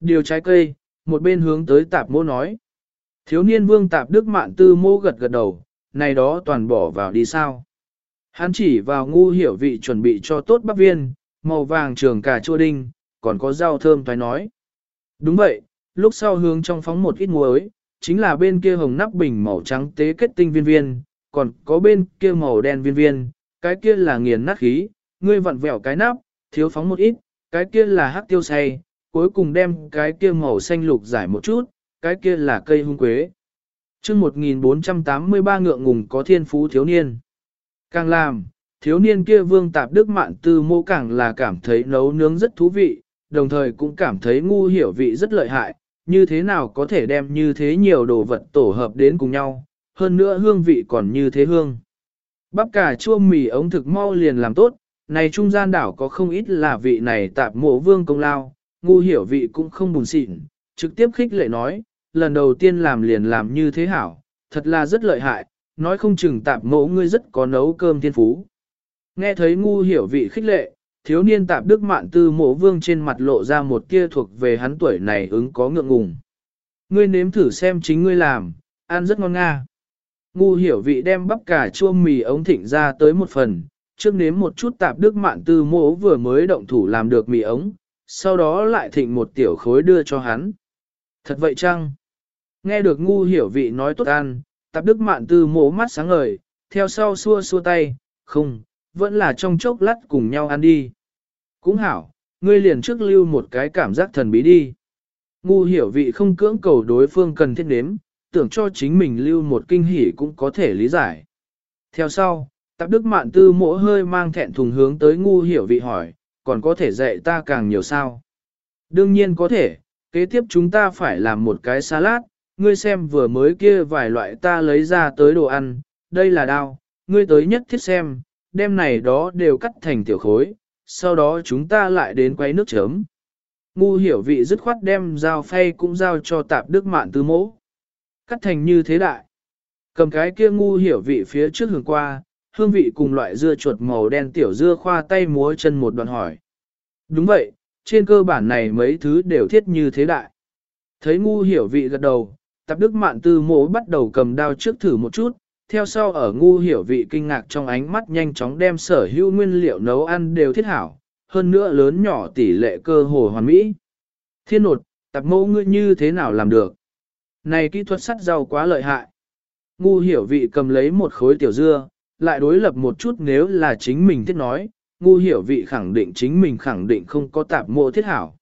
Điều trái cây, một bên hướng tới tạp mô nói. Thiếu niên vương tạp đức mạn tư mô gật gật đầu, này đó toàn bỏ vào đi sao. Hắn chỉ vào ngu hiểu vị chuẩn bị cho tốt bắp viên, màu vàng trường cà chua đinh, còn có rau thơm thoái nói. Đúng vậy, lúc sau hướng trong phóng một ít muối, chính là bên kia hồng nắp bình màu trắng tế kết tinh viên viên, còn có bên kia màu đen viên viên, cái kia là nghiền nát khí, ngươi vặn vẹo cái nắp, thiếu phóng một ít, cái kia là hắc tiêu say, cuối cùng đem cái kia màu xanh lục giải một chút, cái kia là cây hung quế. chương 1483 ngượng ngùng có thiên phú thiếu niên. Càng làm, thiếu niên kia vương tạp đức mạn tư mô càng là cảm thấy nấu nướng rất thú vị, đồng thời cũng cảm thấy ngu hiểu vị rất lợi hại, như thế nào có thể đem như thế nhiều đồ vật tổ hợp đến cùng nhau, hơn nữa hương vị còn như thế hương. Bắp cà chua mì ống thực mau liền làm tốt, này trung gian đảo có không ít là vị này tạp mộ vương công lao, ngu hiểu vị cũng không buồn xịn, trực tiếp khích lệ nói, lần đầu tiên làm liền làm như thế hảo, thật là rất lợi hại, nói không chừng tạp mẫu ngươi rất có nấu cơm thiên phú. Nghe thấy ngu hiểu vị khích lệ, thiếu niên tạp đức mạn tư mộ vương trên mặt lộ ra một kia thuộc về hắn tuổi này ứng có ngượng ngùng. Ngươi nếm thử xem chính ngươi làm, ăn rất ngon nga. Ngu hiểu vị đem bắp cà chua mì ống thịnh ra tới một phần, trước nếm một chút tạp đức mạn tư mộ vừa mới động thủ làm được mì ống, sau đó lại thịnh một tiểu khối đưa cho hắn. Thật vậy chăng? Nghe được ngu hiểu vị nói tốt ăn, tạp đức mạn tư mổ mắt sáng ngời, theo sau xua xua tay, không, vẫn là trong chốc lát cùng nhau ăn đi. Cũng hảo, ngươi liền trước lưu một cái cảm giác thần bí đi. Ngu hiểu vị không cưỡng cầu đối phương cần thiết nếm, tưởng cho chính mình lưu một kinh hỉ cũng có thể lý giải. Theo sau, tạp đức mạn tư mỗ hơi mang thẹn thùng hướng tới ngu hiểu vị hỏi, còn có thể dạy ta càng nhiều sao? Đương nhiên có thể, kế tiếp chúng ta phải làm một cái salad, ngươi xem vừa mới kia vài loại ta lấy ra tới đồ ăn, đây là đao, ngươi tới nhất thiết xem, đem này đó đều cắt thành tiểu khối, sau đó chúng ta lại đến quay nước chấm. Ngu hiểu vị dứt khoát đem dao phay cũng giao cho tạp đức mạn tư mỗ. Cắt thành như thế đại. Cầm cái kia ngu hiểu vị phía trước hưởng qua, hương vị cùng loại dưa chuột màu đen tiểu dưa khoa tay múa chân một đoạn hỏi. Đúng vậy, trên cơ bản này mấy thứ đều thiết như thế đại. Thấy ngu hiểu vị gật đầu, tạp đức mạn tư mộ bắt đầu cầm đao trước thử một chút, theo sau ở ngu hiểu vị kinh ngạc trong ánh mắt nhanh chóng đem sở hữu nguyên liệu nấu ăn đều thiết hảo, hơn nữa lớn nhỏ tỷ lệ cơ hồ hoàn mỹ. Thiên nột, tạp mẫu ngươi như thế nào làm được? Này kỹ thuật sắt rau quá lợi hại. Ngu hiểu vị cầm lấy một khối tiểu dưa, lại đối lập một chút nếu là chính mình thiết nói, ngu hiểu vị khẳng định chính mình khẳng định không có tạp mộ thiết hảo.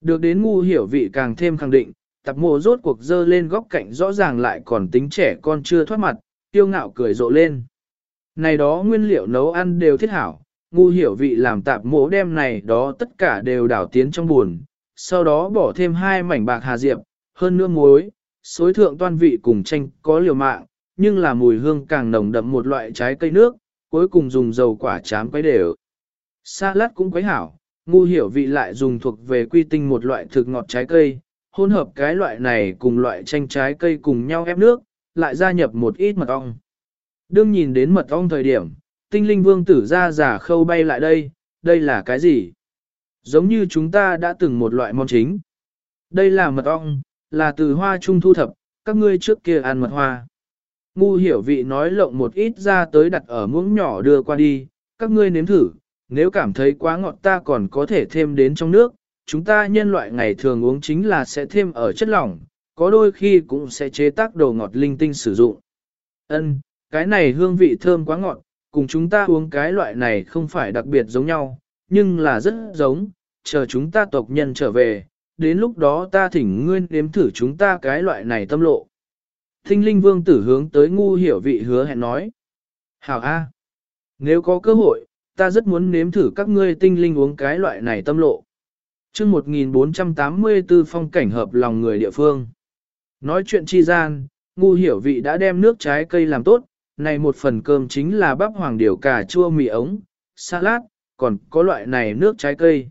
Được đến ngu hiểu vị càng thêm khẳng định, tạp mộ rốt cuộc dơ lên góc cạnh rõ ràng lại còn tính trẻ con chưa thoát mặt, tiêu ngạo cười rộ lên. Này đó nguyên liệu nấu ăn đều thiết hảo, ngu hiểu vị làm tạp mộ đem này đó tất cả đều đảo tiến trong buồn, sau đó bỏ thêm hai mảnh bạc hà diệp, hơn nữa muối, xối thượng toan vị cùng chanh có liều mạng, nhưng là mùi hương càng nồng đậm một loại trái cây nước, cuối cùng dùng dầu quả chám quấy đều. Salad cũng quấy hảo, ngu hiểu vị lại dùng thuộc về quy tinh một loại thực ngọt trái cây, hỗn hợp cái loại này cùng loại chanh trái cây cùng nhau ép nước, lại gia nhập một ít mật ong. Đương nhìn đến mật ong thời điểm, tinh linh vương tử ra giả khâu bay lại đây, đây là cái gì? Giống như chúng ta đã từng một loại món chính. Đây là mật ong, là từ hoa trung thu thập, các ngươi trước kia ăn mật hoa. Ngu hiểu vị nói lộng một ít ra tới đặt ở muỗng nhỏ đưa qua đi, các ngươi nếm thử, nếu cảm thấy quá ngọt ta còn có thể thêm đến trong nước, chúng ta nhân loại ngày thường uống chính là sẽ thêm ở chất lỏng, có đôi khi cũng sẽ chế tác đồ ngọt linh tinh sử dụng. Ân, cái này hương vị thơm quá ngọt, cùng chúng ta uống cái loại này không phải đặc biệt giống nhau, nhưng là rất giống, chờ chúng ta tộc nhân trở về, đến lúc đó ta thỉnh nguyên nếm thử chúng ta cái loại này tâm lộ. Thinh linh vương tử hướng tới ngu hiểu vị hứa hẹn nói. Hảo A. Nếu có cơ hội, ta rất muốn nếm thử các ngươi tinh linh uống cái loại này tâm lộ. chương 1484 phong cảnh hợp lòng người địa phương. Nói chuyện chi gian, ngu hiểu vị đã đem nước trái cây làm tốt, này một phần cơm chính là bắp hoàng điều cà chua mì ống, salad, còn có loại này nước trái cây.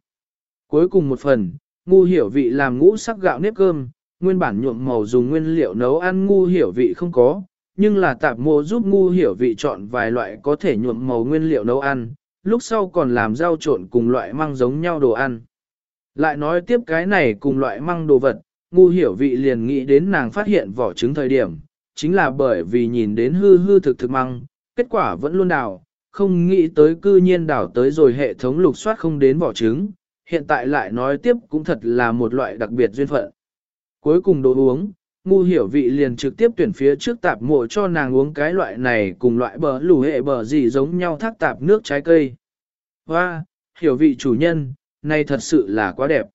Cuối cùng một phần, ngu hiểu vị làm ngũ sắc gạo nếp cơm, nguyên bản nhuộm màu dùng nguyên liệu nấu ăn ngu hiểu vị không có, nhưng là tạp mô giúp ngu hiểu vị chọn vài loại có thể nhuộm màu nguyên liệu nấu ăn, lúc sau còn làm rau trộn cùng loại măng giống nhau đồ ăn. Lại nói tiếp cái này cùng loại măng đồ vật, ngu hiểu vị liền nghĩ đến nàng phát hiện vỏ trứng thời điểm, chính là bởi vì nhìn đến hư hư thực thực măng, kết quả vẫn luôn đào, không nghĩ tới cư nhiên đào tới rồi hệ thống lục soát không đến vỏ trứng, hiện tại lại nói tiếp cũng thật là một loại đặc biệt duyên phận. Cuối cùng đồ uống, ngu hiểu vị liền trực tiếp tuyển phía trước tạp mộ cho nàng uống cái loại này cùng loại bờ lù hệ bờ gì giống nhau thác tạp nước trái cây. Hoa, hiểu vị chủ nhân, này thật sự là quá đẹp.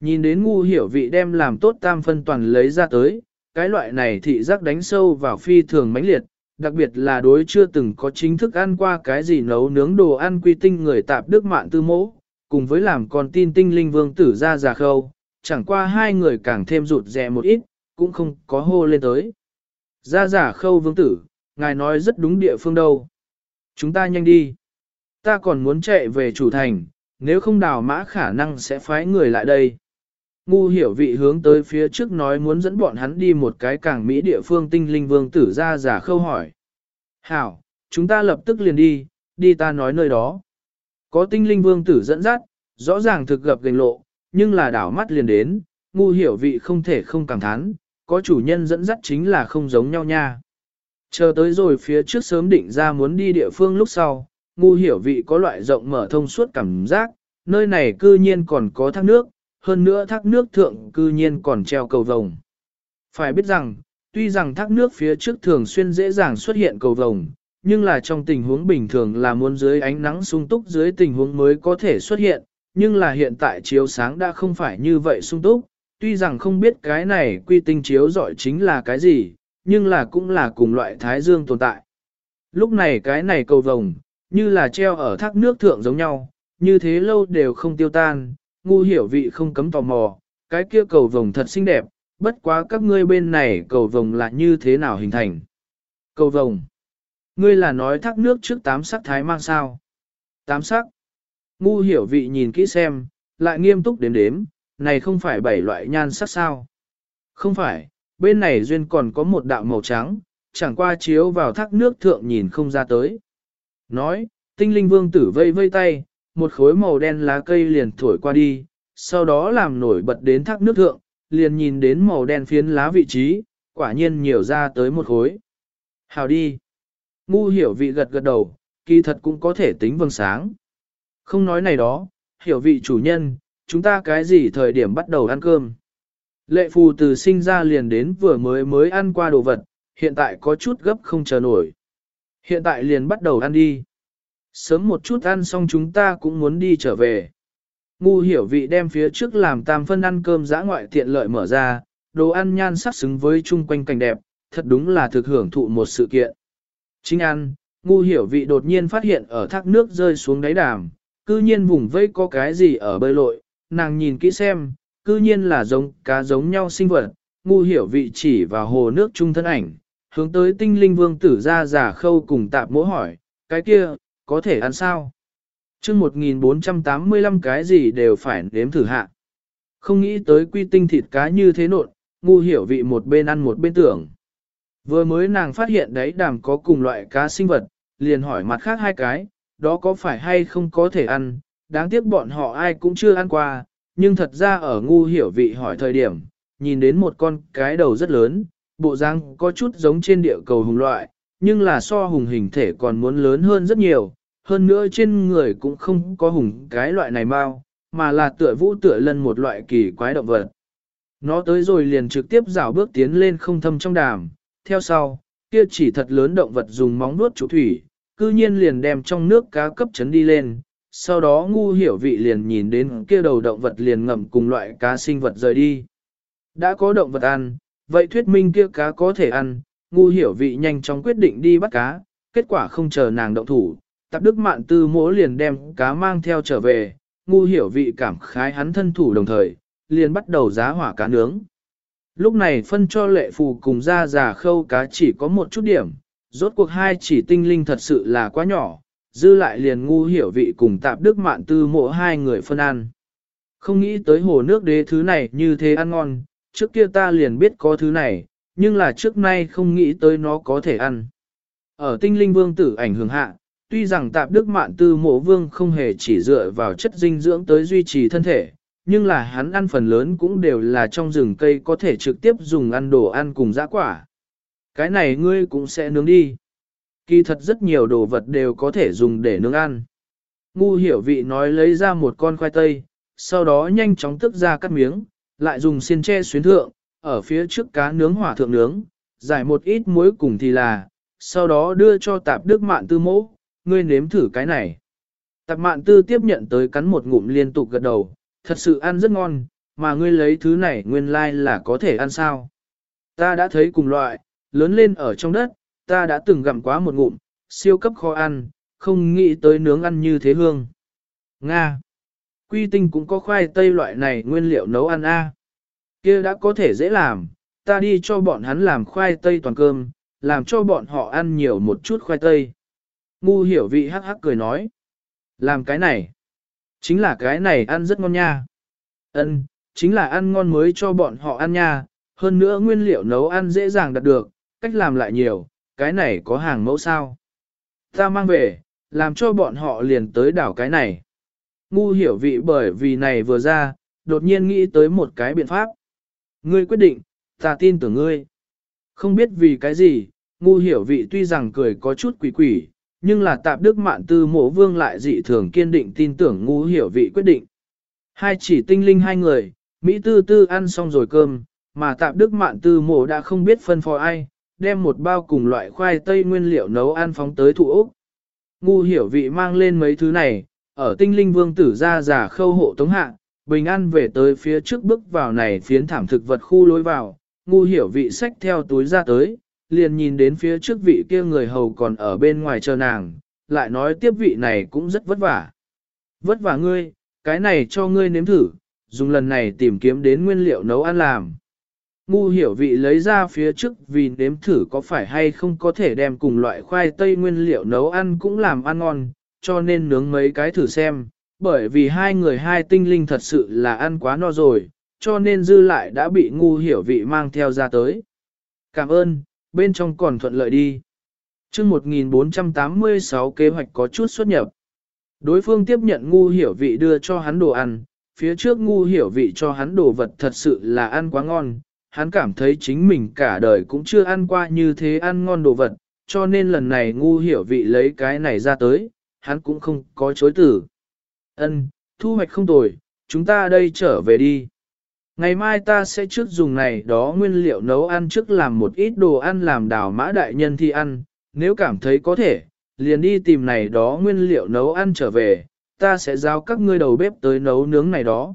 Nhìn đến ngu hiểu vị đem làm tốt tam phân toàn lấy ra tới, cái loại này thị giác đánh sâu vào phi thường mãnh liệt, đặc biệt là đối chưa từng có chính thức ăn qua cái gì nấu nướng đồ ăn quy tinh người tạp đức mạn tư mẫu, cùng với làm con tin tinh linh vương tử ra già khâu, chẳng qua hai người càng thêm rụt rè một ít, cũng không có hô lên tới. Ra giả khâu vương tử, ngài nói rất đúng địa phương đâu. Chúng ta nhanh đi. Ta còn muốn chạy về chủ thành, nếu không đào mã khả năng sẽ phái người lại đây. Ngu hiểu vị hướng tới phía trước nói muốn dẫn bọn hắn đi một cái cảng Mỹ địa phương tinh linh vương tử ra giả khâu hỏi. Hảo, chúng ta lập tức liền đi, đi ta nói nơi đó. Có tinh linh vương tử dẫn dắt, rõ ràng thực gặp gành lộ, nhưng là đảo mắt liền đến, ngu hiểu vị không thể không cảm thán, có chủ nhân dẫn dắt chính là không giống nhau nha. Chờ tới rồi phía trước sớm định ra muốn đi địa phương lúc sau, ngu hiểu vị có loại rộng mở thông suốt cảm giác, nơi này cư nhiên còn có thác nước, hơn nữa thác nước thượng cư nhiên còn treo cầu vồng. Phải biết rằng, tuy rằng thác nước phía trước thường xuyên dễ dàng xuất hiện cầu vồng, nhưng là trong tình huống bình thường là muốn dưới ánh nắng sung túc dưới tình huống mới có thể xuất hiện, nhưng là hiện tại chiếu sáng đã không phải như vậy sung túc, tuy rằng không biết cái này quy tinh chiếu giỏi chính là cái gì, nhưng là cũng là cùng loại thái dương tồn tại. Lúc này cái này cầu vồng, như là treo ở thác nước thượng giống nhau, như thế lâu đều không tiêu tan, ngu hiểu vị không cấm tò mò, cái kia cầu vồng thật xinh đẹp, bất quá các ngươi bên này cầu vồng là như thế nào hình thành. Cầu vồng. Ngươi là nói thác nước trước tám sắc thái mang sao. Tám sắc. Ngu hiểu vị nhìn kỹ xem, lại nghiêm túc đếm đếm, này không phải bảy loại nhan sắc sao. Không phải, bên này duyên còn có một đạo màu trắng, chẳng qua chiếu vào thác nước thượng nhìn không ra tới. Nói, tinh linh vương tử vây vây tay, một khối màu đen lá cây liền thổi qua đi, sau đó làm nổi bật đến thác nước thượng, liền nhìn đến màu đen phiến lá vị trí, quả nhiên nhiều ra tới một khối. Hào đi. Ngu hiểu vị gật gật đầu, kỳ thật cũng có thể tính vâng sáng. Không nói này đó, hiểu vị chủ nhân, chúng ta cái gì thời điểm bắt đầu ăn cơm. Lệ phù từ sinh ra liền đến vừa mới mới ăn qua đồ vật, hiện tại có chút gấp không chờ nổi. Hiện tại liền bắt đầu ăn đi. Sớm một chút ăn xong chúng ta cũng muốn đi trở về. Ngu hiểu vị đem phía trước làm tam phân ăn cơm giã ngoại tiện lợi mở ra, đồ ăn nhan sắc xứng với chung quanh cảnh đẹp, thật đúng là thực hưởng thụ một sự kiện. Chính ăn, ngu hiểu vị đột nhiên phát hiện ở thác nước rơi xuống đáy đàm, cư nhiên vùng vây có cái gì ở bơi lội, nàng nhìn kỹ xem, cư nhiên là giống cá giống nhau sinh vật, ngu hiểu vị chỉ và hồ nước trung thân ảnh, hướng tới tinh linh vương tử ra giả khâu cùng tạp mỗ hỏi, cái kia, có thể ăn sao? chương 1485 cái gì đều phải nếm thử hạ. Không nghĩ tới quy tinh thịt cá như thế nộn, ngu hiểu vị một bên ăn một bên tưởng. Vừa mới nàng phát hiện đấy đàm có cùng loại cá sinh vật, liền hỏi mặt khác hai cái, đó có phải hay không có thể ăn, đáng tiếc bọn họ ai cũng chưa ăn qua, nhưng thật ra ở ngu hiểu vị hỏi thời điểm, nhìn đến một con cái đầu rất lớn, bộ răng có chút giống trên địa cầu hùng loại, nhưng là so hùng hình thể còn muốn lớn hơn rất nhiều, hơn nữa trên người cũng không có hùng cái loại này bao, mà là tựa vũ tựa lân một loại kỳ quái động vật. Nó tới rồi liền trực tiếp rảo bước tiến lên không thâm trong đàm, theo sau, kia chỉ thật lớn động vật dùng móng nuốt chủ thủy, cư nhiên liền đem trong nước cá cấp chấn đi lên, sau đó ngu hiểu vị liền nhìn đến kia đầu động vật liền ngậm cùng loại cá sinh vật rời đi. Đã có động vật ăn, vậy thuyết minh kia cá có thể ăn, ngu hiểu vị nhanh chóng quyết định đi bắt cá, kết quả không chờ nàng động thủ, tạp đức mạn tư mỗ liền đem cá mang theo trở về, ngu hiểu vị cảm khái hắn thân thủ đồng thời, liền bắt đầu giá hỏa cá nướng. Lúc này phân cho lệ phù cùng ra giả khâu cá chỉ có một chút điểm, rốt cuộc hai chỉ tinh linh thật sự là quá nhỏ, dư lại liền ngu hiểu vị cùng tạp đức mạn tư mộ hai người phân ăn. Không nghĩ tới hồ nước đế thứ này như thế ăn ngon, trước kia ta liền biết có thứ này, nhưng là trước nay không nghĩ tới nó có thể ăn. Ở tinh linh vương tử ảnh hưởng hạ, tuy rằng tạp đức mạn tư mộ vương không hề chỉ dựa vào chất dinh dưỡng tới duy trì thân thể, nhưng là hắn ăn phần lớn cũng đều là trong rừng cây có thể trực tiếp dùng ăn đồ ăn cùng dã quả. Cái này ngươi cũng sẽ nướng đi. Kỳ thật rất nhiều đồ vật đều có thể dùng để nướng ăn. Ngu hiểu vị nói lấy ra một con khoai tây, sau đó nhanh chóng tức ra cắt miếng, lại dùng xiên tre xuyến thượng, ở phía trước cá nướng hỏa thượng nướng, giải một ít muối cùng thì là, sau đó đưa cho tạp đức mạn tư mỗ, ngươi nếm thử cái này. Tạp mạn tư tiếp nhận tới cắn một ngụm liên tục gật đầu, thật sự ăn rất ngon, mà ngươi lấy thứ này nguyên lai like là có thể ăn sao. Ta đã thấy cùng loại, lớn lên ở trong đất, ta đã từng gặm quá một ngụm, siêu cấp khó ăn, không nghĩ tới nướng ăn như thế hương. Nga. Quy tinh cũng có khoai tây loại này nguyên liệu nấu ăn a. Kia đã có thể dễ làm, ta đi cho bọn hắn làm khoai tây toàn cơm, làm cho bọn họ ăn nhiều một chút khoai tây. Ngu hiểu vị hắc hắc cười nói. Làm cái này. Chính là cái này ăn rất ngon nha. Ân, chính là ăn ngon mới cho bọn họ ăn nha. Hơn nữa nguyên liệu nấu ăn dễ dàng đạt được, cách làm lại nhiều, cái này có hàng mẫu sao. Ta mang về, làm cho bọn họ liền tới đảo cái này. Ngu hiểu vị bởi vì này vừa ra, đột nhiên nghĩ tới một cái biện pháp. Ngươi quyết định, ta tin tưởng ngươi. Không biết vì cái gì, ngu hiểu vị tuy rằng cười có chút quỷ quỷ, nhưng là tạp đức mạn tư mộ vương lại dị thường kiên định tin tưởng ngu hiểu vị quyết định. Hai chỉ tinh linh hai người, Mỹ tư tư ăn xong rồi cơm, mà tạp đức mạn tư mộ đã không biết phân phó ai, đem một bao cùng loại khoai tây nguyên liệu nấu ăn phóng tới thủ Úc. Ngu hiểu vị mang lên mấy thứ này, ở tinh linh vương tử ra giả khâu hộ tống hạ, bình an về tới phía trước bước vào này phiến thảm thực vật khu lối vào, ngu hiểu vị sách theo túi ra tới, liền nhìn đến phía trước vị kia người hầu còn ở bên ngoài chờ nàng, lại nói tiếp vị này cũng rất vất vả. Vất vả ngươi, cái này cho ngươi nếm thử, dùng lần này tìm kiếm đến nguyên liệu nấu ăn làm. Ngu hiểu vị lấy ra phía trước vì nếm thử có phải hay không có thể đem cùng loại khoai tây nguyên liệu nấu ăn cũng làm ăn ngon, cho nên nướng mấy cái thử xem, bởi vì hai người hai tinh linh thật sự là ăn quá no rồi, cho nên dư lại đã bị ngu hiểu vị mang theo ra tới. Cảm ơn, bên trong còn thuận lợi đi. chương 1486 kế hoạch có chút xuất nhập. Đối phương tiếp nhận ngu hiểu vị đưa cho hắn đồ ăn, phía trước ngu hiểu vị cho hắn đồ vật thật sự là ăn quá ngon, hắn cảm thấy chính mình cả đời cũng chưa ăn qua như thế ăn ngon đồ vật, cho nên lần này ngu hiểu vị lấy cái này ra tới, hắn cũng không có chối tử. Ân, thu hoạch không tồi, chúng ta đây trở về đi. Ngày mai ta sẽ trước dùng này đó nguyên liệu nấu ăn trước làm một ít đồ ăn làm đào mã đại nhân thi ăn, nếu cảm thấy có thể, liền đi tìm này đó nguyên liệu nấu ăn trở về, ta sẽ giao các ngươi đầu bếp tới nấu nướng này đó.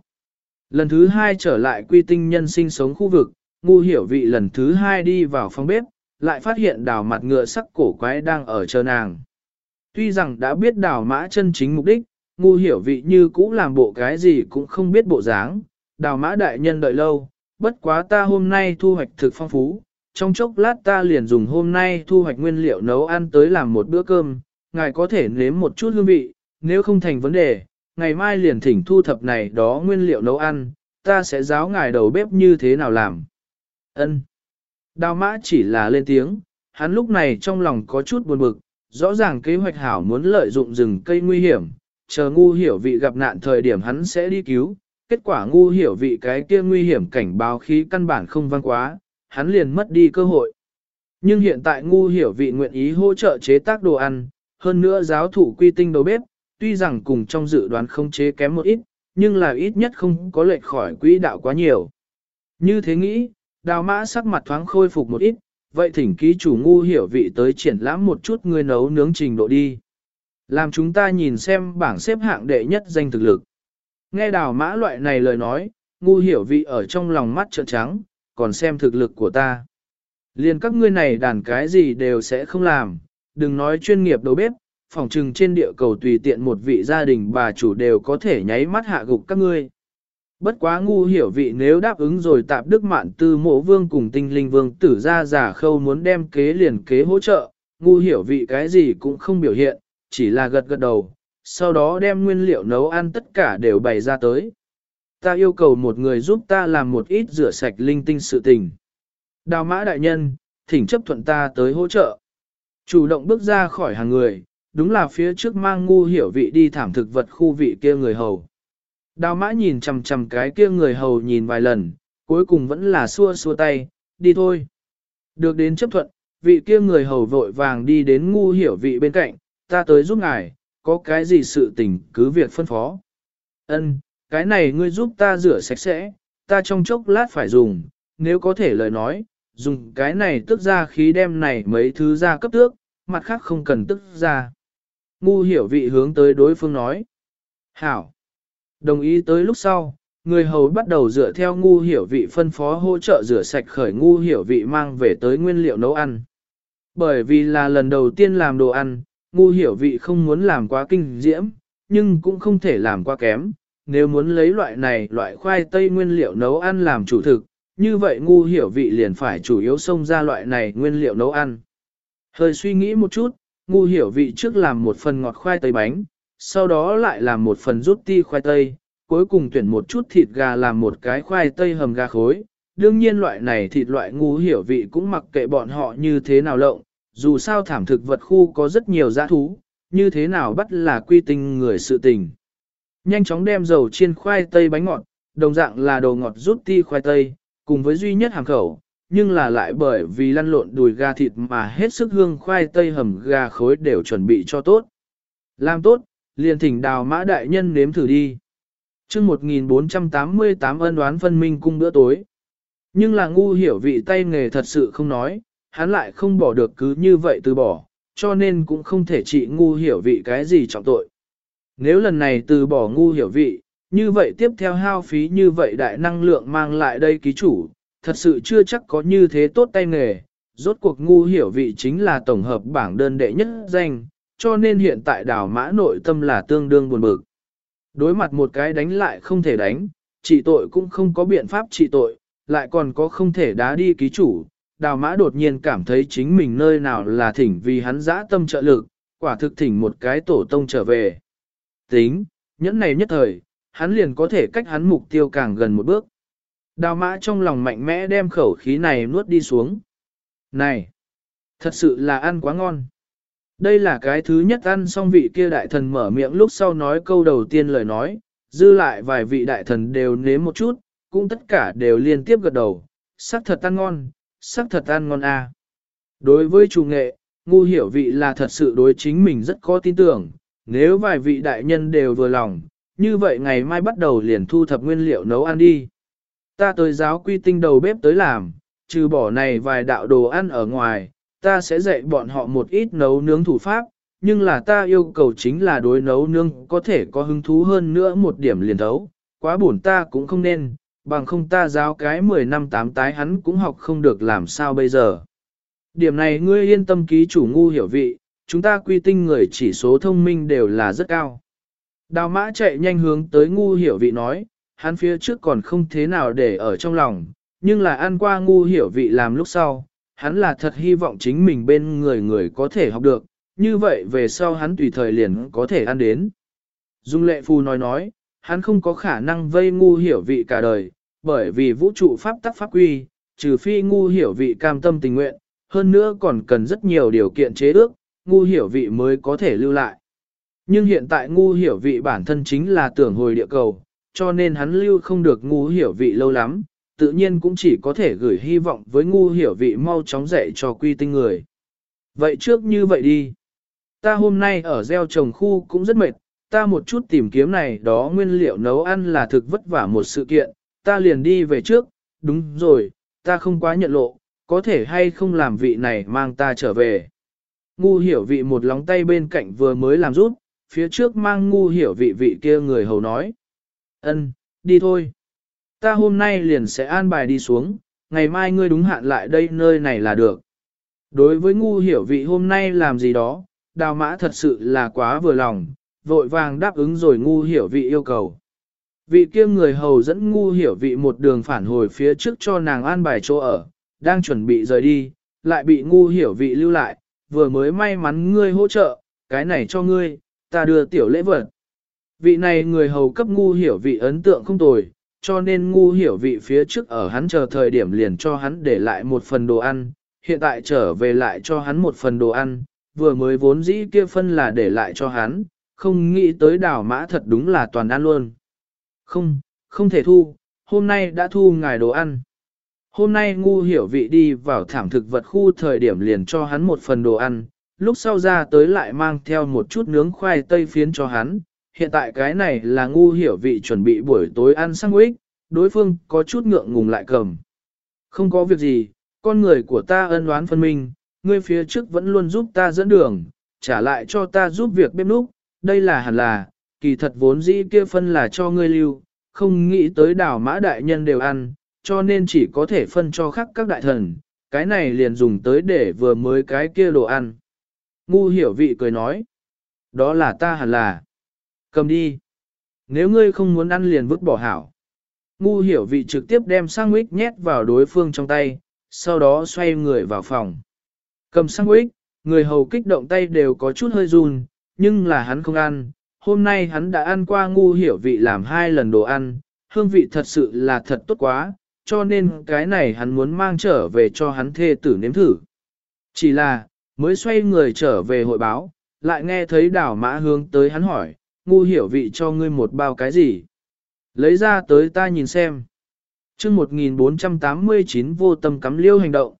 Lần thứ hai trở lại quy tinh nhân sinh sống khu vực, ngu hiểu vị lần thứ hai đi vào phòng bếp, lại phát hiện đào mặt ngựa sắc cổ quái đang ở chờ nàng. Tuy rằng đã biết đào mã chân chính mục đích, ngu hiểu vị như cũ làm bộ cái gì cũng không biết bộ dáng, đào mã đại nhân đợi lâu, bất quá ta hôm nay thu hoạch thực phong phú, trong chốc lát ta liền dùng hôm nay thu hoạch nguyên liệu nấu ăn tới làm một bữa cơm, ngài có thể nếm một chút hương vị, nếu không thành vấn đề, ngày mai liền thỉnh thu thập này đó nguyên liệu nấu ăn, ta sẽ giáo ngài đầu bếp như thế nào làm. Ân. Đào mã chỉ là lên tiếng, hắn lúc này trong lòng có chút buồn bực, rõ ràng kế hoạch hảo muốn lợi dụng rừng cây nguy hiểm, chờ ngu hiểu vị gặp nạn thời điểm hắn sẽ đi cứu, kết quả ngu hiểu vị cái kia nguy hiểm cảnh báo khí căn bản không vang quá, hắn liền mất đi cơ hội. Nhưng hiện tại ngu hiểu vị nguyện ý hỗ trợ chế tác đồ ăn, hơn nữa giáo thủ quy tinh đầu bếp, tuy rằng cùng trong dự đoán không chế kém một ít, nhưng là ít nhất không có lệch khỏi quỹ đạo quá nhiều. Như thế nghĩ, đào mã sắc mặt thoáng khôi phục một ít, vậy thỉnh ký chủ ngu hiểu vị tới triển lãm một chút người nấu nướng trình độ đi. Làm chúng ta nhìn xem bảng xếp hạng đệ nhất danh thực lực. Nghe đào mã loại này lời nói, ngu hiểu vị ở trong lòng mắt trợn trắng, còn xem thực lực của ta. Liền các ngươi này đàn cái gì đều sẽ không làm, đừng nói chuyên nghiệp đầu bếp, phòng trừng trên địa cầu tùy tiện một vị gia đình bà chủ đều có thể nháy mắt hạ gục các ngươi. Bất quá ngu hiểu vị nếu đáp ứng rồi tạp đức mạn tư mộ vương cùng tinh linh vương tử ra giả khâu muốn đem kế liền kế hỗ trợ, ngu hiểu vị cái gì cũng không biểu hiện, chỉ là gật gật đầu, sau đó đem nguyên liệu nấu ăn tất cả đều bày ra tới. Ta yêu cầu một người giúp ta làm một ít rửa sạch linh tinh sự tình. Đào mã đại nhân, thỉnh chấp thuận ta tới hỗ trợ. Chủ động bước ra khỏi hàng người, đúng là phía trước mang ngu hiểu vị đi thảm thực vật khu vị kia người hầu. Đào mã nhìn chằm chằm cái kia người hầu nhìn vài lần, cuối cùng vẫn là xua xua tay, đi thôi. Được đến chấp thuận, vị kia người hầu vội vàng đi đến ngu hiểu vị bên cạnh, ta tới giúp ngài, có cái gì sự tình cứ việc phân phó. Ân, cái này ngươi giúp ta rửa sạch sẽ, ta trong chốc lát phải dùng, nếu có thể lời nói, dùng cái này tức ra khí đem này mấy thứ ra cấp tước, mặt khác không cần tức ra. Ngu hiểu vị hướng tới đối phương nói. Hảo. Đồng ý tới lúc sau, người hầu bắt đầu dựa theo ngu hiểu vị phân phó hỗ trợ rửa sạch khởi ngu hiểu vị mang về tới nguyên liệu nấu ăn. Bởi vì là lần đầu tiên làm đồ ăn, ngu hiểu vị không muốn làm quá kinh diễm, nhưng cũng không thể làm quá kém. Nếu muốn lấy loại này loại khoai tây nguyên liệu nấu ăn làm chủ thực, như vậy ngu hiểu vị liền phải chủ yếu xông ra loại này nguyên liệu nấu ăn. Hơi suy nghĩ một chút, ngu hiểu vị trước làm một phần ngọt khoai tây bánh, sau đó lại làm một phần rút ti khoai tây, cuối cùng tuyển một chút thịt gà làm một cái khoai tây hầm gà khối. Đương nhiên loại này thịt loại ngu hiểu vị cũng mặc kệ bọn họ như thế nào lộng, dù sao thảm thực vật khu có rất nhiều giã thú, như thế nào bắt là quy tinh người sự tình. Nhanh chóng đem dầu chiên khoai tây bánh ngọt, đồng dạng là đồ ngọt rút ti khoai tây, cùng với duy nhất hàng khẩu, nhưng là lại bởi vì lăn lộn đùi gà thịt mà hết sức hương khoai tây hầm gà khối đều chuẩn bị cho tốt. Làm tốt, liền thỉnh đào mã đại nhân nếm thử đi. chương 1488 ân đoán phân minh cung bữa tối. Nhưng là ngu hiểu vị tay nghề thật sự không nói, hắn lại không bỏ được cứ như vậy từ bỏ, cho nên cũng không thể trị ngu hiểu vị cái gì trọng tội. Nếu lần này từ bỏ ngu hiểu vị, như vậy tiếp theo hao phí như vậy đại năng lượng mang lại đây ký chủ, thật sự chưa chắc có như thế tốt tay nghề, rốt cuộc ngu hiểu vị chính là tổng hợp bảng đơn đệ nhất danh, cho nên hiện tại đào mã nội tâm là tương đương buồn bực. Đối mặt một cái đánh lại không thể đánh, trị tội cũng không có biện pháp trị tội, lại còn có không thể đá đi ký chủ, đào mã đột nhiên cảm thấy chính mình nơi nào là thỉnh vì hắn dã tâm trợ lực, quả thực thỉnh một cái tổ tông trở về. Tính, nhẫn này nhất thời, hắn liền có thể cách hắn mục tiêu càng gần một bước. Đào mã trong lòng mạnh mẽ đem khẩu khí này nuốt đi xuống. Này, thật sự là ăn quá ngon. Đây là cái thứ nhất ăn xong vị kia đại thần mở miệng lúc sau nói câu đầu tiên lời nói, dư lại vài vị đại thần đều nếm một chút, cũng tất cả đều liên tiếp gật đầu, sắc thật ăn ngon, sắc thật ăn ngon. À. Đối với chủ nghệ, ngu hiểu vị là thật sự đối chính mình rất có tin tưởng, nếu vài vị đại nhân đều vừa lòng, như vậy ngày mai bắt đầu liền thu thập nguyên liệu nấu ăn đi. Ta tới giáo quy tinh đầu bếp tới làm, trừ bỏ này vài đạo đồ ăn ở ngoài, ta sẽ dạy bọn họ một ít nấu nướng thủ pháp, nhưng là ta yêu cầu chính là đối nấu nướng có thể có hứng thú hơn nữa một điểm liền thấu, quá buồn ta cũng không nên, bằng không ta giáo cái 10 năm tám tái hắn cũng học không được làm sao bây giờ. Điểm này ngươi yên tâm ký chủ ngu hiểu vị, chúng ta quy tinh người chỉ số thông minh đều là rất cao. Đào mã chạy nhanh hướng tới ngu hiểu vị nói, hắn phía trước còn không thế nào để ở trong lòng, nhưng là ăn qua ngu hiểu vị làm lúc sau, hắn là thật hy vọng chính mình bên người người có thể học được, như vậy về sau hắn tùy thời liền có thể ăn đến. Dung lệ phu nói nói, hắn không có khả năng vây ngu hiểu vị cả đời, bởi vì vũ trụ pháp tắc pháp quy, trừ phi ngu hiểu vị cam tâm tình nguyện, hơn nữa còn cần rất nhiều điều kiện chế ước, ngu hiểu vị mới có thể lưu lại. Nhưng hiện tại ngu hiểu vị bản thân chính là tưởng hồi địa cầu, cho nên hắn lưu không được ngu hiểu vị lâu lắm, tự nhiên cũng chỉ có thể gửi hy vọng với ngu hiểu vị mau chóng dạy cho quy tinh người. Vậy trước như vậy đi. Ta hôm nay ở gieo trồng khu cũng rất mệt, ta một chút tìm kiếm này đó nguyên liệu nấu ăn là thực vất vả một sự kiện, ta liền đi về trước, đúng rồi, ta không quá nhận lộ, có thể hay không làm vị này mang ta trở về. Ngu hiểu vị một lóng tay bên cạnh vừa mới làm rút, phía trước mang ngu hiểu vị vị kia người hầu nói. ân đi thôi. Ta hôm nay liền sẽ an bài đi xuống, ngày mai ngươi đúng hạn lại đây nơi này là được. Đối với ngu hiểu vị hôm nay làm gì đó, đào mã thật sự là quá vừa lòng, vội vàng đáp ứng rồi ngu hiểu vị yêu cầu. Vị kia người hầu dẫn ngu hiểu vị một đường phản hồi phía trước cho nàng an bài chỗ ở, đang chuẩn bị rời đi, lại bị ngu hiểu vị lưu lại, vừa mới may mắn ngươi hỗ trợ, cái này cho ngươi, ta đưa tiểu lễ vật. Vị này người hầu cấp ngu hiểu vị ấn tượng không tồi, cho nên ngu hiểu vị phía trước ở hắn chờ thời điểm liền cho hắn để lại một phần đồ ăn, hiện tại trở về lại cho hắn một phần đồ ăn, vừa mới vốn dĩ kia phân là để lại cho hắn, không nghĩ tới đảo mã thật đúng là toàn ăn luôn. Không, không thể thu, hôm nay đã thu ngài đồ ăn. Hôm nay ngu hiểu vị đi vào thảm thực vật khu thời điểm liền cho hắn một phần đồ ăn, lúc sau ra tới lại mang theo một chút nướng khoai tây phiến cho hắn. Hiện tại cái này là ngu hiểu vị chuẩn bị buổi tối ăn sandwich, đối phương có chút ngượng ngùng lại cầm. Không có việc gì, con người của ta ân oán phân minh, ngươi phía trước vẫn luôn giúp ta dẫn đường, trả lại cho ta giúp việc bếp núc, đây là hẳn là, kỳ thật vốn dĩ kia phân là cho ngươi lưu, không nghĩ tới đảo mã đại nhân đều ăn, cho nên chỉ có thể phân cho khác các đại thần, cái này liền dùng tới để vừa mới cái kia đồ ăn. Ngu hiểu vị cười nói, đó là ta hẳn là, cầm đi, nếu ngươi không muốn ăn liền vứt bỏ hảo. Ngu hiểu vị trực tiếp đem sang sandwich nhét vào đối phương trong tay, sau đó xoay người vào phòng. Cầm sang sandwich, người hầu kích động tay đều có chút hơi run, nhưng là hắn không ăn. Hôm nay hắn đã ăn qua ngu hiểu vị làm hai lần đồ ăn, hương vị thật sự là thật tốt quá, cho nên cái này hắn muốn mang trở về cho hắn thê tử nếm thử. Chỉ là, mới xoay người trở về hội báo, lại nghe thấy đảo mã hướng tới hắn hỏi, ngu hiểu vị cho ngươi một bao cái gì? Lấy ra tới ta nhìn xem. chương 1489 vô tâm cắm liêu hành động.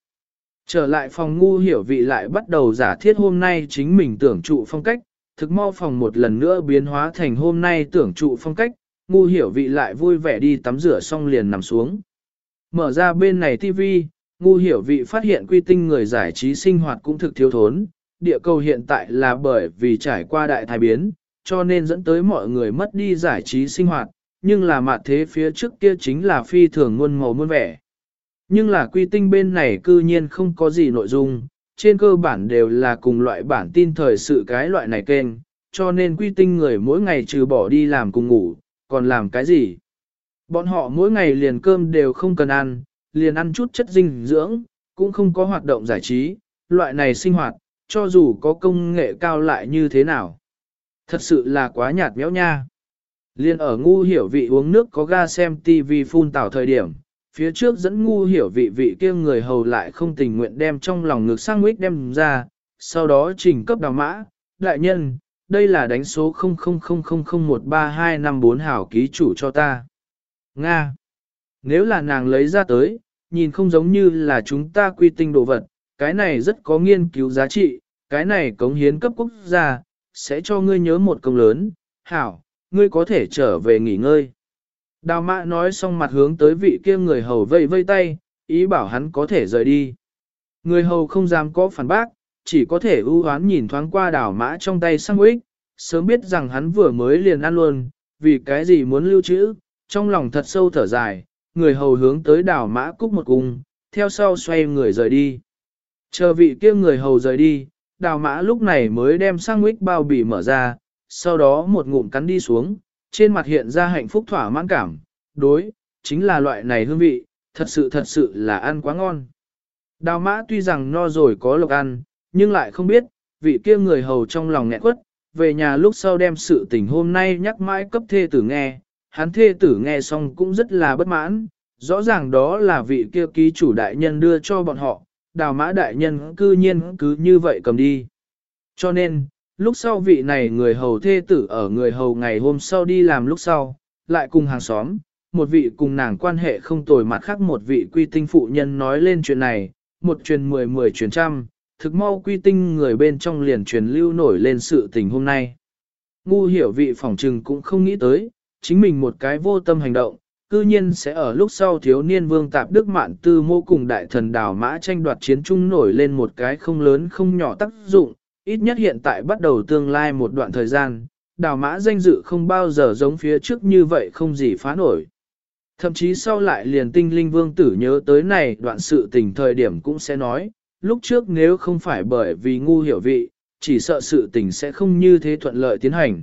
Trở lại phòng ngu hiểu vị lại bắt đầu giả thiết hôm nay chính mình tưởng trụ phong cách, thực mau phòng một lần nữa biến hóa thành hôm nay tưởng trụ phong cách, ngu hiểu vị lại vui vẻ đi tắm rửa xong liền nằm xuống. Mở ra bên này tivi, ngu hiểu vị phát hiện quy tinh người giải trí sinh hoạt cũng thực thiếu thốn, địa cầu hiện tại là bởi vì trải qua đại thái biến, cho nên dẫn tới mọi người mất đi giải trí sinh hoạt, nhưng là mặt thế phía trước kia chính là phi thường muôn màu muôn vẻ. Nhưng là quy tinh bên này cư nhiên không có gì nội dung, trên cơ bản đều là cùng loại bản tin thời sự cái loại này kênh, cho nên quy tinh người mỗi ngày trừ bỏ đi làm cùng ngủ, còn làm cái gì? Bọn họ mỗi ngày liền cơm đều không cần ăn, liền ăn chút chất dinh dưỡng, cũng không có hoạt động giải trí, loại này sinh hoạt, cho dù có công nghệ cao lại như thế nào. Thật sự là quá nhạt nhẽo nha. Liên ở ngu hiểu vị uống nước có ga xem TV phun tảo thời điểm, phía trước dẫn ngu hiểu vị vị kia người hầu lại không tình nguyện đem trong lòng ngực sang nguyết đem ra, sau đó trình cấp đào mã, đại nhân, đây là đánh số 0000013254 hảo ký chủ cho ta. Nga. Nếu là nàng lấy ra tới, nhìn không giống như là chúng ta quy tinh đồ vật, cái này rất có nghiên cứu giá trị, cái này cống hiến cấp quốc gia, sẽ cho ngươi nhớ một công lớn, hảo, ngươi có thể trở về nghỉ ngơi. Đào mã nói xong mặt hướng tới vị kia người hầu vây vây tay, ý bảo hắn có thể rời đi. Người hầu không dám có phản bác, chỉ có thể ưu hoán nhìn thoáng qua đào mã trong tay sang ích, sớm biết rằng hắn vừa mới liền ăn luôn, vì cái gì muốn lưu trữ, trong lòng thật sâu thở dài, người hầu hướng tới đào mã cúc một cung, theo sau xoay người rời đi. Chờ vị kia người hầu rời đi, đào mã lúc này mới đem sang ích bao bì mở ra, sau đó một ngụm cắn đi xuống, trên mặt hiện ra hạnh phúc thỏa mãn cảm, đối, chính là loại này hương vị, thật sự thật sự là ăn quá ngon. Đào mã tuy rằng no rồi có lộc ăn, nhưng lại không biết, vị kia người hầu trong lòng nghẹn quất, về nhà lúc sau đem sự tình hôm nay nhắc mãi cấp thê tử nghe, hắn thê tử nghe xong cũng rất là bất mãn, rõ ràng đó là vị kia ký chủ đại nhân đưa cho bọn họ, đào mã đại nhân cư nhiên cứ như vậy cầm đi. Cho nên, lúc sau vị này người hầu thê tử ở người hầu ngày hôm sau đi làm lúc sau, lại cùng hàng xóm, một vị cùng nàng quan hệ không tồi mặt khác một vị quy tinh phụ nhân nói lên chuyện này, một truyền mười mười truyền trăm, thực mau quy tinh người bên trong liền truyền lưu nổi lên sự tình hôm nay. Ngu hiểu vị phỏng trừng cũng không nghĩ tới, chính mình một cái vô tâm hành động, cư nhiên sẽ ở lúc sau thiếu niên vương tạp đức mạn tư mô cùng đại thần đào mã tranh đoạt chiến trung nổi lên một cái không lớn không nhỏ tác dụng, ít nhất hiện tại bắt đầu tương lai một đoạn thời gian, đào mã danh dự không bao giờ giống phía trước như vậy không gì phá nổi. Thậm chí sau lại liền tinh linh vương tử nhớ tới này đoạn sự tình thời điểm cũng sẽ nói, lúc trước nếu không phải bởi vì ngu hiểu vị, chỉ sợ sự tình sẽ không như thế thuận lợi tiến hành.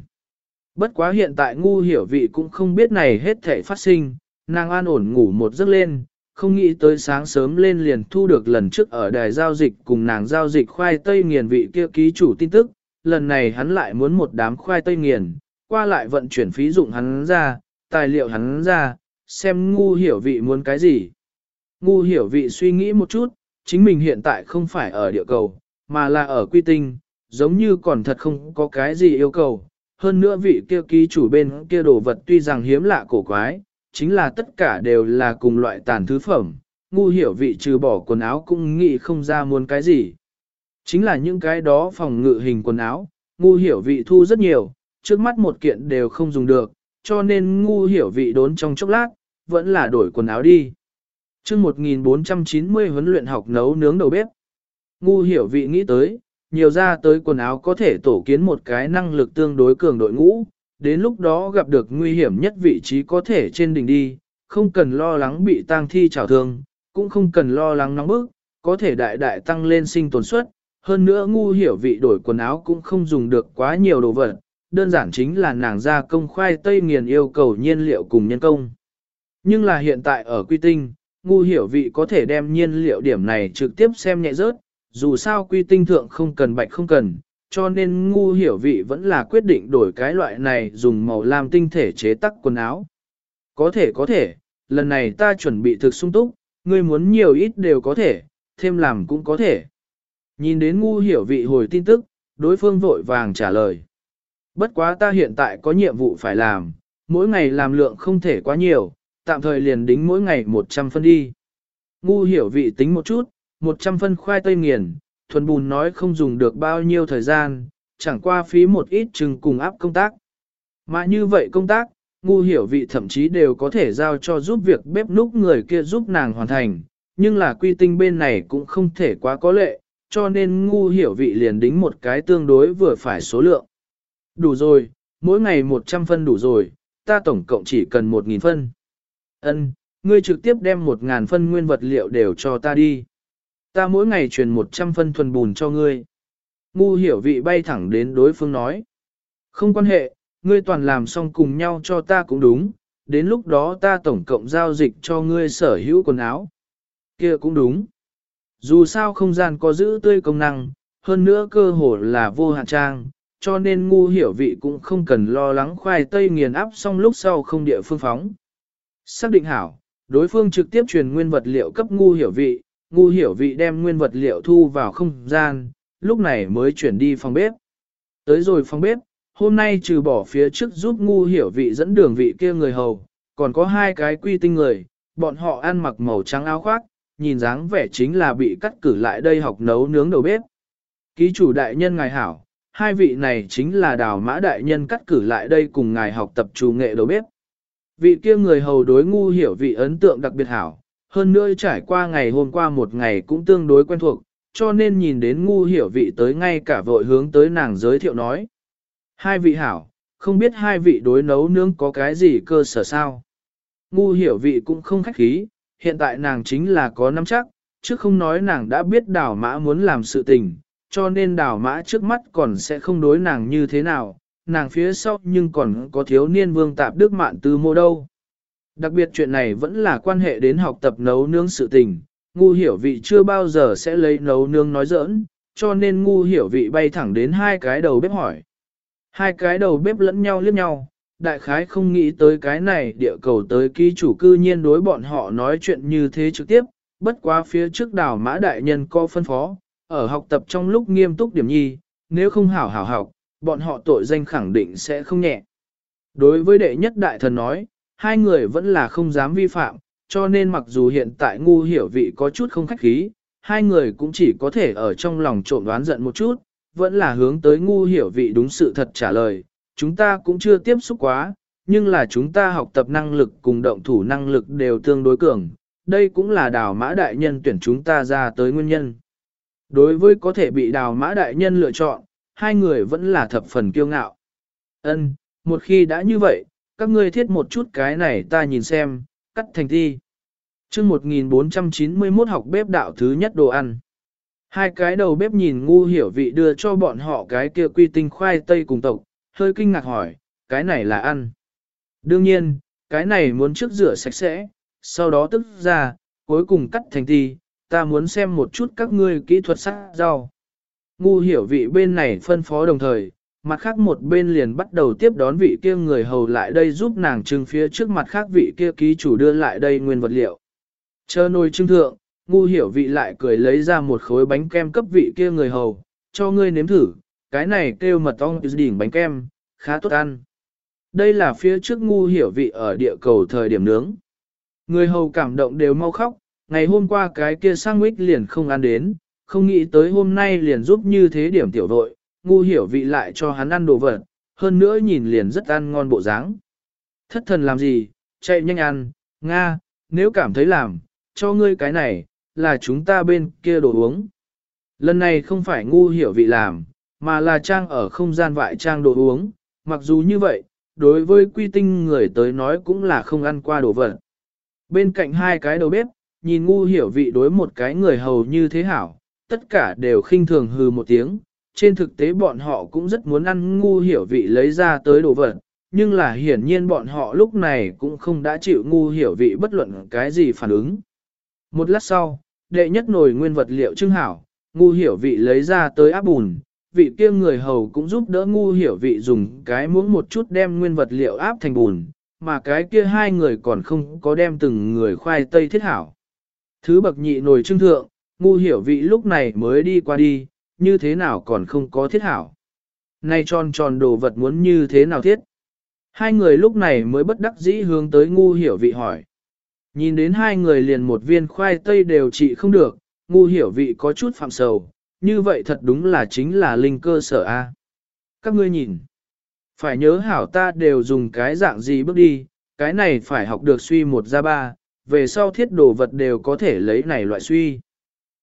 Bất quá hiện tại ngu hiểu vị cũng không biết này hết thể phát sinh, nàng an ổn ngủ một giấc lên, không nghĩ tới sáng sớm lên liền thu được lần trước ở đài giao dịch cùng nàng giao dịch khoai tây nghiền vị kia ký chủ tin tức, lần này hắn lại muốn một đám khoai tây nghiền, qua lại vận chuyển phí dụng hắn ra, tài liệu hắn ra, xem ngu hiểu vị muốn cái gì. Ngu hiểu vị suy nghĩ một chút, chính mình hiện tại không phải ở địa cầu, mà là ở quy tinh, giống như còn thật không có cái gì yêu cầu, hơn nữa vị kia ký chủ bên kia đồ vật tuy rằng hiếm lạ cổ quái, chính là tất cả đều là cùng loại tàn thứ phẩm, ngu hiểu vị trừ bỏ quần áo cũng nghĩ không ra muốn cái gì. Chính là những cái đó phòng ngự hình quần áo, ngu hiểu vị thu rất nhiều, trước mắt một kiện đều không dùng được, cho nên ngu hiểu vị đốn trong chốc lát, vẫn là đổi quần áo đi. chương 1490 huấn luyện học nấu nướng đầu bếp. Ngu hiểu vị nghĩ tới, nhiều ra tới quần áo có thể tổ kiến một cái năng lực tương đối cường đội ngũ, đến lúc đó gặp được nguy hiểm nhất vị trí có thể trên đỉnh đi, không cần lo lắng bị tang thi trào thương, cũng không cần lo lắng nóng bức, có thể đại đại tăng lên sinh tồn suất. Hơn nữa ngu hiểu vị đổi quần áo cũng không dùng được quá nhiều đồ vật, đơn giản chính là nàng ra công khoai tây nghiền yêu cầu nhiên liệu cùng nhân công. Nhưng là hiện tại ở quy tinh, ngu hiểu vị có thể đem nhiên liệu điểm này trực tiếp xem nhẹ rớt, dù sao quy tinh thượng không cần bạch không cần, cho nên ngu hiểu vị vẫn là quyết định đổi cái loại này dùng màu lam tinh thể chế tắc quần áo. Có thể có thể, lần này ta chuẩn bị thực sung túc, ngươi muốn nhiều ít đều có thể, thêm làm cũng có thể. Nhìn đến ngu hiểu vị hồi tin tức, đối phương vội vàng trả lời. Bất quá ta hiện tại có nhiệm vụ phải làm, mỗi ngày làm lượng không thể quá nhiều, tạm thời liền đính mỗi ngày 100 phân đi. Ngu hiểu vị tính một chút, 100 phân khoai tây nghiền, thuần bùn nói không dùng được bao nhiêu thời gian, chẳng qua phí một ít chừng cùng áp công tác. Mà như vậy công tác, ngu hiểu vị thậm chí đều có thể giao cho giúp việc bếp núc người kia giúp nàng hoàn thành, nhưng là quy tinh bên này cũng không thể quá có lệ, cho nên ngu hiểu vị liền đính một cái tương đối vừa phải số lượng. Đủ rồi, mỗi ngày 100 phân đủ rồi, ta tổng cộng chỉ cần 1.000 phân. Ân, ngươi trực tiếp đem 1.000 phân nguyên vật liệu đều cho ta đi. Ta mỗi ngày truyền 100 phân thuần bùn cho ngươi. Ngu hiểu vị bay thẳng đến đối phương nói. Không quan hệ, ngươi toàn làm xong cùng nhau cho ta cũng đúng, đến lúc đó ta tổng cộng giao dịch cho ngươi sở hữu quần áo. kia cũng đúng. Dù sao không gian có giữ tươi công năng, hơn nữa cơ hồ là vô hạn trang, cho nên ngu hiểu vị cũng không cần lo lắng khoai tây nghiền áp xong lúc sau không địa phương phóng. Xác định hảo, đối phương trực tiếp truyền nguyên vật liệu cấp ngu hiểu vị, ngu hiểu vị đem nguyên vật liệu thu vào không gian, lúc này mới chuyển đi phòng bếp. Tới rồi phòng bếp, hôm nay trừ bỏ phía trước giúp ngu hiểu vị dẫn đường vị kia người hầu, còn có hai cái quy tinh người, bọn họ ăn mặc màu trắng áo khoác, nhìn dáng vẻ chính là bị cắt cử lại đây học nấu nướng đầu bếp. Ký chủ đại nhân ngài hảo, hai vị này chính là đào mã đại nhân cắt cử lại đây cùng ngài học tập chủ nghệ đầu bếp. Vị kia người hầu đối ngu hiểu vị ấn tượng đặc biệt hảo, hơn nữa trải qua ngày hôm qua một ngày cũng tương đối quen thuộc, cho nên nhìn đến ngu hiểu vị tới ngay cả vội hướng tới nàng giới thiệu nói. Hai vị hảo, không biết hai vị đối nấu nướng có cái gì cơ sở sao? Ngu hiểu vị cũng không khách khí, hiện tại nàng chính là có nắm chắc, chứ không nói nàng đã biết đào mã muốn làm sự tình, cho nên đào mã trước mắt còn sẽ không đối nàng như thế nào, nàng phía sau nhưng còn có thiếu niên vương tạp đức mạn tư mô đâu. Đặc biệt chuyện này vẫn là quan hệ đến học tập nấu nướng sự tình, ngu hiểu vị chưa bao giờ sẽ lấy nấu nướng nói giỡn, cho nên ngu hiểu vị bay thẳng đến hai cái đầu bếp hỏi. Hai cái đầu bếp lẫn nhau liếc nhau, đại khái không nghĩ tới cái này địa cầu tới ký chủ cư nhiên đối bọn họ nói chuyện như thế trực tiếp, bất quá phía trước đảo mã đại nhân có phân phó, ở học tập trong lúc nghiêm túc điểm nhi, nếu không hảo hảo học, bọn họ tội danh khẳng định sẽ không nhẹ. Đối với đệ nhất đại thần nói, hai người vẫn là không dám vi phạm, cho nên mặc dù hiện tại ngu hiểu vị có chút không khách khí, hai người cũng chỉ có thể ở trong lòng trộm đoán giận một chút, vẫn là hướng tới ngu hiểu vị đúng sự thật trả lời, chúng ta cũng chưa tiếp xúc quá, nhưng là chúng ta học tập năng lực cùng động thủ năng lực đều tương đối cường, đây cũng là đào mã đại nhân tuyển chúng ta ra tới nguyên nhân. Đối với có thể bị đào mã đại nhân lựa chọn, hai người vẫn là thập phần kiêu ngạo. Ân, một khi đã như vậy, các ngươi thiết một chút cái này ta nhìn xem, cắt thành thi. chương 1491 học bếp đạo thứ nhất đồ ăn. Hai cái đầu bếp nhìn ngu hiểu vị đưa cho bọn họ cái kia quy tinh khoai tây cùng tộc, hơi kinh ngạc hỏi, cái này là ăn. Đương nhiên, cái này muốn trước rửa sạch sẽ, sau đó tức ra, cuối cùng cắt thành thi, ta muốn xem một chút các ngươi kỹ thuật sắc rau. Ngu hiểu vị bên này phân phó đồng thời, mặt khác một bên liền bắt đầu tiếp đón vị kia người hầu lại đây giúp nàng trưng phía trước mặt khác vị kia ký chủ đưa lại đây nguyên vật liệu. Chờ nồi trưng thượng, ngu hiểu vị lại cười lấy ra một khối bánh kem cấp vị kia người hầu, cho ngươi nếm thử, cái này kêu mật ong đỉnh bánh kem, khá tốt ăn. Đây là phía trước ngu hiểu vị ở địa cầu thời điểm nướng. Người hầu cảm động đều mau khóc, ngày hôm qua cái kia sang liền không ăn đến, không nghĩ tới hôm nay liền giúp như thế điểm tiểu đội, ngu hiểu vị lại cho hắn ăn đồ vật, hơn nữa nhìn liền rất ăn ngon bộ dáng. Thất thần làm gì, chạy nhanh ăn, Nga, nếu cảm thấy làm, cho ngươi cái này, là chúng ta bên kia đồ uống. Lần này không phải ngu hiểu vị làm, mà là trang ở không gian vại trang đồ uống, mặc dù như vậy, đối với quy tinh người tới nói cũng là không ăn qua đồ vật. Bên cạnh hai cái đầu bếp, nhìn ngu hiểu vị đối một cái người hầu như thế hảo, tất cả đều khinh thường hừ một tiếng, trên thực tế bọn họ cũng rất muốn ăn ngu hiểu vị lấy ra tới đồ vật, nhưng là hiển nhiên bọn họ lúc này cũng không đã chịu ngu hiểu vị bất luận cái gì phản ứng. Một lát sau, đệ nhất nồi nguyên vật liệu trưng hảo, ngu hiểu vị lấy ra tới áp bùn, vị kia người hầu cũng giúp đỡ ngu hiểu vị dùng cái muỗng một chút đem nguyên vật liệu áp thành bùn, mà cái kia hai người còn không có đem từng người khoai tây thiết hảo. Thứ bậc nhị nồi trưng thượng, ngu hiểu vị lúc này mới đi qua đi, như thế nào còn không có thiết hảo. Nay tròn tròn đồ vật muốn như thế nào thiết? Hai người lúc này mới bất đắc dĩ hướng tới ngu hiểu vị hỏi. Nhìn đến hai người liền một viên khoai tây đều trị không được, ngu hiểu vị có chút phạm sầu, như vậy thật đúng là chính là linh cơ sở A. Các ngươi nhìn, phải nhớ hảo ta đều dùng cái dạng gì bước đi, cái này phải học được suy một ra ba, về sau thiết đồ vật đều có thể lấy này loại suy.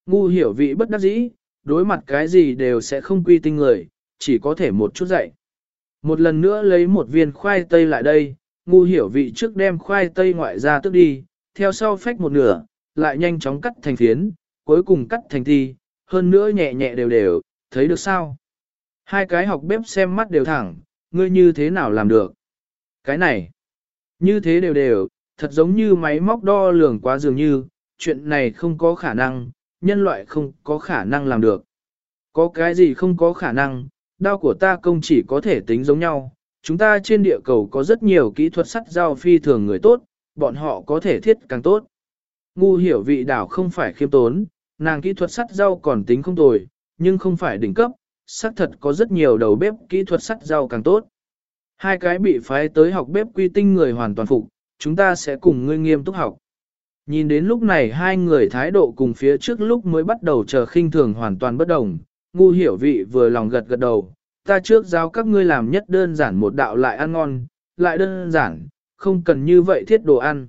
Ngu hiểu vị bất đắc dĩ, đối mặt cái gì đều sẽ không quy tinh người, chỉ có thể một chút dạy. Một lần nữa lấy một viên khoai tây lại đây, ngu hiểu vị trước đem khoai tây ngoại ra tức đi, theo sau phách một nửa, lại nhanh chóng cắt thành phiến, cuối cùng cắt thành thi, hơn nữa nhẹ nhẹ đều đều, thấy được sao? Hai cái học bếp xem mắt đều thẳng, ngươi như thế nào làm được? Cái này, như thế đều đều, thật giống như máy móc đo lường quá dường như, chuyện này không có khả năng, nhân loại không có khả năng làm được. Có cái gì không có khả năng, đao của ta công chỉ có thể tính giống nhau, chúng ta trên địa cầu có rất nhiều kỹ thuật sắt dao phi thường người tốt, bọn họ có thể thiết càng tốt. Ngu hiểu vị đảo không phải khiêm tốn, nàng kỹ thuật sắt rau còn tính không tồi, nhưng không phải đỉnh cấp, xác thật có rất nhiều đầu bếp kỹ thuật sắt rau càng tốt. Hai cái bị phái tới học bếp quy tinh người hoàn toàn phục, chúng ta sẽ cùng ngươi nghiêm túc học. Nhìn đến lúc này hai người thái độ cùng phía trước lúc mới bắt đầu chờ khinh thường hoàn toàn bất đồng, ngu hiểu vị vừa lòng gật gật đầu, ta trước giáo các ngươi làm nhất đơn giản một đạo lại ăn ngon, lại đơn giản, không cần như vậy thiết đồ ăn.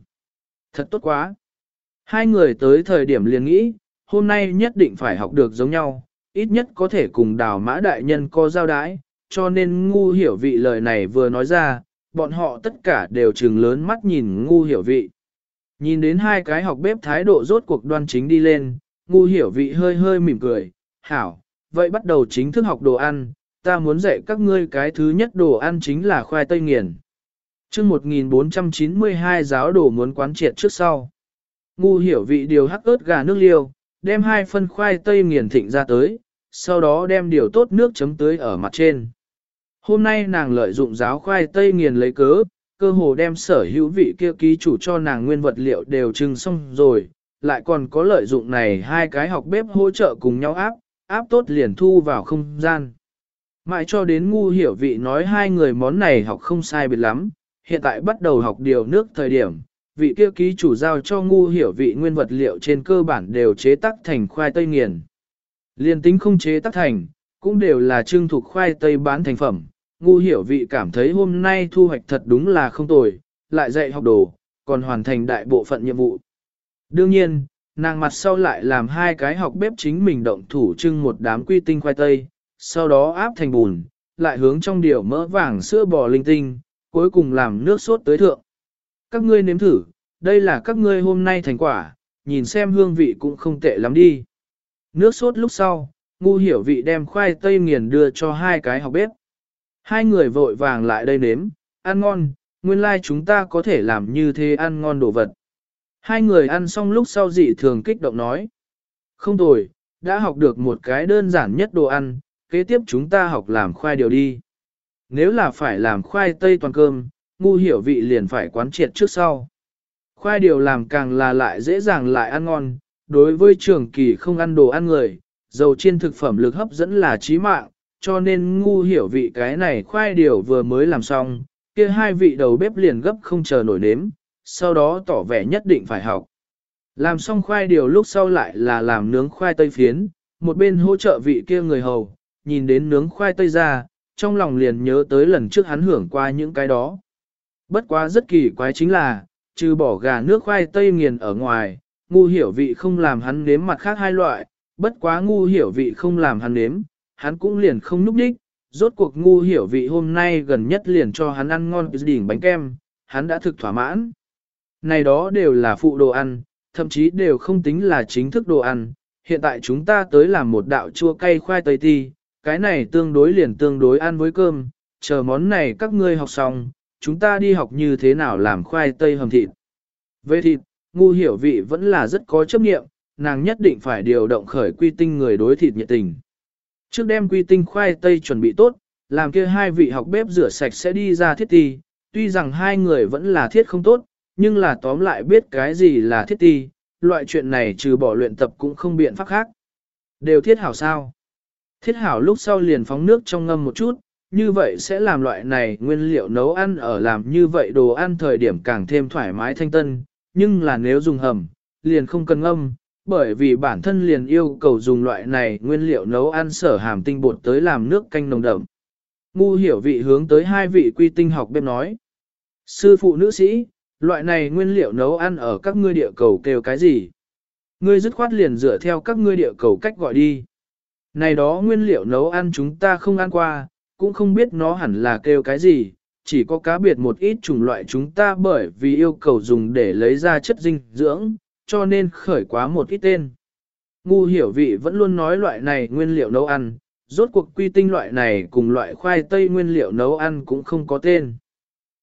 Thật tốt quá. Hai người tới thời điểm liền nghĩ, hôm nay nhất định phải học được giống nhau, ít nhất có thể cùng đào mã đại nhân có giao đái, cho nên ngu hiểu vị lời này vừa nói ra, bọn họ tất cả đều trừng lớn mắt nhìn ngu hiểu vị. Nhìn đến hai cái học bếp thái độ rốt cuộc đoan chính đi lên, ngu hiểu vị hơi hơi mỉm cười, hảo, vậy bắt đầu chính thức học đồ ăn, ta muốn dạy các ngươi cái thứ nhất đồ ăn chính là khoai tây nghiền. chương 1492 giáo đồ muốn quán triệt trước sau. Ngu hiểu vị điều hắc ớt gà nước liêu, đem hai phân khoai tây nghiền thịnh ra tới, sau đó đem điều tốt nước chấm tưới ở mặt trên. Hôm nay nàng lợi dụng giáo khoai tây nghiền lấy cớ, cơ hồ đem sở hữu vị kia ký chủ cho nàng nguyên vật liệu đều trưng xong rồi, lại còn có lợi dụng này hai cái học bếp hỗ trợ cùng nhau áp, áp tốt liền thu vào không gian. Mãi cho đến ngu hiểu vị nói hai người món này học không sai biệt lắm, hiện tại bắt đầu học điều nước thời điểm, vị kia ký chủ giao cho ngu hiểu vị nguyên vật liệu trên cơ bản đều chế tác thành khoai tây nghiền. Liên tính không chế tác thành, cũng đều là trưng thuộc khoai tây bán thành phẩm. Ngu hiểu vị cảm thấy hôm nay thu hoạch thật đúng là không tồi, lại dạy học đồ, còn hoàn thành đại bộ phận nhiệm vụ. Đương nhiên, nàng mặt sau lại làm hai cái học bếp chính mình động thủ trưng một đám quy tinh khoai tây, sau đó áp thành bùn, lại hướng trong điều mỡ vàng sữa bò linh tinh, cuối cùng làm nước sốt tới thượng. Các ngươi nếm thử, đây là các ngươi hôm nay thành quả, nhìn xem hương vị cũng không tệ lắm đi. Nước sốt lúc sau, ngu hiểu vị đem khoai tây nghiền đưa cho hai cái học bếp. Hai người vội vàng lại đây nếm, ăn ngon, nguyên lai like chúng ta có thể làm như thế ăn ngon đồ vật. Hai người ăn xong lúc sau dị thường kích động nói. Không tồi, đã học được một cái đơn giản nhất đồ ăn, kế tiếp chúng ta học làm khoai điều đi. Nếu là phải làm khoai tây toàn cơm, ngu hiểu vị liền phải quán triệt trước sau. Khoai điều làm càng là lại dễ dàng lại ăn ngon, đối với trường kỳ không ăn đồ ăn người, dầu chiên thực phẩm lực hấp dẫn là chí mạng, cho nên ngu hiểu vị cái này khoai điều vừa mới làm xong, kia hai vị đầu bếp liền gấp không chờ nổi nếm, sau đó tỏ vẻ nhất định phải học. Làm xong khoai điều lúc sau lại là làm nướng khoai tây phiến, một bên hỗ trợ vị kia người hầu, nhìn đến nướng khoai tây ra, trong lòng liền nhớ tới lần trước hắn hưởng qua những cái đó. Bất quá rất kỳ quái chính là, trừ bỏ gà nước khoai tây nghiền ở ngoài, ngu hiểu vị không làm hắn nếm mặt khác hai loại, bất quá ngu hiểu vị không làm hắn nếm, hắn cũng liền không núp đích, rốt cuộc ngu hiểu vị hôm nay gần nhất liền cho hắn ăn ngon đỉnh bánh kem, hắn đã thực thỏa mãn. Này đó đều là phụ đồ ăn, thậm chí đều không tính là chính thức đồ ăn, hiện tại chúng ta tới làm một đạo chua cay khoai tây ti, cái này tương đối liền tương đối ăn với cơm, chờ món này các ngươi học xong, chúng ta đi học như thế nào làm khoai tây hầm thịt. Về thịt, ngu hiểu vị vẫn là rất có chấp nghiệm, nàng nhất định phải điều động khởi quy tinh người đối thịt nhiệt tình. Trước đem quy tinh khoai tây chuẩn bị tốt, làm kia hai vị học bếp rửa sạch sẽ đi ra thiết ti, tuy rằng hai người vẫn là thiết không tốt, nhưng là tóm lại biết cái gì là thiết ti, loại chuyện này trừ bỏ luyện tập cũng không biện pháp khác. Đều thiết hảo sao? Thiết hảo lúc sau liền phóng nước trong ngâm một chút, như vậy sẽ làm loại này nguyên liệu nấu ăn ở làm như vậy đồ ăn thời điểm càng thêm thoải mái thanh tân, nhưng là nếu dùng hầm, liền không cần ngâm, bởi vì bản thân liền yêu cầu dùng loại này nguyên liệu nấu ăn sở hàm tinh bột tới làm nước canh nồng đậm. Ngu hiểu vị hướng tới hai vị quy tinh học bếp nói. Sư phụ nữ sĩ, loại này nguyên liệu nấu ăn ở các ngươi địa cầu kêu cái gì? Ngươi dứt khoát liền dựa theo các ngươi địa cầu cách gọi đi. Này đó nguyên liệu nấu ăn chúng ta không ăn qua, cũng không biết nó hẳn là kêu cái gì, chỉ có cá biệt một ít chủng loại chúng ta bởi vì yêu cầu dùng để lấy ra chất dinh dưỡng, cho nên khởi quá một ít tên. Ngu hiểu vị vẫn luôn nói loại này nguyên liệu nấu ăn, rốt cuộc quy tinh loại này cùng loại khoai tây nguyên liệu nấu ăn cũng không có tên.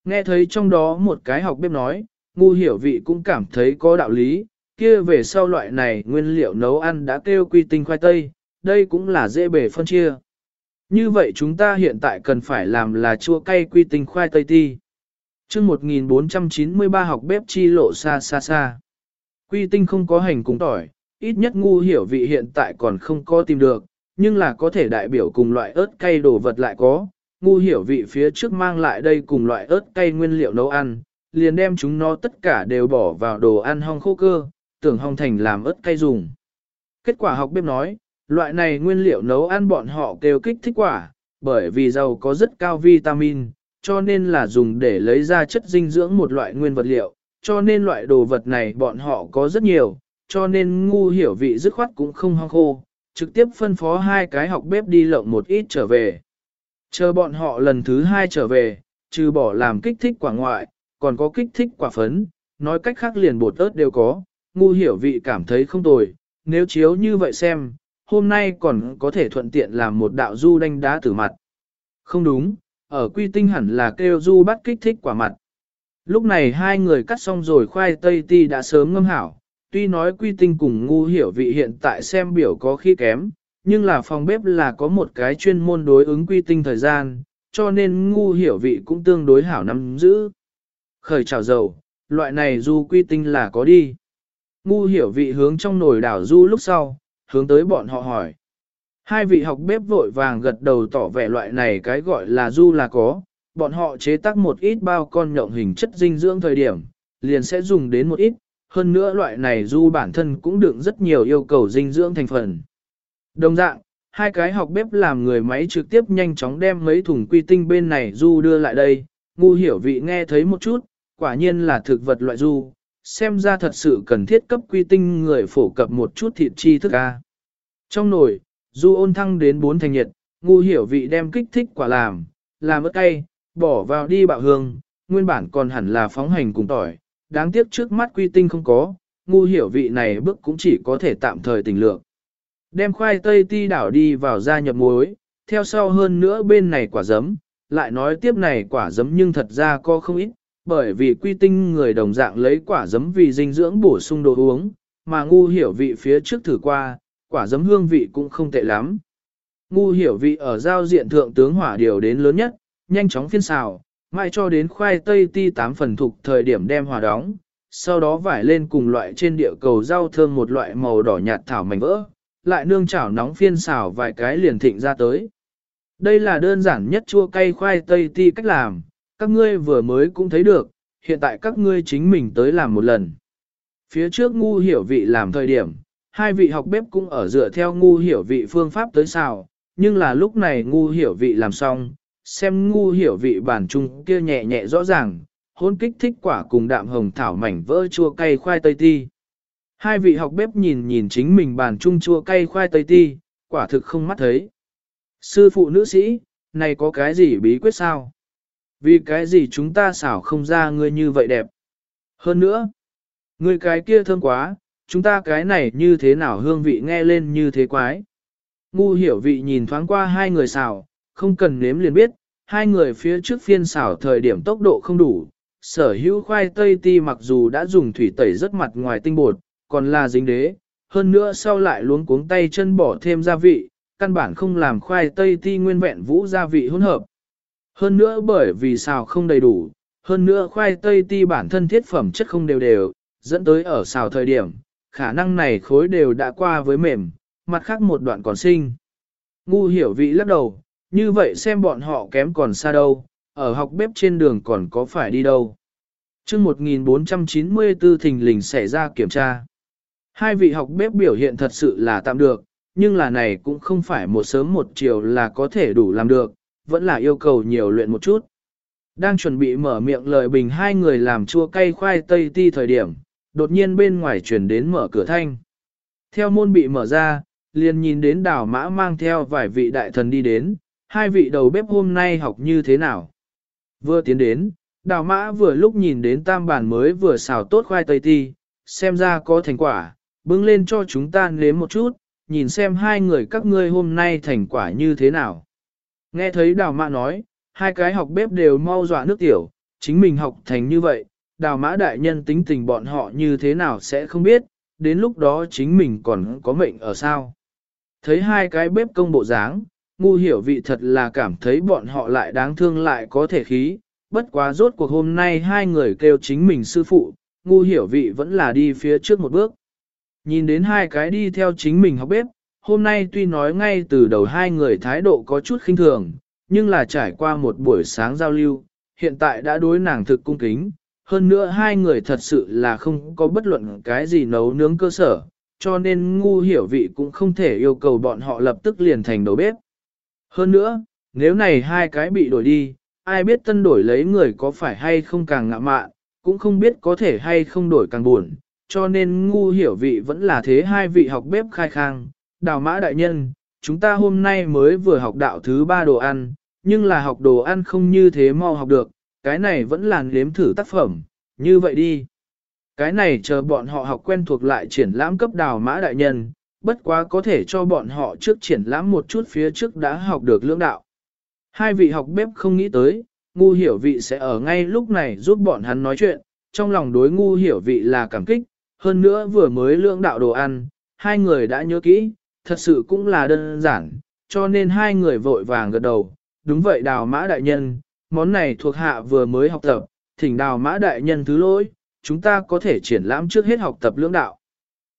Nghe thấy trong đó một cái học bếp nói, ngu hiểu vị cũng cảm thấy có đạo lý, kia về sau loại này nguyên liệu nấu ăn đã kêu quy tinh khoai tây, đây cũng là dễ bề phân chia. Như vậy chúng ta hiện tại cần phải làm là chua cay quy tinh khoai tây ti. chương 1493 học bếp chi lộ xa xa xa. Quy tinh không có hành cùng tỏi, ít nhất ngu hiểu vị hiện tại còn không có tìm được, nhưng là có thể đại biểu cùng loại ớt cay đồ vật lại có. Ngu hiểu vị phía trước mang lại đây cùng loại ớt cay nguyên liệu nấu ăn, liền đem chúng nó tất cả đều bỏ vào đồ ăn hong khô cơ, tưởng hong thành làm ớt cay dùng. Kết quả học bếp nói, loại này nguyên liệu nấu ăn bọn họ kêu kích thích quả, bởi vì giàu có rất cao vitamin, cho nên là dùng để lấy ra chất dinh dưỡng một loại nguyên vật liệu, cho nên loại đồ vật này bọn họ có rất nhiều, cho nên ngu hiểu vị dứt khoát cũng không hoang khô, trực tiếp phân phó hai cái học bếp đi lộng một ít trở về. Chờ bọn họ lần thứ hai trở về, trừ bỏ làm kích thích quả ngoại, còn có kích thích quả phấn, nói cách khác liền bột ớt đều có, ngu hiểu vị cảm thấy không tồi, nếu chiếu như vậy xem, hôm nay còn có thể thuận tiện làm một đạo du đanh đá tử mặt. Không đúng, ở quy tinh hẳn là kêu du bắt kích thích quả mặt. Lúc này hai người cắt xong rồi khoai tây ti đã sớm ngâm hảo, tuy nói quy tinh cùng ngu hiểu vị hiện tại xem biểu có khi kém, nhưng là phòng bếp là có một cái chuyên môn đối ứng quy tinh thời gian, cho nên ngu hiểu vị cũng tương đối hảo nắm giữ. Khởi chào dầu, loại này du quy tinh là có đi. Ngu hiểu vị hướng trong nồi đảo du lúc sau, hướng tới bọn họ hỏi. Hai vị học bếp vội vàng gật đầu tỏ vẻ loại này cái gọi là du là có, bọn họ chế tác một ít bao con nhộng hình chất dinh dưỡng thời điểm, liền sẽ dùng đến một ít, hơn nữa loại này du bản thân cũng đựng rất nhiều yêu cầu dinh dưỡng thành phần. Đồng dạng, hai cái học bếp làm người máy trực tiếp nhanh chóng đem mấy thùng quy tinh bên này du đưa lại đây, ngu hiểu vị nghe thấy một chút, quả nhiên là thực vật loại du, xem ra thật sự cần thiết cấp quy tinh người phổ cập một chút thịt chi thức a. Trong nồi, du ôn thăng đến bốn thành nhiệt, ngu hiểu vị đem kích thích quả làm, làm ớt cay, bỏ vào đi bạo hương, nguyên bản còn hẳn là phóng hành cùng tỏi, đáng tiếc trước mắt quy tinh không có, ngu hiểu vị này bước cũng chỉ có thể tạm thời tình lượng. Đem khoai tây ti đảo đi vào gia nhập muối, theo sau hơn nữa bên này quả giấm, lại nói tiếp này quả giấm nhưng thật ra có không ít, bởi vì quy tinh người đồng dạng lấy quả giấm vì dinh dưỡng bổ sung đồ uống, mà ngu hiểu vị phía trước thử qua, quả giấm hương vị cũng không tệ lắm. Ngu hiểu vị ở giao diện thượng tướng hỏa điều đến lớn nhất, nhanh chóng phiên xào, mãi cho đến khoai tây ti tám phần thục thời điểm đem hòa đóng, sau đó vải lên cùng loại trên địa cầu rau thơm một loại màu đỏ nhạt thảo mảnh vỡ, lại nương chảo nóng phiên xào vài cái liền thịnh ra tới. Đây là đơn giản nhất chua cay khoai tây ti cách làm, các ngươi vừa mới cũng thấy được, hiện tại các ngươi chính mình tới làm một lần. Phía trước ngu hiểu vị làm thời điểm, hai vị học bếp cũng ở dựa theo ngu hiểu vị phương pháp tới xào, nhưng là lúc này ngu hiểu vị làm xong, xem ngu hiểu vị bản chung kia nhẹ nhẹ rõ ràng, hôn kích thích quả cùng đạm hồng thảo mảnh vỡ chua cay khoai tây ti. Hai vị học bếp nhìn nhìn chính mình bàn chung chua cay khoai tây ti, quả thực không mắt thấy. Sư phụ nữ sĩ, này có cái gì bí quyết sao? Vì cái gì chúng ta xảo không ra ngươi như vậy đẹp? Hơn nữa, ngươi cái kia thơm quá, chúng ta cái này như thế nào hương vị nghe lên như thế quái? Ngu hiểu vị nhìn thoáng qua hai người xảo, không cần nếm liền biết, hai người phía trước phiên xảo thời điểm tốc độ không đủ. Sở hữu khoai tây ti mặc dù đã dùng thủy tẩy rất mặt ngoài tinh bột, còn là dính đế, hơn nữa sau lại luống cuống tay chân bỏ thêm gia vị, căn bản không làm khoai tây ti nguyên vẹn vũ gia vị hỗn hợp. Hơn nữa bởi vì xào không đầy đủ, hơn nữa khoai tây ti bản thân thiết phẩm chất không đều đều, dẫn tới ở xào thời điểm, khả năng này khối đều đã qua với mềm, mặt khác một đoạn còn sinh. Ngu hiểu vị lắc đầu, như vậy xem bọn họ kém còn xa đâu, ở học bếp trên đường còn có phải đi đâu. chương 1494 thình lình xảy ra kiểm tra. Hai vị học bếp biểu hiện thật sự là tạm được, nhưng là này cũng không phải một sớm một chiều là có thể đủ làm được, vẫn là yêu cầu nhiều luyện một chút. Đang chuẩn bị mở miệng lời bình hai người làm chua cay khoai tây ti thời điểm, đột nhiên bên ngoài chuyển đến mở cửa thanh. Theo môn bị mở ra, liền nhìn đến đảo mã mang theo vài vị đại thần đi đến, hai vị đầu bếp hôm nay học như thế nào. Vừa tiến đến, đào mã vừa lúc nhìn đến tam bản mới vừa xào tốt khoai tây ti, xem ra có thành quả, bưng lên cho chúng ta nếm một chút, nhìn xem hai người các ngươi hôm nay thành quả như thế nào. Nghe thấy đào mã nói, hai cái học bếp đều mau dọa nước tiểu, chính mình học thành như vậy, đào mã đại nhân tính tình bọn họ như thế nào sẽ không biết, đến lúc đó chính mình còn có mệnh ở sao. Thấy hai cái bếp công bộ dáng, ngu hiểu vị thật là cảm thấy bọn họ lại đáng thương lại có thể khí, bất quá rốt cuộc hôm nay hai người kêu chính mình sư phụ, ngu hiểu vị vẫn là đi phía trước một bước. Nhìn đến hai cái đi theo chính mình học bếp, hôm nay tuy nói ngay từ đầu hai người thái độ có chút khinh thường, nhưng là trải qua một buổi sáng giao lưu, hiện tại đã đối nàng thực cung kính. Hơn nữa hai người thật sự là không có bất luận cái gì nấu nướng cơ sở, cho nên ngu hiểu vị cũng không thể yêu cầu bọn họ lập tức liền thành đầu bếp. Hơn nữa, nếu này hai cái bị đổi đi, ai biết tân đổi lấy người có phải hay không càng ngạ mạn, cũng không biết có thể hay không đổi càng buồn, cho nên ngu hiểu vị vẫn là thế hai vị học bếp khai khang. Đào mã đại nhân, chúng ta hôm nay mới vừa học đạo thứ ba đồ ăn, nhưng là học đồ ăn không như thế mau học được, cái này vẫn là nếm thử tác phẩm, như vậy đi. Cái này chờ bọn họ học quen thuộc lại triển lãm cấp đào mã đại nhân, bất quá có thể cho bọn họ trước triển lãm một chút phía trước đã học được lưỡng đạo. Hai vị học bếp không nghĩ tới, ngu hiểu vị sẽ ở ngay lúc này giúp bọn hắn nói chuyện, trong lòng đối ngu hiểu vị là cảm kích, hơn nữa vừa mới lưỡng đạo đồ ăn, hai người đã nhớ kỹ, thật sự cũng là đơn giản, cho nên hai người vội vàng gật đầu, đúng vậy đào mã đại nhân, món này thuộc hạ vừa mới học tập, thỉnh đào mã đại nhân thứ lỗi, chúng ta có thể triển lãm trước hết học tập lưỡng đạo.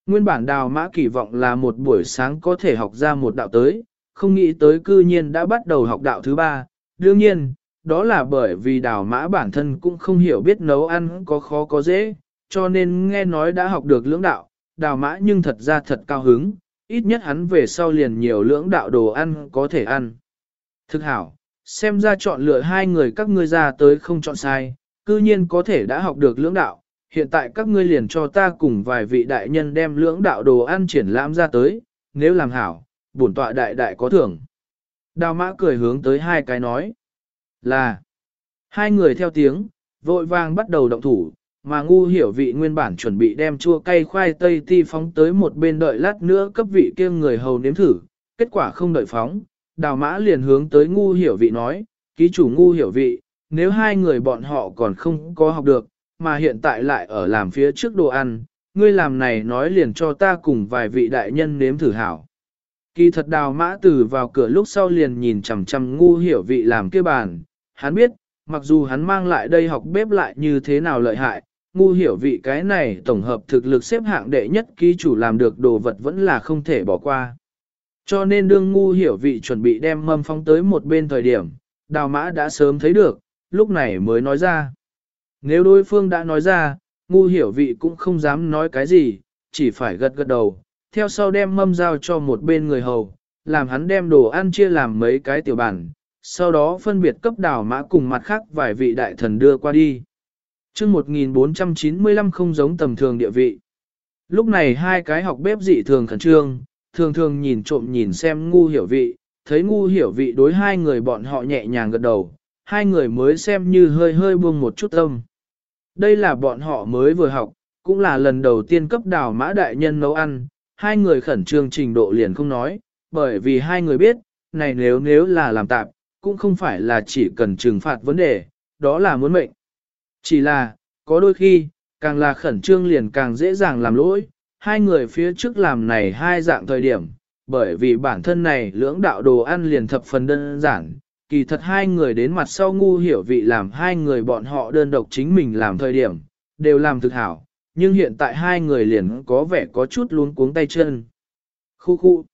Nguyên bản đào mã kỳ vọng là một buổi sáng có thể học ra một đạo tới, không nghĩ tới cư nhiên đã bắt đầu học đạo thứ ba. Đương nhiên, đó là bởi vì đào mã bản thân cũng không hiểu biết nấu ăn có khó có dễ, cho nên nghe nói đã học được lưỡng đạo, đào mã nhưng thật ra thật cao hứng, ít nhất hắn về sau liền nhiều lưỡng đạo đồ ăn có thể ăn. Thực hảo, xem ra chọn lựa hai người các ngươi ra tới không chọn sai, cư nhiên có thể đã học được lưỡng đạo, hiện tại các ngươi liền cho ta cùng vài vị đại nhân đem lưỡng đạo đồ ăn triển lãm ra tới, nếu làm hảo, bổn tọa đại đại có thưởng. Đào mã cười hướng tới hai cái nói, là, hai người theo tiếng, vội vàng bắt đầu động thủ, mà ngu hiểu vị nguyên bản chuẩn bị đem chua cay khoai tây ti phóng tới một bên đợi lát nữa cấp vị kia người hầu nếm thử, kết quả không đợi phóng, đào mã liền hướng tới ngu hiểu vị nói, ký chủ ngu hiểu vị, nếu hai người bọn họ còn không có học được, mà hiện tại lại ở làm phía trước đồ ăn, ngươi làm này nói liền cho ta cùng vài vị đại nhân nếm thử hảo. Kỳ thật đào mã tử vào cửa lúc sau liền nhìn chằm chằm ngu hiểu vị làm kia bàn, hắn biết, mặc dù hắn mang lại đây học bếp lại như thế nào lợi hại, ngu hiểu vị cái này tổng hợp thực lực xếp hạng đệ nhất ký chủ làm được đồ vật vẫn là không thể bỏ qua. Cho nên đương ngu hiểu vị chuẩn bị đem mâm phong tới một bên thời điểm, đào mã đã sớm thấy được, lúc này mới nói ra. Nếu đối phương đã nói ra, ngu hiểu vị cũng không dám nói cái gì, chỉ phải gật gật đầu, theo sau đem mâm giao cho một bên người hầu, làm hắn đem đồ ăn chia làm mấy cái tiểu bản, sau đó phân biệt cấp đảo mã cùng mặt khác vài vị đại thần đưa qua đi. chương 1495 không giống tầm thường địa vị. Lúc này hai cái học bếp dị thường khẩn trương, thường thường nhìn trộm nhìn xem ngu hiểu vị, thấy ngu hiểu vị đối hai người bọn họ nhẹ nhàng gật đầu, hai người mới xem như hơi hơi buông một chút tâm. Đây là bọn họ mới vừa học, cũng là lần đầu tiên cấp đào mã đại nhân nấu ăn, hai người khẩn trương trình độ liền không nói, bởi vì hai người biết, này nếu nếu là làm tạm, cũng không phải là chỉ cần trừng phạt vấn đề, đó là muốn mệnh. Chỉ là, có đôi khi, càng là khẩn trương liền càng dễ dàng làm lỗi, hai người phía trước làm này hai dạng thời điểm, bởi vì bản thân này lưỡng đạo đồ ăn liền thập phần đơn giản, kỳ thật hai người đến mặt sau ngu hiểu vị làm hai người bọn họ đơn độc chính mình làm thời điểm, đều làm thực hảo, nhưng hiện tại hai người liền có vẻ có chút luống cuống tay chân. Khu khu.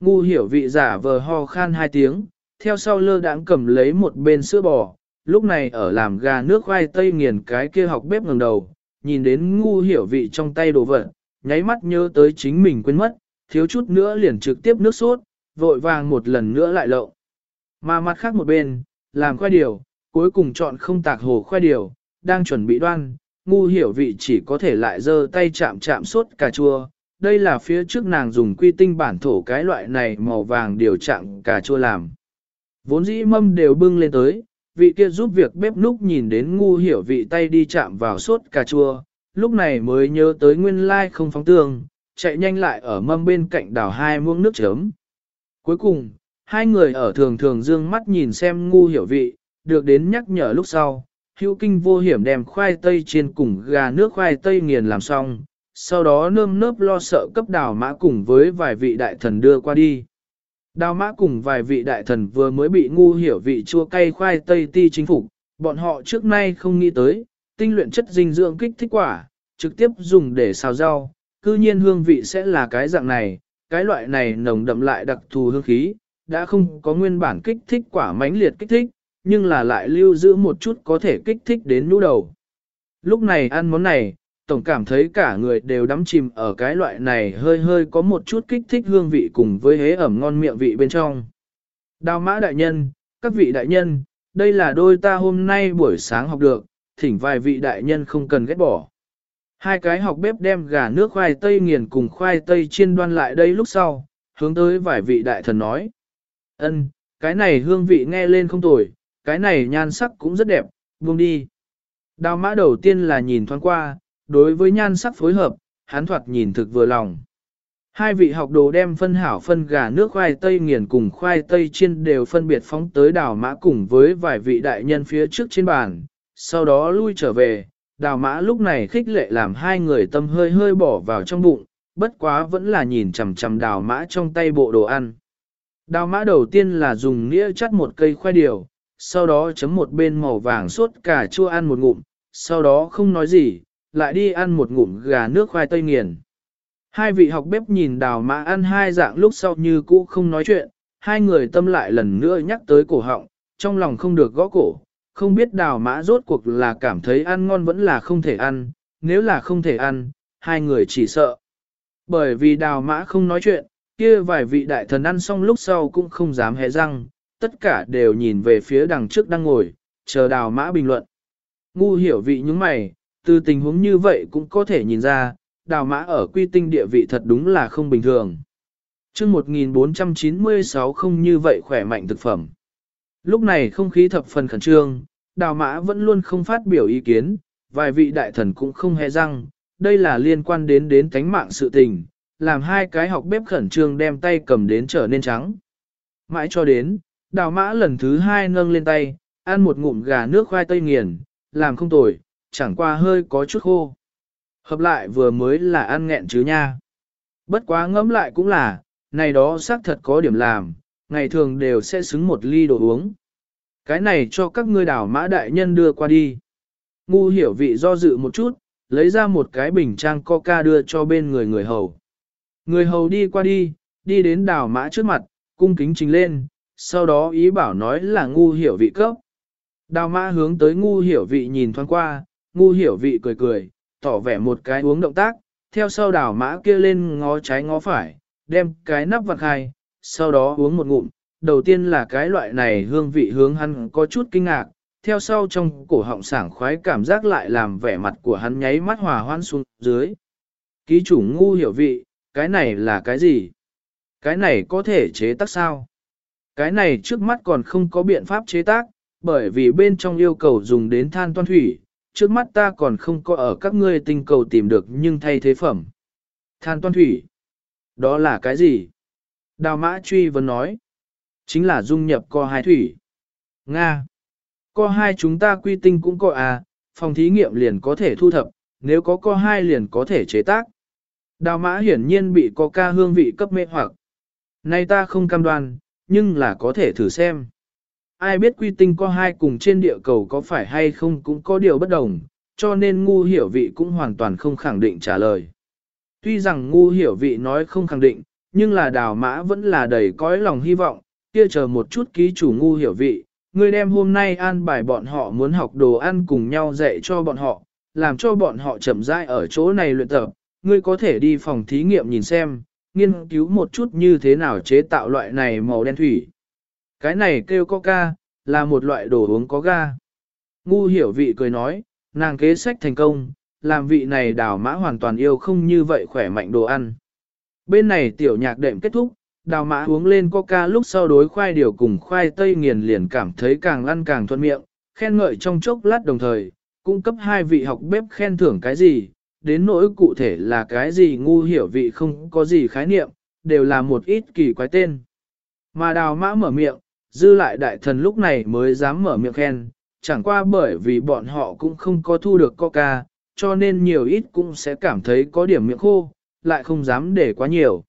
Ngu hiểu vị giả vờ ho khan hai tiếng, theo sau lơ đãng cầm lấy một bên sữa bò, lúc này ở làm gà nước khoai tây nghiền cái kia học bếp ngẩng đầu, nhìn đến ngu hiểu vị trong tay đồ vật, nháy mắt nhớ tới chính mình quên mất, thiếu chút nữa liền trực tiếp nước sốt, vội vàng một lần nữa lại lậu. Mà mặt khác một bên, làm khoai điều, cuối cùng chọn không tạc hồ khoai điều, đang chuẩn bị đoan, ngu hiểu vị chỉ có thể lại giơ tay chạm chạm sốt cà chua. Đây là phía trước nàng dùng quy tinh bản thổ cái loại này màu vàng điều chạm cà chua làm. Vốn dĩ mâm đều bưng lên tới, vị kia giúp việc bếp núc nhìn đến ngu hiểu vị tay đi chạm vào sốt cà chua, lúc này mới nhớ tới nguyên lai không phóng tương, chạy nhanh lại ở mâm bên cạnh đảo hai muỗng nước chấm. Cuối cùng, hai người ở thường thường dương mắt nhìn xem ngu hiểu vị, được đến nhắc nhở lúc sau, hữu kinh vô hiểm đem khoai tây chiên cùng gà nước khoai tây nghiền làm xong, sau đó nơm nớp lo sợ cấp đào mã cùng với vài vị đại thần đưa qua đi. Đào mã cùng vài vị đại thần vừa mới bị ngu hiểu vị chua cay khoai tây ti chính phục, bọn họ trước nay không nghĩ tới, tinh luyện chất dinh dưỡng kích thích quả, trực tiếp dùng để xào rau, cư nhiên hương vị sẽ là cái dạng này, cái loại này nồng đậm lại đặc thù hương khí, đã không có nguyên bản kích thích quả mãnh liệt kích thích, nhưng là lại lưu giữ một chút có thể kích thích đến nhũ đầu. Lúc này ăn món này, tổng cảm thấy cả người đều đắm chìm ở cái loại này hơi hơi có một chút kích thích hương vị cùng với hế ẩm ngon miệng vị bên trong. Đào mã đại nhân, các vị đại nhân, đây là đôi ta hôm nay buổi sáng học được, thỉnh vài vị đại nhân không cần ghét bỏ. Hai cái học bếp đem gà nước khoai tây nghiền cùng khoai tây chiên đoan lại đây lúc sau, hướng tới vài vị đại thần nói ân cái này hương vị nghe lên không tồi, cái này nhan sắc cũng rất đẹp, buông đi. Đào mã đầu tiên là nhìn thoáng qua, đối với nhan sắc phối hợp, hắn thoạt nhìn thực vừa lòng. Hai vị học đồ đem phân hảo phân gà nước khoai tây nghiền cùng khoai tây chiên đều phân biệt phóng tới đào mã cùng với vài vị đại nhân phía trước trên bàn, sau đó lui trở về, đào mã lúc này khích lệ làm hai người tâm hơi hơi bỏ vào trong bụng, bất quá vẫn là nhìn chằm chằm đào mã trong tay bộ đồ ăn. Đào mã đầu tiên là dùng nghĩa chắt một cây khoai điều, sau đó chấm một bên màu vàng suốt cà chua ăn một ngụm, sau đó không nói gì, lại đi ăn một ngụm gà nước khoai tây nghiền. Hai vị học bếp nhìn đào mã ăn hai dạng lúc sau như cũ không nói chuyện, hai người tâm lại lần nữa nhắc tới cổ họng, trong lòng không được gõ cổ, không biết đào mã rốt cuộc là cảm thấy ăn ngon vẫn là không thể ăn, nếu là không thể ăn, hai người chỉ sợ. Bởi vì đào mã không nói chuyện, kia vài vị đại thần ăn xong lúc sau cũng không dám hé răng, tất cả đều nhìn về phía đằng trước đang ngồi, chờ đào mã bình luận. Ngu hiểu vị những mày, từ tình huống như vậy cũng có thể nhìn ra, đào mã ở quy tinh địa vị thật đúng là không bình thường. chương 1496 không như vậy khỏe mạnh thực phẩm. Lúc này không khí thập phần khẩn trương, đào mã vẫn luôn không phát biểu ý kiến, vài vị đại thần cũng không hề răng, đây là liên quan đến đến tánh mạng sự tình, làm hai cái học bếp khẩn trương đem tay cầm đến trở nên trắng. Mãi cho đến, đào mã lần thứ hai nâng lên tay, ăn một ngụm gà nước khoai tây nghiền, làm không tồi, chẳng qua hơi có chút khô. Hợp lại vừa mới là ăn nghẹn chứ nha. Bất quá ngẫm lại cũng là, này đó xác thật có điểm làm, ngày thường đều sẽ xứng một ly đồ uống. Cái này cho các ngươi đảo mã đại nhân đưa qua đi. Ngu hiểu vị do dự một chút, lấy ra một cái bình trang coca đưa cho bên người người hầu. Người hầu đi qua đi, đi đến đào mã trước mặt, cung kính trình lên, sau đó ý bảo nói là ngu hiểu vị cấp. Đào mã hướng tới ngu hiểu vị nhìn thoáng qua, ngu hiểu vị cười cười, tỏ vẻ một cái uống động tác, theo sau đào mã kia lên ngó trái ngó phải, đem cái nắp vặt hai, sau đó uống một ngụm, đầu tiên là cái loại này hương vị hướng hắn có chút kinh ngạc, theo sau trong cổ họng sảng khoái cảm giác lại làm vẻ mặt của hắn nháy mắt hòa hoan xuống dưới. Ký chủ ngu hiểu vị, cái này là cái gì? Cái này có thể chế tác sao? Cái này trước mắt còn không có biện pháp chế tác, bởi vì bên trong yêu cầu dùng đến than toan thủy, trước mắt ta còn không có ở các ngươi tinh cầu tìm được nhưng thay thế phẩm. Than toan thủy. Đó là cái gì? Đào mã truy vấn nói. Chính là dung nhập co hai thủy. Nga. Co hai chúng ta quy tinh cũng có à, phòng thí nghiệm liền có thể thu thập, nếu có co hai liền có thể chế tác. Đào mã hiển nhiên bị có ca hương vị cấp mê hoặc. Nay ta không cam đoan, nhưng là có thể thử xem. Ai biết quy tinh có hai cùng trên địa cầu có phải hay không cũng có điều bất đồng, cho nên ngu hiểu vị cũng hoàn toàn không khẳng định trả lời. Tuy rằng ngu hiểu vị nói không khẳng định, nhưng là đào mã vẫn là đầy cõi lòng hy vọng, kia chờ một chút ký chủ ngu hiểu vị, người đem hôm nay an bài bọn họ muốn học đồ ăn cùng nhau dạy cho bọn họ, làm cho bọn họ chậm rãi ở chỗ này luyện tập, ngươi có thể đi phòng thí nghiệm nhìn xem, nghiên cứu một chút như thế nào chế tạo loại này màu đen thủy. Cái này kêu coca, là một loại đồ uống có ga. Ngu hiểu vị cười nói, nàng kế sách thành công, làm vị này đào mã hoàn toàn yêu không như vậy khỏe mạnh đồ ăn. Bên này tiểu nhạc đệm kết thúc, đào mã uống lên coca lúc sau đối khoai điều cùng khoai tây nghiền liền cảm thấy càng ăn càng thuận miệng, khen ngợi trong chốc lát đồng thời, cung cấp hai vị học bếp khen thưởng cái gì, đến nỗi cụ thể là cái gì ngu hiểu vị không có gì khái niệm, đều là một ít kỳ quái tên. Mà đào mã mở miệng, dư lại đại thần lúc này mới dám mở miệng khen, chẳng qua bởi vì bọn họ cũng không có thu được coca, cho nên nhiều ít cũng sẽ cảm thấy có điểm miệng khô, lại không dám để quá nhiều.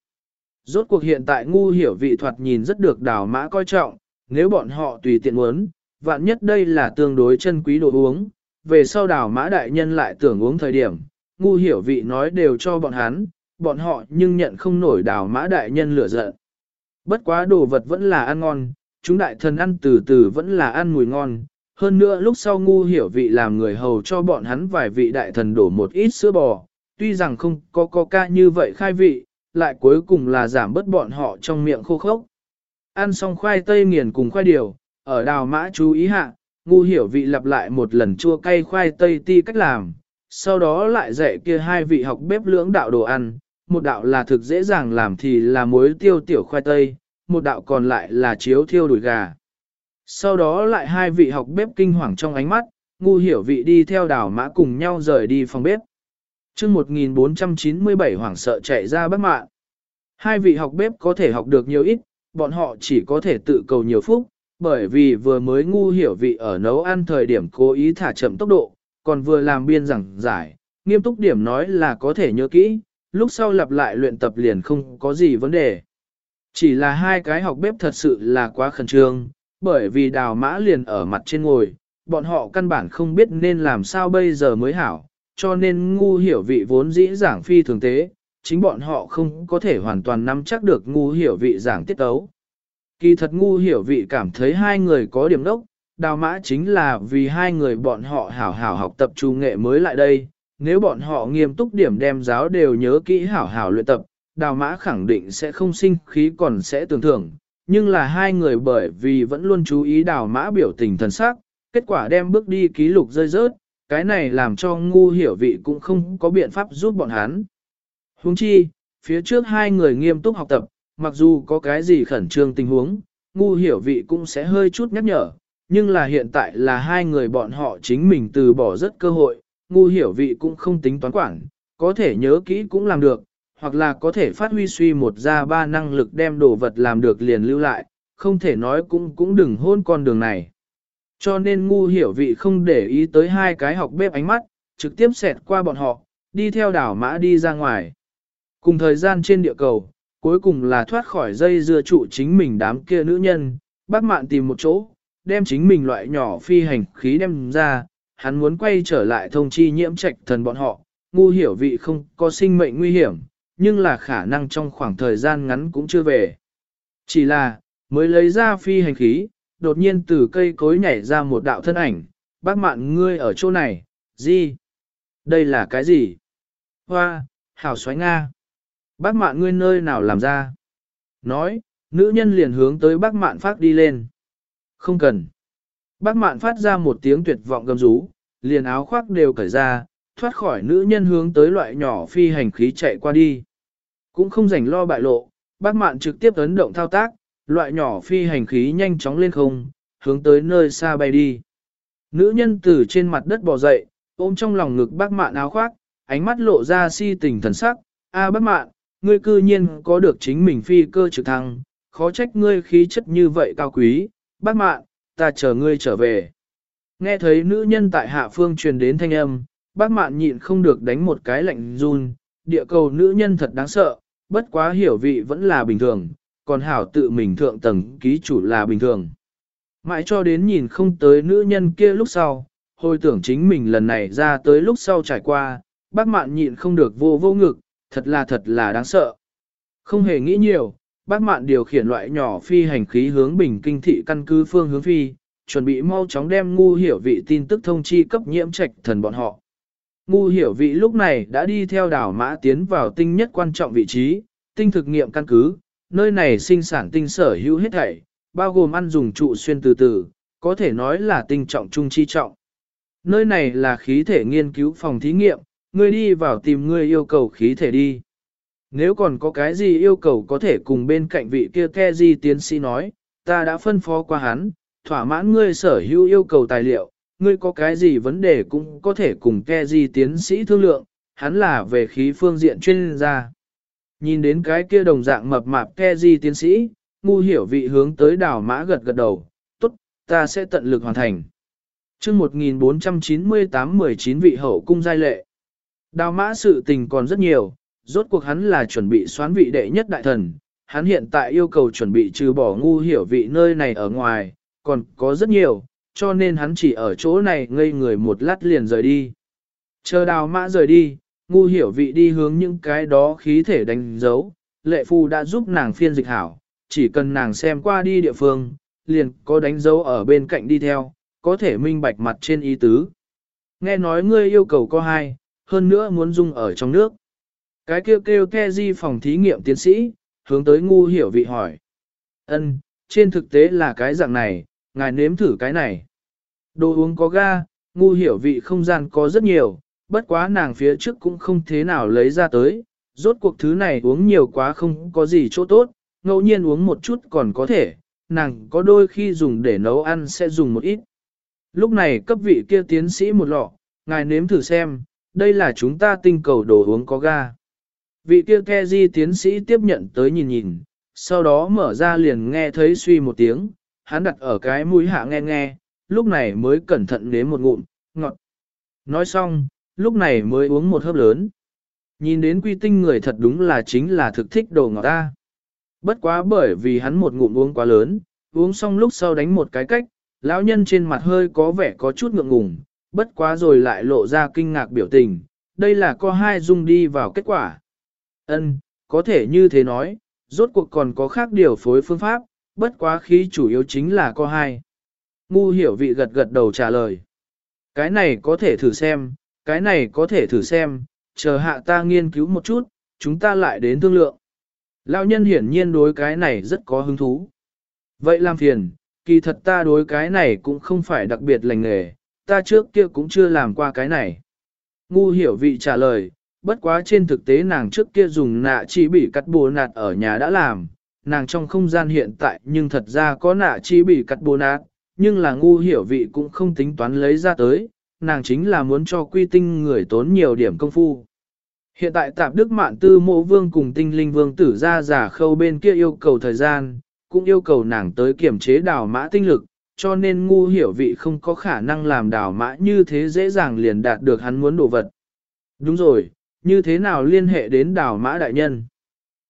Rốt cuộc hiện tại ngu hiểu vị thoạt nhìn rất được đào mã coi trọng, nếu bọn họ tùy tiện muốn, vạn nhất đây là tương đối chân quý đồ uống, về sau đào mã đại nhân lại tưởng uống thời điểm, ngu hiểu vị nói đều cho bọn hắn, bọn họ nhưng nhận không nổi đào mã đại nhân lửa giận. Bất quá đồ vật vẫn là ăn ngon, chúng đại thần ăn từ từ vẫn là ăn mùi ngon. Hơn nữa lúc sau ngu hiểu vị làm người hầu cho bọn hắn vài vị đại thần đổ một ít sữa bò, tuy rằng không có coca như vậy khai vị, lại cuối cùng là giảm bớt bọn họ trong miệng khô khốc. Ăn xong khoai tây nghiền cùng khoai điều, ở đào mã chú ý hạ, ngu hiểu vị lặp lại một lần chua cay khoai tây ti cách làm, sau đó lại dạy kia hai vị học bếp lưỡng đạo đồ ăn, một đạo là thực dễ dàng làm thì là muối tiêu tiểu khoai tây, một đạo còn lại là chiếu thiêu đùi gà. Sau đó lại hai vị học bếp kinh hoàng trong ánh mắt, ngu hiểu vị đi theo đảo mã cùng nhau rời đi phòng bếp. chương 1497 hoảng sợ chạy ra bất mạng. Hai vị học bếp có thể học được nhiều ít, bọn họ chỉ có thể tự cầu nhiều phúc, bởi vì vừa mới ngu hiểu vị ở nấu ăn thời điểm cố ý thả chậm tốc độ, còn vừa làm biên giảng giải, nghiêm túc điểm nói là có thể nhớ kỹ, lúc sau lặp lại luyện tập liền không có gì vấn đề. Chỉ là hai cái học bếp thật sự là quá khẩn trương, bởi vì đào mã liền ở mặt trên ngồi, bọn họ căn bản không biết nên làm sao bây giờ mới hảo, cho nên ngu hiểu vị vốn dĩ giảng phi thường tế, chính bọn họ không có thể hoàn toàn nắm chắc được ngu hiểu vị giảng tiết tấu. Kỳ thật ngu hiểu vị cảm thấy hai người có điểm đốc, đào mã chính là vì hai người bọn họ hảo hảo học tập trung nghệ mới lại đây, nếu bọn họ nghiêm túc điểm đem giáo đều nhớ kỹ hảo hảo luyện tập, đào mã khẳng định sẽ không sinh khí còn sẽ tưởng thưởng, nhưng là hai người bởi vì vẫn luôn chú ý đào mã biểu tình thần sắc, kết quả đem bước đi ký lục rơi rớt, cái này làm cho ngu hiểu vị cũng không có biện pháp giúp bọn hắn. Huống chi, phía trước hai người nghiêm túc học tập, mặc dù có cái gì khẩn trương tình huống, ngu hiểu vị cũng sẽ hơi chút nhắc nhở, nhưng là hiện tại là hai người bọn họ chính mình từ bỏ rất cơ hội, ngu hiểu vị cũng không tính toán quản, có thể nhớ kỹ cũng làm được, hoặc là có thể phát huy suy một ra ba năng lực đem đồ vật làm được liền lưu lại, không thể nói cũng cũng đừng hôn con đường này. Cho nên ngu hiểu vị không để ý tới hai cái học bếp ánh mắt, trực tiếp xẹt qua bọn họ, đi theo đảo mã đi ra ngoài. Cùng thời gian trên địa cầu, cuối cùng là thoát khỏi dây dưa trụ chính mình đám kia nữ nhân, bác mạn tìm một chỗ, đem chính mình loại nhỏ phi hành khí đem ra, hắn muốn quay trở lại thông chi nhiễm trạch thần bọn họ, ngu hiểu vị không có sinh mệnh nguy hiểm, nhưng là khả năng trong khoảng thời gian ngắn cũng chưa về. Chỉ là, mới lấy ra phi hành khí, đột nhiên từ cây cối nhảy ra một đạo thân ảnh, bác mạn ngươi ở chỗ này, gì? Đây là cái gì? Hoa, hảo xoáy Nga. Bác mạn ngươi nơi nào làm ra? Nói, nữ nhân liền hướng tới bác mạn phát đi lên. Không cần. Bác mạn phát ra một tiếng tuyệt vọng gầm rú, liền áo khoác đều cởi ra, thoát khỏi nữ nhân hướng tới loại nhỏ phi hành khí chạy qua đi. Cũng không rảnh lo bại lộ, bác mạn trực tiếp ấn động thao tác, loại nhỏ phi hành khí nhanh chóng lên không, hướng tới nơi xa bay đi. Nữ nhân từ trên mặt đất bò dậy, ôm trong lòng ngực bác mạn áo khoác, ánh mắt lộ ra si tình thần sắc. A bác mạn, ngươi cư nhiên có được chính mình phi cơ trực thăng, khó trách ngươi khí chất như vậy cao quý. Bác mạn, ta chờ ngươi trở về. Nghe thấy nữ nhân tại hạ phương truyền đến thanh âm, bác mạn nhịn không được đánh một cái lạnh run, địa cầu nữ nhân thật đáng sợ, bất quá hiểu vị vẫn là bình thường, còn hảo tự mình thượng tầng ký chủ là bình thường. Mãi cho đến nhìn không tới nữ nhân kia lúc sau, hồi tưởng chính mình lần này ra tới lúc sau trải qua, bác mạn nhịn không được vô vô ngực, thật là thật là đáng sợ. Không hề nghĩ nhiều, bác mạn điều khiển loại nhỏ phi hành khí hướng bình kinh thị căn cứ phương hướng phi, chuẩn bị mau chóng đem ngu hiểu vị tin tức thông chi cấp nhiễm trạch thần bọn họ. Ngu hiểu vị lúc này đã đi theo đảo mã tiến vào tinh nhất quan trọng vị trí, tinh thực nghiệm căn cứ, nơi này sinh sản tinh sở hữu hết thảy, bao gồm ăn dùng trụ xuyên từ từ, có thể nói là tinh trọng trung chi trọng. Nơi này là khí thể nghiên cứu phòng thí nghiệm, ngươi đi vào tìm ngươi yêu cầu khí thể đi. Nếu còn có cái gì yêu cầu có thể cùng bên cạnh vị kia ke di tiến sĩ nói, ta đã phân phó qua hắn, thỏa mãn ngươi sở hữu yêu cầu tài liệu, ngươi có cái gì vấn đề cũng có thể cùng ke di tiến sĩ thương lượng, hắn là về khí phương diện chuyên gia. Nhìn đến cái kia đồng dạng mập mạp ke di tiến sĩ, ngu hiểu vị hướng tới đảo mã gật gật đầu, tốt, ta sẽ tận lực hoàn thành. chương 1498-19 vị hậu cung giai lệ. Đào mã sự tình còn rất nhiều, rốt cuộc hắn là chuẩn bị xoán vị đệ nhất đại thần, hắn hiện tại yêu cầu chuẩn bị trừ bỏ ngu hiểu vị nơi này ở ngoài, còn có rất nhiều, cho nên hắn chỉ ở chỗ này ngây người một lát liền rời đi. Chờ đào mã rời đi, ngu hiểu vị đi hướng những cái đó khí thể đánh dấu, lệ phu đã giúp nàng phiên dịch hảo, chỉ cần nàng xem qua đi địa phương, liền có đánh dấu ở bên cạnh đi theo, có thể minh bạch mặt trên ý tứ. Nghe nói ngươi yêu cầu có hai, hơn nữa muốn dung ở trong nước. Cái kêu kêu ke di phòng thí nghiệm tiến sĩ, hướng tới ngu hiểu vị hỏi. ân trên thực tế là cái dạng này, ngài nếm thử cái này. Đồ uống có ga, ngu hiểu vị không gian có rất nhiều, bất quá nàng phía trước cũng không thế nào lấy ra tới, rốt cuộc thứ này uống nhiều quá không có gì chỗ tốt, ngẫu nhiên uống một chút còn có thể, nàng có đôi khi dùng để nấu ăn sẽ dùng một ít. Lúc này cấp vị kia tiến sĩ một lọ, ngài nếm thử xem, đây là chúng ta tinh cầu đồ uống có ga. Vị kia ke di tiến sĩ tiếp nhận tới nhìn nhìn, sau đó mở ra liền nghe thấy suy một tiếng, hắn đặt ở cái mũi hạ nghe nghe, lúc này mới cẩn thận nếm một ngụm, ngọt. Nói xong, lúc này mới uống một hớp lớn. Nhìn đến quy tinh người thật đúng là chính là thực thích đồ ngọt ta. Bất quá bởi vì hắn một ngụm uống quá lớn, uống xong lúc sau đánh một cái cách, lão nhân trên mặt hơi có vẻ có chút ngượng ngùng, bất quá rồi lại lộ ra kinh ngạc biểu tình, đây là có hai dung đi vào kết quả. Ân, có thể như thế nói, rốt cuộc còn có khác điều phối phương pháp, bất quá khí chủ yếu chính là có hai. Ngu hiểu vị gật gật đầu trả lời. Cái này có thể thử xem, cái này có thể thử xem, chờ hạ ta nghiên cứu một chút, chúng ta lại đến thương lượng. Lão nhân hiển nhiên đối cái này rất có hứng thú. Vậy làm phiền, kỳ thật ta đối cái này cũng không phải đặc biệt lành nghề, ta trước kia cũng chưa làm qua cái này. Ngu hiểu vị trả lời, bất quá trên thực tế nàng trước kia dùng nạ chi bị cắt bồ nạt ở nhà đã làm, nàng trong không gian hiện tại nhưng thật ra có nạ chi bị cắt bồ nạt, nhưng là ngu hiểu vị cũng không tính toán lấy ra tới, nàng chính là muốn cho quy tinh người tốn nhiều điểm công phu. Hiện tại tạp đức mạn tư mộ vương cùng tinh linh vương tử ra giả khâu bên kia yêu cầu thời gian, cũng yêu cầu nàng tới kiểm chế đào mã tinh lực, cho nên ngu hiểu vị không có khả năng làm đào mã như thế dễ dàng liền đạt được hắn muốn đồ vật. Đúng rồi, như thế nào liên hệ đến đào mã đại nhân?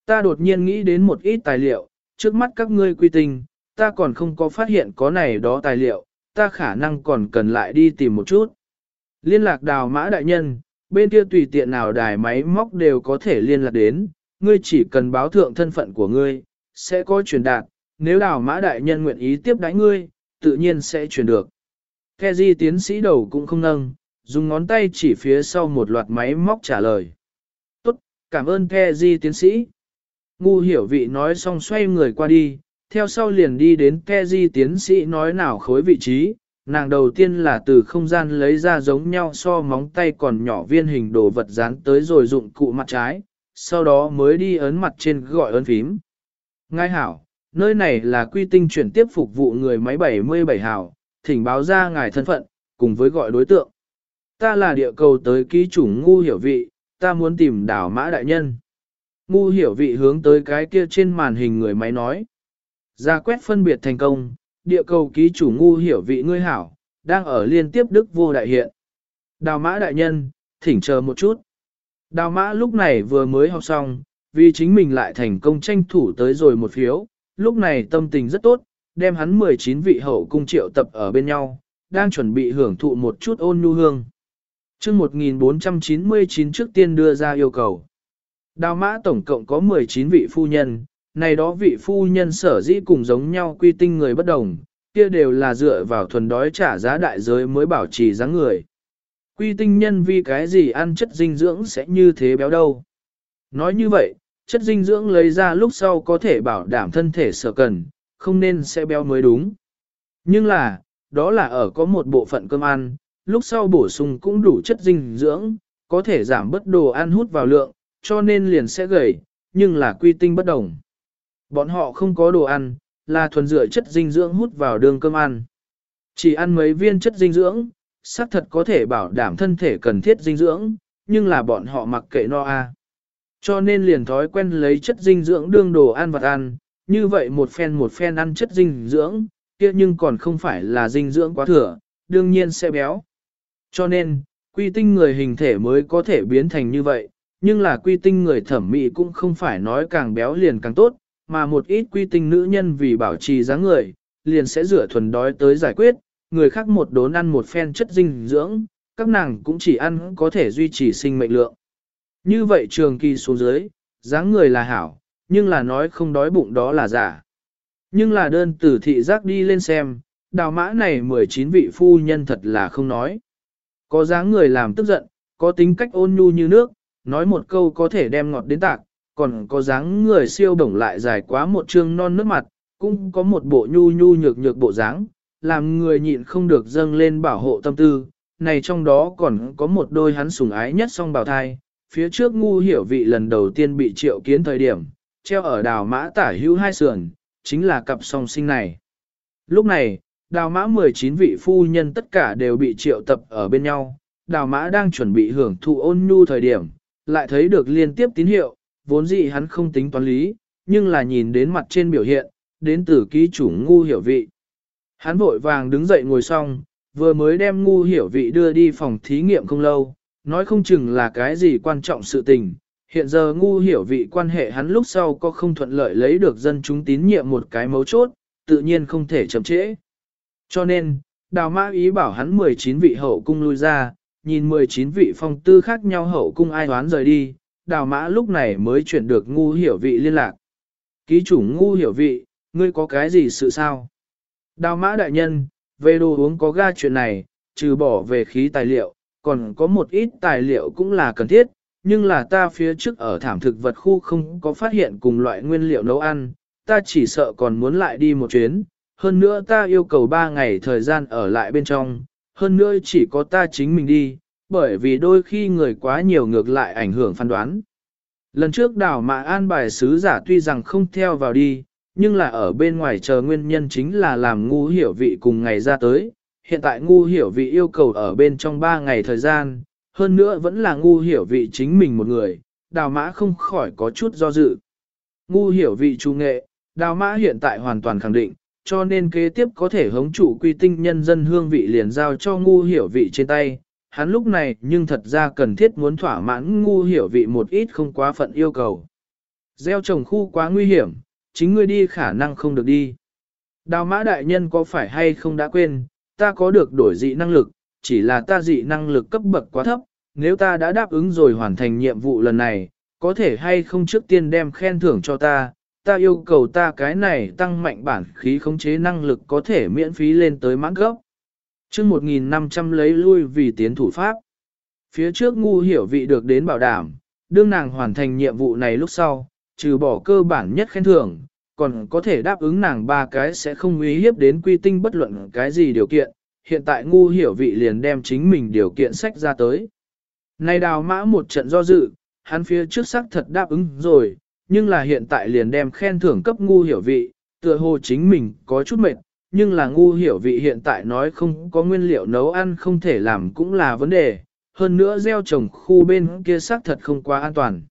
Ta đột nhiên nghĩ đến một ít tài liệu, trước mắt các ngươi quy tinh, ta còn không có phát hiện có này đó tài liệu, ta khả năng còn cần lại đi tìm một chút. Liên lạc đào mã đại nhân, bên kia tùy tiện nào đài máy móc đều có thể liên lạc đến, ngươi chỉ cần báo thượng thân phận của ngươi, sẽ có truyền đạt, nếu đào mã đại nhân nguyện ý tiếp đãi ngươi, tự nhiên sẽ truyền được. Khe di tiến sĩ đầu cũng không nâng, dùng ngón tay chỉ phía sau một loạt máy móc trả lời. Tốt, cảm ơn The di tiến sĩ. Ngu hiểu vị nói xong xoay người qua đi, theo sau liền đi đến The di tiến sĩ nói nào khối vị trí, nàng đầu tiên là từ không gian lấy ra giống nhau so móng tay còn nhỏ viên hình đồ vật dán tới rồi dụng cụ mặt trái, sau đó mới đi ấn mặt trên gọi ấn phím. Ngài hảo, nơi này là quy tinh chuyển tiếp phục vụ người máy 77 hảo, thỉnh báo ra ngài thân phận, cùng với gọi đối tượng. Ta là địa cầu tới ký chủ ngu hiểu vị, ta muốn tìm đảo mã đại nhân. Ngu hiểu vị hướng tới cái kia trên màn hình người máy nói. Ra quét phân biệt thành công, địa cầu ký chủ ngu hiểu vị ngươi hảo, đang ở liên tiếp đức vô đại hiện. Đào mã đại nhân, thỉnh chờ một chút. Đào mã lúc này vừa mới học xong, vì chính mình lại thành công tranh thủ tới rồi một phiếu, lúc này tâm tình rất tốt, đem hắn 19 vị hậu cung triệu tập ở bên nhau, đang chuẩn bị hưởng thụ một chút ôn nhu hương chương 1499 trước tiên đưa ra yêu cầu. Đào mã tổng cộng có 19 vị phu nhân, này đó vị phu nhân sở dĩ cùng giống nhau quy tinh người bất đồng, kia đều là dựa vào thuần đói trả giá đại giới mới bảo trì dáng người. Quy tinh nhân vì cái gì ăn chất dinh dưỡng sẽ như thế béo đâu. Nói như vậy, chất dinh dưỡng lấy ra lúc sau có thể bảo đảm thân thể sở cần, không nên sẽ béo mới đúng. Nhưng là, đó là ở có một bộ phận cơm ăn, lúc sau bổ sung cũng đủ chất dinh dưỡng, có thể giảm bất đồ ăn hút vào lượng, cho nên liền sẽ gầy, nhưng là quy tinh bất đồng. Bọn họ không có đồ ăn, là thuần dựa chất dinh dưỡng hút vào đường cơm ăn. Chỉ ăn mấy viên chất dinh dưỡng, xác thật có thể bảo đảm thân thể cần thiết dinh dưỡng, nhưng là bọn họ mặc kệ no a. Cho nên liền thói quen lấy chất dinh dưỡng đương đồ ăn vật ăn, như vậy một phen một phen ăn chất dinh dưỡng, kia nhưng còn không phải là dinh dưỡng quá thừa, đương nhiên sẽ béo. Cho nên, quy tinh người hình thể mới có thể biến thành như vậy, nhưng là quy tinh người thẩm mỹ cũng không phải nói càng béo liền càng tốt, mà một ít quy tinh nữ nhân vì bảo trì dáng người, liền sẽ rửa thuần đói tới giải quyết, người khác một đốn ăn một phen chất dinh dưỡng, các nàng cũng chỉ ăn có thể duy trì sinh mệnh lượng. Như vậy trường kỳ xuống dưới, dáng người là hảo, nhưng là nói không đói bụng đó là giả. Nhưng là đơn tử thị giác đi lên xem, đào mã này 19 vị phu nhân thật là không nói. Có dáng người làm tức giận, có tính cách ôn nhu như nước, nói một câu có thể đem ngọt đến tạc, còn có dáng người siêu đồng lại dài quá một trương non nước mặt, cũng có một bộ nhu nhu nhược nhược bộ dáng, làm người nhịn không được dâng lên bảo hộ tâm tư. Này trong đó còn có một đôi hắn sủng ái nhất song bào thai, phía trước ngu hiểu vị lần đầu tiên bị triệu kiến thời điểm, treo ở đào mã tả hữu hai sườn, chính là cặp song sinh này. Lúc này, đào mã 19 vị phu nhân tất cả đều bị triệu tập ở bên nhau, đào mã đang chuẩn bị hưởng thụ ôn nhu thời điểm, lại thấy được liên tiếp tín hiệu, vốn dĩ hắn không tính toán lý, nhưng là nhìn đến mặt trên biểu hiện, đến từ ký chủ ngu hiểu vị. Hắn vội vàng đứng dậy ngồi xong, vừa mới đem ngu hiểu vị đưa đi phòng thí nghiệm không lâu, nói không chừng là cái gì quan trọng sự tình. Hiện giờ ngu hiểu vị quan hệ hắn lúc sau có không thuận lợi lấy được dân chúng tín nhiệm một cái mấu chốt, tự nhiên không thể chậm trễ. Cho nên, đào mã ý bảo hắn 19 vị hậu cung lui ra, nhìn 19 vị phong tư khác nhau hậu cung ai đoán rời đi, đào mã lúc này mới chuyển được ngu hiểu vị liên lạc. Ký chủ ngu hiểu vị, ngươi có cái gì sự sao? Đào mã đại nhân, về đồ uống có ga chuyện này, trừ bỏ về khí tài liệu, còn có một ít tài liệu cũng là cần thiết, nhưng là ta phía trước ở thảm thực vật khu không có phát hiện cùng loại nguyên liệu nấu ăn, ta chỉ sợ còn muốn lại đi một chuyến, hơn nữa ta yêu cầu 3 ngày thời gian ở lại bên trong, hơn nữa chỉ có ta chính mình đi, bởi vì đôi khi người quá nhiều ngược lại ảnh hưởng phán đoán. Lần trước đảo mà an bài sứ giả tuy rằng không theo vào đi, nhưng là ở bên ngoài chờ nguyên nhân chính là làm ngu hiểu vị cùng ngày ra tới. Hiện tại ngu hiểu vị yêu cầu ở bên trong 3 ngày thời gian, hơn nữa vẫn là ngu hiểu vị chính mình một người, đào mã không khỏi có chút do dự. Ngu hiểu vị trung nghệ, đào mã hiện tại hoàn toàn khẳng định, cho nên kế tiếp có thể hống chủ quy tinh nhân dân hương vị liền giao cho ngu hiểu vị trên tay, hắn lúc này nhưng thật ra cần thiết muốn thỏa mãn ngu hiểu vị một ít không quá phận yêu cầu. Gieo trồng khu quá nguy hiểm, chính ngươi đi khả năng không được đi. Đào mã đại nhân có phải hay không đã quên, ta có được đổi dị năng lực, chỉ là ta dị năng lực cấp bậc quá thấp, nếu ta đã đáp ứng rồi hoàn thành nhiệm vụ lần này, có thể hay không trước tiên đem khen thưởng cho ta, ta yêu cầu ta cái này tăng mạnh bản khí khống chế năng lực có thể miễn phí lên tới mãn gốc. trước 1.500 lấy lui vì tiến thủ pháp. Phía trước ngu hiểu vị được đến bảo đảm, đương nàng hoàn thành nhiệm vụ này lúc sau, trừ bỏ cơ bản nhất khen thưởng, còn có thể đáp ứng nàng ba cái sẽ không uy hiếp đến quy tinh bất luận cái gì điều kiện. Hiện tại ngu hiểu vị liền đem chính mình điều kiện sách ra tới. Này đào mã một trận do dự, hắn phía trước xác thật đáp ứng rồi, nhưng là hiện tại liền đem khen thưởng cấp ngu hiểu vị, tựa hồ chính mình có chút mệt, nhưng là ngu hiểu vị hiện tại nói không có nguyên liệu nấu ăn không thể làm cũng là vấn đề, hơn nữa gieo trồng khu bên kia xác thật không quá an toàn.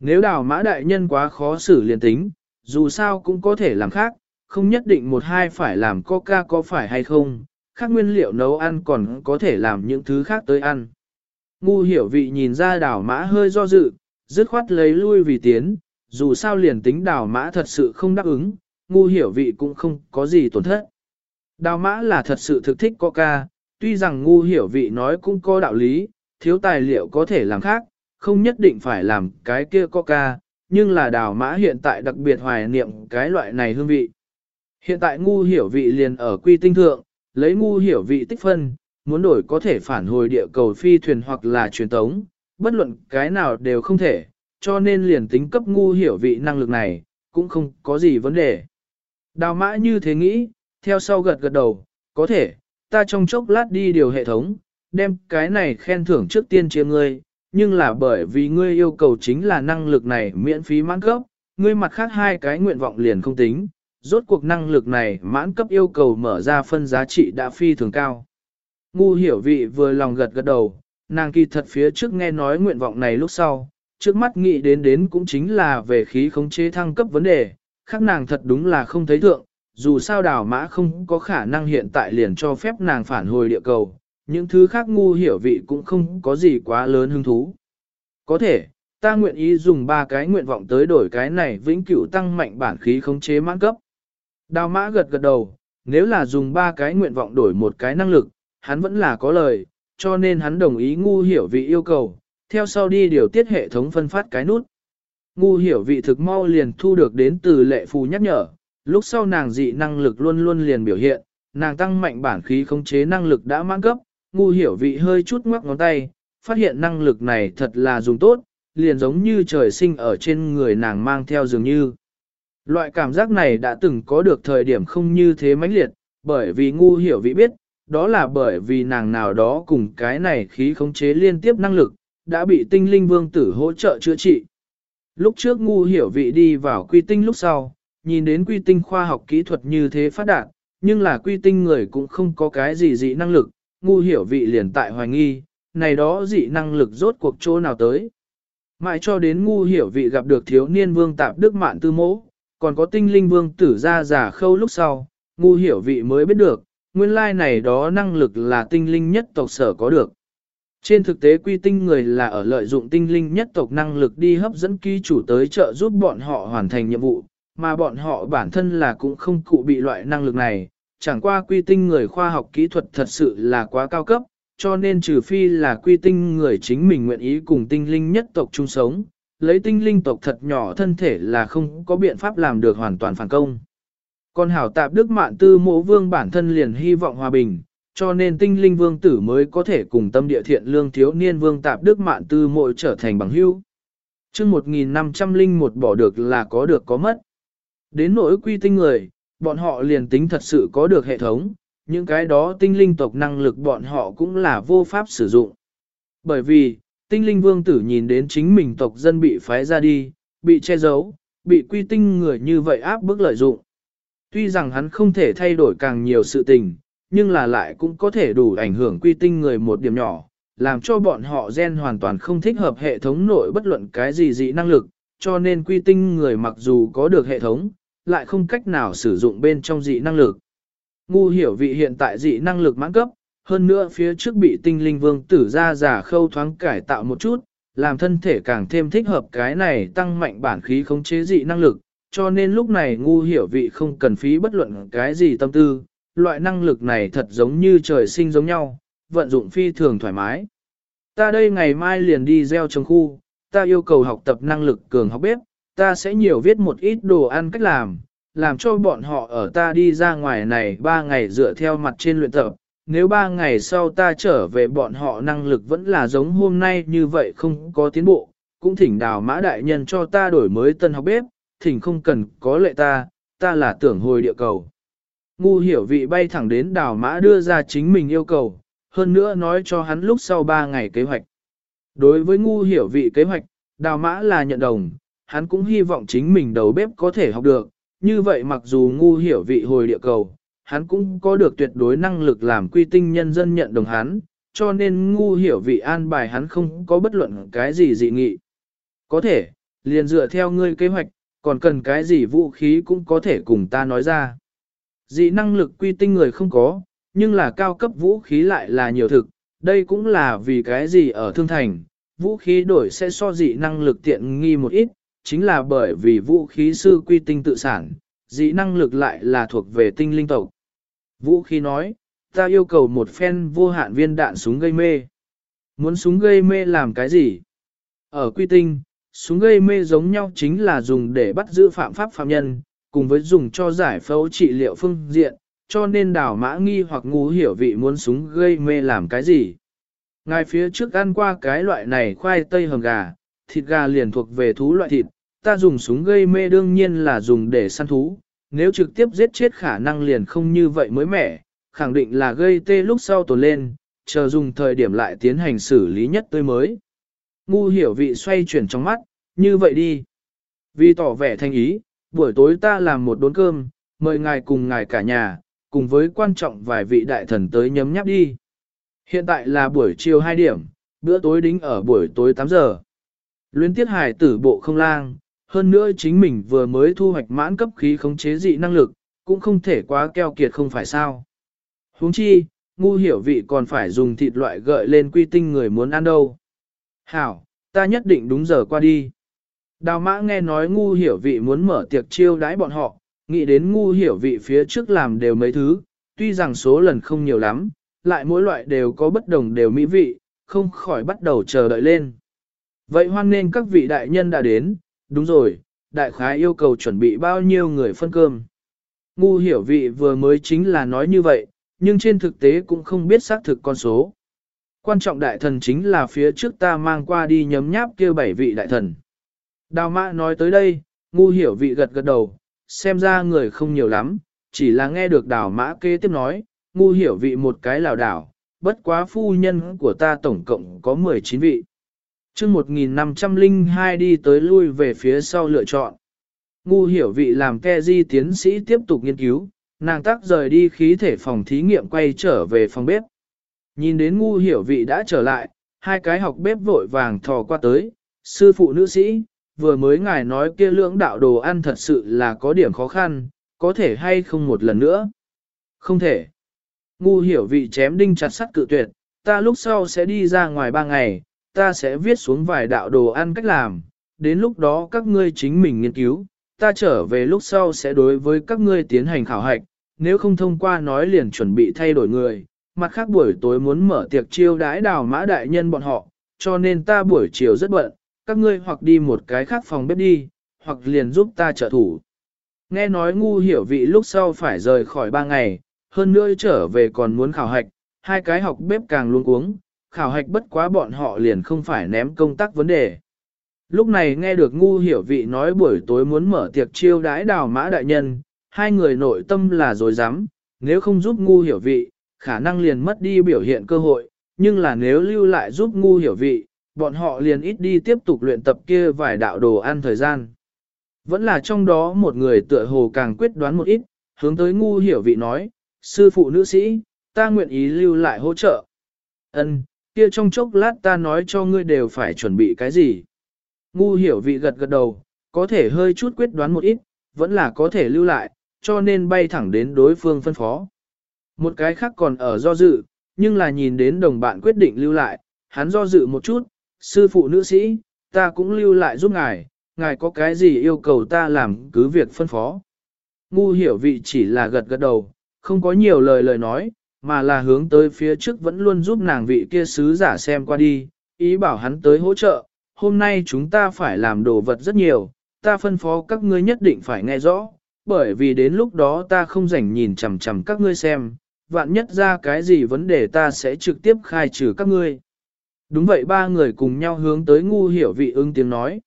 Nếu đào mã đại nhân quá khó xử liền tính, dù sao cũng có thể làm khác, không nhất định một hai phải làm coca có phải hay không, khác nguyên liệu nấu ăn còn có thể làm những thứ khác tới ăn. Ngu hiểu vị nhìn ra đào mã hơi do dự, dứt khoát lấy lui vì tiến, dù sao liền tính đào mã thật sự không đáp ứng, ngu hiểu vị cũng không có gì tổn thất. Đào mã là thật sự thực thích coca, tuy rằng ngu hiểu vị nói cũng có đạo lý, thiếu tài liệu có thể làm khác, không nhất định phải làm cái kia coca, nhưng là đào mã hiện tại đặc biệt hoài niệm cái loại này hương vị. Hiện tại ngu hiểu vị liền ở quy tinh thượng, lấy ngu hiểu vị tích phân, muốn đổi có thể phản hồi địa cầu phi thuyền hoặc là truyền tống, bất luận cái nào đều không thể, cho nên liền tính cấp ngu hiểu vị năng lực này, cũng không có gì vấn đề. Đào mã như thế nghĩ, theo sau gật gật đầu, có thể, ta trong chốc lát đi điều hệ thống, đem cái này khen thưởng trước tiên chia ngươi, nhưng là bởi vì ngươi yêu cầu chính là năng lực này miễn phí mãn cấp, ngươi mặt khác hai cái nguyện vọng liền không tính, rốt cuộc năng lực này mãn cấp yêu cầu mở ra phân giá trị đã phi thường cao. Ngu hiểu vị vừa lòng gật gật đầu, nàng kỳ thật phía trước nghe nói nguyện vọng này lúc sau, trước mắt nghĩ đến đến cũng chính là về khí khống chế thăng cấp vấn đề, khác nàng thật đúng là không thấy thượng, dù sao đào mã không có khả năng hiện tại liền cho phép nàng phản hồi địa cầu, những thứ khác ngu hiểu vị cũng không có gì quá lớn hứng thú. Có thể, ta nguyện ý dùng ba cái nguyện vọng tới đổi cái này vĩnh cửu tăng mạnh bản khí khống chế mãn cấp. Đào mã gật gật đầu, nếu là dùng ba cái nguyện vọng đổi một cái năng lực, hắn vẫn là có lời, cho nên hắn đồng ý ngu hiểu vị yêu cầu, theo sau đi điều tiết hệ thống phân phát cái nút. Ngu hiểu vị thực mau liền thu được đến từ lệ phù nhắc nhở, lúc sau nàng dị năng lực luôn luôn liền biểu hiện, nàng tăng mạnh bản khí khống chế năng lực đã mãn cấp, ngu hiểu vị hơi chút ngoắc ngón tay, phát hiện năng lực này thật là dùng tốt, liền giống như trời sinh ở trên người nàng mang theo dường như. Loại cảm giác này đã từng có được thời điểm không như thế mãnh liệt, bởi vì ngu hiểu vị biết, đó là bởi vì nàng nào đó cùng cái này khí khống chế liên tiếp năng lực, đã bị tinh linh vương tử hỗ trợ chữa trị. Lúc trước ngu hiểu vị đi vào quy tinh lúc sau, nhìn đến quy tinh khoa học kỹ thuật như thế phát đạt, nhưng là quy tinh người cũng không có cái gì dị năng lực, ngu hiểu vị liền tại hoài nghi, này đó dị năng lực rốt cuộc chỗ nào tới. Mãi cho đến ngu hiểu vị gặp được thiếu niên vương tạp đức mạn tư mỗ, còn có tinh linh vương tử ra giả khâu lúc sau, ngu hiểu vị mới biết được, nguyên lai này đó năng lực là tinh linh nhất tộc sở có được. Trên thực tế quy tinh người là ở lợi dụng tinh linh nhất tộc năng lực đi hấp dẫn ký chủ tới trợ giúp bọn họ hoàn thành nhiệm vụ, mà bọn họ bản thân là cũng không cụ bị loại năng lực này, chẳng qua quy tinh người khoa học kỹ thuật thật sự là quá cao cấp, cho nên trừ phi là quy tinh người chính mình nguyện ý cùng tinh linh nhất tộc chung sống, lấy tinh linh tộc thật nhỏ thân thể là không có biện pháp làm được hoàn toàn phản công. Còn hảo tạp đức mạn tư mộ vương bản thân liền hy vọng hòa bình, cho nên tinh linh vương tử mới có thể cùng tâm địa thiện lương thiếu niên vương tạp đức mạn tư mội trở thành bằng hữu. chương 1500 linh một bỏ được là có được có mất. Đến nỗi quy tinh người, bọn họ liền tính thật sự có được hệ thống, những cái đó tinh linh tộc năng lực bọn họ cũng là vô pháp sử dụng. Bởi vì, tinh linh vương tử nhìn đến chính mình tộc dân bị phái ra đi, bị che giấu, bị quy tinh người như vậy áp bức lợi dụng. Tuy rằng hắn không thể thay đổi càng nhiều sự tình, nhưng là lại cũng có thể đủ ảnh hưởng quy tinh người một điểm nhỏ, làm cho bọn họ gen hoàn toàn không thích hợp hệ thống nội bất luận cái gì dị năng lực, cho nên quy tinh người mặc dù có được hệ thống, lại không cách nào sử dụng bên trong dị năng lực. Ngu hiểu vị hiện tại dị năng lực mãn cấp, hơn nữa phía trước bị tinh linh vương tử ra giả khâu thoáng cải tạo một chút, làm thân thể càng thêm thích hợp cái này tăng mạnh bản khí khống chế dị năng lực, cho nên lúc này ngu hiểu vị không cần phí bất luận cái gì tâm tư, loại năng lực này thật giống như trời sinh giống nhau, vận dụng phi thường thoải mái. Ta đây ngày mai liền đi gieo trồng khu, ta yêu cầu học tập năng lực cường học bếp, ta sẽ nhiều viết một ít đồ ăn cách làm, làm cho bọn họ ở ta đi ra ngoài này 3 ngày dựa theo mặt trên luyện tập. Nếu 3 ngày sau ta trở về bọn họ năng lực vẫn là giống hôm nay như vậy không có tiến bộ, cũng thỉnh đào mã đại nhân cho ta đổi mới tân học bếp, thỉnh không cần có lệ ta, ta là tưởng hồi địa cầu. Ngu hiểu vị bay thẳng đến đào mã đưa ra chính mình yêu cầu, hơn nữa nói cho hắn lúc sau 3 ngày kế hoạch. Đối với ngu hiểu vị kế hoạch, đào mã là nhận đồng, hắn cũng hy vọng chính mình đầu bếp có thể học được, như vậy mặc dù ngu hiểu vị hồi địa cầu, hắn cũng có được tuyệt đối năng lực làm quy tinh nhân dân nhận đồng hắn, cho nên ngu hiểu vị an bài hắn không có bất luận cái gì dị nghị. Có thể, liền dựa theo ngươi kế hoạch, còn cần cái gì vũ khí cũng có thể cùng ta nói ra. Dị năng lực quy tinh người không có, nhưng là cao cấp vũ khí lại là nhiều thực, đây cũng là vì cái gì ở thương thành, vũ khí đổi sẽ so dị năng lực tiện nghi một ít, chính là bởi vì vũ khí sư quy tinh tự sản, dị năng lực lại là thuộc về tinh linh tộc. Vũ khí nói, ta yêu cầu một phen vô hạn viên đạn súng gây mê. Muốn súng gây mê làm cái gì? Ở quy tinh, súng gây mê giống nhau chính là dùng để bắt giữ phạm pháp phạm nhân, cùng với dùng cho giải phẫu trị liệu phương diện, cho nên đảo mã nghi hoặc ngu hiểu vị muốn súng gây mê làm cái gì. Ngài phía trước ăn qua cái loại này khoai tây hầm gà, thịt gà liền thuộc về thú loại thịt, ta dùng súng gây mê đương nhiên là dùng để săn thú, nếu trực tiếp giết chết khả năng liền không như vậy mới mẻ, khẳng định là gây tê lúc sau tồn lên, chờ dùng thời điểm lại tiến hành xử lý nhất tươi mới. Ngu hiểu vị xoay chuyển trong mắt, như vậy đi. Vì tỏ vẻ thanh ý, buổi tối ta làm một đốn cơm, mời ngài cùng ngài cả nhà, cùng với quan trọng vài vị đại thần tới nhấm nháp đi. Hiện tại là buổi chiều 2 điểm, bữa tối đính ở buổi tối 8 giờ. Luyến tiết hải tử bộ không lang, hơn nữa chính mình vừa mới thu hoạch mãn cấp khí khống chế dị năng lực, cũng không thể quá keo kiệt không phải sao. huống chi, ngu hiểu vị còn phải dùng thịt loại gợi lên quy tinh người muốn ăn đâu. Hảo, ta nhất định đúng giờ qua đi. Đào mã nghe nói ngu hiểu vị muốn mở tiệc chiêu đãi bọn họ, nghĩ đến ngu hiểu vị phía trước làm đều mấy thứ, tuy rằng số lần không nhiều lắm, lại mỗi loại đều có bất đồng đều mỹ vị, không khỏi bắt đầu chờ đợi lên. Vậy hoan nên các vị đại nhân đã đến, đúng rồi, đại khái yêu cầu chuẩn bị bao nhiêu người phân cơm. Ngu hiểu vị vừa mới chính là nói như vậy, nhưng trên thực tế cũng không biết xác thực con số. Quan trọng đại thần chính là phía trước ta mang qua đi nhấm nháp kêu bảy vị đại thần. Đào mã nói tới đây, ngu hiểu vị gật gật đầu, xem ra người không nhiều lắm, chỉ là nghe được đào mã kế tiếp nói, ngu hiểu vị một cái lào đảo, bất quá phu nhân của ta tổng cộng có 19 vị. chương 1502 đi tới lui về phía sau lựa chọn. Ngu hiểu vị làm ke di tiến sĩ tiếp tục nghiên cứu, nàng tác rời đi khí thể phòng thí nghiệm quay trở về phòng bếp. Nhìn đến ngu hiểu vị đã trở lại, hai cái học bếp vội vàng thò qua tới, sư phụ nữ sĩ, vừa mới ngài nói kia lưỡng đạo đồ ăn thật sự là có điểm khó khăn, có thể hay không một lần nữa? Không thể. Ngu hiểu vị chém đinh chặt sắt cự tuyệt, ta lúc sau sẽ đi ra ngoài ba ngày, ta sẽ viết xuống vài đạo đồ ăn cách làm, đến lúc đó các ngươi chính mình nghiên cứu, ta trở về lúc sau sẽ đối với các ngươi tiến hành khảo hạch, nếu không thông qua nói liền chuẩn bị thay đổi người, mặt khác buổi tối muốn mở tiệc chiêu đãi đào mã đại nhân bọn họ, cho nên ta buổi chiều rất bận, các ngươi hoặc đi một cái khác phòng bếp đi, hoặc liền giúp ta trợ thủ. Nghe nói ngu hiểu vị lúc sau phải rời khỏi ba ngày, hơn nữa trở về còn muốn khảo hạch, hai cái học bếp càng luôn cuống, khảo hạch bất quá bọn họ liền không phải ném công tác vấn đề. Lúc này nghe được ngu hiểu vị nói buổi tối muốn mở tiệc chiêu đãi đào mã đại nhân, hai người nội tâm là dối rắm nếu không giúp ngu hiểu vị, khả năng liền mất đi biểu hiện cơ hội, nhưng là nếu lưu lại giúp ngu hiểu vị, bọn họ liền ít đi tiếp tục luyện tập kia vài đạo đồ ăn thời gian. Vẫn là trong đó một người tựa hồ càng quyết đoán một ít, hướng tới ngu hiểu vị nói, sư phụ nữ sĩ, ta nguyện ý lưu lại hỗ trợ. Ân, kia trong chốc lát ta nói cho ngươi đều phải chuẩn bị cái gì. Ngu hiểu vị gật gật đầu, có thể hơi chút quyết đoán một ít, vẫn là có thể lưu lại, cho nên bay thẳng đến đối phương phân phó. Một cái khác còn ở do dự, nhưng là nhìn đến đồng bạn quyết định lưu lại, hắn do dự một chút, sư phụ nữ sĩ, ta cũng lưu lại giúp ngài, ngài có cái gì yêu cầu ta làm cứ việc phân phó. Ngu hiểu vị chỉ là gật gật đầu, không có nhiều lời lời nói, mà là hướng tới phía trước vẫn luôn giúp nàng vị kia sứ giả xem qua đi, ý bảo hắn tới hỗ trợ, hôm nay chúng ta phải làm đồ vật rất nhiều, ta phân phó các ngươi nhất định phải nghe rõ, bởi vì đến lúc đó ta không rảnh nhìn chằm chằm các ngươi xem, vạn nhất ra cái gì vấn đề ta sẽ trực tiếp khai trừ các ngươi. Đúng vậy ba người cùng nhau hướng tới ngu hiểu vị ứng tiếng nói.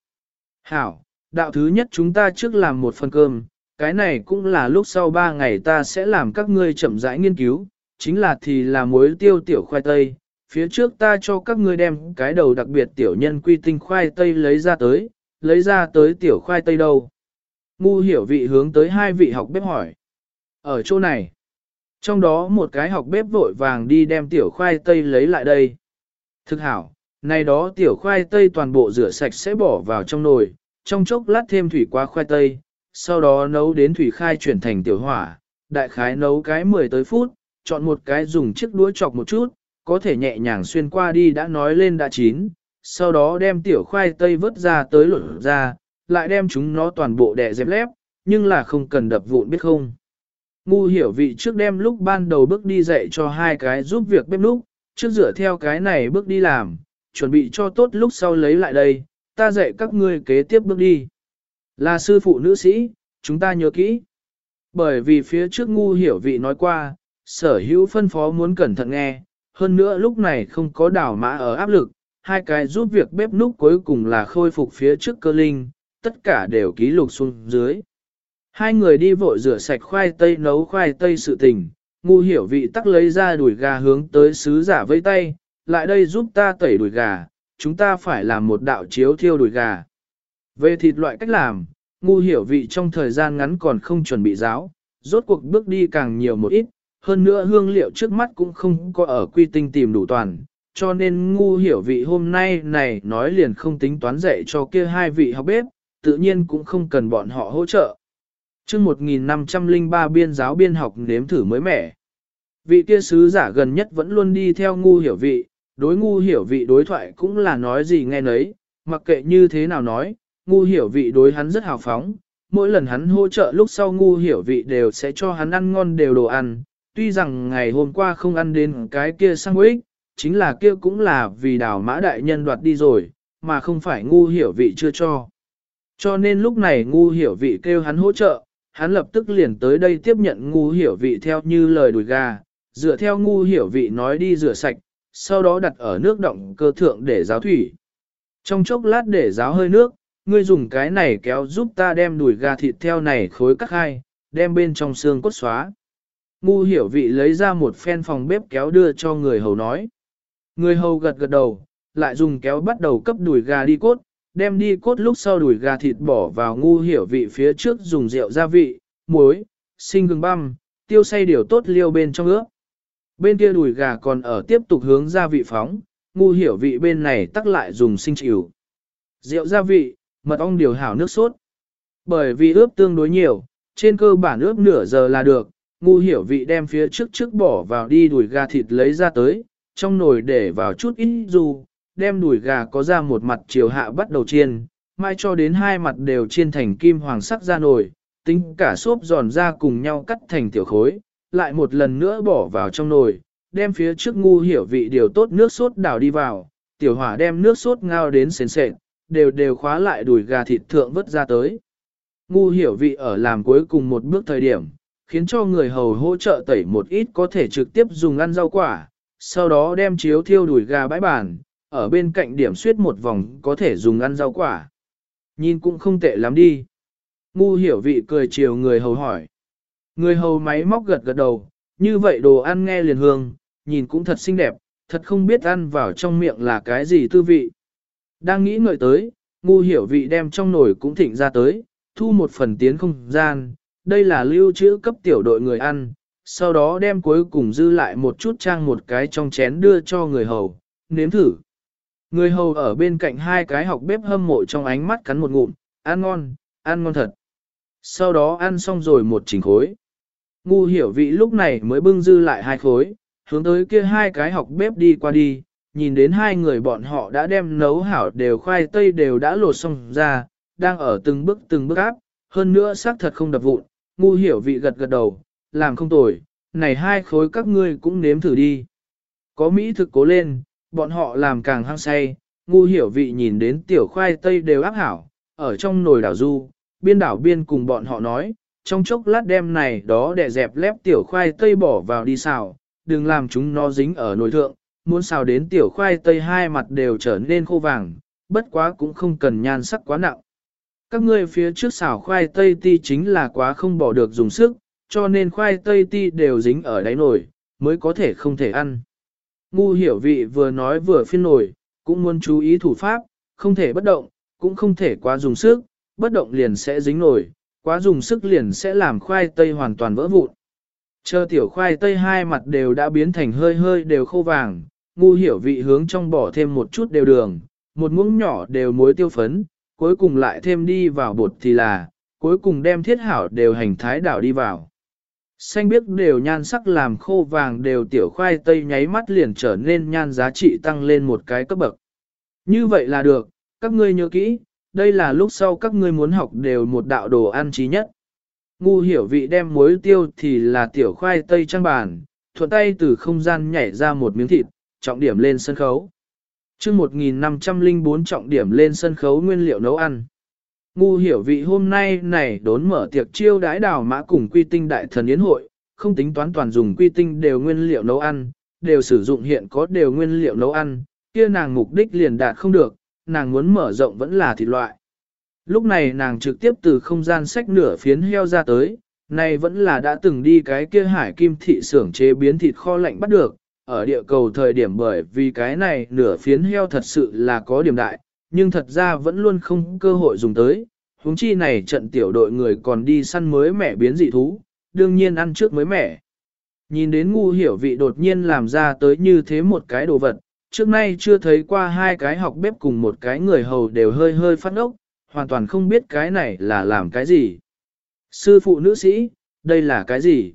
Hảo, đạo thứ nhất chúng ta trước làm một phần cơm, cái này cũng là lúc sau ba ngày ta sẽ làm các ngươi chậm rãi nghiên cứu, chính là thì là muối tiêu tiểu khoai tây. Phía trước ta cho các ngươi đem cái đầu đặc biệt tiểu nhân quy tinh khoai tây lấy ra tới, lấy ra tới tiểu khoai tây đâu. Ngu hiểu vị hướng tới hai vị học bếp hỏi. Ở chỗ này, trong đó một cái học bếp vội vàng đi đem tiểu khoai tây lấy lại đây. Thực hảo, này đó tiểu khoai tây toàn bộ rửa sạch sẽ bỏ vào trong nồi, trong chốc lát thêm thủy qua khoai tây, sau đó nấu đến thủy khai chuyển thành tiểu hỏa, đại khái nấu cái 10 tới phút, chọn một cái dùng chiếc đũa chọc một chút, có thể nhẹ nhàng xuyên qua đi đã nói lên đã chín, sau đó đem tiểu khoai tây vớt ra tới lột ra, lại đem chúng nó toàn bộ đè dẹp lép, nhưng là không cần đập vụn biết không. Ngu hiểu vị trước đem lúc ban đầu bước đi dạy cho hai cái giúp việc bếp lúc trước dựa theo cái này bước đi làm, chuẩn bị cho tốt lúc sau lấy lại đây, ta dạy các ngươi kế tiếp bước đi. Là sư phụ nữ sĩ, chúng ta nhớ kỹ. Bởi vì phía trước ngu hiểu vị nói qua, sở hữu phân phó muốn cẩn thận nghe, hơn nữa lúc này không có đảo mã ở áp lực, hai cái giúp việc bếp núc cuối cùng là khôi phục phía trước cơ linh, tất cả đều ký lục xuống dưới. Hai người đi vội rửa sạch khoai tây nấu khoai tây sự tình, ngu hiểu vị tắc lấy ra đùi gà hướng tới sứ giả vây tay, lại đây giúp ta tẩy đùi gà, chúng ta phải làm một đạo chiếu thiêu đùi gà. Về thịt loại cách làm, ngu hiểu vị trong thời gian ngắn còn không chuẩn bị giáo, rốt cuộc bước đi càng nhiều một ít, hơn nữa hương liệu trước mắt cũng không có ở quy tinh tìm đủ toàn, cho nên ngu hiểu vị hôm nay này nói liền không tính toán dạy cho kia hai vị học bếp, tự nhiên cũng không cần bọn họ hỗ trợ chương 1503 biên giáo biên học nếm thử mới mẻ. Vị kia sứ giả gần nhất vẫn luôn đi theo ngu hiểu vị, đối ngu hiểu vị đối thoại cũng là nói gì nghe nấy, mặc kệ như thế nào nói, ngu hiểu vị đối hắn rất hào phóng, mỗi lần hắn hỗ trợ lúc sau ngu hiểu vị đều sẽ cho hắn ăn ngon đều đồ ăn, tuy rằng ngày hôm qua không ăn đến cái kia sang ích, chính là kia cũng là vì đào mã đại nhân đoạt đi rồi, mà không phải ngu hiểu vị chưa cho. Cho nên lúc này ngu hiểu vị kêu hắn hỗ trợ, hắn lập tức liền tới đây tiếp nhận ngu hiểu vị theo như lời đùi gà, dựa theo ngu hiểu vị nói đi rửa sạch, sau đó đặt ở nước động cơ thượng để giáo thủy. Trong chốc lát để giáo hơi nước, ngươi dùng cái này kéo giúp ta đem đùi gà thịt theo này khối cắt hai, đem bên trong xương cốt xóa. Ngu hiểu vị lấy ra một phen phòng bếp kéo đưa cho người hầu nói. Người hầu gật gật đầu, lại dùng kéo bắt đầu cấp đùi gà đi cốt, đem đi cốt lúc sau đùi gà thịt bỏ vào ngu hiểu vị phía trước dùng rượu gia vị, muối, sinh gừng băm, tiêu xay điều tốt liêu bên trong ướp. Bên kia đùi gà còn ở tiếp tục hướng gia vị phóng, ngu hiểu vị bên này tắc lại dùng sinh chịu. Rượu gia vị, mật ong điều hảo nước sốt. Bởi vì ướp tương đối nhiều, trên cơ bản ướp nửa giờ là được, ngu hiểu vị đem phía trước trước bỏ vào đi đùi gà thịt lấy ra tới, trong nồi để vào chút ít dù, đem đùi gà có ra một mặt chiều hạ bắt đầu chiên, mai cho đến hai mặt đều chiên thành kim hoàng sắc ra nồi, tính cả xốp giòn ra cùng nhau cắt thành tiểu khối, lại một lần nữa bỏ vào trong nồi, đem phía trước ngu hiểu vị điều tốt nước sốt đảo đi vào, tiểu hỏa đem nước sốt ngao đến sền sệt, đều đều khóa lại đùi gà thịt thượng vớt ra tới. Ngu hiểu vị ở làm cuối cùng một bước thời điểm, khiến cho người hầu hỗ trợ tẩy một ít có thể trực tiếp dùng ăn rau quả, sau đó đem chiếu thiêu đùi gà bãi bàn, ở bên cạnh điểm suyết một vòng có thể dùng ăn rau quả. Nhìn cũng không tệ lắm đi. Ngu hiểu vị cười chiều người hầu hỏi. Người hầu máy móc gật gật đầu, như vậy đồ ăn nghe liền hương, nhìn cũng thật xinh đẹp, thật không biết ăn vào trong miệng là cái gì tư vị. Đang nghĩ ngợi tới, ngu hiểu vị đem trong nồi cũng thịnh ra tới, thu một phần tiến không gian, đây là lưu trữ cấp tiểu đội người ăn, sau đó đem cuối cùng dư lại một chút trang một cái trong chén đưa cho người hầu, nếm thử. Người hầu ở bên cạnh hai cái học bếp hâm mộ trong ánh mắt cắn một ngụm, ăn ngon, ăn ngon thật. Sau đó ăn xong rồi một chỉnh khối. Ngu hiểu vị lúc này mới bưng dư lại hai khối, hướng tới kia hai cái học bếp đi qua đi, nhìn đến hai người bọn họ đã đem nấu hảo đều khoai tây đều đã lột xong ra, đang ở từng bước từng bước áp, hơn nữa xác thật không đập vụn, ngu hiểu vị gật gật đầu, làm không tồi, này hai khối các ngươi cũng nếm thử đi. Có Mỹ thực cố lên, bọn họ làm càng hăng say, ngu hiểu vị nhìn đến tiểu khoai tây đều áp hảo, ở trong nồi đảo du, biên đảo biên cùng bọn họ nói, trong chốc lát đem này đó để dẹp lép tiểu khoai tây bỏ vào đi xào, đừng làm chúng nó dính ở nồi thượng, muốn xào đến tiểu khoai tây hai mặt đều trở nên khô vàng, bất quá cũng không cần nhan sắc quá nặng. Các ngươi phía trước xào khoai tây ti chính là quá không bỏ được dùng sức, cho nên khoai tây ti đều dính ở đáy nồi, mới có thể không thể ăn. Ngu hiểu vị vừa nói vừa phiên nổi, cũng muốn chú ý thủ pháp, không thể bất động, cũng không thể quá dùng sức, bất động liền sẽ dính nổi, quá dùng sức liền sẽ làm khoai tây hoàn toàn vỡ vụn. Chờ tiểu khoai tây hai mặt đều đã biến thành hơi hơi đều khô vàng, ngu hiểu vị hướng trong bỏ thêm một chút đều đường, một muỗng nhỏ đều muối tiêu phấn, cuối cùng lại thêm đi vào bột thì là, cuối cùng đem thiết hảo đều hành thái đảo đi vào. Xanh biếc đều nhan sắc làm khô vàng đều tiểu khoai tây nháy mắt liền trở nên nhan giá trị tăng lên một cái cấp bậc. Như vậy là được, các ngươi nhớ kỹ, đây là lúc sau các ngươi muốn học đều một đạo đồ ăn trí nhất. Ngu hiểu vị đem muối tiêu thì là tiểu khoai tây trang bàn, thuận tay từ không gian nhảy ra một miếng thịt, trọng điểm lên sân khấu. chương 1504 trọng điểm lên sân khấu nguyên liệu nấu ăn. Ngu hiểu vị hôm nay này đốn mở tiệc chiêu đái đào mã cùng quy tinh đại thần yến hội, không tính toán toàn dùng quy tinh đều nguyên liệu nấu ăn, đều sử dụng hiện có đều nguyên liệu nấu ăn, kia nàng mục đích liền đạt không được, nàng muốn mở rộng vẫn là thịt loại. Lúc này nàng trực tiếp từ không gian sách nửa phiến heo ra tới, này vẫn là đã từng đi cái kia hải kim thị xưởng chế biến thịt kho lạnh bắt được, ở địa cầu thời điểm bởi vì cái này nửa phiến heo thật sự là có điểm đại, nhưng thật ra vẫn luôn không cơ hội dùng tới. Huống chi này trận tiểu đội người còn đi săn mới mẻ biến dị thú, đương nhiên ăn trước mới mẻ. Nhìn đến ngu hiểu vị đột nhiên làm ra tới như thế một cái đồ vật, trước nay chưa thấy qua hai cái học bếp cùng một cái người hầu đều hơi hơi phát ốc, hoàn toàn không biết cái này là làm cái gì. Sư phụ nữ sĩ, đây là cái gì?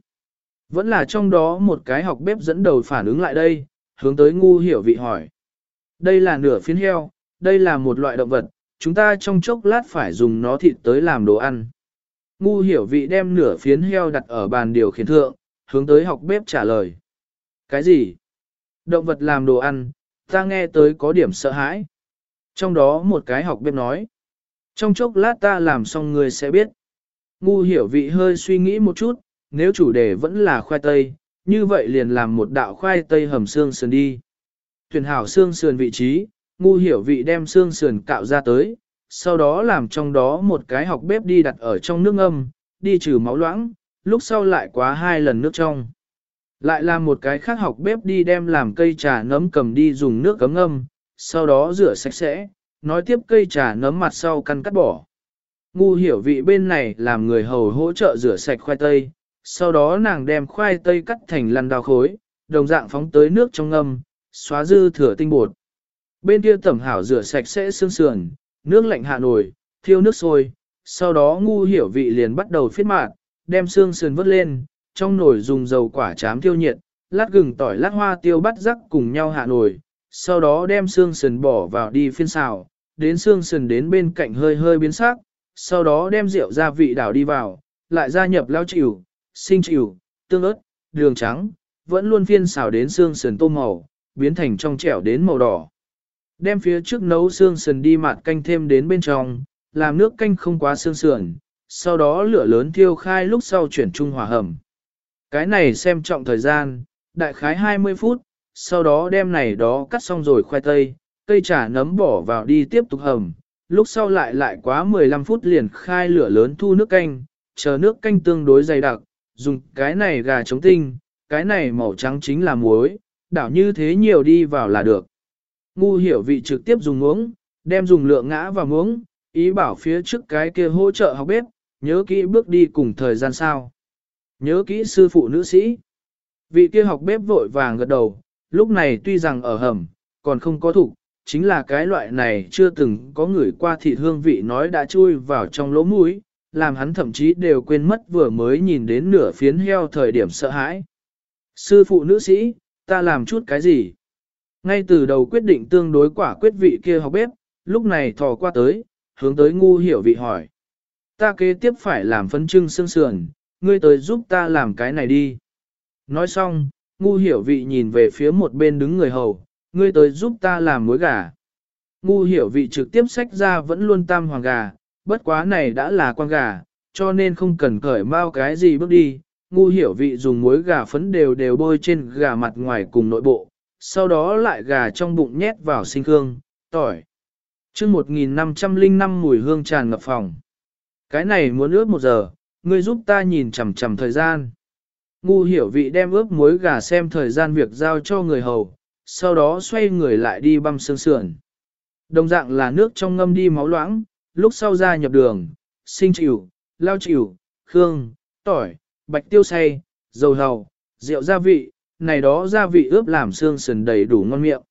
Vẫn là trong đó một cái học bếp dẫn đầu phản ứng lại đây, hướng tới ngu hiểu vị hỏi. Đây là nửa phiến heo, đây là một loại động vật, chúng ta trong chốc lát phải dùng nó thịt tới làm đồ ăn. Ngu hiểu vị đem nửa phiến heo đặt ở bàn điều khiển thượng, hướng tới học bếp trả lời. Cái gì? Động vật làm đồ ăn, ta nghe tới có điểm sợ hãi. Trong đó một cái học bếp nói. Trong chốc lát ta làm xong người sẽ biết. Ngu hiểu vị hơi suy nghĩ một chút, nếu chủ đề vẫn là khoai tây, như vậy liền làm một đạo khoai tây hầm xương sườn đi. Tuyển hảo xương sườn vị trí, ngu hiểu vị đem xương sườn cạo ra tới, sau đó làm trong đó một cái học bếp đi đặt ở trong nước ngâm, đi trừ máu loãng, lúc sau lại quá hai lần nước trong. Lại làm một cái khác học bếp đi đem làm cây trà nấm cầm đi dùng nước cấm ngâm, sau đó rửa sạch sẽ, nói tiếp cây trà nấm mặt sau căn cắt bỏ. Ngu hiểu vị bên này làm người hầu hỗ trợ rửa sạch khoai tây, sau đó nàng đem khoai tây cắt thành lăn đào khối, đồng dạng phóng tới nước trong ngâm, xóa dư thừa tinh bột. Bên kia tẩm hảo rửa sạch sẽ xương sườn, nước lạnh hạ nồi, thiêu nước sôi, sau đó ngu hiểu vị liền bắt đầu phiết mạt, đem xương sườn vớt lên, trong nồi dùng dầu quả chám thiêu nhiệt, lát gừng tỏi lát hoa tiêu bắt rắc cùng nhau hạ nồi, sau đó đem xương sườn bỏ vào đi phiên xào, đến xương sườn đến bên cạnh hơi hơi biến sắc, sau đó đem rượu gia vị đảo đi vào, lại gia nhập lao chịu, sinh chịu, tương ớt, đường trắng, vẫn luôn phiên xào đến xương sườn tô màu, biến thành trong trẻo đến màu đỏ. Đem phía trước nấu xương sườn đi mạt canh thêm đến bên trong, làm nước canh không quá xương sườn, sau đó lửa lớn thiêu khai lúc sau chuyển trung hòa hầm. Cái này xem trọng thời gian, đại khái 20 phút, sau đó đem này đó cắt xong rồi khoai tây, cây trà nấm bỏ vào đi tiếp tục hầm, lúc sau lại lại quá 15 phút liền khai lửa lớn thu nước canh, chờ nước canh tương đối dày đặc, dùng cái này gà chống tinh, cái này màu trắng chính là muối, đảo như thế nhiều đi vào là được. Ngu hiểu vị trực tiếp dùng muống, đem dùng lượng ngã vào muống, ý bảo phía trước cái kia hỗ trợ học bếp, nhớ kỹ bước đi cùng thời gian sao. Nhớ kỹ sư phụ nữ sĩ. Vị kia học bếp vội vàng gật đầu, lúc này tuy rằng ở hầm, còn không có thủ, chính là cái loại này chưa từng có người qua thịt hương vị nói đã chui vào trong lỗ mũi, làm hắn thậm chí đều quên mất vừa mới nhìn đến nửa phiến heo thời điểm sợ hãi. Sư phụ nữ sĩ, ta làm chút cái gì? Ngay từ đầu quyết định tương đối quả quyết vị kia học bếp, lúc này thò qua tới, hướng tới ngu hiểu vị hỏi. Ta kế tiếp phải làm phân trưng xương sườn, ngươi tới giúp ta làm cái này đi. Nói xong, ngu hiểu vị nhìn về phía một bên đứng người hầu, ngươi tới giúp ta làm muối gà. Ngu hiểu vị trực tiếp sách ra vẫn luôn tam hoàng gà, bất quá này đã là quan gà, cho nên không cần cởi mau cái gì bước đi. Ngu hiểu vị dùng muối gà phấn đều đều bôi trên gà mặt ngoài cùng nội bộ, sau đó lại gà trong bụng nhét vào sinh hương, tỏi. chương 1505 mùi hương tràn ngập phòng. Cái này muốn ướp một giờ, ngươi giúp ta nhìn chằm chằm thời gian. Ngu hiểu vị đem ướp muối gà xem thời gian việc giao cho người hầu, sau đó xoay người lại đi băm xương sườn. Đồng dạng là nước trong ngâm đi máu loãng, lúc sau ra nhập đường, sinh chịu, lao chịu, khương, tỏi, bạch tiêu xay, dầu hầu, rượu gia vị, này đó gia vị ướp làm xương sườn đầy đủ ngon miệng.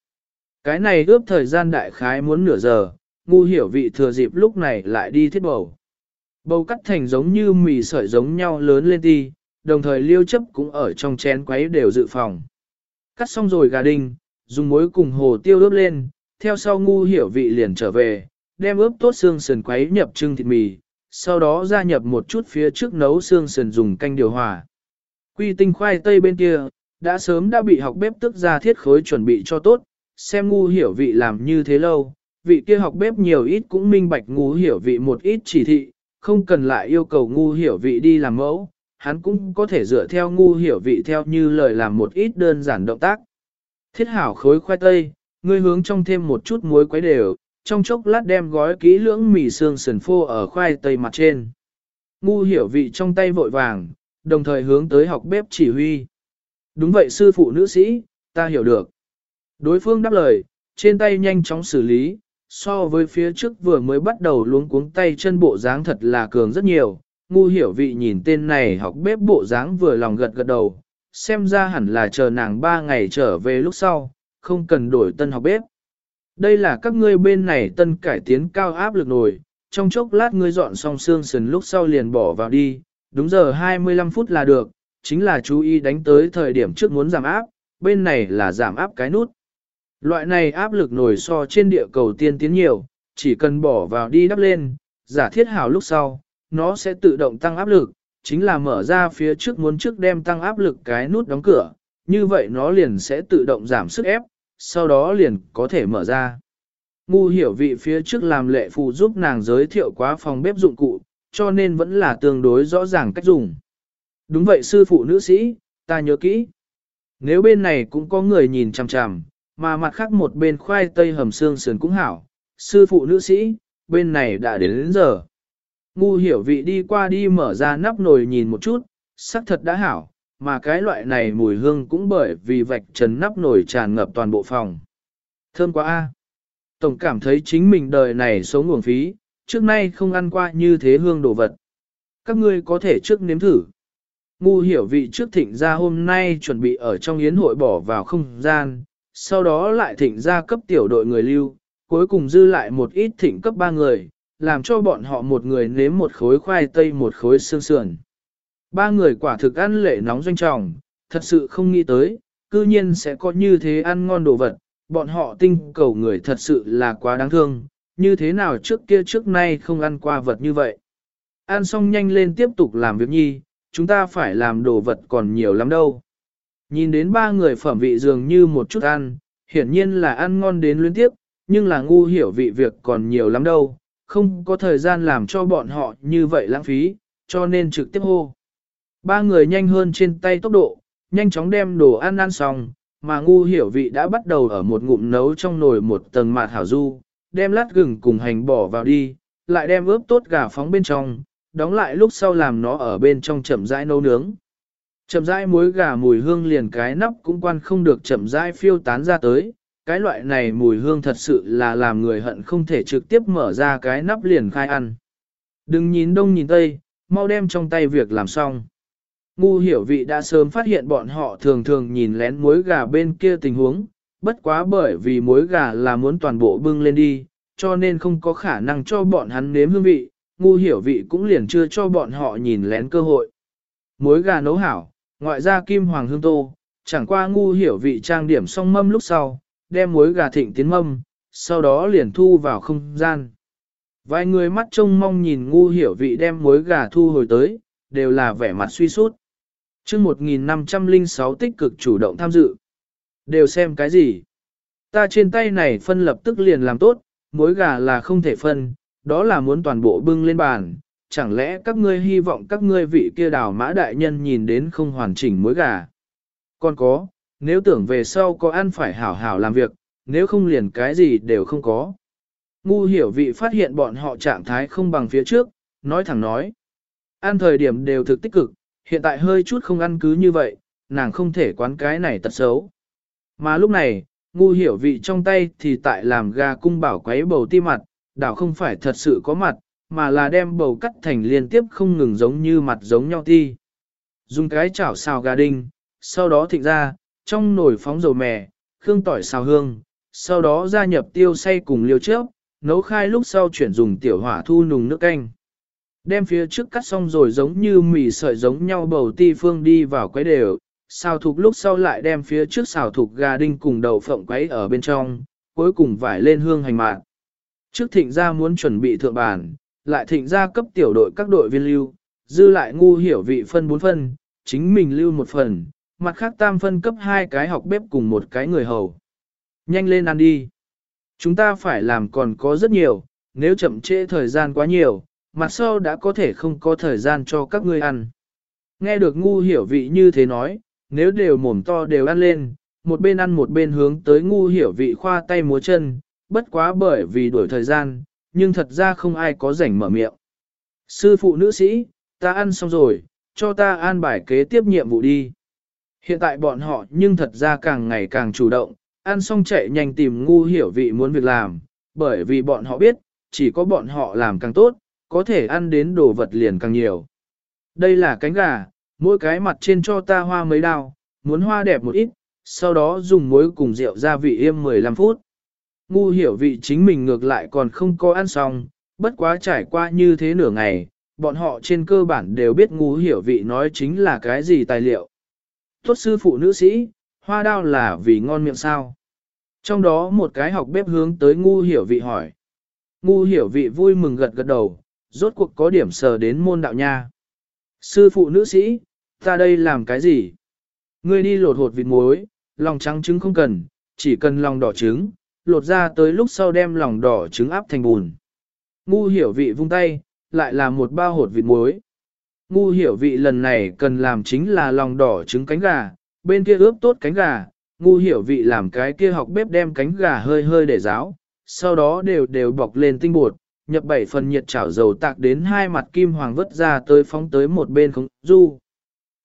Cái này ướp thời gian đại khái muốn nửa giờ, ngu hiểu vị thừa dịp lúc này lại đi thiết bầu. Bầu cắt thành giống như mì sợi giống nhau lớn lên ti, đồng thời liêu chấp cũng ở trong chén quấy đều dự phòng. Cắt xong rồi gà đinh, dùng muối cùng hồ tiêu ướp lên, theo sau ngu hiểu vị liền trở về, đem ướp tốt xương sườn quấy nhập trưng thịt mì, sau đó gia nhập một chút phía trước nấu xương sườn dùng canh điều hòa. Quy tinh khoai tây bên kia, đã sớm đã bị học bếp tức ra thiết khối chuẩn bị cho tốt, xem ngu hiểu vị làm như thế lâu, vị kia học bếp nhiều ít cũng minh bạch ngu hiểu vị một ít chỉ thị, không cần lại yêu cầu ngu hiểu vị đi làm mẫu, hắn cũng có thể dựa theo ngu hiểu vị theo như lời làm một ít đơn giản động tác. Thiết hảo khối khoai tây, ngươi hướng trong thêm một chút muối quấy đều, trong chốc lát đem gói kỹ lưỡng mì xương sườn phô ở khoai tây mặt trên. Ngu hiểu vị trong tay vội vàng, đồng thời hướng tới học bếp chỉ huy. Đúng vậy sư phụ nữ sĩ, ta hiểu được. Đối phương đáp lời, trên tay nhanh chóng xử lý, so với phía trước vừa mới bắt đầu luống cuống tay chân bộ dáng thật là cường rất nhiều. Ngu hiểu vị nhìn tên này học bếp bộ dáng vừa lòng gật gật đầu, xem ra hẳn là chờ nàng ba ngày trở về lúc sau, không cần đổi tân học bếp. Đây là các ngươi bên này tân cải tiến cao áp lực nồi, trong chốc lát ngươi dọn xong xương sườn lúc sau liền bỏ vào đi, đúng giờ 25 phút là được, chính là chú ý đánh tới thời điểm trước muốn giảm áp, bên này là giảm áp cái nút. Loại này áp lực nổi so trên địa cầu tiên tiến nhiều, chỉ cần bỏ vào đi đắp lên, giả thiết hảo lúc sau, nó sẽ tự động tăng áp lực, chính là mở ra phía trước muốn trước đem tăng áp lực cái nút đóng cửa, như vậy nó liền sẽ tự động giảm sức ép, sau đó liền có thể mở ra. Ngu hiểu vị phía trước làm lệ phù giúp nàng giới thiệu quá phòng bếp dụng cụ, cho nên vẫn là tương đối rõ ràng cách dùng. Đúng vậy sư phụ nữ sĩ, ta nhớ kỹ. Nếu bên này cũng có người nhìn chằm chằm, mà mặt khác một bên khoai tây hầm xương sườn cũng hảo, sư phụ nữ sĩ, bên này đã đến đến giờ. Ngu hiểu vị đi qua đi mở ra nắp nồi nhìn một chút, sắc thật đã hảo, mà cái loại này mùi hương cũng bởi vì vạch trần nắp nồi tràn ngập toàn bộ phòng. Thơm quá a. Tổng cảm thấy chính mình đời này sống nguồn phí, trước nay không ăn qua như thế hương đồ vật. Các ngươi có thể trước nếm thử. Ngu hiểu vị trước thịnh ra hôm nay chuẩn bị ở trong yến hội bỏ vào không gian, sau đó lại thịnh ra cấp tiểu đội người lưu, cuối cùng dư lại một ít thịnh cấp ba người, làm cho bọn họ một người nếm một khối khoai tây một khối xương sườn. Ba người quả thực ăn lệ nóng doanh trọng, thật sự không nghĩ tới, cư nhiên sẽ có như thế ăn ngon đồ vật, bọn họ tinh cầu người thật sự là quá đáng thương, như thế nào trước kia trước nay không ăn qua vật như vậy. Ăn xong nhanh lên tiếp tục làm việc nhi, chúng ta phải làm đồ vật còn nhiều lắm đâu. Nhìn đến ba người phẩm vị dường như một chút ăn, hiển nhiên là ăn ngon đến liên tiếp, nhưng là ngu hiểu vị việc còn nhiều lắm đâu, không có thời gian làm cho bọn họ như vậy lãng phí, cho nên trực tiếp hô. Ba người nhanh hơn trên tay tốc độ, nhanh chóng đem đồ ăn ăn xong, mà ngu hiểu vị đã bắt đầu ở một ngụm nấu trong nồi một tầng mạt hảo du, đem lát gừng cùng hành bỏ vào đi, lại đem ướp tốt gà phóng bên trong, đóng lại lúc sau làm nó ở bên trong chậm rãi nấu nướng. Chậm rãi muối gà mùi hương liền cái nắp cũng quan không được chậm rãi phiêu tán ra tới, cái loại này mùi hương thật sự là làm người hận không thể trực tiếp mở ra cái nắp liền khai ăn. Đừng nhìn đông nhìn tây, mau đem trong tay việc làm xong. Ngu hiểu vị đã sớm phát hiện bọn họ thường thường nhìn lén muối gà bên kia tình huống, bất quá bởi vì muối gà là muốn toàn bộ bưng lên đi, cho nên không có khả năng cho bọn hắn nếm hương vị, ngu hiểu vị cũng liền chưa cho bọn họ nhìn lén cơ hội. Muối gà nấu hảo, ngoại ra kim hoàng hương tô, chẳng qua ngu hiểu vị trang điểm xong mâm lúc sau, đem muối gà thịnh tiến mâm, sau đó liền thu vào không gian. Vài người mắt trông mong nhìn ngu hiểu vị đem muối gà thu hồi tới, đều là vẻ mặt suy sút. chương 1506 tích cực chủ động tham dự. Đều xem cái gì? Ta trên tay này phân lập tức liền làm tốt, muối gà là không thể phân, đó là muốn toàn bộ bưng lên bàn, chẳng lẽ các ngươi hy vọng các ngươi vị kia đào mã đại nhân nhìn đến không hoàn chỉnh muối gà. Còn có, nếu tưởng về sau có ăn phải hảo hảo làm việc, nếu không liền cái gì đều không có. Ngu hiểu vị phát hiện bọn họ trạng thái không bằng phía trước, nói thẳng nói. Ăn thời điểm đều thực tích cực, hiện tại hơi chút không ăn cứ như vậy, nàng không thể quán cái này tật xấu. Mà lúc này, ngu hiểu vị trong tay thì tại làm gà cung bảo quấy bầu ti mặt, đảo không phải thật sự có mặt, mà là đem bầu cắt thành liên tiếp không ngừng giống như mặt giống nhau ti. Dùng cái chảo xào gà đinh, sau đó thịnh ra, trong nồi phóng dầu mè, khương tỏi xào hương, sau đó gia nhập tiêu xay cùng liêu trước, nấu khai lúc sau chuyển dùng tiểu hỏa thu nùng nước canh. Đem phía trước cắt xong rồi giống như mì sợi giống nhau bầu ti phương đi vào quấy đều, xào thục lúc sau lại đem phía trước xào thục gà đinh cùng đậu phộng quấy ở bên trong, cuối cùng vải lên hương hành mạn. Trước thịnh gia muốn chuẩn bị thượng bản, lại thịnh gia cấp tiểu đội các đội viên lưu, dư lại ngu hiểu vị phân bốn phân, chính mình lưu một phần, mặt khác tam phân cấp hai cái học bếp cùng một cái người hầu. Nhanh lên ăn đi. Chúng ta phải làm còn có rất nhiều, nếu chậm trễ thời gian quá nhiều, mặt sau đã có thể không có thời gian cho các ngươi ăn. Nghe được ngu hiểu vị như thế nói, nếu đều mồm to đều ăn lên, một bên ăn một bên hướng tới ngu hiểu vị khoa tay múa chân, bất quá bởi vì đuổi thời gian, nhưng thật ra không ai có rảnh mở miệng. Sư phụ nữ sĩ, ta ăn xong rồi, cho ta an bài kế tiếp nhiệm vụ đi. Hiện tại bọn họ nhưng thật ra càng ngày càng chủ động, ăn xong chạy nhanh tìm ngu hiểu vị muốn việc làm, bởi vì bọn họ biết, chỉ có bọn họ làm càng tốt, có thể ăn đến đồ vật liền càng nhiều. Đây là cánh gà, mỗi cái mặt trên cho ta hoa mấy đao, muốn hoa đẹp một ít, sau đó dùng muối cùng rượu gia vị im 15 phút. Ngu hiểu vị chính mình ngược lại còn không có ăn xong, bất quá trải qua như thế nửa ngày, bọn họ trên cơ bản đều biết ngu hiểu vị nói chính là cái gì tài liệu. Tốt sư phụ nữ sĩ, hoa đao là vì ngon miệng sao. Trong đó một cái học bếp hướng tới ngu hiểu vị hỏi. Ngu hiểu vị vui mừng gật gật đầu, rốt cuộc có điểm sờ đến môn đạo nha. Sư phụ nữ sĩ, ta đây làm cái gì? Ngươi đi lột hột vịt muối, lòng trắng trứng không cần, chỉ cần lòng đỏ trứng, lột ra tới lúc sau đem lòng đỏ trứng áp thành bùn. Ngu hiểu vị vung tay, lại là một bao hột vịt muối. Ngu hiểu vị lần này cần làm chính là lòng đỏ trứng cánh gà, bên kia ướp tốt cánh gà, ngu hiểu vị làm cái kia học bếp đem cánh gà hơi hơi để ráo, sau đó đều đều bọc lên tinh bột, nhập bảy phần nhiệt chảo dầu tạc đến hai mặt kim hoàng vớt ra tới phóng tới một bên không du.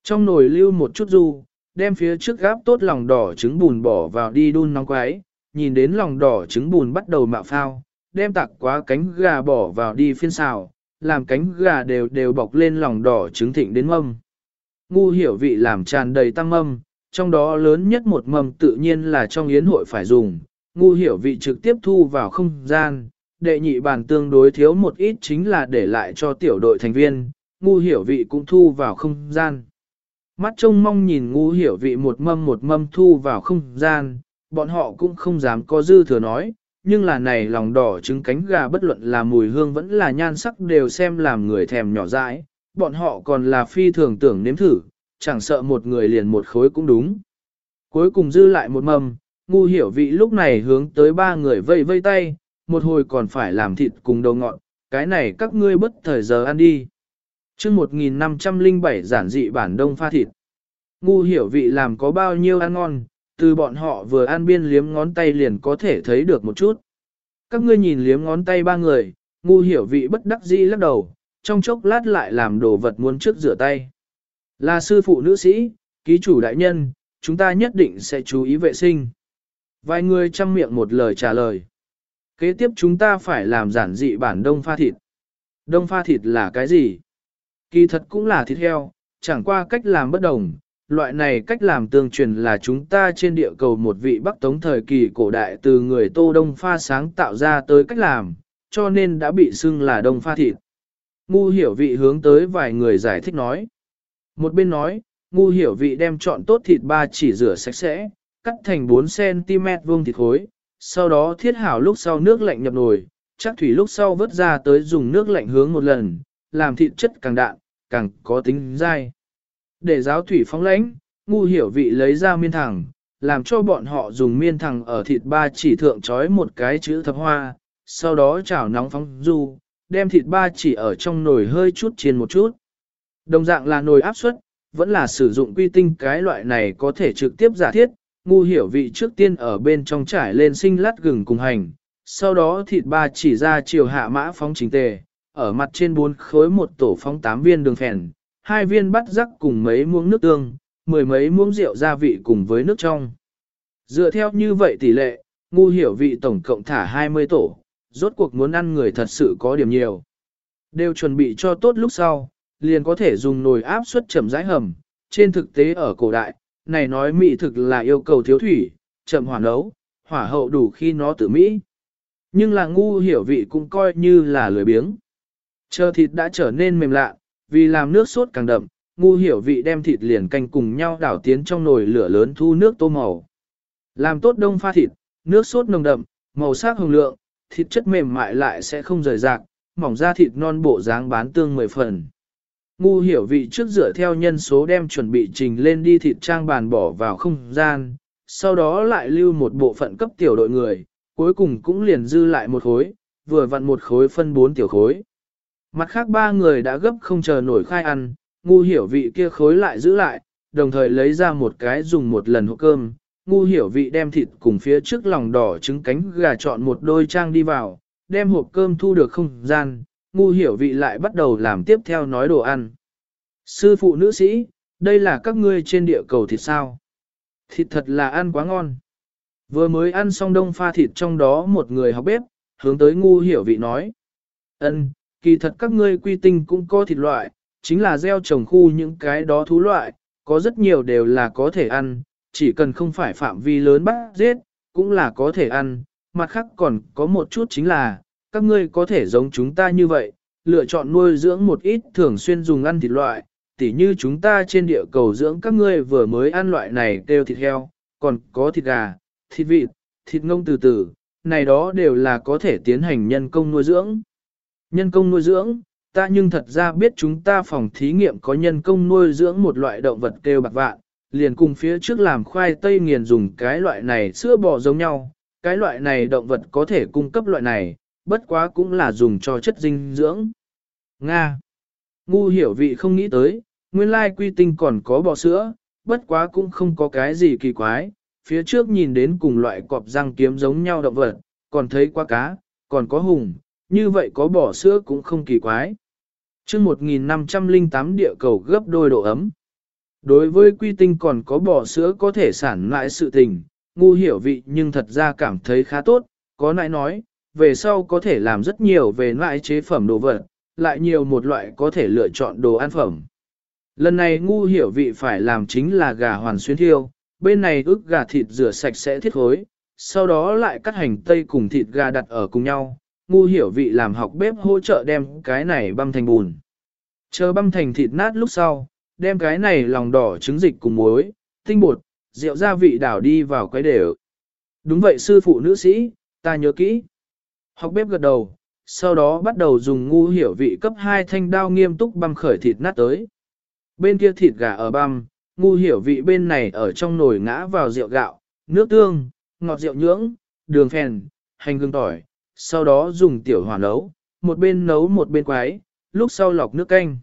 Trong nồi lưu một chút du, đem phía trước gáp tốt lòng đỏ trứng bùn bỏ vào đi đun nóng quái, nhìn đến lòng đỏ trứng bùn bắt đầu mạo phao, đem tạc quá cánh gà bỏ vào đi phiên xào, làm cánh gà đều đều bọc lên lòng đỏ trứng thịnh đến mâm. Ngu hiểu vị làm tràn đầy tăng mâm, trong đó lớn nhất một mâm tự nhiên là trong yến hội phải dùng, ngu hiểu vị trực tiếp thu vào không gian, đệ nhị bàn tương đối thiếu một ít chính là để lại cho tiểu đội thành viên, ngu hiểu vị cũng thu vào không gian. Mắt trông mong nhìn ngu hiểu vị một mâm một mâm thu vào không gian, bọn họ cũng không dám có dư thừa nói, nhưng là này lòng đỏ trứng cánh gà bất luận là mùi hương vẫn là nhan sắc đều xem làm người thèm nhỏ dãi, bọn họ còn là phi thường tưởng nếm thử, chẳng sợ một người liền một khối cũng đúng. Cuối cùng dư lại một mâm, ngu hiểu vị lúc này hướng tới ba người vây vây tay, một hồi còn phải làm thịt cùng đầu ngọn, cái này các ngươi bất thời giờ ăn đi. chương 1507 giản dị bản đông pha thịt. Ngu hiểu vị làm có bao nhiêu ăn ngon, từ bọn họ vừa ăn biên liếm ngón tay liền có thể thấy được một chút. Các ngươi nhìn liếm ngón tay ba người, ngu hiểu vị bất đắc dĩ lắc đầu, trong chốc lát lại làm đồ vật muốn trước rửa tay. Là sư phụ nữ sĩ, ký chủ đại nhân, chúng ta nhất định sẽ chú ý vệ sinh. Vài người chăm miệng một lời trả lời. Kế tiếp chúng ta phải làm giản dị bản đông pha thịt. Đông pha thịt là cái gì? Kỳ thật cũng là thịt heo, chẳng qua cách làm bất đồng. Loại này cách làm tương truyền là chúng ta trên địa cầu một vị Bắc Tống thời kỳ cổ đại từ người Tô Đông pha sáng tạo ra tới cách làm, cho nên đã bị xưng là đông pha thịt. Ngu hiểu vị hướng tới vài người giải thích nói. Một bên nói, ngu hiểu vị đem chọn tốt thịt ba chỉ rửa sạch sẽ, cắt thành 4cm vuông thịt khối, sau đó thiết hảo lúc sau nước lạnh nhập nồi, chắc thủy lúc sau vớt ra tới dùng nước lạnh hướng một lần, làm thịt chất càng đạn, càng có tính dai. Để giáo thủy phóng lãnh, ngu hiểu vị lấy ra miên thẳng, làm cho bọn họ dùng miên thẳng ở thịt ba chỉ thượng trói một cái chữ thập hoa, sau đó chảo nóng phóng du, đem thịt ba chỉ ở trong nồi hơi chút chiên một chút. Đồng dạng là nồi áp suất, vẫn là sử dụng quy tinh cái loại này có thể trực tiếp giả thiết, ngu hiểu vị trước tiên ở bên trong trải lên sinh lát gừng cùng hành, sau đó thịt ba chỉ ra chiều hạ mã phóng chính tề, ở mặt trên bốn khối một tổ phóng tám viên đường phèn, hai viên bát rắc cùng mấy muỗng nước tương, mười mấy muỗng rượu gia vị cùng với nước trong. Dựa theo như vậy tỷ lệ, ngu hiểu vị tổng cộng thả 20 tổ, rốt cuộc muốn ăn người thật sự có điểm nhiều. Đều chuẩn bị cho tốt lúc sau, liền có thể dùng nồi áp suất chậm rãi hầm. Trên thực tế ở cổ đại, này nói mỹ thực là yêu cầu thiếu thủy, chậm hỏa nấu, hỏa hậu đủ khi nó tự mỹ. Nhưng là ngu hiểu vị cũng coi như là lười biếng. Chờ thịt đã trở nên mềm lạ, vì làm nước sốt càng đậm, ngu hiểu vị đem thịt liền canh cùng nhau đảo tiến trong nồi lửa lớn thu nước tô màu. Làm tốt đông pha thịt, nước sốt nồng đậm, màu sắc hồng lượng, thịt chất mềm mại lại sẽ không rời rạc, mỏng ra thịt non bộ dáng bán tương 10 phần. Ngu hiểu vị trước dựa theo nhân số đem chuẩn bị trình lên đi thịt trang bàn bỏ vào không gian, sau đó lại lưu một bộ phận cấp tiểu đội người, cuối cùng cũng liền dư lại một khối, vừa vặn một khối phân bốn tiểu khối. Mặt khác ba người đã gấp không chờ nổi khai ăn, ngu hiểu vị kia khối lại giữ lại, đồng thời lấy ra một cái dùng một lần hộp cơm. Ngu hiểu vị đem thịt cùng phía trước lòng đỏ trứng cánh gà chọn một đôi trang đi vào, đem hộp cơm thu được không gian, ngu hiểu vị lại bắt đầu làm tiếp theo nói đồ ăn. Sư phụ nữ sĩ, đây là các ngươi trên địa cầu thịt sao? Thịt thật là ăn quá ngon. Vừa mới ăn xong đông pha thịt trong đó một người học bếp, hướng tới ngu hiểu vị nói. ân kỳ thật các ngươi quy tinh cũng có thịt loại, chính là gieo trồng khu những cái đó thú loại, có rất nhiều đều là có thể ăn, chỉ cần không phải phạm vi lớn bắt giết, cũng là có thể ăn, mặt khác còn có một chút chính là, các ngươi có thể giống chúng ta như vậy, lựa chọn nuôi dưỡng một ít thường xuyên dùng ăn thịt loại, tỉ như chúng ta trên địa cầu dưỡng các ngươi vừa mới ăn loại này kêu thịt heo, còn có thịt gà, thịt vịt, thịt ngông từ từ, này đó đều là có thể tiến hành nhân công nuôi dưỡng. Nhân công nuôi dưỡng, ta nhưng thật ra biết chúng ta phòng thí nghiệm có nhân công nuôi dưỡng một loại động vật kêu bạc vạn, liền cùng phía trước làm khoai tây nghiền dùng cái loại này sữa bò giống nhau, cái loại này động vật có thể cung cấp loại này, bất quá cũng là dùng cho chất dinh dưỡng. Nga. Ngu hiểu vị không nghĩ tới, nguyên lai quy tinh còn có bò sữa, bất quá cũng không có cái gì kỳ quái, phía trước nhìn đến cùng loại cọp răng kiếm giống nhau động vật, còn thấy qua cá, còn có hùng, như vậy có bỏ sữa cũng không kỳ quái. chương 1508 địa cầu gấp đôi độ ấm. Đối với quy tinh còn có bỏ sữa có thể sản lại sự tình, ngu hiểu vị nhưng thật ra cảm thấy khá tốt, có nãy nói, về sau có thể làm rất nhiều về loại chế phẩm đồ vật, lại nhiều một loại có thể lựa chọn đồ ăn phẩm. Lần này ngu hiểu vị phải làm chính là gà hoàn xuyên thiêu, bên này ức gà thịt rửa sạch sẽ thiết khối, sau đó lại cắt hành tây cùng thịt gà đặt ở cùng nhau, ngu hiểu vị làm học bếp hỗ trợ đem cái này băm thành bùn. Chờ băm thành thịt nát lúc sau, đem cái này lòng đỏ trứng dịch cùng muối, tinh bột, rượu gia vị đảo đi vào cái đều. Đúng vậy sư phụ nữ sĩ, ta nhớ kỹ. Học bếp gật đầu, sau đó bắt đầu dùng ngu hiểu vị cấp hai thanh đao nghiêm túc băm khởi thịt nát tới. Bên kia thịt gà ở băm, ngu hiểu vị bên này ở trong nồi ngã vào rượu gạo, nước tương, ngọt rượu nhưỡng, đường phèn, hành gừng tỏi, sau đó dùng tiểu hỏa nấu, một bên nấu một bên quái, lúc sau lọc nước canh.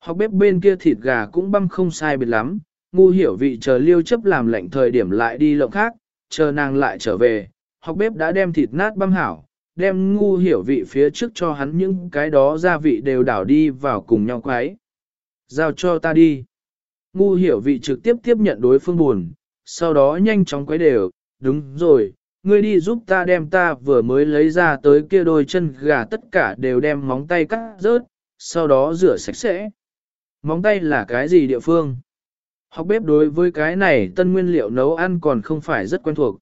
Học bếp bên kia thịt gà cũng băm không sai biệt lắm, ngu hiểu vị chờ liêu chấp làm lệnh thời điểm lại đi lộng khác, chờ nàng lại trở về, học bếp đã đem thịt nát băm hảo, đem ngu hiểu vị phía trước cho hắn những cái đó gia vị đều đảo đi vào cùng nhau quái. Giao cho ta đi. Ngu hiểu vị trực tiếp tiếp nhận đối phương buồn, sau đó nhanh chóng quấy đều, đúng rồi, ngươi đi giúp ta đem ta vừa mới lấy ra tới kia đôi chân gà tất cả đều đem móng tay cắt rớt, sau đó rửa sạch sẽ. Móng tay là cái gì địa phương? Học bếp đối với cái này tân nguyên liệu nấu ăn còn không phải rất quen thuộc.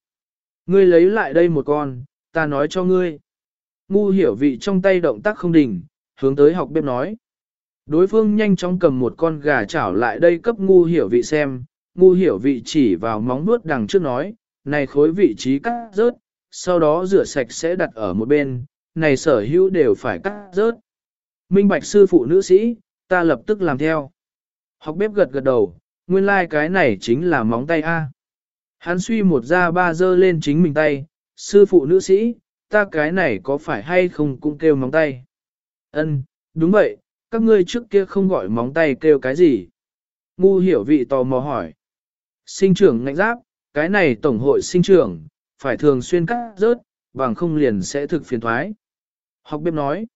Ngươi lấy lại đây một con, ta nói cho ngươi. Ngu hiểu vị trong tay động tác không đình, hướng tới học bếp nói. Đối phương nhanh chóng cầm một con gà chảo lại đây cấp ngu hiểu vị xem, ngu hiểu vị chỉ vào móng nuốt đằng trước nói, này khối vị trí cắt rớt, sau đó rửa sạch sẽ đặt ở một bên, này sở hữu đều phải cắt rớt. Minh bạch sư phụ nữ sĩ, ta lập tức làm theo. Học bếp gật gật đầu, nguyên lai like cái này chính là móng tay A. Hắn suy một ra ba dơ lên chính mình tay, sư phụ nữ sĩ, ta cái này có phải hay không cũng kêu móng tay. Ân, đúng vậy, các ngươi trước kia không gọi móng tay kêu cái gì. Ngu hiểu vị tò mò hỏi. Sinh trưởng ngạnh giáp, cái này tổng hội sinh trưởng, phải thường xuyên cắt rớt, bằng không liền sẽ thực phiền thoái. Học bếp nói.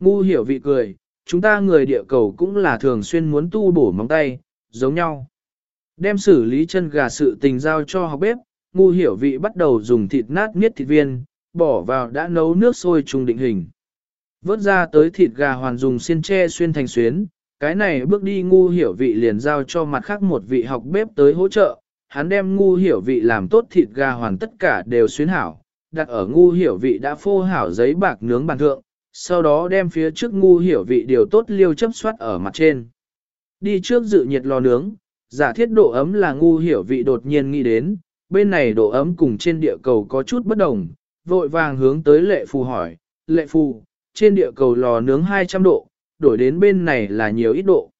Ngu hiểu vị cười, chúng ta người địa cầu cũng là thường xuyên muốn tu bổ móng tay, giống nhau. Đem xử lý chân gà sự tình giao cho học bếp, ngu hiểu vị bắt đầu dùng thịt nát miết thịt viên, bỏ vào đã nấu nước sôi trùng định hình. Vớt ra tới thịt gà hoàn dùng xiên tre xuyên thành xuyến, cái này bước đi ngu hiểu vị liền giao cho mặt khác một vị học bếp tới hỗ trợ, hắn đem ngu hiểu vị làm tốt thịt gà hoàn tất cả đều xuyến hảo, đặt ở ngu hiểu vị đã phô hảo giấy bạc nướng bàn thượng, sau đó đem phía trước ngu hiểu vị điều tốt liêu chấp soát ở mặt trên. Đi trước dự nhiệt lò nướng, giả thiết độ ấm là ngu hiểu vị đột nhiên nghĩ đến, bên này độ ấm cùng trên địa cầu có chút bất đồng, vội vàng hướng tới lệ phù hỏi, lệ phù, trên địa cầu lò nướng 200 độ, đổi đến bên này là nhiều ít độ.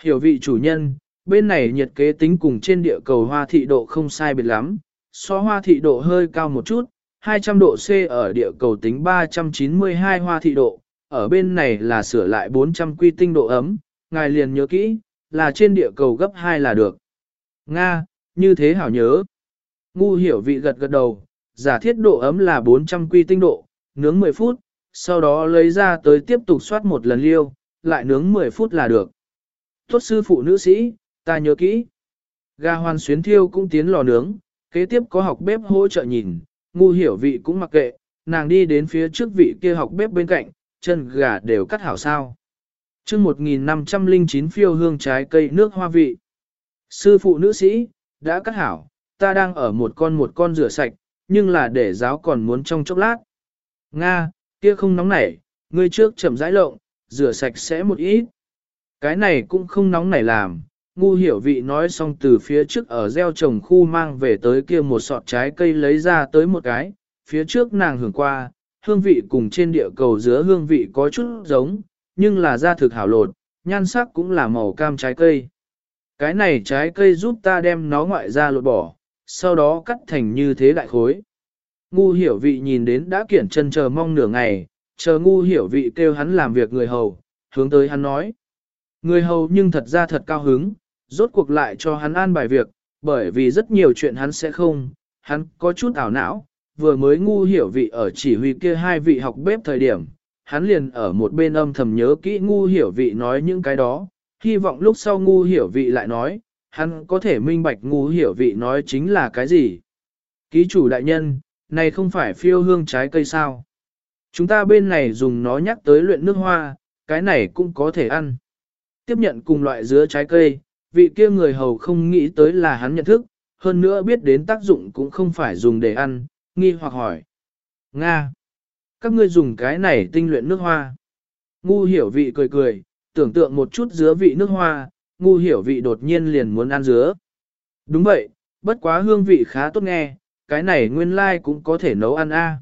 Hiểu vị chủ nhân, bên này nhiệt kế tính cùng trên địa cầu hoa thị độ không sai biệt lắm, so hoa thị độ hơi cao một chút, 200 độ C ở địa cầu tính 392 hoa thị độ, ở bên này là sửa lại 400 quy tinh độ ấm, ngài liền nhớ kỹ, là trên địa cầu gấp 2 là được. Nga, như thế hảo nhớ. Ngu hiểu vị gật gật đầu, giả thiết độ ấm là 400 quy tinh độ, nướng 10 phút, sau đó lấy ra tới tiếp tục soát một lần liêu, lại nướng 10 phút là được. Tốt sư phụ nữ sĩ, ta nhớ kỹ. Gà hoàn xuyến thiêu cũng tiến lò nướng, kế tiếp có học bếp hỗ trợ nhìn, ngu hiểu vị cũng mặc kệ, nàng đi đến phía trước vị kia học bếp bên cạnh, chân gà đều cắt hảo sao. chương 1509 phiêu hương trái cây nước hoa vị. Sư phụ nữ sĩ, đã cắt hảo, ta đang ở một con một con rửa sạch, nhưng là để giáo còn muốn trong chốc lát. Nga, kia không nóng nảy, ngươi trước chậm rãi lộng, rửa sạch sẽ một ít. Cái này cũng không nóng nảy làm, ngu hiểu vị nói xong từ phía trước ở gieo trồng khu mang về tới kia một sọt trái cây lấy ra tới một cái, phía trước nàng hưởng qua, hương vị cùng trên địa cầu giữa hương vị có chút giống, nhưng là da thực hảo lột, nhan sắc cũng là màu cam trái cây. Cái này trái cây giúp ta đem nó ngoại ra lột bỏ, sau đó cắt thành như thế đại khối. Ngu hiểu vị nhìn đến đã kiển chân chờ mong nửa ngày, chờ ngu hiểu vị kêu hắn làm việc người hầu, hướng tới hắn nói. Người hầu nhưng thật ra thật cao hứng, rốt cuộc lại cho hắn an bài việc, bởi vì rất nhiều chuyện hắn sẽ không, hắn có chút ảo não, vừa mới ngu hiểu vị ở chỉ huy kia hai vị học bếp thời điểm, hắn liền ở một bên âm thầm nhớ kỹ ngu hiểu vị nói những cái đó, hy vọng lúc sau ngu hiểu vị lại nói, hắn có thể minh bạch ngu hiểu vị nói chính là cái gì. Ký chủ đại nhân, này không phải phiêu hương trái cây sao. Chúng ta bên này dùng nó nhắc tới luyện nước hoa, cái này cũng có thể ăn. Tiếp nhận cùng loại dứa trái cây, vị kia người hầu không nghĩ tới là hắn nhận thức, hơn nữa biết đến tác dụng cũng không phải dùng để ăn, nghi hoặc hỏi. Nga! Các ngươi dùng cái này tinh luyện nước hoa. Ngu hiểu vị cười cười, tưởng tượng một chút dứa vị nước hoa, ngu hiểu vị đột nhiên liền muốn ăn dứa. Đúng vậy, bất quá hương vị khá tốt nghe, cái này nguyên lai like cũng có thể nấu ăn a.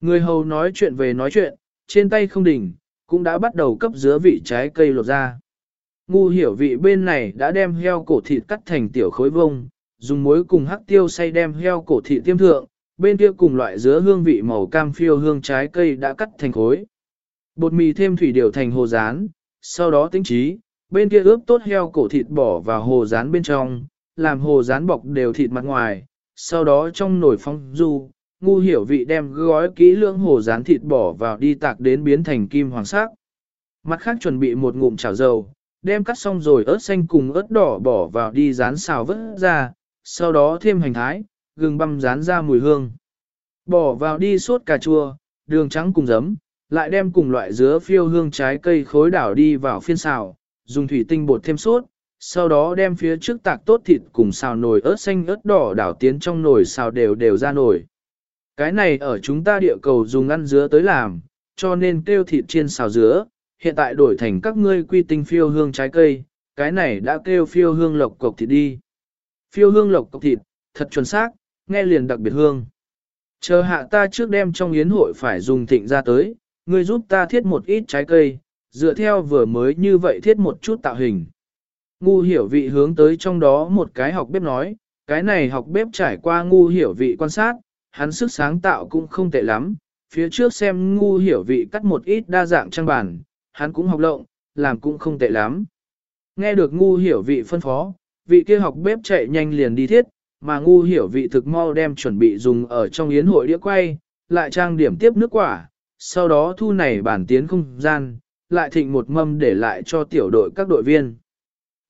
Người hầu nói chuyện về nói chuyện, trên tay không đỉnh, cũng đã bắt đầu cấp dứa vị trái cây lột ra. Ngu hiểu vị bên này đã đem heo cổ thịt cắt thành tiểu khối vông, dùng muối cùng hắc tiêu xay đem heo cổ thịt tiêm thượng, bên kia cùng loại dứa hương vị màu cam phiêu hương trái cây đã cắt thành khối. Bột mì thêm thủy điều thành hồ rán, sau đó tính trí, bên kia ướp tốt heo cổ thịt bỏ vào hồ rán bên trong, làm hồ rán bọc đều thịt mặt ngoài, sau đó trong nồi phong du, ngu hiểu vị đem gói kỹ lưỡng hồ rán thịt bỏ vào đi tạc đến biến thành kim hoàng sắc. Mặt khác chuẩn bị một ngụm chảo dầu, đem cắt xong rồi ớt xanh cùng ớt đỏ bỏ vào đi rán xào vớt ra, sau đó thêm hành thái, gừng băm rán ra mùi hương. Bỏ vào đi sốt cà chua, đường trắng cùng giấm, lại đem cùng loại dứa phiêu hương trái cây khối đảo đi vào phiên xào, dùng thủy tinh bột thêm sốt, sau đó đem phía trước tạc tốt thịt cùng xào nồi ớt xanh ớt đỏ đảo tiến trong nồi xào đều đều ra nồi. Cái này ở chúng ta địa cầu dùng ăn dứa tới làm, cho nên kêu thịt chiên xào dứa, hiện tại đổi thành các ngươi quy tinh phiêu hương trái cây, cái này đã kêu phiêu hương lộc cộc thịt đi. Phiêu hương lộc cộc thịt, thật chuẩn xác, nghe liền đặc biệt hương. Chờ hạ ta trước đem trong yến hội phải dùng thịnh ra tới, ngươi giúp ta thiết một ít trái cây, dựa theo vừa mới như vậy thiết một chút tạo hình. Ngu hiểu vị hướng tới trong đó một cái học bếp nói, cái này học bếp trải qua ngu hiểu vị quan sát, hắn sức sáng tạo cũng không tệ lắm, phía trước xem ngu hiểu vị cắt một ít đa dạng trang bản, hắn cũng học lộng, làm cũng không tệ lắm. Nghe được ngu hiểu vị phân phó, vị kia học bếp chạy nhanh liền đi thiết, mà ngu hiểu vị thực mau đem chuẩn bị dùng ở trong yến hội đĩa quay, lại trang điểm tiếp nước quả, sau đó thu này bản tiến không gian, lại thịnh một mâm để lại cho tiểu đội các đội viên.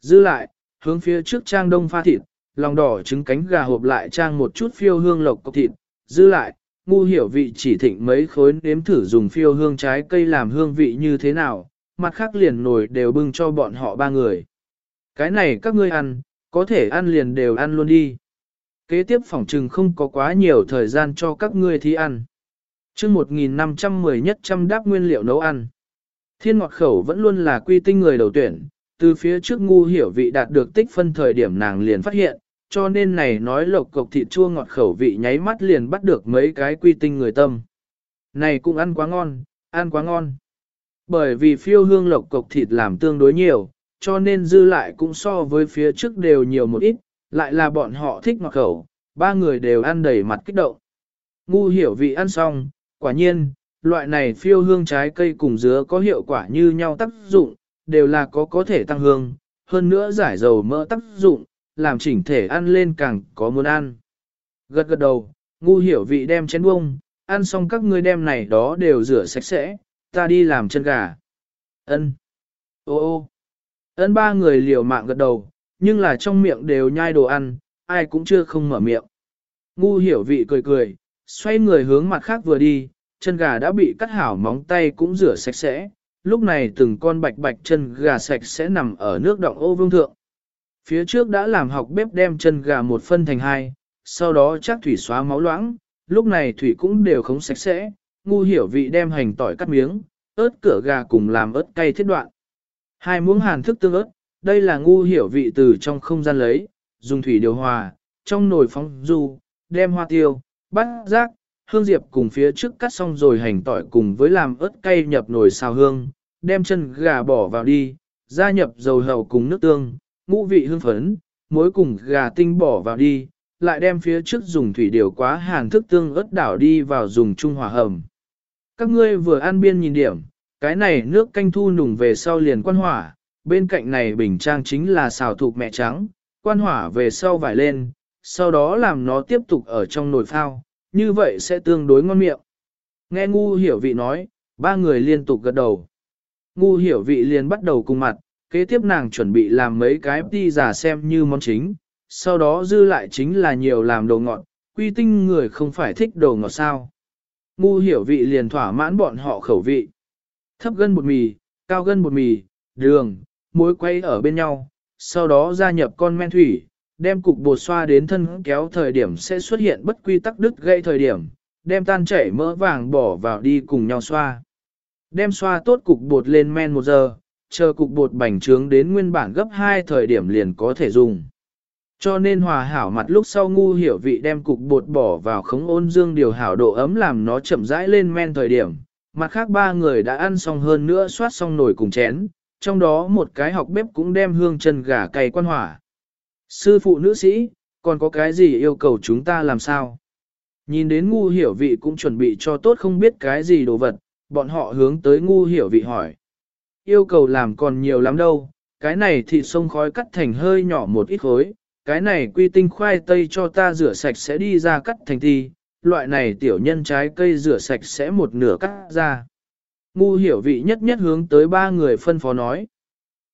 Dư lại, hướng phía trước trang đông pha thịt, lòng đỏ trứng cánh gà hộp lại trang một chút phiêu hương lộc cọc thịt, dư lại, ngu hiểu vị chỉ thịnh mấy khối nếm thử dùng phiêu hương trái cây làm hương vị như thế nào, mặt khác liền nổi đều bưng cho bọn họ ba người. Cái này các ngươi ăn, có thể ăn liền đều ăn luôn đi. Kế tiếp phòng trừng không có quá nhiều thời gian cho các ngươi thi ăn. chương 1510 nhất trăm đáp nguyên liệu nấu ăn. Thiên ngọt khẩu vẫn luôn là quy tinh người đầu tuyển, từ phía trước ngu hiểu vị đạt được tích phân thời điểm nàng liền phát hiện, cho nên này nói lộc cộc thịt chua ngọt khẩu vị nháy mắt liền bắt được mấy cái quy tinh người tâm. Này cũng ăn quá ngon, ăn quá ngon. Bởi vì phiêu hương lộc cộc thịt làm tương đối nhiều, cho nên dư lại cũng so với phía trước đều nhiều một ít, lại là bọn họ thích ngọt khẩu, ba người đều ăn đầy mặt kích động. Ngu hiểu vị ăn xong, quả nhiên, loại này phiêu hương trái cây cùng dứa có hiệu quả như nhau tác dụng, đều là có có thể tăng hương, hơn nữa giải dầu mỡ tác dụng, làm chỉnh thể ăn lên càng có muốn ăn. Gật gật đầu, ngu hiểu vị đem chén bông, ăn xong các ngươi đem này đó đều rửa sạch sẽ, ta đi làm chân gà. Ân. Ô ô. Ân ba người liều mạng gật đầu, nhưng là trong miệng đều nhai đồ ăn, ai cũng chưa không mở miệng. Ngu hiểu vị cười cười, xoay người hướng mặt khác vừa đi, chân gà đã bị cắt hảo móng tay cũng rửa sạch sẽ, lúc này từng con bạch bạch chân gà sạch sẽ nằm ở nước động ô vương thượng. Phía trước đã làm học bếp đem chân gà một phân thành hai, sau đó chắc thủy xóa máu loãng, lúc này thủy cũng đều không sạch sẽ, ngu hiểu vị đem hành tỏi cắt miếng, ớt cửa gà cùng làm ớt cay thiết đoạn. Hai muỗng hàn thức tương ớt, đây là ngu hiểu vị từ trong không gian lấy, dùng thủy điều hòa, trong nồi phóng du, đem hoa tiêu, bát rác, hương diệp cùng phía trước cắt xong rồi hành tỏi cùng với làm ớt cay nhập nồi xào hương, đem chân gà bỏ vào đi, gia nhập dầu hầu cùng nước tương, ngũ vị hương phấn, muối cùng gà tinh bỏ vào đi, lại đem phía trước dùng thủy điều quá hàn thức tương ớt đảo đi vào dùng trung hòa hầm. Các ngươi vừa ăn biên nhìn điểm, cái này nước canh thu nùng về sau liền quan hỏa, bên cạnh này bình trang chính là xào thục mẹ trắng, quan hỏa về sau vải lên, sau đó làm nó tiếp tục ở trong nồi phao, như vậy sẽ tương đối ngon miệng. Nghe ngu hiểu vị nói, ba người liên tục gật đầu. Ngu hiểu vị liền bắt đầu cùng mặt, kế tiếp nàng chuẩn bị làm mấy cái ti giả xem như món chính, sau đó dư lại chính là nhiều làm đồ ngọt, quy tinh người không phải thích đồ ngọt sao. Ngu hiểu vị liền thỏa mãn bọn họ khẩu vị. Thấp gân bột mì, cao gân bột mì, đường, muối quay ở bên nhau, sau đó gia nhập con men thủy, đem cục bột xoa đến thân kéo thời điểm sẽ xuất hiện bất quy tắc đứt gây thời điểm, đem tan chảy mỡ vàng bỏ vào đi cùng nhau xoa. Đem xoa tốt cục bột lên men một giờ, chờ cục bột bành trướng đến nguyên bản gấp 2 thời điểm liền có thể dùng. Cho nên hòa hảo mặt lúc sau ngu hiểu vị đem cục bột bỏ vào khống ôn dương điều hảo độ ấm làm nó chậm rãi lên men thời điểm. Mặt khác ba người đã ăn xong hơn nữa soát xong nồi cùng chén, trong đó một cái học bếp cũng đem hương chân gà cay quan hỏa. Sư phụ nữ sĩ, còn có cái gì yêu cầu chúng ta làm sao? Nhìn đến ngu hiểu vị cũng chuẩn bị cho tốt không biết cái gì đồ vật, bọn họ hướng tới ngu hiểu vị hỏi. Yêu cầu làm còn nhiều lắm đâu, cái này thịt sông khói cắt thành hơi nhỏ một ít khối, cái này quy tinh khoai tây cho ta rửa sạch sẽ đi ra cắt thành thi, loại này tiểu nhân trái cây rửa sạch sẽ một nửa cắt ra. Ngu hiểu vị nhất nhất hướng tới ba người phân phó nói.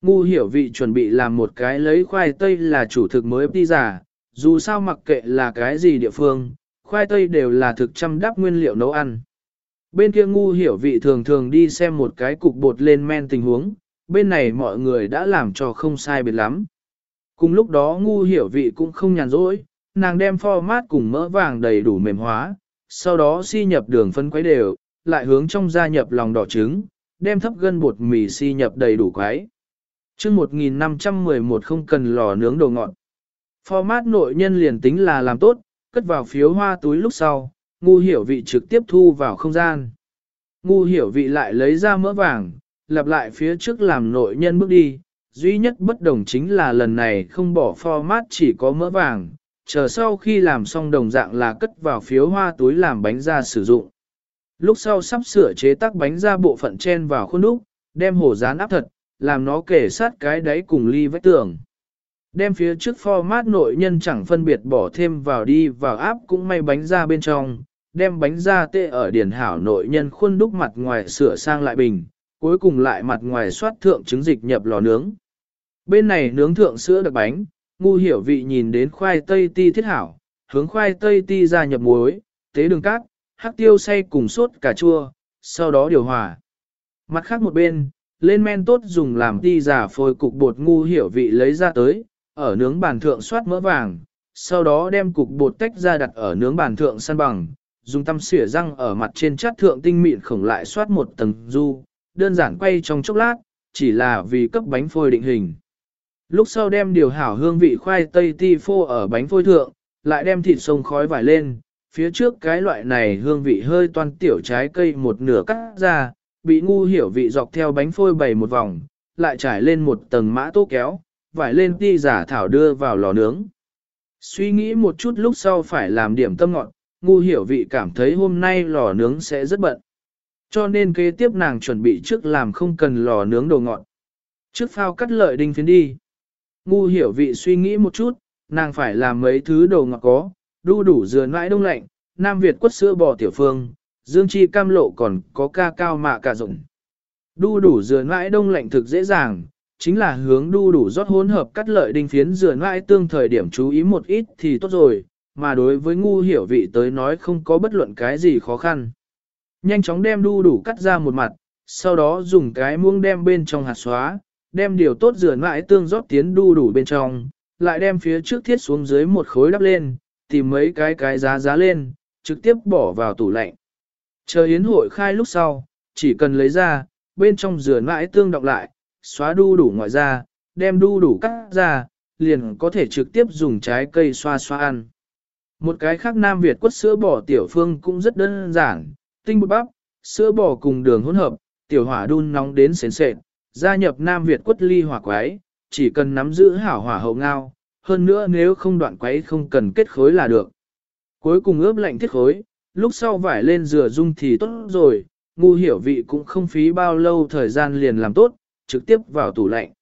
Ngu hiểu vị chuẩn bị làm một cái lấy khoai tây là chủ thực mới đi giả, dù sao mặc kệ là cái gì địa phương, khoai tây đều là thực chăm đắp nguyên liệu nấu ăn. Bên kia ngu hiểu vị thường thường đi xem một cái cục bột lên men tình huống, bên này mọi người đã làm cho không sai biệt lắm. Cùng lúc đó ngu hiểu vị cũng không nhàn rỗi, nàng đem format cùng mỡ vàng đầy đủ mềm hóa, sau đó si nhập đường phân quấy đều, lại hướng trong gia nhập lòng đỏ trứng, đem thấp gân bột mì si nhập đầy đủ quái. chương 1511 không cần lò nướng đồ ngọt. Format nội nhân liền tính là làm tốt, cất vào phiếu hoa túi lúc sau, ngu hiểu vị trực tiếp thu vào không gian. Ngu hiểu vị lại lấy ra mỡ vàng, lặp lại phía trước làm nội nhân bước đi, duy nhất bất đồng chính là lần này không bỏ format chỉ có mỡ vàng, chờ sau khi làm xong đồng dạng là cất vào phiếu hoa túi làm bánh ra sử dụng. lúc sau sắp sửa chế tác bánh ra bộ phận chen vào khuôn đúc, đem hồ dán áp thật, làm nó kể sát cái đáy cùng ly vách tường. Đem phía trước format nội nhân chẳng phân biệt bỏ thêm vào đi vào áp cũng may bánh ra bên trong, đem bánh ra tê ở điển hảo nội nhân khuôn đúc mặt ngoài sửa sang lại bình, cuối cùng lại mặt ngoài xoát thượng trứng dịch nhập lò nướng. Bên này nướng thượng sữa đặc bánh, ngu hiểu vị nhìn đến khoai tây ti thiết hảo, hướng khoai tây ti ra nhập muối, tế đường cát, hắc tiêu xay cùng sốt cà chua, sau đó điều hòa. Mặt khác một bên, lên men tốt dùng làm ti giả phôi cục bột ngu hiểu vị lấy ra tới, ở nướng bàn thượng xoát mỡ vàng, sau đó đem cục bột tách ra đặt ở nướng bàn thượng săn bằng, dùng tăm xỉa răng ở mặt trên chát thượng tinh mịn khổng lại xoát một tầng du, đơn giản quay trong chốc lát, chỉ là vì cấp bánh phôi định hình. Lúc sau đem điều hảo hương vị khoai tây ti phô ở bánh phôi thượng, lại đem thịt sông khói vải lên, phía trước cái loại này hương vị hơi toan tiểu trái cây một nửa cắt ra, bị ngu hiểu vị dọc theo bánh phôi bày một vòng, lại trải lên một tầng mã tô kéo, vải lên ti giả thảo đưa vào lò nướng. Suy nghĩ một chút lúc sau phải làm điểm tâm ngọn, ngu hiểu vị cảm thấy hôm nay lò nướng sẽ rất bận. Cho nên kế tiếp nàng chuẩn bị trước làm không cần lò nướng đồ ngọt. Trước phao cắt lợi đinh phiến đi. Ngu hiểu vị suy nghĩ một chút, nàng phải làm mấy thứ đồ ngọt có, đu đủ dừa nãi đông lạnh, Nam Việt quất sữa bò tiểu phương, dương chi cam lộ còn có ca cao mạ cả rụng. Đu đủ dừa nãi đông lạnh thực dễ dàng, chính là hướng đu đủ rót hỗn hợp cắt lợi đinh phiến dừa nãi tương thời điểm chú ý một ít thì tốt rồi, mà đối với ngu hiểu vị tới nói không có bất luận cái gì khó khăn. Nhanh chóng đem đu đủ cắt ra một mặt, sau đó dùng cái muông đem bên trong hạt xóa, đem điều tốt rửa mãi tương rót tiến đu đủ bên trong, lại đem phía trước thiết xuống dưới một khối đắp lên, tìm mấy cái cái giá giá lên, trực tiếp bỏ vào tủ lạnh. Chờ yến hội khai lúc sau, chỉ cần lấy ra, bên trong rửa mãi tương đọc lại, xóa đu đủ ngoại ra, đem đu đủ cắt ra, liền có thể trực tiếp dùng trái cây xoa xoa ăn. Một cái khác Nam Việt quất sữa bò tiểu phương cũng rất đơn giản, tinh bột bắp, sữa bò cùng đường hỗn hợp, tiểu hỏa đun nóng đến sến sệt, gia nhập Nam Việt quất ly hỏa quái, chỉ cần nắm giữ hảo hỏa hậu ngao, hơn nữa nếu không đoạn quấy không cần kết khối là được. Cuối cùng ướp lạnh thiết khối, lúc sau vải lên rửa dung thì tốt rồi, ngu hiểu vị cũng không phí bao lâu thời gian liền làm tốt, trực tiếp vào tủ lạnh.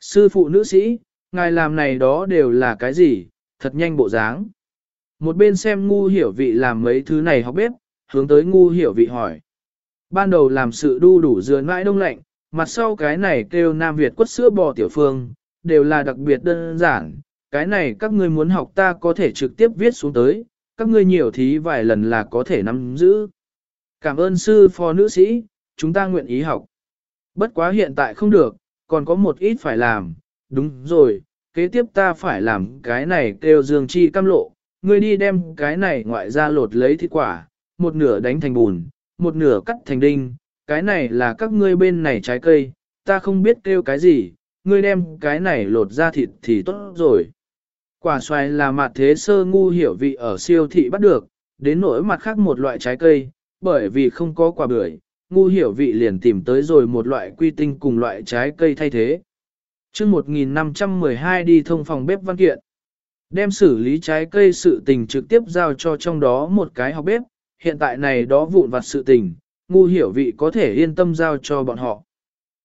Sư phụ nữ sĩ, ngài làm này đó đều là cái gì, thật nhanh bộ dáng. Một bên xem ngu hiểu vị làm mấy thứ này học bếp, hướng tới ngu hiểu vị hỏi. Ban đầu làm sự đu đủ dừa mãi đông lạnh, mặt sau cái này kêu Nam Việt quất sữa bò tiểu phương, đều là đặc biệt đơn giản. Cái này các ngươi muốn học ta có thể trực tiếp viết xuống tới, các ngươi nhiều thí vài lần là có thể nắm giữ. Cảm ơn sư phó nữ sĩ, chúng ta nguyện ý học. Bất quá hiện tại không được, còn có một ít phải làm, đúng rồi, kế tiếp ta phải làm cái này kêu dương chi cam lộ, ngươi đi đem cái này ngoại ra lột lấy thịt quả, một nửa đánh thành bùn, một nửa cắt thành đinh, cái này là các ngươi bên này trái cây, ta không biết kêu cái gì, ngươi đem cái này lột ra thịt thì tốt rồi. Quả xoài là mặt thế sơ ngu hiểu vị ở siêu thị bắt được, đến nỗi mặt khác một loại trái cây, bởi vì không có quả bưởi, ngu hiểu vị liền tìm tới rồi một loại quy tinh cùng loại trái cây thay thế. chương 1512 đi thông phòng bếp văn kiện. Đem xử lý trái cây sự tình trực tiếp giao cho trong đó một cái học bếp, hiện tại này đó vụn vặt sự tình, ngu hiểu vị có thể yên tâm giao cho bọn họ.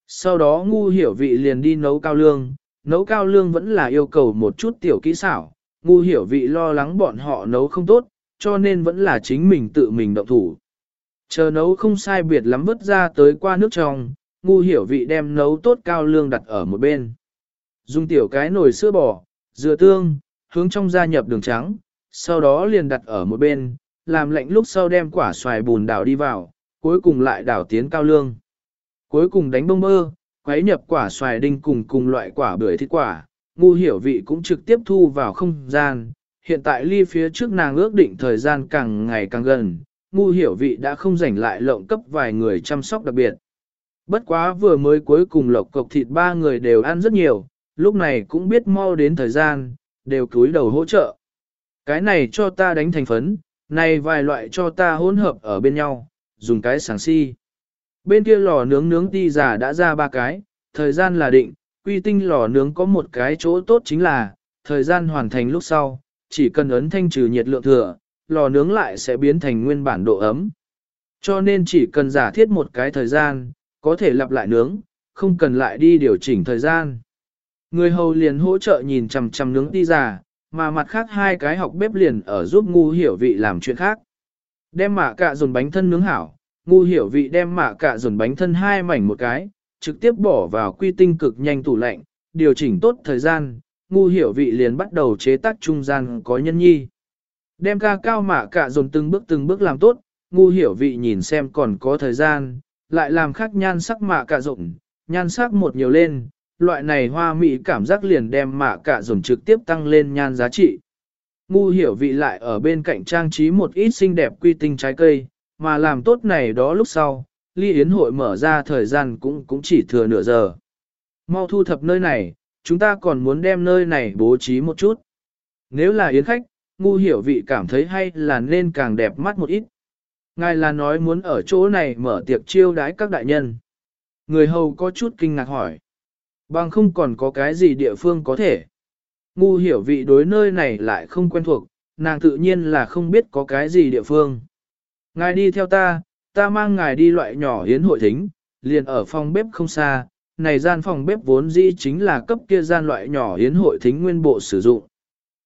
Sau đó ngu hiểu vị liền đi nấu cao lương, nấu cao lương vẫn là yêu cầu một chút tiểu kỹ xảo, ngu hiểu vị lo lắng bọn họ nấu không tốt, cho nên vẫn là chính mình tự mình động thủ. Chờ nấu không sai biệt lắm vứt ra tới qua nước trong, ngu hiểu vị đem nấu tốt cao lương đặt ở một bên. Dùng tiểu cái nồi sữa bò, dừa tương, hướng trong gia nhập đường trắng, sau đó liền đặt ở một bên, làm lạnh lúc sau đem quả xoài bùn đảo đi vào, cuối cùng lại đảo tiến cao lương. Cuối cùng đánh bông bơ, quấy nhập quả xoài đinh cùng cùng loại quả bưởi thịt quả, ngu hiểu vị cũng trực tiếp thu vào không gian. Hiện tại ly phía trước nàng ước định thời gian càng ngày càng gần, ngu hiểu vị đã không rảnh lại lộng cấp vài người chăm sóc đặc biệt. Bất quá vừa mới cuối cùng lộc cộc thịt ba người đều ăn rất nhiều, lúc này cũng biết mau đến thời gian, đều cúi đầu hỗ trợ. Cái này cho ta đánh thành phấn, này vài loại cho ta hỗn hợp ở bên nhau, dùng cái sáng si. Bên kia lò nướng nướng ti giả đã ra ba cái, thời gian là định, quy tinh lò nướng có một cái chỗ tốt chính là, thời gian hoàn thành lúc sau, chỉ cần ấn thanh trừ nhiệt lượng thừa, lò nướng lại sẽ biến thành nguyên bản độ ấm. Cho nên chỉ cần giả thiết một cái thời gian, có thể lặp lại nướng, không cần lại đi điều chỉnh thời gian. Người hầu liền hỗ trợ nhìn chằm chằm nướng ti giả, mà mặt khác hai cái học bếp liền ở giúp ngu hiểu vị làm chuyện khác. Đem mạ cạ dồn bánh thân nướng hảo, ngu hiểu vị đem mạ cạ dồn bánh thân hai mảnh một cái, trực tiếp bỏ vào quy tinh cực nhanh tủ lạnh, điều chỉnh tốt thời gian, ngu hiểu vị liền bắt đầu chế tác trung gian có nhân nhi. Đem ca cao mạ cạ dồn từng bước từng bước làm tốt, ngu hiểu vị nhìn xem còn có thời gian, lại làm khác nhan sắc mạ cạ rộng, nhan sắc một nhiều lên, loại này hoa mỹ cảm giác liền đem mạ cả dồn trực tiếp tăng lên nhan giá trị. Ngu hiểu vị lại ở bên cạnh trang trí một ít xinh đẹp quy tinh trái cây, mà làm tốt này đó lúc sau, ly yến hội mở ra thời gian cũng cũng chỉ thừa nửa giờ. Mau thu thập nơi này, chúng ta còn muốn đem nơi này bố trí một chút. Nếu là yến khách, ngu hiểu vị cảm thấy hay là nên càng đẹp mắt một ít. Ngài là nói muốn ở chỗ này mở tiệc chiêu đái các đại nhân. Người hầu có chút kinh ngạc hỏi. Bằng không còn có cái gì địa phương có thể. Ngu hiểu vị đối nơi này lại không quen thuộc, nàng tự nhiên là không biết có cái gì địa phương. Ngài đi theo ta, ta mang ngài đi loại nhỏ hiến hội thính, liền ở phòng bếp không xa, này gian phòng bếp vốn dĩ chính là cấp kia gian loại nhỏ hiến hội thính nguyên bộ sử dụng.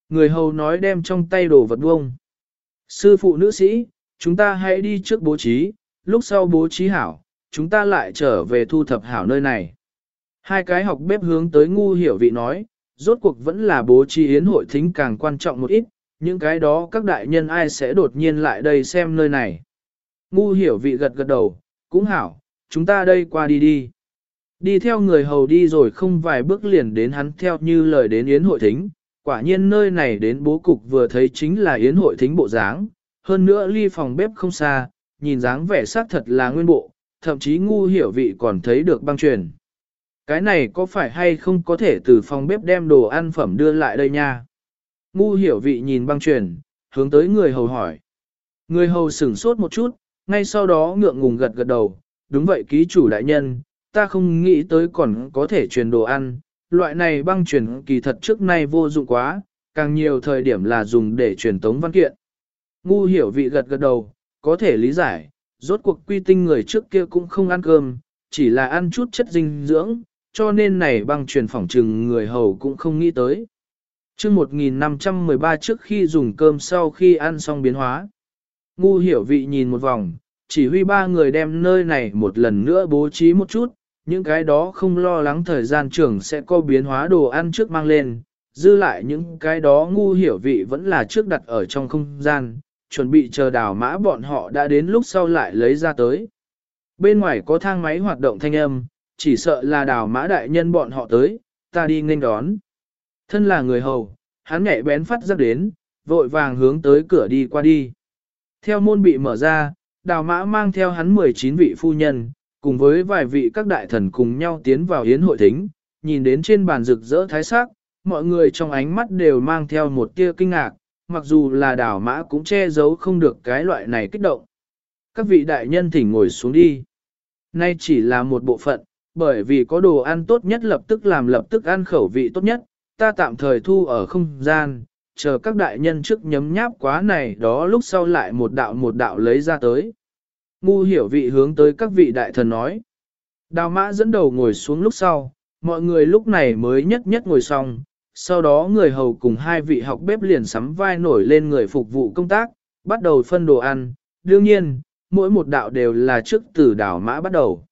Người hầu nói đem trong tay đồ vật buông. Sư phụ nữ sĩ, chúng ta hãy đi trước bố trí, lúc sau bố trí hảo, chúng ta lại trở về thu thập hảo nơi này. Hai cái học bếp hướng tới ngu hiểu vị nói, rốt cuộc vẫn là bố trí yến hội thính càng quan trọng một ít, những cái đó các đại nhân ai sẽ đột nhiên lại đây xem nơi này. Ngu hiểu vị gật gật đầu, cũng hảo, chúng ta đây qua đi đi. Đi theo người hầu đi rồi không vài bước liền đến hắn theo như lời đến yến hội thính, quả nhiên nơi này đến bố cục vừa thấy chính là yến hội thính bộ dáng, hơn nữa ly phòng bếp không xa, nhìn dáng vẻ sắc thật là nguyên bộ, thậm chí ngu hiểu vị còn thấy được băng truyền. Cái này có phải hay không có thể từ phòng bếp đem đồ ăn phẩm đưa lại đây nha? Ngu hiểu vị nhìn băng truyền, hướng tới người hầu hỏi. Người hầu sửng sốt một chút, ngay sau đó ngượng ngùng gật gật đầu. Đúng vậy ký chủ đại nhân, ta không nghĩ tới còn có thể truyền đồ ăn. Loại này băng truyền kỳ thật trước nay vô dụng quá, càng nhiều thời điểm là dùng để truyền tống văn kiện. Ngu hiểu vị gật gật đầu, có thể lý giải, rốt cuộc quy tinh người trước kia cũng không ăn cơm, chỉ là ăn chút chất dinh dưỡng, cho nên này băng truyền phỏng trừng người hầu cũng không nghĩ tới. chương 1513 trước khi dùng cơm sau khi ăn xong biến hóa. Ngu hiểu vị nhìn một vòng, chỉ huy ba người đem nơi này một lần nữa bố trí một chút, những cái đó không lo lắng thời gian trưởng sẽ có biến hóa đồ ăn trước mang lên, dư lại những cái đó ngu hiểu vị vẫn là trước đặt ở trong không gian, chuẩn bị chờ đào mã bọn họ đã đến lúc sau lại lấy ra tới. Bên ngoài có thang máy hoạt động thanh âm, chỉ sợ là đào mã đại nhân bọn họ tới, ta đi nghênh đón. Thân là người hầu, hắn nhạy bén phát ra đến, vội vàng hướng tới cửa đi qua đi. Theo môn bị mở ra, đào mã mang theo hắn 19 vị phu nhân, cùng với vài vị các đại thần cùng nhau tiến vào hiến hội thính, nhìn đến trên bàn rực rỡ thái sắc, mọi người trong ánh mắt đều mang theo một tia kinh ngạc, mặc dù là đào mã cũng che giấu không được cái loại này kích động. Các vị đại nhân thỉnh ngồi xuống đi. Nay chỉ là một bộ phận, bởi vì có đồ ăn tốt nhất lập tức làm lập tức ăn khẩu vị tốt nhất, ta tạm thời thu ở không gian, chờ các đại nhân trước nhấm nháp quá này đó lúc sau lại một đạo một đạo lấy ra tới. Ngu hiểu vị hướng tới các vị đại thần nói. Đào mã dẫn đầu ngồi xuống lúc sau, mọi người lúc này mới nhất nhất ngồi xong, sau đó người hầu cùng hai vị học bếp liền sắm vai nổi lên người phục vụ công tác, bắt đầu phân đồ ăn, đương nhiên, mỗi một đạo đều là trước từ đào mã bắt đầu.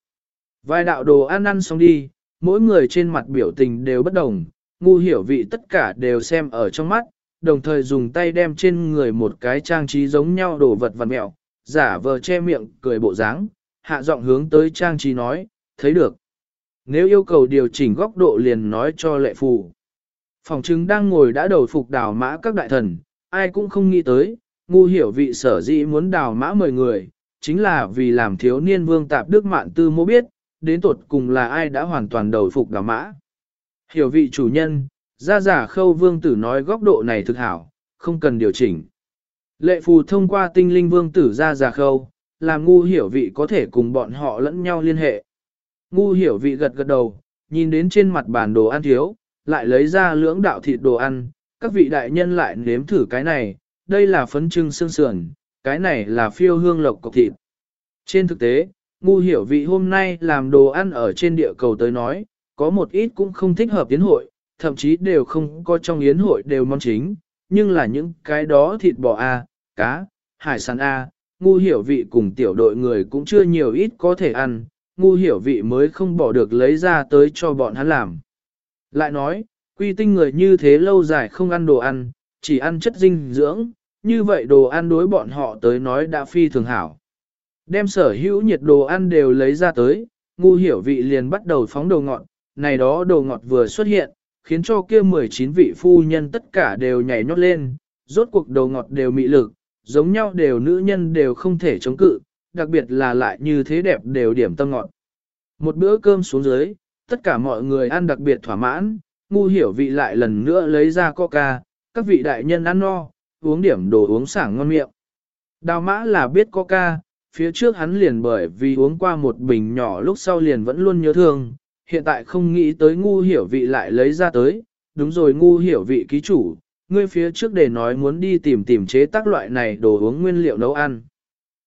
Vài đạo đồ ăn ăn xong đi, mỗi người trên mặt biểu tình đều bất đồng, ngu hiểu vị tất cả đều xem ở trong mắt, đồng thời dùng tay đem trên người một cái trang trí giống nhau đồ vật vật mẹo, giả vờ che miệng cười bộ dáng, hạ giọng hướng tới trang trí nói, thấy được. Nếu yêu cầu điều chỉnh góc độ liền nói cho lệ phù. Phòng chứng đang ngồi đã đầu phục đào mã các đại thần, ai cũng không nghĩ tới, ngu hiểu vị sở dĩ muốn đào mã mời người, chính là vì làm thiếu niên vương tạp đức mạn tư mô biết, đến tột cùng là ai đã hoàn toàn đầu phục đào mã. Hiểu vị chủ nhân, gia giả khâu vương tử nói góc độ này thực hảo, không cần điều chỉnh. Lệ phù thông qua tinh linh vương tử gia giả khâu, làm ngu hiểu vị có thể cùng bọn họ lẫn nhau liên hệ. Ngu hiểu vị gật gật đầu, nhìn đến trên mặt bản đồ ăn thiếu, lại lấy ra lưỡng đạo thịt đồ ăn, các vị đại nhân lại nếm thử cái này, đây là phấn trưng xương sườn, cái này là phiêu hương lộc cọc thịt. Trên thực tế, ngu hiểu vị hôm nay làm đồ ăn ở trên địa cầu tới nói, có một ít cũng không thích hợp yến hội, thậm chí đều không có trong yến hội đều món chính, nhưng là những cái đó thịt bò A, cá, hải sản A, ngu hiểu vị cùng tiểu đội người cũng chưa nhiều ít có thể ăn, ngu hiểu vị mới không bỏ được lấy ra tới cho bọn hắn làm. Lại nói, quy tinh người như thế lâu dài không ăn đồ ăn, chỉ ăn chất dinh dưỡng, như vậy đồ ăn đối bọn họ tới nói đã phi thường hảo. Đem sở hữu nhiệt đồ ăn đều lấy ra tới, ngu hiểu vị liền bắt đầu phóng đồ ngọt, này đó đồ ngọt vừa xuất hiện, khiến cho kia 19 vị phu nhân tất cả đều nhảy nhót lên, rốt cuộc đồ ngọt đều mị lực, giống nhau đều nữ nhân đều không thể chống cự, đặc biệt là lại như thế đẹp đều điểm tâm ngọt. Một bữa cơm xuống dưới, tất cả mọi người ăn đặc biệt thỏa mãn, ngu hiểu vị lại lần nữa lấy ra coca, các vị đại nhân ăn no, uống điểm đồ uống sảng ngon miệng. Đào mã là biết coca, phía trước hắn liền bởi vì uống qua một bình nhỏ lúc sau liền vẫn luôn nhớ thương, hiện tại không nghĩ tới ngu hiểu vị lại lấy ra tới, đúng rồi ngu hiểu vị ký chủ, ngươi phía trước để nói muốn đi tìm tìm chế tác loại này đồ uống nguyên liệu nấu ăn.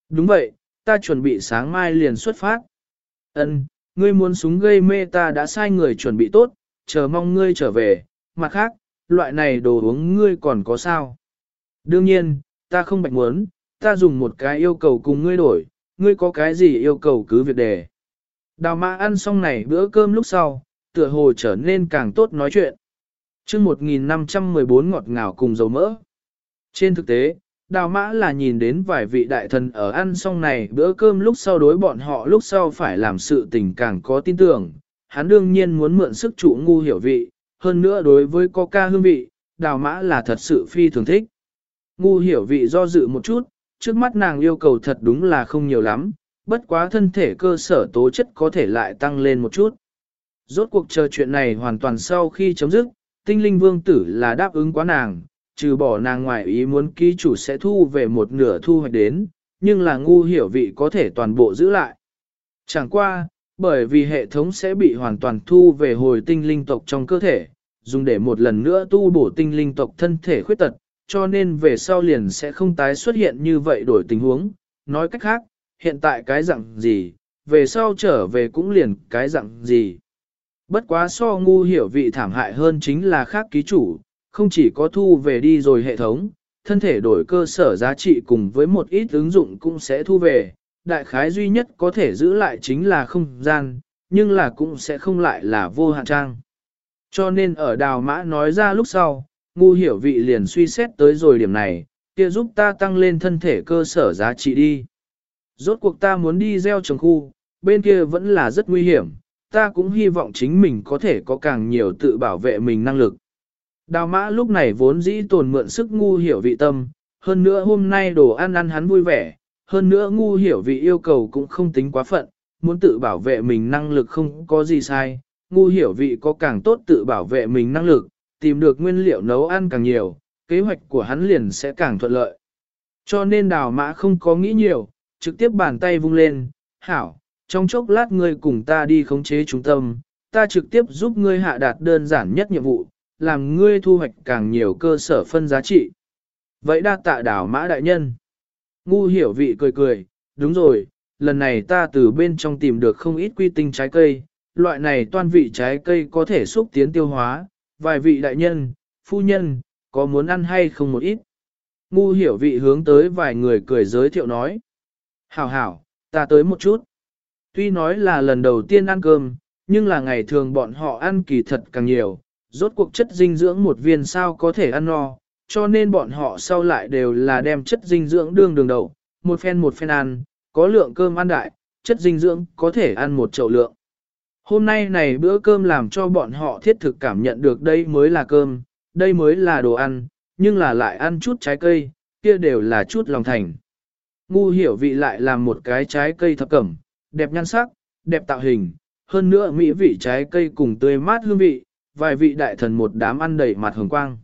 Đúng vậy, ta chuẩn bị sáng mai liền xuất phát. Ân, ngươi muốn súng gây mê ta đã sai người chuẩn bị tốt, chờ mong ngươi trở về, mặt khác, loại này đồ uống ngươi còn có sao? Đương nhiên, ta không bạch muốn, ta dùng một cái yêu cầu cùng ngươi đổi, ngươi có cái gì yêu cầu cứ việc đề. Đào mã ăn xong này bữa cơm lúc sau, tựa hồ trở nên càng tốt nói chuyện. chương 1514 ngọt ngào cùng dầu mỡ. Trên thực tế, đào mã là nhìn đến vài vị đại thần ở ăn xong này bữa cơm lúc sau đối bọn họ lúc sau phải làm sự tình càng có tin tưởng. Hắn đương nhiên muốn mượn sức chủ ngu hiểu vị, hơn nữa đối với coca hương vị, đào mã là thật sự phi thường thích. Ngu hiểu vị do dự một chút, trước mắt nàng yêu cầu thật đúng là không nhiều lắm, bất quá thân thể cơ sở tố chất có thể lại tăng lên một chút. Rốt cuộc chờ chuyện này hoàn toàn sau khi chấm dứt, tinh linh vương tử là đáp ứng quá nàng, trừ bỏ nàng ngoài ý muốn ký chủ sẽ thu về một nửa thu hoạch đến, nhưng là ngu hiểu vị có thể toàn bộ giữ lại. Chẳng qua, bởi vì hệ thống sẽ bị hoàn toàn thu về hồi tinh linh tộc trong cơ thể, dùng để một lần nữa tu bổ tinh linh tộc thân thể khuyết tật, cho nên về sau liền sẽ không tái xuất hiện như vậy đổi tình huống. Nói cách khác, hiện tại cái dạng gì, về sau trở về cũng liền cái dạng gì. Bất quá so ngu hiểu vị thảm hại hơn chính là khác ký chủ, không chỉ có thu về đi rồi hệ thống, thân thể đổi cơ sở giá trị cùng với một ít ứng dụng cũng sẽ thu về, đại khái duy nhất có thể giữ lại chính là không gian, nhưng là cũng sẽ không lại là vô hạn trang. Cho nên ở đào mã nói ra lúc sau, ngu hiểu vị liền suy xét tới rồi điểm này, kia giúp ta tăng lên thân thể cơ sở giá trị đi. Rốt cuộc ta muốn đi gieo trồng khu, bên kia vẫn là rất nguy hiểm, ta cũng hy vọng chính mình có thể có càng nhiều tự bảo vệ mình năng lực. Đào mã lúc này vốn dĩ tồn mượn sức ngu hiểu vị tâm, hơn nữa hôm nay đồ ăn ăn hắn vui vẻ, hơn nữa ngu hiểu vị yêu cầu cũng không tính quá phận, muốn tự bảo vệ mình năng lực không có gì sai, ngu hiểu vị có càng tốt tự bảo vệ mình năng lực, tìm được nguyên liệu nấu ăn càng nhiều, kế hoạch của hắn liền sẽ càng thuận lợi. Cho nên đào mã không có nghĩ nhiều, trực tiếp bàn tay vung lên, hảo, trong chốc lát ngươi cùng ta đi khống chế trung tâm, ta trực tiếp giúp ngươi hạ đạt đơn giản nhất nhiệm vụ, làm ngươi thu hoạch càng nhiều cơ sở phân giá trị. Vậy đa tạ đảo mã đại nhân. Ngu hiểu vị cười cười, đúng rồi, lần này ta từ bên trong tìm được không ít quy tinh trái cây, loại này toan vị trái cây có thể xúc tiến tiêu hóa, vài vị đại nhân, phu nhân, có muốn ăn hay không một ít. Ngu hiểu vị hướng tới vài người cười giới thiệu nói. Hảo hảo, ta tới một chút. Tuy nói là lần đầu tiên ăn cơm, nhưng là ngày thường bọn họ ăn kỳ thật càng nhiều, rốt cuộc chất dinh dưỡng một viên sao có thể ăn no, cho nên bọn họ sau lại đều là đem chất dinh dưỡng đương đường đầu, một phen một phen ăn, có lượng cơm ăn đại, chất dinh dưỡng có thể ăn một chậu lượng. Hôm nay này bữa cơm làm cho bọn họ thiết thực cảm nhận được đây mới là cơm, đây mới là đồ ăn, nhưng là lại ăn chút trái cây, kia đều là chút lòng thành. Ngu hiểu vị lại làm một cái trái cây thập cẩm, đẹp nhan sắc, đẹp tạo hình, hơn nữa mỹ vị trái cây cùng tươi mát hương vị, vài vị đại thần một đám ăn đầy mặt hồng quang.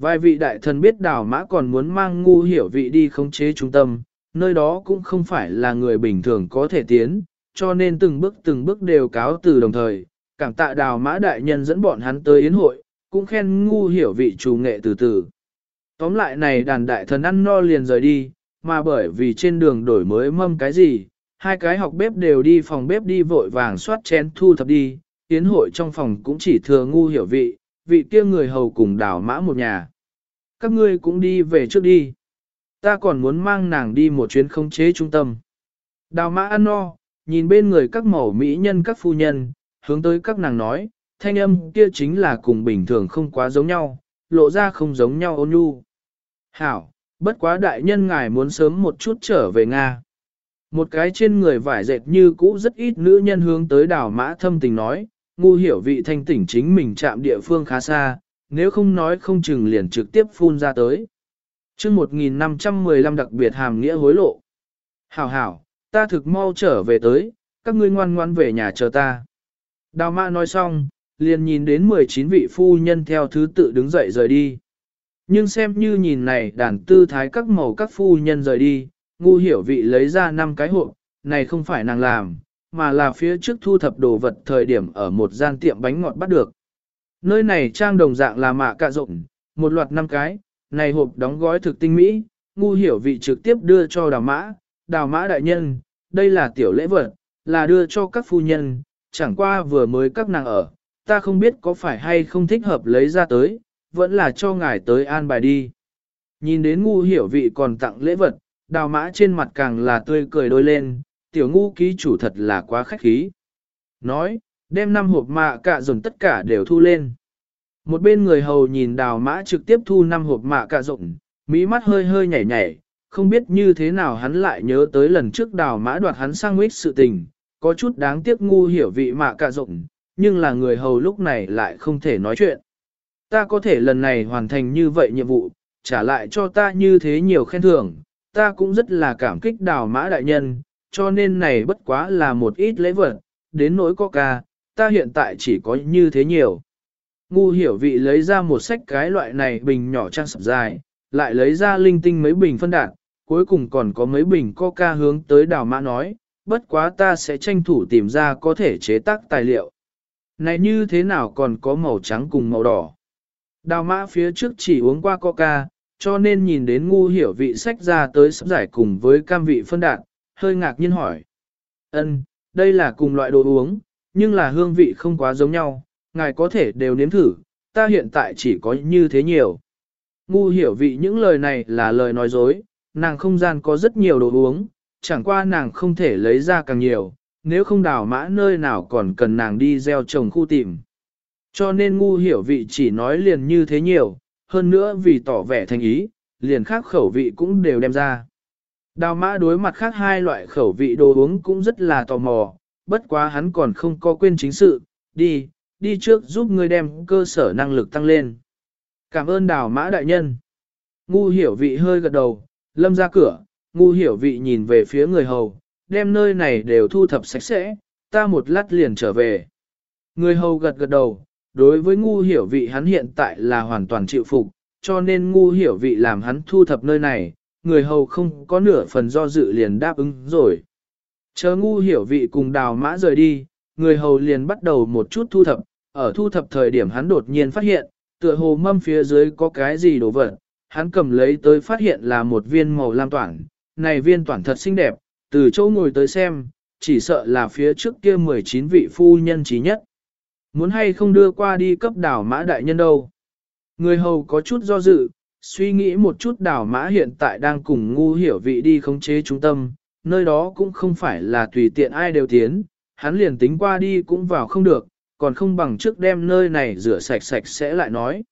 Vài vị đại thần biết đào mã còn muốn mang ngu hiểu vị đi khống chế trung tâm, nơi đó cũng không phải là người bình thường có thể tiến, cho nên từng bước từng bước đều cáo từ đồng thời, cảm tạ đào mã đại nhân dẫn bọn hắn tới yến hội, cũng khen ngu hiểu vị chủ nghệ từ từ. Tóm lại này đàn đại thần ăn no liền rời đi, mà bởi vì trên đường đổi mới mâm cái gì, Hai cái học bếp đều đi phòng bếp đi vội vàng soát chén thu thập đi, Yến hội trong phòng cũng chỉ thừa ngu hiểu vị, vị kia người hầu cùng đào mã một nhà. Các ngươi cũng đi về trước đi. Ta còn muốn mang nàng đi một chuyến không chế trung tâm. Đào mã ăn no, nhìn bên người các mẫu mỹ nhân các phu nhân, hướng tới các nàng nói, thanh âm kia chính là cùng bình thường không quá giống nhau, lộ ra không giống nhau ôn nhu. Hảo, bất quá đại nhân ngài muốn sớm một chút trở về Nga. Một cái trên người vải dệt như cũ rất ít nữ nhân hướng tới đảo mã thâm tình nói, ngu hiểu vị thanh tỉnh chính mình chạm địa phương khá xa, nếu không nói không chừng liền trực tiếp phun ra tới. chương 1515 đặc biệt hàm nghĩa hối lộ. Hảo hảo, ta thực mau trở về tới, các ngươi ngoan ngoan về nhà chờ ta. Đào mã nói xong, liền nhìn đến 19 vị phu nhân theo thứ tự đứng dậy rời đi. Nhưng xem như nhìn này đàn tư thái các màu các phu nhân rời đi, ngu hiểu vị lấy ra năm cái hộp, này không phải nàng làm, mà là phía trước thu thập đồ vật thời điểm ở một gian tiệm bánh ngọt bắt được. Nơi này trang đồng dạng là mạ cạ rộng, một loạt năm cái, này hộp đóng gói thực tinh mỹ, ngu hiểu vị trực tiếp đưa cho đào mã, đào mã đại nhân, đây là tiểu lễ vật, là đưa cho các phu nhân, chẳng qua vừa mới các nàng ở, ta không biết có phải hay không thích hợp lấy ra tới, vẫn là cho ngài tới an bài đi. Nhìn đến ngu hiểu vị còn tặng lễ vật, đào mã trên mặt càng là tươi cười đôi lên, tiểu ngu ký chủ thật là quá khách khí. Nói, đem năm hộp mạ cạ dồn tất cả đều thu lên. Một bên người hầu nhìn đào mã trực tiếp thu năm hộp mạ cạ rộng, mỹ mắt hơi hơi nhảy nhảy, không biết như thế nào hắn lại nhớ tới lần trước đào mã đoạt hắn sang nguyết sự tình, có chút đáng tiếc ngu hiểu vị mạ cả rộng, nhưng là người hầu lúc này lại không thể nói chuyện. Ta có thể lần này hoàn thành như vậy nhiệm vụ, trả lại cho ta như thế nhiều khen thưởng, ta cũng rất là cảm kích đào mã đại nhân, cho nên này bất quá là một ít lễ vật, đến nỗi ca ta hiện tại chỉ có như thế nhiều. Ngu hiểu vị lấy ra một sách cái loại này bình nhỏ trang sập dài, lại lấy ra linh tinh mấy bình phân đạn, cuối cùng còn có mấy bình coca hướng tới đào mã nói, bất quá ta sẽ tranh thủ tìm ra có thể chế tác tài liệu. Này như thế nào còn có màu trắng cùng màu đỏ. Đào mã phía trước chỉ uống qua coca, cho nên nhìn đến ngu hiểu vị sách ra tới sắp giải cùng với cam vị phân đạn, hơi ngạc nhiên hỏi. ân đây là cùng loại đồ uống, nhưng là hương vị không quá giống nhau, ngài có thể đều nếm thử, ta hiện tại chỉ có như thế nhiều. Ngu hiểu vị những lời này là lời nói dối, nàng không gian có rất nhiều đồ uống, chẳng qua nàng không thể lấy ra càng nhiều, nếu không đào mã nơi nào còn cần nàng đi gieo trồng khu tìm. Cho nên ngu hiểu vị chỉ nói liền như thế nhiều, hơn nữa vì tỏ vẻ thành ý, liền khác khẩu vị cũng đều đem ra. Đào mã đối mặt khác hai loại khẩu vị đồ uống cũng rất là tò mò, bất quá hắn còn không có quên chính sự, đi, đi trước giúp ngươi đem cơ sở năng lực tăng lên. Cảm ơn đào mã đại nhân. Ngu hiểu vị hơi gật đầu, lâm ra cửa, ngu hiểu vị nhìn về phía người hầu, đem nơi này đều thu thập sạch sẽ, ta một lát liền trở về. Người hầu gật gật đầu, đối với ngu hiểu vị hắn hiện tại là hoàn toàn chịu phục, cho nên ngu hiểu vị làm hắn thu thập nơi này, người hầu không có nửa phần do dự liền đáp ứng rồi. Chờ ngu hiểu vị cùng đào mã rời đi, người hầu liền bắt đầu một chút thu thập, ở thu thập thời điểm hắn đột nhiên phát hiện, tựa hồ mâm phía dưới có cái gì đổ vật, hắn cầm lấy tới phát hiện là một viên màu lam toản, này viên toản thật xinh đẹp, từ chỗ ngồi tới xem, chỉ sợ là phía trước kia 19 vị phu nhân trí nhất. Muốn hay không đưa qua đi cấp đảo mã đại nhân đâu. Người hầu có chút do dự, suy nghĩ một chút đảo mã hiện tại đang cùng ngu hiểu vị đi khống chế trung tâm, nơi đó cũng không phải là tùy tiện ai đều tiến, hắn liền tính qua đi cũng vào không được, còn không bằng trước đem nơi này rửa sạch sạch sẽ lại nói.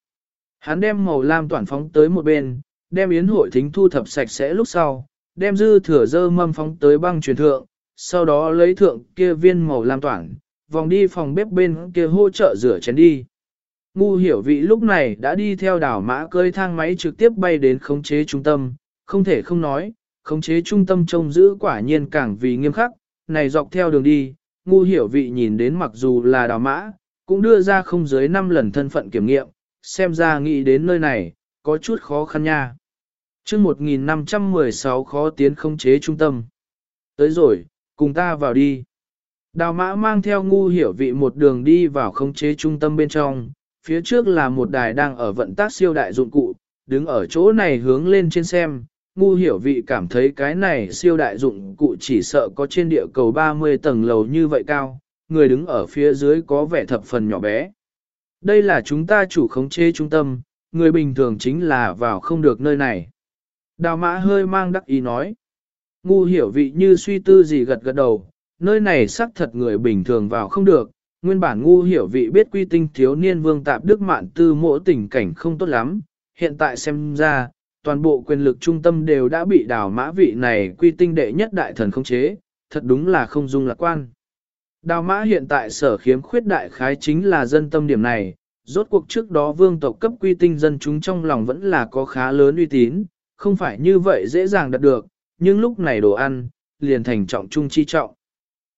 Hắn đem màu lam toàn phóng tới một bên, đem yến hội thính thu thập sạch sẽ lúc sau, đem dư thừa dơ mâm phóng tới băng truyền thượng, sau đó lấy thượng kia viên màu lam toàn, vòng đi phòng bếp bên kia hỗ trợ rửa chén đi. Ngu hiểu vị lúc này đã đi theo đảo mã cơi thang máy trực tiếp bay đến khống chế trung tâm, không thể không nói, khống chế trung tâm trông giữ quả nhiên càng vì nghiêm khắc, này dọc theo đường đi, ngu hiểu vị nhìn đến mặc dù là đào mã, cũng đưa ra không dưới 5 lần thân phận kiểm nghiệm, xem ra nghĩ đến nơi này, có chút khó khăn nha. chương 1516 khó tiến không chế trung tâm. Tới rồi, cùng ta vào đi. Đào mã mang theo ngu hiểu vị một đường đi vào khống chế trung tâm bên trong, phía trước là một đài đang ở vận tác siêu đại dụng cụ, đứng ở chỗ này hướng lên trên xem, ngu hiểu vị cảm thấy cái này siêu đại dụng cụ chỉ sợ có trên địa cầu 30 tầng lầu như vậy cao, người đứng ở phía dưới có vẻ thập phần nhỏ bé. Đây là chúng ta chủ khống chế trung tâm, người bình thường chính là vào không được nơi này. Đào mã hơi mang đắc ý nói. Ngu hiểu vị như suy tư gì gật gật đầu, nơi này xác thật người bình thường vào không được. Nguyên bản ngu hiểu vị biết quy tinh thiếu niên vương tạp đức mạn tư mỗi tình cảnh không tốt lắm, hiện tại xem ra, toàn bộ quyền lực trung tâm đều đã bị đào mã vị này quy tinh đệ nhất đại thần khống chế, thật đúng là không dung lạc quan. Đào mã hiện tại sở khiếm khuyết đại khái chính là dân tâm điểm này, rốt cuộc trước đó vương tộc cấp quy tinh dân chúng trong lòng vẫn là có khá lớn uy tín, không phải như vậy dễ dàng đạt được, nhưng lúc này đồ ăn, liền thành trọng trung chi trọng.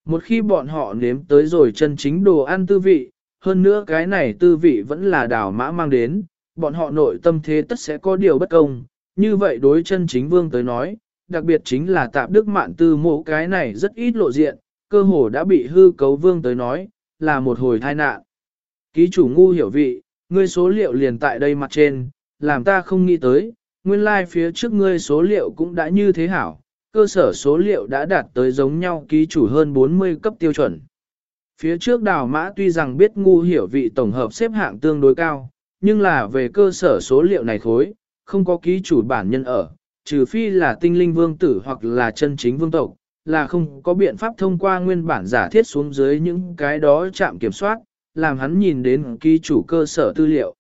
Một khi bọn họ nếm tới rồi chân chính đồ ăn tư vị, hơn nữa cái này tư vị vẫn là đào mã mang đến, bọn họ nội tâm thế tất sẽ có điều bất công, như vậy đối chân chính vương tới nói, đặc biệt chính là tạp đức mạn tư mộ cái này rất ít lộ diện, cơ hồ đã bị hư cấu vương tới nói, là một hồi tai nạn. Ký chủ ngu hiểu vị, ngươi số liệu liền tại đây mặt trên, làm ta không nghĩ tới, nguyên lai like phía trước ngươi số liệu cũng đã như thế hảo, cơ sở số liệu đã đạt tới giống nhau ký chủ hơn 40 cấp tiêu chuẩn. Phía trước đào mã tuy rằng biết ngu hiểu vị tổng hợp xếp hạng tương đối cao, nhưng là về cơ sở số liệu này khối, không có ký chủ bản nhân ở, trừ phi là tinh linh vương tử hoặc là chân chính vương tộc, là không có biện pháp thông qua nguyên bản giả thiết xuống dưới những cái đó chạm kiểm soát, làm hắn nhìn đến ký chủ cơ sở tư liệu.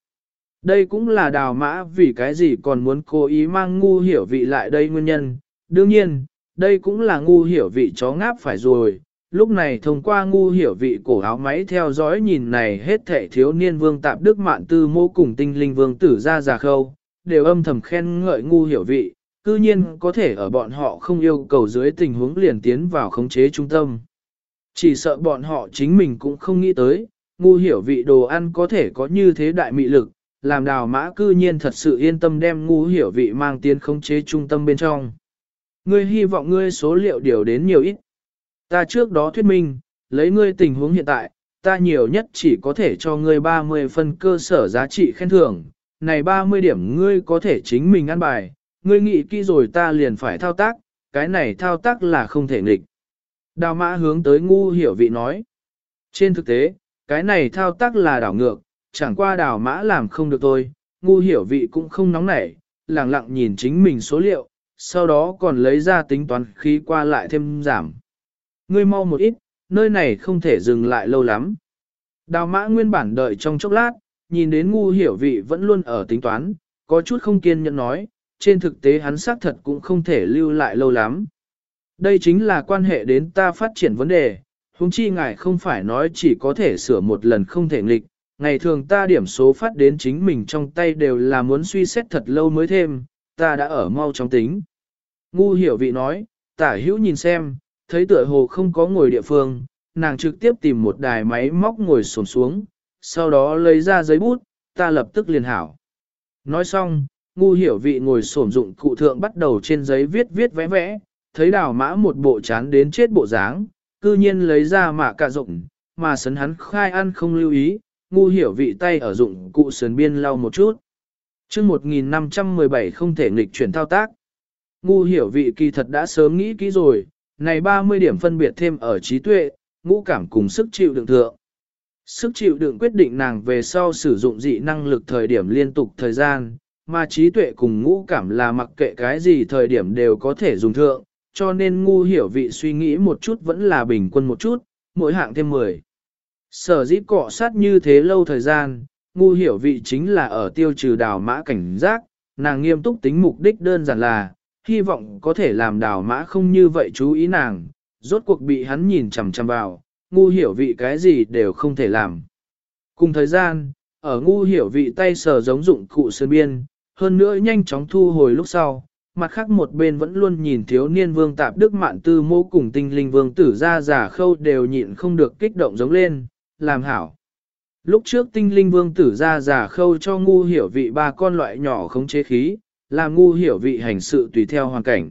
Đây cũng là đào mã vì cái gì còn muốn cố ý mang ngu hiểu vị lại đây nguyên nhân. Đương nhiên, đây cũng là ngu hiểu vị chó ngáp phải rồi. Lúc này thông qua ngu hiểu vị cổ áo máy theo dõi nhìn này hết thể thiếu niên vương tạp đức mạn tư mô cùng tinh linh vương tử ra già khâu, đều âm thầm khen ngợi ngu hiểu vị, cư nhiên có thể ở bọn họ không yêu cầu dưới tình huống liền tiến vào khống chế trung tâm. Chỉ sợ bọn họ chính mình cũng không nghĩ tới, ngu hiểu vị đồ ăn có thể có như thế đại mị lực, làm đào mã cư nhiên thật sự yên tâm đem ngu hiểu vị mang tiến khống chế trung tâm bên trong. Ngươi hy vọng ngươi số liệu điều đến nhiều ít. Ta trước đó thuyết minh, lấy ngươi tình huống hiện tại, ta nhiều nhất chỉ có thể cho ngươi 30 phân cơ sở giá trị khen thưởng, này 30 điểm ngươi có thể chính mình ăn bài, ngươi nghĩ kỹ rồi ta liền phải thao tác, cái này thao tác là không thể nghịch. Đào mã hướng tới ngu hiểu vị nói. Trên thực tế, cái này thao tác là đảo ngược, chẳng qua đào mã làm không được thôi, ngu hiểu vị cũng không nóng nảy, lặng lặng nhìn chính mình số liệu, sau đó còn lấy ra tính toán khí qua lại thêm giảm. Ngươi mau một ít, nơi này không thể dừng lại lâu lắm. Đào mã nguyên bản đợi trong chốc lát, nhìn đến ngu hiểu vị vẫn luôn ở tính toán, có chút không kiên nhẫn nói, trên thực tế hắn xác thật cũng không thể lưu lại lâu lắm. Đây chính là quan hệ đến ta phát triển vấn đề, huống chi ngài không phải nói chỉ có thể sửa một lần không thể nghịch, ngày thường ta điểm số phát đến chính mình trong tay đều là muốn suy xét thật lâu mới thêm, ta đã ở mau trong tính. Ngu hiểu vị nói, tả hữu nhìn xem, thấy tựa hồ không có ngồi địa phương, nàng trực tiếp tìm một đài máy móc ngồi xổm xuống, sau đó lấy ra giấy bút, ta lập tức liền hảo. Nói xong, ngu hiểu vị ngồi xổm dụng cụ thượng bắt đầu trên giấy viết viết vẽ vẽ, thấy đào mã một bộ chán đến chết bộ dáng, cư nhiên lấy ra mạ cả rộng, mà sấn hắn khai ăn không lưu ý, ngu hiểu vị tay ở dụng cụ sườn biên lau một chút. chương 1517 không thể nghịch chuyển thao tác. Ngu hiểu vị kỳ thật đã sớm nghĩ kỹ rồi, này 30 điểm phân biệt thêm ở trí tuệ, ngũ cảm cùng sức chịu đựng thượng. Sức chịu đựng quyết định nàng về sau sử dụng dị năng lực thời điểm liên tục thời gian, mà trí tuệ cùng ngũ cảm là mặc kệ cái gì thời điểm đều có thể dùng thượng, cho nên ngu hiểu vị suy nghĩ một chút vẫn là bình quân một chút, mỗi hạng thêm 10. Sở dĩ cọ sát như thế lâu thời gian, ngu hiểu vị chính là ở tiêu trừ đào mã cảnh giác, nàng nghiêm túc tính mục đích đơn giản là, hy vọng có thể làm đào mã không như vậy chú ý nàng, rốt cuộc bị hắn nhìn chằm chằm vào, ngu hiểu vị cái gì đều không thể làm. Cùng thời gian, ở ngu hiểu vị tay sờ giống dụng cụ sơn biên, hơn nữa nhanh chóng thu hồi lúc sau, mặt khác một bên vẫn luôn nhìn thiếu niên vương tạp đức mạn tư mô cùng tinh linh vương tử ra giả khâu đều nhịn không được kích động giống lên, làm hảo. Lúc trước tinh linh vương tử ra giả khâu cho ngu hiểu vị ba con loại nhỏ không chế khí, làm ngu hiểu vị hành sự tùy theo hoàn cảnh.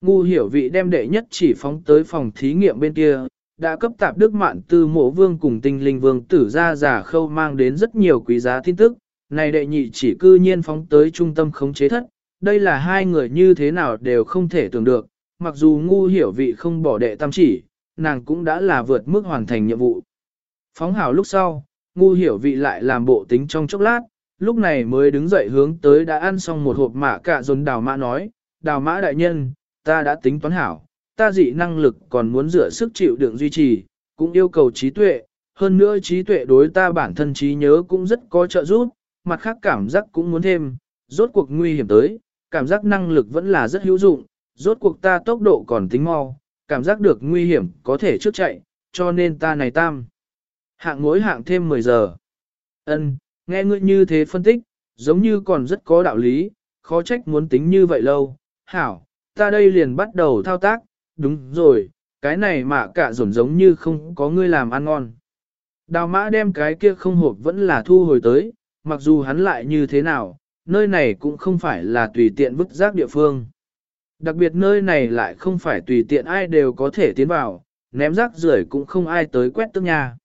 Ngu hiểu vị đem đệ nhất chỉ phóng tới phòng thí nghiệm bên kia, đã cấp tạp đức mạn tư mộ vương cùng tinh linh vương tử ra giả khâu mang đến rất nhiều quý giá tin tức, này đệ nhị chỉ cư nhiên phóng tới trung tâm khống chế thất, đây là hai người như thế nào đều không thể tưởng được, mặc dù ngu hiểu vị không bỏ đệ tam chỉ, nàng cũng đã là vượt mức hoàn thành nhiệm vụ. Phóng hảo lúc sau, ngu hiểu vị lại làm bộ tính trong chốc lát, lúc này mới đứng dậy hướng tới đã ăn xong một hộp mạ cả dồn đào mã nói, đào mã đại nhân, ta đã tính toán hảo, ta dị năng lực còn muốn dựa sức chịu đựng duy trì, cũng yêu cầu trí tuệ, hơn nữa trí tuệ đối ta bản thân trí nhớ cũng rất có trợ giúp, mặt khác cảm giác cũng muốn thêm, rốt cuộc nguy hiểm tới, cảm giác năng lực vẫn là rất hữu dụng, rốt cuộc ta tốc độ còn tính mau, cảm giác được nguy hiểm có thể trước chạy, cho nên ta này tam. Hạng mỗi hạng thêm 10 giờ. Ân, nghe ngươi như thế phân tích, giống như còn rất có đạo lý, khó trách muốn tính như vậy lâu. Hảo, ta đây liền bắt đầu thao tác, đúng rồi, cái này mà cả dồn giống như không có ngươi làm ăn ngon. Đào mã đem cái kia không hộp vẫn là thu hồi tới, mặc dù hắn lại như thế nào, nơi này cũng không phải là tùy tiện vứt rác địa phương. Đặc biệt nơi này lại không phải tùy tiện ai đều có thể tiến vào, ném rác rưởi cũng không ai tới quét tức nhà.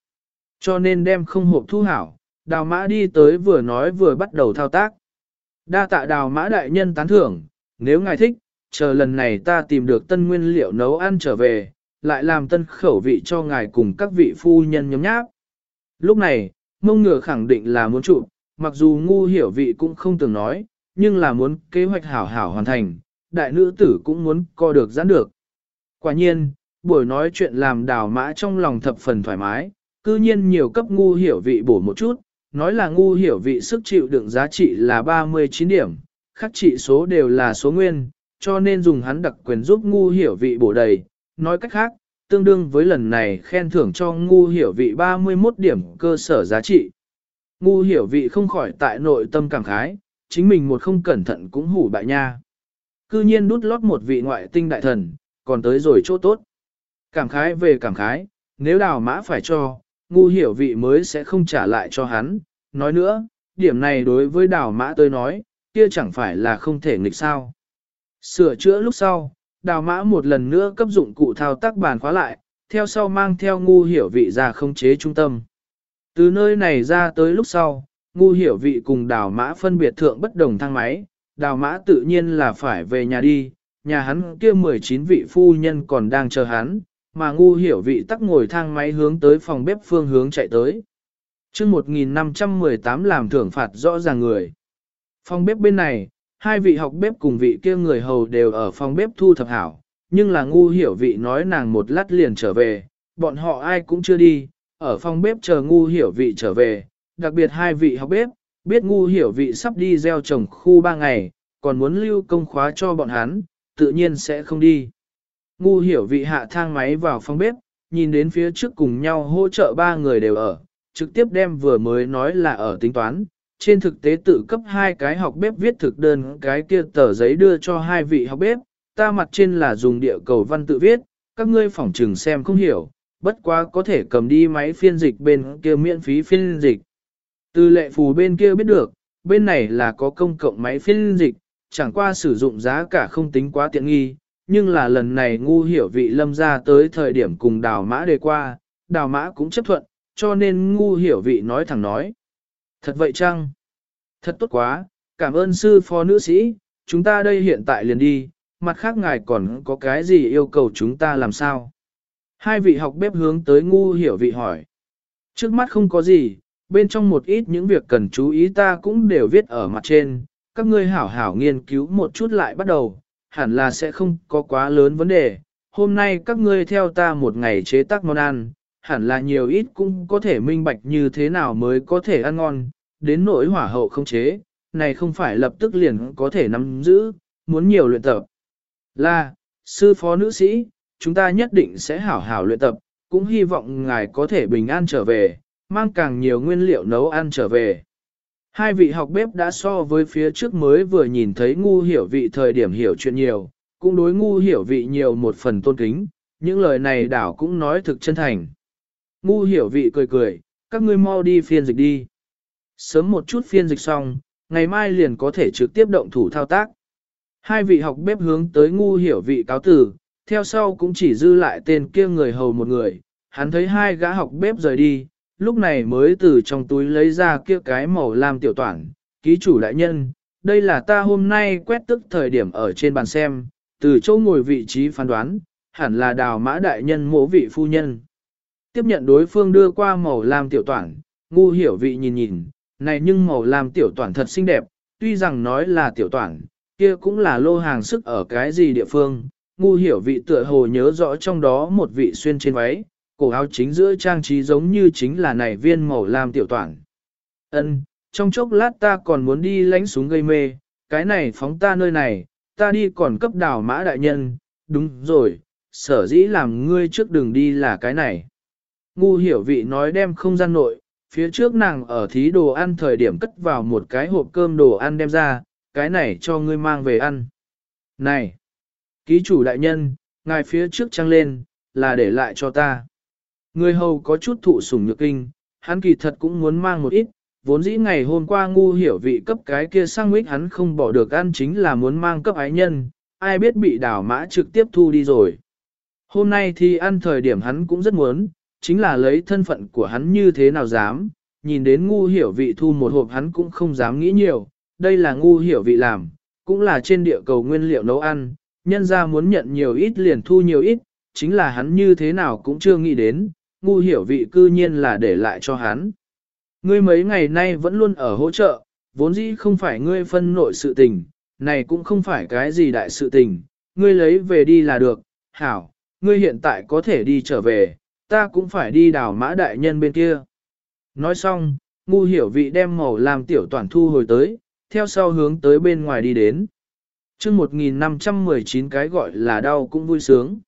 Cho nên đem không hộp thu hảo, đào mã đi tới vừa nói vừa bắt đầu thao tác. Đa tạ đào mã đại nhân tán thưởng, nếu ngài thích, chờ lần này ta tìm được tân nguyên liệu nấu ăn trở về, lại làm tân khẩu vị cho ngài cùng các vị phu nhân nhóm nháp. Lúc này, mông ngựa khẳng định là muốn chụp mặc dù ngu hiểu vị cũng không từng nói, nhưng là muốn kế hoạch hảo hảo hoàn thành, đại nữ tử cũng muốn co được giãn được. Quả nhiên, buổi nói chuyện làm đào mã trong lòng thập phần thoải mái, cư nhiên nhiều cấp ngu hiểu vị bổ một chút, nói là ngu hiểu vị sức chịu đựng giá trị là 39 điểm, khắc trị số đều là số nguyên, cho nên dùng hắn đặc quyền giúp ngu hiểu vị bổ đầy, nói cách khác, tương đương với lần này khen thưởng cho ngu hiểu vị 31 điểm cơ sở giá trị. Ngu hiểu vị không khỏi tại nội tâm cảm khái, chính mình một không cẩn thận cũng hủ bại nha. Cư nhiên đút lót một vị ngoại tinh đại thần, còn tới rồi chỗ tốt. Cảm khái về cảm khái, nếu đào mã phải cho, ngu hiểu vị mới sẽ không trả lại cho hắn. Nói nữa, điểm này đối với đào mã tôi nói, kia chẳng phải là không thể nghịch sao. Sửa chữa lúc sau, đào mã một lần nữa cấp dụng cụ thao tác bàn khóa lại, theo sau mang theo ngu hiểu vị ra không chế trung tâm. Từ nơi này ra tới lúc sau, ngu hiểu vị cùng đào mã phân biệt thượng bất đồng thang máy, đào mã tự nhiên là phải về nhà đi, nhà hắn kia 19 vị phu nhân còn đang chờ hắn, mà ngu hiểu vị tắc ngồi thang máy hướng tới phòng bếp phương hướng chạy tới. chương 1518 làm thưởng phạt rõ ràng người. Phòng bếp bên này, hai vị học bếp cùng vị kia người hầu đều ở phòng bếp thu thập hảo, nhưng là ngu hiểu vị nói nàng một lát liền trở về, bọn họ ai cũng chưa đi, ở phòng bếp chờ ngu hiểu vị trở về, đặc biệt hai vị học bếp, biết ngu hiểu vị sắp đi gieo trồng khu ba ngày, còn muốn lưu công khóa cho bọn hắn, tự nhiên sẽ không đi. Ngu hiểu vị hạ thang máy vào phòng bếp, nhìn đến phía trước cùng nhau hỗ trợ ba người đều ở, trực tiếp đem vừa mới nói là ở tính toán. Trên thực tế tự cấp hai cái học bếp viết thực đơn cái kia tờ giấy đưa cho hai vị học bếp, ta mặt trên là dùng địa cầu văn tự viết, các ngươi phỏng trừng xem không hiểu, bất quá có thể cầm đi máy phiên dịch bên kia miễn phí phiên dịch. Từ lệ phù bên kia biết được, bên này là có công cộng máy phiên dịch, chẳng qua sử dụng giá cả không tính quá tiện nghi, nhưng là lần này ngu hiểu vị lâm ra tới thời điểm cùng đào mã đề qua, đào mã cũng chấp thuận, cho nên ngu hiểu vị nói thẳng nói. Thật vậy chăng? Thật tốt quá, cảm ơn sư phó nữ sĩ, chúng ta đây hiện tại liền đi, mặt khác ngài còn có cái gì yêu cầu chúng ta làm sao? Hai vị học bếp hướng tới ngu hiểu vị hỏi. Trước mắt không có gì, bên trong một ít những việc cần chú ý ta cũng đều viết ở mặt trên, các ngươi hảo hảo nghiên cứu một chút lại bắt đầu, hẳn là sẽ không có quá lớn vấn đề. Hôm nay các ngươi theo ta một ngày chế tác món ăn, hẳn là nhiều ít cũng có thể minh bạch như thế nào mới có thể ăn ngon, đến nỗi hỏa hậu không chế, này không phải lập tức liền có thể nắm giữ, muốn nhiều luyện tập. Là, sư phó nữ sĩ, chúng ta nhất định sẽ hảo hảo luyện tập, cũng hy vọng ngài có thể bình an trở về, mang càng nhiều nguyên liệu nấu ăn trở về. Hai vị học bếp đã so với phía trước mới vừa nhìn thấy ngu hiểu vị thời điểm hiểu chuyện nhiều, cũng đối ngu hiểu vị nhiều một phần tôn kính, những lời này đảo cũng nói thực chân thành. Ngu hiểu vị cười cười, các ngươi mau đi phiên dịch đi. Sớm một chút phiên dịch xong, ngày mai liền có thể trực tiếp động thủ thao tác. Hai vị học bếp hướng tới ngu hiểu vị cáo tử, theo sau cũng chỉ dư lại tên kia người hầu một người, hắn thấy hai gã học bếp rời đi, lúc này mới từ trong túi lấy ra kia cái màu lam tiểu toản, ký chủ đại nhân, đây là ta hôm nay quét tức thời điểm ở trên bàn xem, từ chỗ ngồi vị trí phán đoán, hẳn là đào mã đại nhân mỗ vị phu nhân. Tiếp nhận đối phương đưa qua màu lam tiểu toản, ngu hiểu vị nhìn nhìn, này nhưng màu lam tiểu toản thật xinh đẹp, tuy rằng nói là tiểu toản, kia cũng là lô hàng sức ở cái gì địa phương, ngu hiểu vị tựa hồ nhớ rõ trong đó một vị xuyên trên váy, cổ áo chính giữa trang trí giống như chính là này viên màu lam tiểu toàn. Ân, trong chốc lát ta còn muốn đi lánh súng gây mê, cái này phóng ta nơi này, ta đi còn cấp đảo mã đại nhân, đúng rồi, sở dĩ làm ngươi trước đường đi là cái này. Ngu hiểu vị nói đem không gian nội, phía trước nàng ở thí đồ ăn thời điểm cất vào một cái hộp cơm đồ ăn đem ra, cái này cho ngươi mang về ăn. Này, ký chủ đại nhân, ngài phía trước trăng lên, là để lại cho ta. Người hầu có chút thụ sủng nhược kinh, hắn kỳ thật cũng muốn mang một ít, vốn dĩ ngày hôm qua ngu hiểu vị cấp cái kia sang nguyết hắn không bỏ được ăn chính là muốn mang cấp ái nhân, ai biết bị đảo mã trực tiếp thu đi rồi. Hôm nay thì ăn thời điểm hắn cũng rất muốn, chính là lấy thân phận của hắn như thế nào dám, nhìn đến ngu hiểu vị thu một hộp hắn cũng không dám nghĩ nhiều, đây là ngu hiểu vị làm, cũng là trên địa cầu nguyên liệu nấu ăn, nhân ra muốn nhận nhiều ít liền thu nhiều ít, chính là hắn như thế nào cũng chưa nghĩ đến, ngu hiểu vị cư nhiên là để lại cho hắn. Ngươi mấy ngày nay vẫn luôn ở hỗ trợ, vốn dĩ không phải ngươi phân nội sự tình, này cũng không phải cái gì đại sự tình, ngươi lấy về đi là được, hảo, ngươi hiện tại có thể đi trở về, ta cũng phải đi đào mã đại nhân bên kia. Nói xong, ngu hiểu vị đem màu làm tiểu toàn thu hồi tới, theo sau hướng tới bên ngoài đi đến chương 1519 cái gọi là đau cũng vui sướng.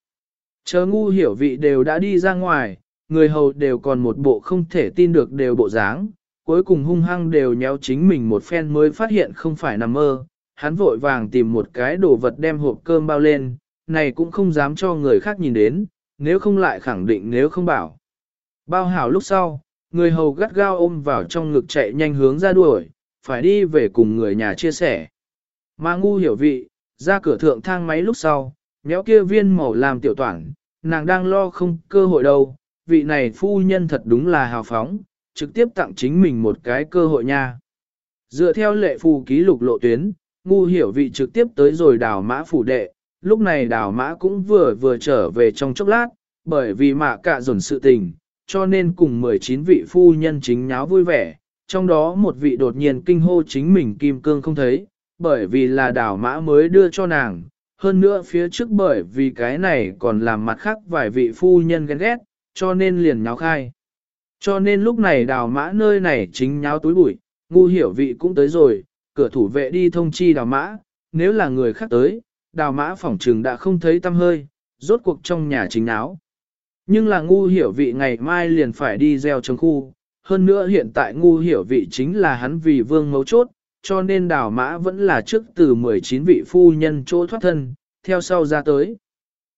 Chờ ngu hiểu vị đều đã đi ra ngoài, người hầu đều còn một bộ không thể tin được đều bộ dáng, cuối cùng hung hăng đều nhéo chính mình một phen mới phát hiện không phải nằm mơ, hắn vội vàng tìm một cái đồ vật đem hộp cơm bao lên, này cũng không dám cho người khác nhìn đến, nếu không lại khẳng định nếu không bảo. Bao hảo lúc sau, người hầu gắt gao ôm vào trong ngực chạy nhanh hướng ra đuổi, phải đi về cùng người nhà chia sẻ. Mà ngu hiểu vị, ra cửa thượng thang máy lúc sau, méo kia viên màu làm tiểu toản, nàng đang lo không cơ hội đâu, vị này phu nhân thật đúng là hào phóng, trực tiếp tặng chính mình một cái cơ hội nha. Dựa theo lệ phù ký lục lộ tuyến, ngu hiểu vị trực tiếp tới rồi đào mã phủ đệ, lúc này đào mã cũng vừa vừa trở về trong chốc lát, bởi vì mạ cạ dồn sự tình, cho nên cùng 19 vị phu nhân chính nháo vui vẻ, trong đó một vị đột nhiên kinh hô chính mình kim cương không thấy, bởi vì là đào mã mới đưa cho nàng, hơn nữa phía trước bởi vì cái này còn làm mặt khác vài vị phu nhân ghen ghét, cho nên liền nháo khai. Cho nên lúc này đào mã nơi này chính nháo túi bụi, ngu hiểu vị cũng tới rồi, cửa thủ vệ đi thông chi đào mã, nếu là người khác tới, đào mã phỏng trừng đã không thấy tâm hơi, rốt cuộc trong nhà chính náo. Nhưng là ngu hiểu vị ngày mai liền phải đi gieo trồng khu, hơn nữa hiện tại ngu hiểu vị chính là hắn vì vương mấu chốt, cho nên đào mã vẫn là trước từ 19 vị phu nhân chỗ thoát thân, theo sau ra tới.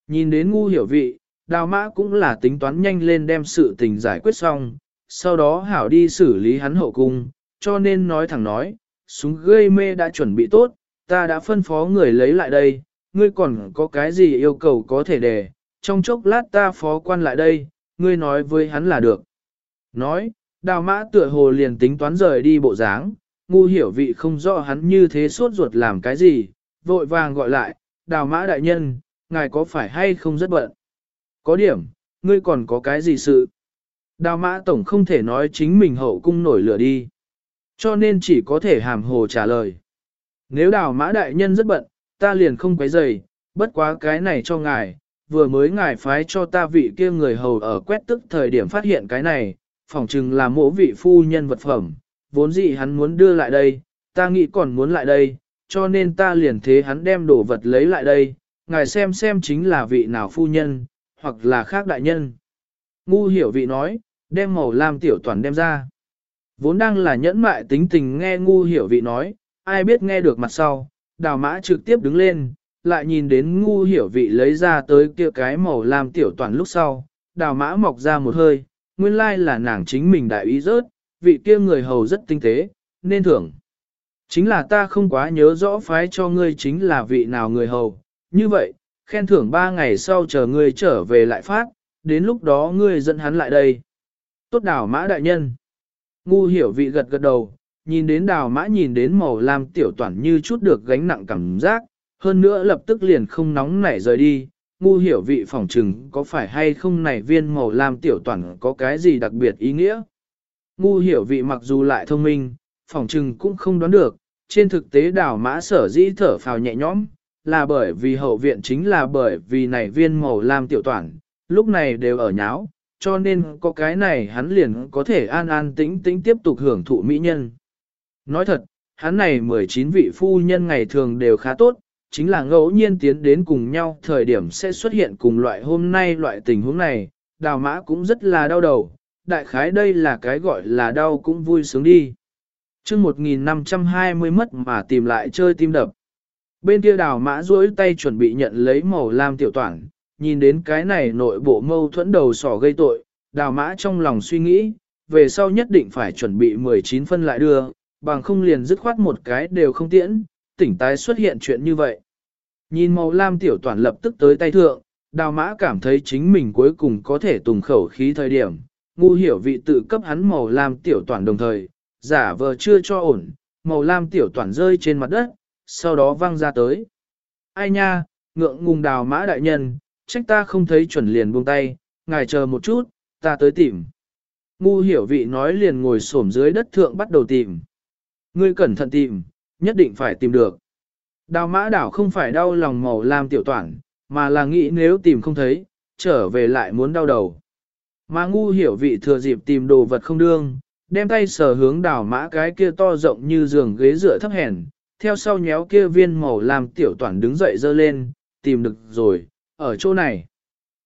Nhìn đến ngu hiểu vị, đào mã cũng là tính toán nhanh lên đem sự tình giải quyết xong, sau đó hảo đi xử lý hắn hậu cung, cho nên nói thẳng nói, súng gây mê đã chuẩn bị tốt, ta đã phân phó người lấy lại đây, ngươi còn có cái gì yêu cầu có thể đề, trong chốc lát ta phó quan lại đây, ngươi nói với hắn là được. Nói, đào mã tựa hồ liền tính toán rời đi bộ dáng, ngu hiểu vị không rõ hắn như thế suốt ruột làm cái gì, vội vàng gọi lại, đào mã đại nhân, ngài có phải hay không rất bận. Có điểm, ngươi còn có cái gì sự? Đào mã tổng không thể nói chính mình hậu cung nổi lửa đi. Cho nên chỉ có thể hàm hồ trả lời. Nếu đào mã đại nhân rất bận, ta liền không quấy rầy, bất quá cái này cho ngài, vừa mới ngài phái cho ta vị kia người hầu ở quét tức thời điểm phát hiện cái này, phỏng chừng là mỗ vị phu nhân vật phẩm, vốn dĩ hắn muốn đưa lại đây, ta nghĩ còn muốn lại đây, cho nên ta liền thế hắn đem đồ vật lấy lại đây, ngài xem xem chính là vị nào phu nhân, hoặc là khác đại nhân. Ngu hiểu vị nói, đem màu lam tiểu toàn đem ra. Vốn đang là nhẫn mại tính tình nghe ngu hiểu vị nói, ai biết nghe được mặt sau, đào mã trực tiếp đứng lên, lại nhìn đến ngu hiểu vị lấy ra tới kia cái màu lam tiểu toàn lúc sau, đào mã mọc ra một hơi, nguyên lai là nàng chính mình đại ý rớt, vị kia người hầu rất tinh tế, nên thưởng. Chính là ta không quá nhớ rõ phái cho ngươi chính là vị nào người hầu, như vậy, khen thưởng ba ngày sau chờ ngươi trở về lại phát, đến lúc đó ngươi dẫn hắn lại đây. Tốt đảo mã đại nhân. Ngu hiểu vị gật gật đầu, nhìn đến đào mã nhìn đến màu lam tiểu toàn như chút được gánh nặng cảm giác, hơn nữa lập tức liền không nóng nảy rời đi, ngu hiểu vị phỏng trừng có phải hay không này viên màu lam tiểu toàn có cái gì đặc biệt ý nghĩa. Ngu hiểu vị mặc dù lại thông minh, phỏng trừng cũng không đoán được, trên thực tế đào mã sở dĩ thở phào nhẹ nhõm, là bởi vì hậu viện chính là bởi vì này viên màu lam tiểu toàn, lúc này đều ở nháo, cho nên có cái này hắn liền có thể an an tĩnh tĩnh tiếp tục hưởng thụ mỹ nhân. Nói thật, hắn này 19 vị phu nhân ngày thường đều khá tốt, chính là ngẫu nhiên tiến đến cùng nhau thời điểm sẽ xuất hiện cùng loại hôm nay loại tình huống này, đào mã cũng rất là đau đầu, đại khái đây là cái gọi là đau cũng vui sướng đi. chương 1520 mất mà tìm lại chơi tim đập. Bên kia đào mã duỗi tay chuẩn bị nhận lấy màu lam tiểu toản, nhìn đến cái này nội bộ mâu thuẫn đầu sỏ gây tội, đào mã trong lòng suy nghĩ, về sau nhất định phải chuẩn bị 19 phân lại đưa, bằng không liền dứt khoát một cái đều không tiễn, tỉnh tái xuất hiện chuyện như vậy. Nhìn màu lam tiểu toàn lập tức tới tay thượng, đào mã cảm thấy chính mình cuối cùng có thể tùng khẩu khí thời điểm, ngu hiểu vị tự cấp hắn màu lam tiểu toàn đồng thời, giả vờ chưa cho ổn, màu lam tiểu toàn rơi trên mặt đất, sau đó văng ra tới. Ai nha, ngượng ngùng đào mã đại nhân, trách ta không thấy chuẩn liền buông tay, ngài chờ một chút, ta tới tìm. Ngu hiểu vị nói liền ngồi xổm dưới đất thượng bắt đầu tìm. Ngươi cẩn thận tìm, nhất định phải tìm được. Đào mã đảo không phải đau lòng màu lam tiểu toàn, mà là nghĩ nếu tìm không thấy, trở về lại muốn đau đầu. Mà ngu hiểu vị thừa dịp tìm đồ vật không đương, đem tay sờ hướng đào mã cái kia to rộng như giường ghế dựa thấp hèn, theo sau nhéo kia viên màu lam tiểu toàn đứng dậy dơ lên, tìm được rồi, ở chỗ này.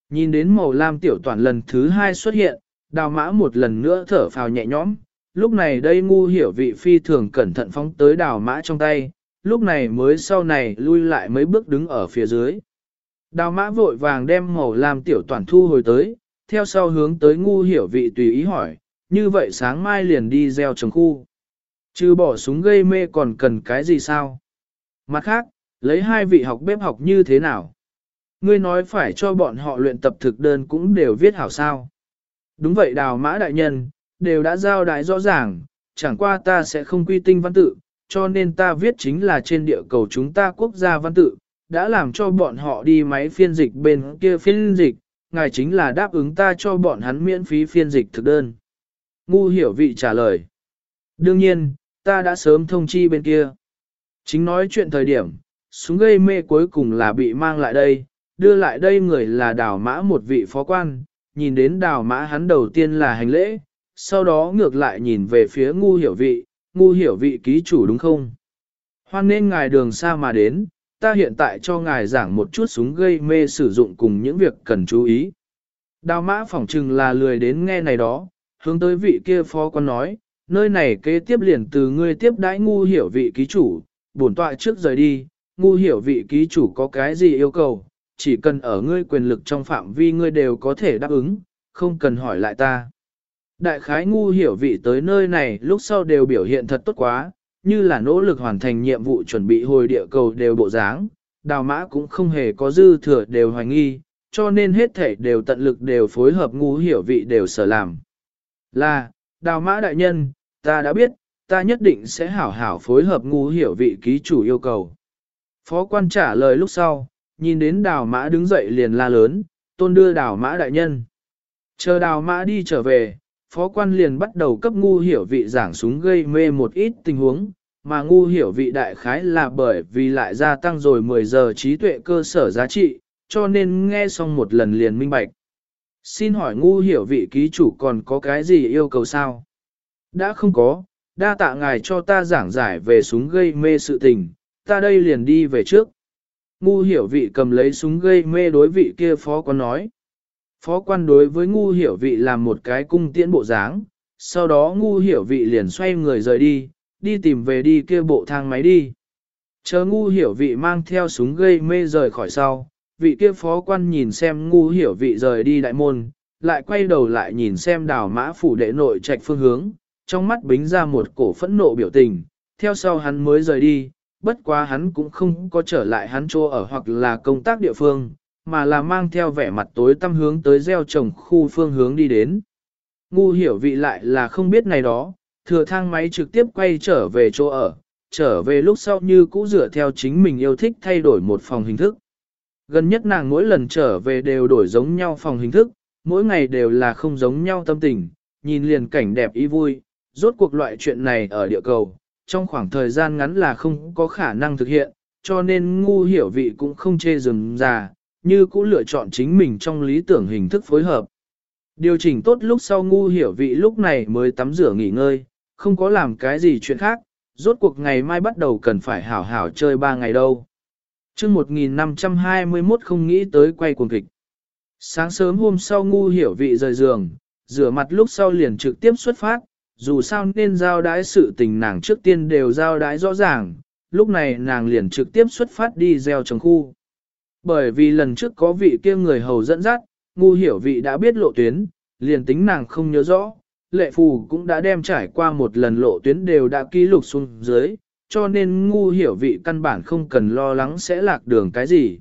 Nhìn đến màu lam tiểu toàn lần thứ hai xuất hiện, đào mã một lần nữa thở phào nhẹ nhõm, lúc này đây ngu hiểu vị phi thường cẩn thận phóng tới đào mã trong tay, lúc này mới sau này lui lại mấy bước đứng ở phía dưới. Đào mã vội vàng đem màu lam tiểu toàn thu hồi tới, theo sau hướng tới ngu hiểu vị tùy ý hỏi, như vậy sáng mai liền đi gieo trồng khu. Chứ bỏ súng gây mê còn cần cái gì sao? Mặt khác, lấy hai vị học bếp học như thế nào? Ngươi nói phải cho bọn họ luyện tập thực đơn cũng đều viết hảo sao. Đúng vậy đào mã đại nhân, đều đã giao đại rõ ràng, chẳng qua ta sẽ không quy tinh văn tự, cho nên ta viết chính là trên địa cầu chúng ta quốc gia văn tự, đã làm cho bọn họ đi máy phiên dịch bên kia phiên dịch, ngài chính là đáp ứng ta cho bọn hắn miễn phí phiên dịch thực đơn. Ngu hiểu vị trả lời. Đương nhiên, ta đã sớm thông chi bên kia. Chính nói chuyện thời điểm, súng gây mê cuối cùng là bị mang lại đây, đưa lại đây người là đào mã một vị phó quan, nhìn đến đào mã hắn đầu tiên là hành lễ, sau đó ngược lại nhìn về phía ngu hiểu vị, ngu hiểu vị ký chủ đúng không? Hoan nên ngài đường xa mà đến, ta hiện tại cho ngài giảng một chút súng gây mê sử dụng cùng những việc cần chú ý. Đào mã phỏng chừng là lười đến nghe này đó, hướng tới vị kia phó quan nói, nơi này kế tiếp liền từ ngươi tiếp đãi ngu hiểu vị ký chủ, bổn tọa trước rời đi, ngu hiểu vị ký chủ có cái gì yêu cầu, chỉ cần ở ngươi quyền lực trong phạm vi ngươi đều có thể đáp ứng, không cần hỏi lại ta. Đại khái ngu hiểu vị tới nơi này lúc sau đều biểu hiện thật tốt quá, như là nỗ lực hoàn thành nhiệm vụ chuẩn bị hồi địa cầu đều bộ dáng, đào mã cũng không hề có dư thừa đều hoài nghi, cho nên hết thể đều tận lực đều phối hợp ngu hiểu vị đều sở làm. Là, đào mã đại nhân, ta đã biết, ta nhất định sẽ hảo hảo phối hợp ngu hiểu vị ký chủ yêu cầu. Phó quan trả lời lúc sau, nhìn đến đào mã đứng dậy liền la lớn, tôn đưa đào mã đại nhân. Chờ đào mã đi trở về, phó quan liền bắt đầu cấp ngu hiểu vị giảng súng gây mê một ít tình huống, mà ngu hiểu vị đại khái là bởi vì lại gia tăng rồi 10 giờ trí tuệ cơ sở giá trị, cho nên nghe xong một lần liền minh bạch. Xin hỏi ngu hiểu vị ký chủ còn có cái gì yêu cầu sao? Đã không có, đa tạ ngài cho ta giảng giải về súng gây mê sự tình, ta đây liền đi về trước. Ngu hiểu vị cầm lấy súng gây mê đối vị kia phó quan nói. Phó quan đối với ngu hiểu vị làm một cái cung tiễn bộ dáng, sau đó ngu hiểu vị liền xoay người rời đi, đi tìm về đi kia bộ thang máy đi. Chờ ngu hiểu vị mang theo súng gây mê rời khỏi sau, vị kia phó quan nhìn xem ngu hiểu vị rời đi đại môn, lại quay đầu lại nhìn xem đào mã phủ đệ nội trạch phương hướng, trong mắt bính ra một cổ phẫn nộ biểu tình, theo sau hắn mới rời đi, bất quá hắn cũng không có trở lại hắn chỗ ở hoặc là công tác địa phương, mà là mang theo vẻ mặt tối tăm hướng tới gieo trồng khu phương hướng đi đến. Ngu hiểu vị lại là không biết này đó, thừa thang máy trực tiếp quay trở về chỗ ở, trở về lúc sau như cũ dựa theo chính mình yêu thích thay đổi một phòng hình thức. Gần nhất nàng mỗi lần trở về đều đổi giống nhau phòng hình thức, mỗi ngày đều là không giống nhau tâm tình, nhìn liền cảnh đẹp ý vui, rốt cuộc loại chuyện này ở địa cầu, trong khoảng thời gian ngắn là không có khả năng thực hiện, cho nên ngu hiểu vị cũng không chê rừng già, như cũng lựa chọn chính mình trong lý tưởng hình thức phối hợp. Điều chỉnh tốt lúc sau ngu hiểu vị lúc này mới tắm rửa nghỉ ngơi, không có làm cái gì chuyện khác, rốt cuộc ngày mai bắt đầu cần phải hảo hảo chơi ba ngày đâu. chương 1521 không nghĩ tới quay cuồng kịch. Sáng sớm hôm sau ngu hiểu vị rời giường, rửa mặt lúc sau liền trực tiếp xuất phát, dù sao nên giao đái sự tình nàng trước tiên đều giao đái rõ ràng, lúc này nàng liền trực tiếp xuất phát đi gieo trồng khu. Bởi vì lần trước có vị kia người hầu dẫn dắt, ngu hiểu vị đã biết lộ tuyến, liền tính nàng không nhớ rõ, lệ phù cũng đã đem trải qua một lần lộ tuyến đều đã ký lục xuống dưới, cho nên ngu hiểu vị căn bản không cần lo lắng sẽ lạc đường cái gì.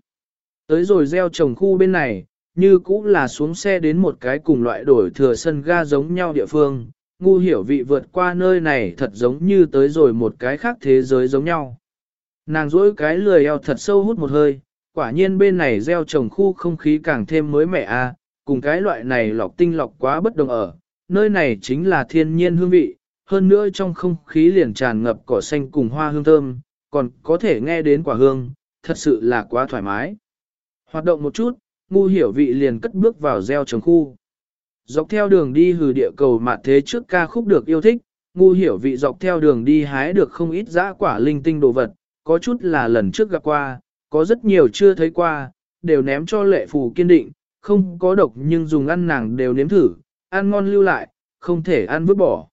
Tới rồi gieo trồng khu bên này, như cũng là xuống xe đến một cái cùng loại đổi thừa sân ga giống nhau địa phương, ngu hiểu vị vượt qua nơi này thật giống như tới rồi một cái khác thế giới giống nhau. Nàng dỗi cái lười eo thật sâu hút một hơi, quả nhiên bên này gieo trồng khu không khí càng thêm mới mẻ a, cùng cái loại này lọc tinh lọc quá bất đồng ở, nơi này chính là thiên nhiên hương vị, hơn nữa trong không khí liền tràn ngập cỏ xanh cùng hoa hương thơm, còn có thể nghe đến quả hương, thật sự là quá thoải mái. Hoạt động một chút, ngu hiểu vị liền cất bước vào gieo trồng khu. Dọc theo đường đi hừ địa cầu mà thế trước ca khúc được yêu thích, ngu hiểu vị dọc theo đường đi hái được không ít dã quả linh tinh đồ vật, có chút là lần trước gặp qua, có rất nhiều chưa thấy qua, đều ném cho lệ phù kiên định, không có độc nhưng dùng ăn nàng đều nếm thử, ăn ngon lưu lại, không thể ăn vứt bỏ.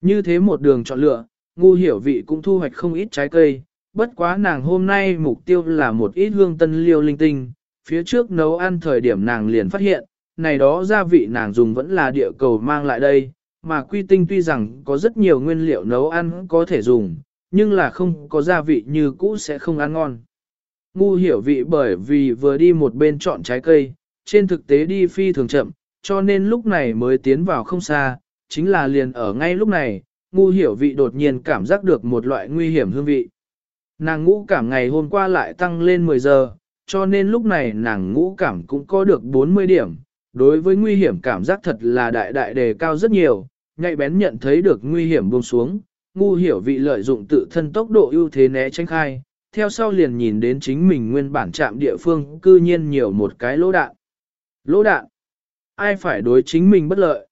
Như thế một đường chọn lựa, ngu hiểu vị cũng thu hoạch không ít trái cây, bất quá nàng hôm nay mục tiêu là một ít hương tân liêu linh tinh, phía trước nấu ăn thời điểm nàng liền phát hiện, này đó gia vị nàng dùng vẫn là địa cầu mang lại đây, mà quy tinh tuy rằng có rất nhiều nguyên liệu nấu ăn có thể dùng, nhưng là không có gia vị như cũ sẽ không ăn ngon. Ngu hiểu vị bởi vì vừa đi một bên chọn trái cây, trên thực tế đi phi thường chậm, cho nên lúc này mới tiến vào không xa, chính là liền ở ngay lúc này, ngu hiểu vị đột nhiên cảm giác được một loại nguy hiểm hương vị. Nàng ngũ cảm ngày hôm qua lại tăng lên 10 giờ, cho nên lúc này nàng ngũ cảm cũng có được 40 điểm. Đối với nguy hiểm cảm giác thật là đại đại đề cao rất nhiều, nhạy bén nhận thấy được nguy hiểm buông xuống, ngu hiểu vị lợi dụng tự thân tốc độ ưu thế né tránh khai, theo sau liền nhìn đến chính mình nguyên bản trạm địa phương cư nhiên nhiều một cái lỗ đạn. Lỗ đạn? Ai phải đối chính mình bất lợi?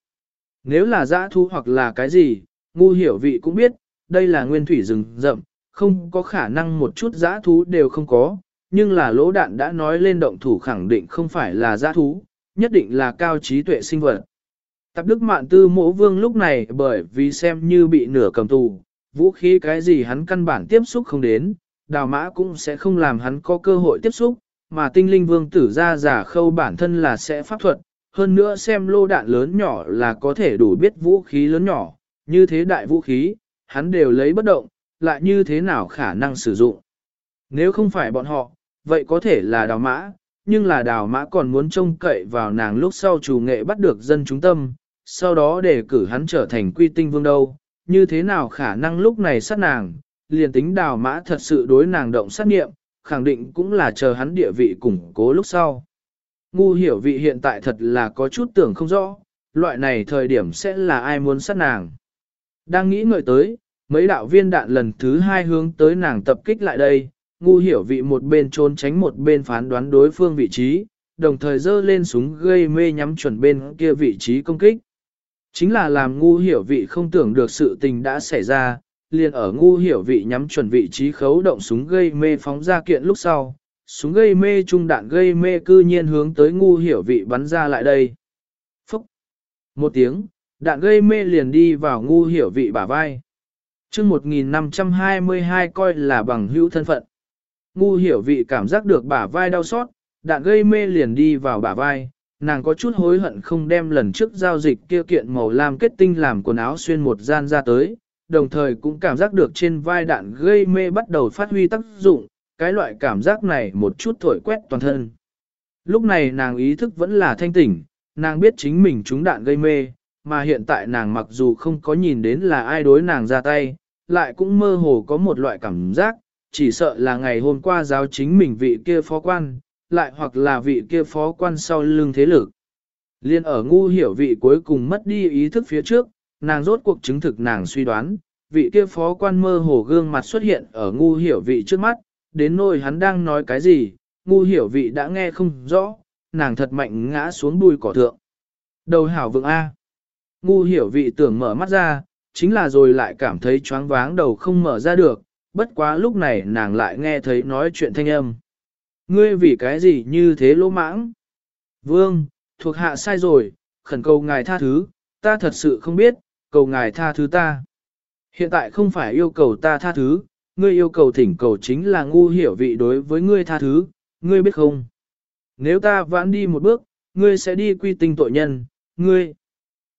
Nếu là dã thú hoặc là cái gì, ngu hiểu vị cũng biết, đây là nguyên thủy rừng rậm, không có khả năng một chút dã thú đều không có, nhưng là lỗ đạn đã nói lên động thủ khẳng định không phải là dã thú, nhất định là cao trí tuệ sinh vật. Tạp Đức Mạn Tư mộ vương lúc này bởi vì xem như bị nửa cầm tù, vũ khí cái gì hắn căn bản tiếp xúc không đến, đào mã cũng sẽ không làm hắn có cơ hội tiếp xúc, mà tinh linh vương tử ra giả khâu bản thân là sẽ pháp thuật, hơn nữa xem lô đạn lớn nhỏ là có thể đủ biết vũ khí lớn nhỏ, như thế đại vũ khí, hắn đều lấy bất động, lại như thế nào khả năng sử dụng. Nếu không phải bọn họ, vậy có thể là đào mã, nhưng là đào mã còn muốn trông cậy vào nàng lúc sau chủ nghệ bắt được dân chúng tâm, sau đó để cử hắn trở thành quy tinh vương đâu, như thế nào khả năng lúc này sát nàng, liền tính đào mã thật sự đối nàng động sát nghiệm, khẳng định cũng là chờ hắn địa vị củng cố lúc sau. Ngu hiểu vị hiện tại thật là có chút tưởng không rõ, loại này thời điểm sẽ là ai muốn sát nàng. Đang nghĩ ngợi tới, mấy đạo viên đạn lần thứ hai hướng tới nàng tập kích lại đây, ngu hiểu vị một bên trốn tránh một bên phán đoán đối phương vị trí, đồng thời dơ lên súng gây mê nhắm chuẩn bên kia vị trí công kích. Chính là làm ngu hiểu vị không tưởng được sự tình đã xảy ra, liền ở ngu hiểu vị nhắm chuẩn vị trí khấu động súng gây mê phóng ra kiện lúc sau, súng gây mê trung đạn gây mê cư nhiên hướng tới ngu hiểu vị bắn ra lại đây. Phúc! Một tiếng, đạn gây mê liền đi vào ngu hiểu vị bả vai. chương 1522 coi là bằng hữu thân phận. Ngu hiểu vị cảm giác được bả vai đau xót, đạn gây mê liền đi vào bả vai, nàng có chút hối hận không đem lần trước giao dịch kia kiện màu lam kết tinh làm quần áo xuyên một gian ra tới, đồng thời cũng cảm giác được trên vai đạn gây mê bắt đầu phát huy tác dụng, cái loại cảm giác này một chút thổi quét toàn thân. Lúc này nàng ý thức vẫn là thanh tỉnh, nàng biết chính mình trúng đạn gây mê, mà hiện tại nàng mặc dù không có nhìn đến là ai đối nàng ra tay, lại cũng mơ hồ có một loại cảm giác, chỉ sợ là ngày hôm qua giáo chính mình vị kia phó quan, lại hoặc là vị kia phó quan sau lưng thế lực. Liên ở ngu hiểu vị cuối cùng mất đi ý thức phía trước, nàng rốt cuộc chứng thực nàng suy đoán, vị kia phó quan mơ hồ gương mặt xuất hiện ở ngu hiểu vị trước mắt, đến nỗi hắn đang nói cái gì, ngu hiểu vị đã nghe không rõ, nàng thật mạnh ngã xuống bùi cỏ thượng. Đầu hảo vượng A. Ngu hiểu vị tưởng mở mắt ra, chính là rồi lại cảm thấy choáng váng đầu không mở ra được, bất quá lúc này nàng lại nghe thấy nói chuyện thanh âm. Ngươi vì cái gì như thế lỗ mãng? Vương, thuộc hạ sai rồi, khẩn cầu ngài tha thứ, ta thật sự không biết, cầu ngài tha thứ ta. Hiện tại không phải yêu cầu ta tha thứ, ngươi yêu cầu thỉnh cầu chính là ngu hiểu vị đối với ngươi tha thứ, ngươi biết không? Nếu ta vãn đi một bước, ngươi sẽ đi quy tinh tội nhân, ngươi,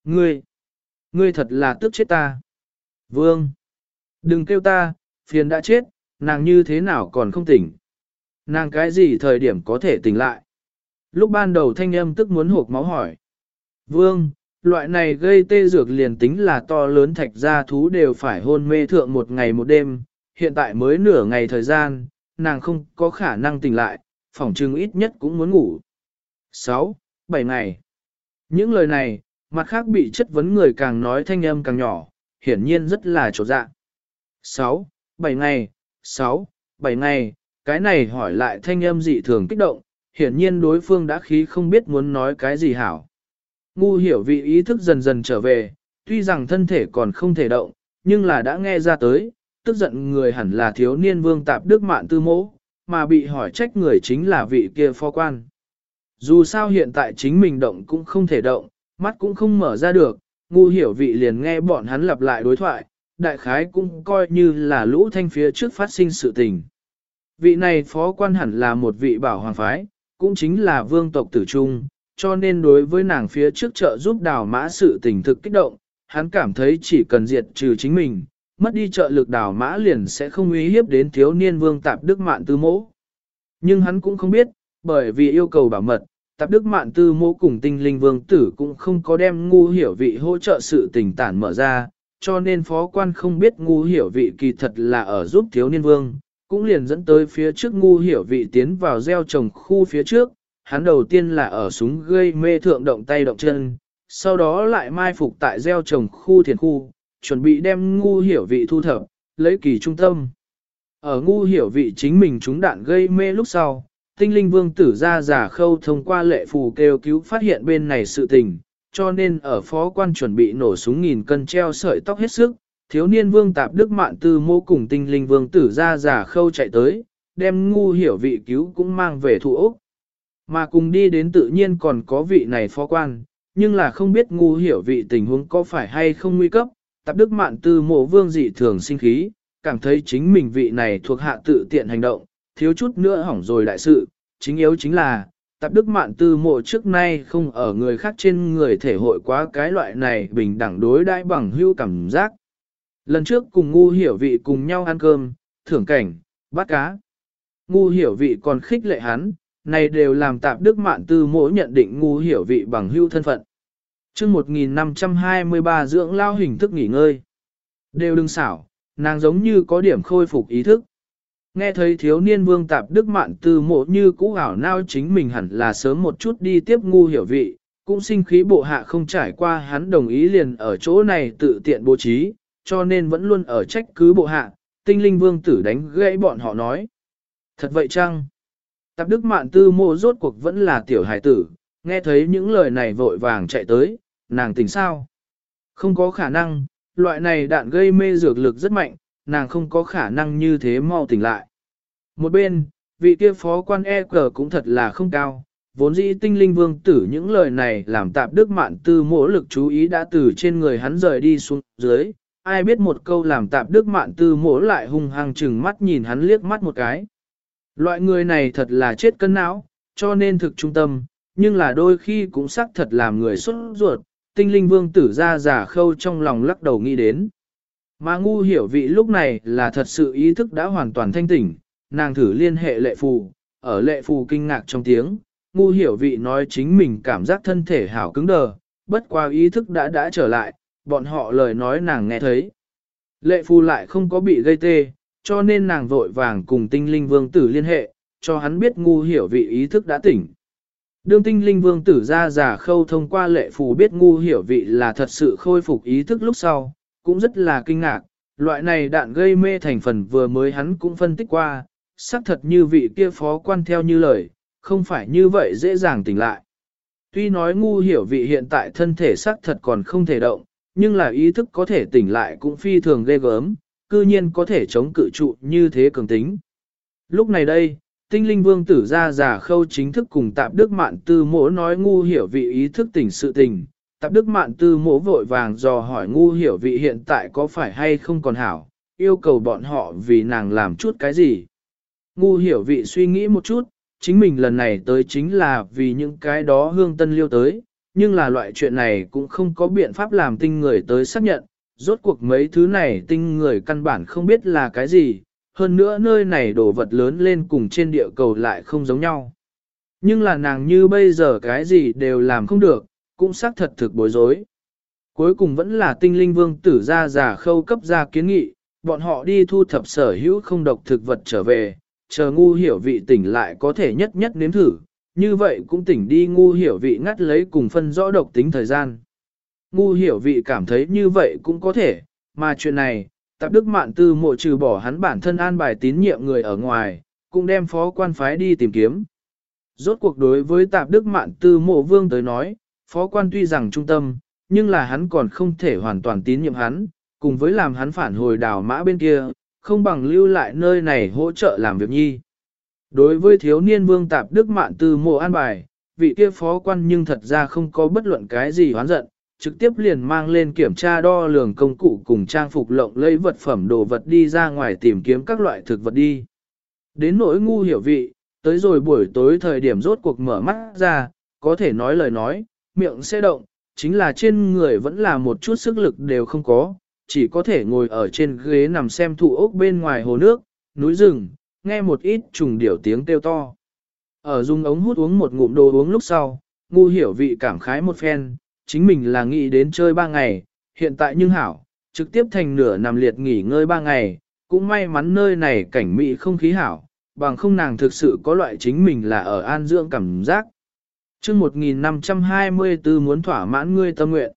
ngươi, ngươi thật là tức chết ta. Vương, đừng kêu ta, phiền đã chết, nàng như thế nào còn không tỉnh. Nàng cái gì thời điểm có thể tỉnh lại? Lúc ban đầu thanh âm tức muốn hộp máu hỏi. Vương, loại này gây tê dược liền tính là to lớn thạch gia thú đều phải hôn mê thượng một ngày một đêm, hiện tại mới nửa ngày thời gian, nàng không có khả năng tỉnh lại, phỏng chừng ít nhất cũng muốn ngủ. 6. 7 ngày. Những lời này, mặt khác bị chất vấn người càng nói thanh âm càng nhỏ, hiển nhiên rất là trột dạ. 6. 7 ngày, 6. 7 ngày, cái này hỏi lại thanh âm dị thường kích động, hiển nhiên đối phương đã khí không biết muốn nói cái gì hảo. Ngu hiểu vị ý thức dần dần trở về, tuy rằng thân thể còn không thể động, nhưng là đã nghe ra tới, tức giận người hẳn là thiếu niên vương tạp đức mạn tư mỗ, mà bị hỏi trách người chính là vị kia phó quan. Dù sao hiện tại chính mình động cũng không thể động, mắt cũng không mở ra được, ngu hiểu vị liền nghe bọn hắn lặp lại đối thoại, đại khái cũng coi như là lũ thanh phía trước phát sinh sự tình. Vị này phó quan hẳn là một vị bảo hoàng phái, cũng chính là vương tộc tử trung, cho nên đối với nàng phía trước trợ giúp đào mã sự tình thực kích động, hắn cảm thấy chỉ cần diệt trừ chính mình, mất đi trợ lực đào mã liền sẽ không uy hiếp đến thiếu niên vương tạp đức mạn tư mỗ. Nhưng hắn cũng không biết, bởi vì yêu cầu bảo mật, tạp đức mạn tư mỗ cùng tinh linh vương tử cũng không có đem ngu hiểu vị hỗ trợ sự tình tản mở ra, cho nên phó quan không biết ngu hiểu vị kỳ thật là ở giúp thiếu niên vương, cũng liền dẫn tới phía trước ngu hiểu vị tiến vào gieo trồng khu phía trước, hắn đầu tiên là ở súng gây mê thượng động tay động chân, sau đó lại mai phục tại gieo trồng khu thiền khu, chuẩn bị đem ngu hiểu vị thu thập, lấy kỳ trung tâm. Ở ngu hiểu vị chính mình trúng đạn gây mê lúc sau, tinh linh vương tử ra giả khâu thông qua lệ phù kêu cứu phát hiện bên này sự tình, cho nên ở phó quan chuẩn bị nổ súng nghìn cân treo sợi tóc hết sức, thiếu niên vương tạp đức mạn tư mô cùng tinh linh vương tử ra giả khâu chạy tới, đem ngu hiểu vị cứu cũng mang về thủ ốc. Mà cùng đi đến tự nhiên còn có vị này phó quan, nhưng là không biết ngu hiểu vị tình huống có phải hay không nguy cấp, tạp đức mạn tư mộ vương dị thường sinh khí, cảm thấy chính mình vị này thuộc hạ tự tiện hành động, thiếu chút nữa hỏng rồi đại sự, chính yếu chính là, tạp đức mạn tư mộ trước nay không ở người khác trên người thể hội quá cái loại này bình đẳng đối đãi bằng hưu cảm giác. Lần trước cùng ngu hiểu vị cùng nhau ăn cơm, thưởng cảnh, bắt cá. Ngu hiểu vị còn khích lệ hắn, này đều làm tạp đức mạn tư mỗi nhận định ngu hiểu vị bằng hưu thân phận. chương 1523 dưỡng lao hình thức nghỉ ngơi. Đều đừng xảo, nàng giống như có điểm khôi phục ý thức. Nghe thấy thiếu niên vương tạp đức mạn tư mộ như cũ ảo nao chính mình hẳn là sớm một chút đi tiếp ngu hiểu vị, cũng sinh khí bộ hạ không trải qua hắn đồng ý liền ở chỗ này tự tiện bố trí, cho nên vẫn luôn ở trách cứ bộ hạ, tinh linh vương tử đánh gãy bọn họ nói. Thật vậy chăng? Tạp đức mạn tư mô rốt cuộc vẫn là tiểu hải tử, nghe thấy những lời này vội vàng chạy tới, nàng tỉnh sao? Không có khả năng, loại này đạn gây mê dược lực rất mạnh, nàng không có khả năng như thế mau tỉnh lại. Một bên, vị kia phó quan e cờ cũng thật là không cao, vốn dĩ tinh linh vương tử những lời này làm tạp đức mạn tư mỗ lực chú ý đã từ trên người hắn rời đi xuống dưới, ai biết một câu làm tạp đức mạn tư mỗ lại hung hăng chừng mắt nhìn hắn liếc mắt một cái. Loại người này thật là chết cân não, cho nên thực trung tâm, nhưng là đôi khi cũng xác thật làm người xuất ruột, tinh linh vương tử ra giả khâu trong lòng lắc đầu nghĩ đến. Mà ngu hiểu vị lúc này là thật sự ý thức đã hoàn toàn thanh tỉnh, nàng thử liên hệ lệ phù, ở lệ phù kinh ngạc trong tiếng, ngu hiểu vị nói chính mình cảm giác thân thể hảo cứng đờ, bất qua ý thức đã đã trở lại, bọn họ lời nói nàng nghe thấy. Lệ phù lại không có bị gây tê, cho nên nàng vội vàng cùng tinh linh vương tử liên hệ, cho hắn biết ngu hiểu vị ý thức đã tỉnh. Đương tinh linh vương tử ra giả khâu thông qua lệ phù biết ngu hiểu vị là thật sự khôi phục ý thức lúc sau, cũng rất là kinh ngạc, loại này đạn gây mê thành phần vừa mới hắn cũng phân tích qua, xác thật như vị kia phó quan theo như lời, không phải như vậy dễ dàng tỉnh lại. Tuy nói ngu hiểu vị hiện tại thân thể xác thật còn không thể động, nhưng là ý thức có thể tỉnh lại cũng phi thường ghê gớm, cư nhiên có thể chống cự trụ như thế cường tính. Lúc này đây, tinh linh vương tử ra giả khâu chính thức cùng tạp đức mạn tư mỗ nói ngu hiểu vị ý thức tỉnh sự tình. Tạp đức mạn tư mỗ vội vàng dò hỏi ngu hiểu vị hiện tại có phải hay không còn hảo, yêu cầu bọn họ vì nàng làm chút cái gì. Ngu hiểu vị suy nghĩ một chút, chính mình lần này tới chính là vì những cái đó hương tân liêu tới, nhưng là loại chuyện này cũng không có biện pháp làm tinh người tới xác nhận, rốt cuộc mấy thứ này tinh người căn bản không biết là cái gì, hơn nữa nơi này đồ vật lớn lên cùng trên địa cầu lại không giống nhau. Nhưng là nàng như bây giờ cái gì đều làm không được, cũng xác thật thực bối rối. Cuối cùng vẫn là tinh linh vương tử ra giả khâu cấp ra kiến nghị, bọn họ đi thu thập sở hữu không độc thực vật trở về, chờ ngu hiểu vị tỉnh lại có thể nhất nhất nếm thử, như vậy cũng tỉnh đi ngu hiểu vị ngắt lấy cùng phân rõ độc tính thời gian. Ngu hiểu vị cảm thấy như vậy cũng có thể, mà chuyện này, tạp đức mạn tư mộ trừ bỏ hắn bản thân an bài tín nhiệm người ở ngoài, cũng đem phó quan phái đi tìm kiếm. Rốt cuộc đối với tạp đức mạn tư mộ vương tới nói, phó quan tuy rằng trung tâm, nhưng là hắn còn không thể hoàn toàn tín nhiệm hắn, cùng với làm hắn phản hồi đào mã bên kia, không bằng lưu lại nơi này hỗ trợ làm việc nhi. Đối với thiếu niên vương tạp đức mạn tư mộ an bài, vị kia phó quan nhưng thật ra không có bất luận cái gì hoán giận, trực tiếp liền mang lên kiểm tra đo lường công cụ cùng trang phục lộng lấy vật phẩm đồ vật đi ra ngoài tìm kiếm các loại thực vật đi. Đến nỗi ngu hiểu vị, tới rồi buổi tối thời điểm rốt cuộc mở mắt ra, có thể nói lời nói, miệng sẽ động, chính là trên người vẫn là một chút sức lực đều không có, chỉ có thể ngồi ở trên ghế nằm xem thụ ốc bên ngoài hồ nước, núi rừng, nghe một ít trùng điểu tiếng kêu to. Ở dung ống hút uống một ngụm đồ uống lúc sau, ngu hiểu vị cảm khái một phen, chính mình là nghĩ đến chơi ba ngày, hiện tại nhưng hảo, trực tiếp thành nửa nằm liệt nghỉ ngơi ba ngày, cũng may mắn nơi này cảnh mỹ không khí hảo, bằng không nàng thực sự có loại chính mình là ở an dưỡng cảm giác. chương 1524 muốn thỏa mãn ngươi tâm nguyện.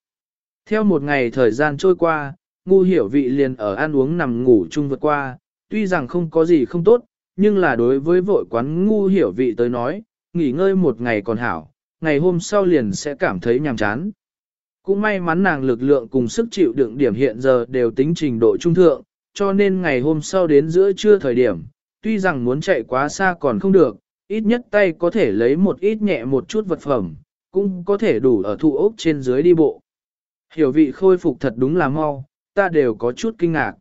Theo một ngày thời gian trôi qua, ngu hiểu vị liền ở ăn uống nằm ngủ chung vượt qua, tuy rằng không có gì không tốt, nhưng là đối với vội quán ngu hiểu vị tới nói, nghỉ ngơi một ngày còn hảo, ngày hôm sau liền sẽ cảm thấy nhàm chán. Cũng may mắn nàng lực lượng cùng sức chịu đựng điểm hiện giờ đều tính trình độ trung thượng, cho nên ngày hôm sau đến giữa trưa thời điểm, tuy rằng muốn chạy quá xa còn không được, ít nhất tay có thể lấy một ít nhẹ một chút vật phẩm, cũng có thể đủ ở thụ ốc trên dưới đi bộ. Hiểu vị khôi phục thật đúng là mau, ta đều có chút kinh ngạc.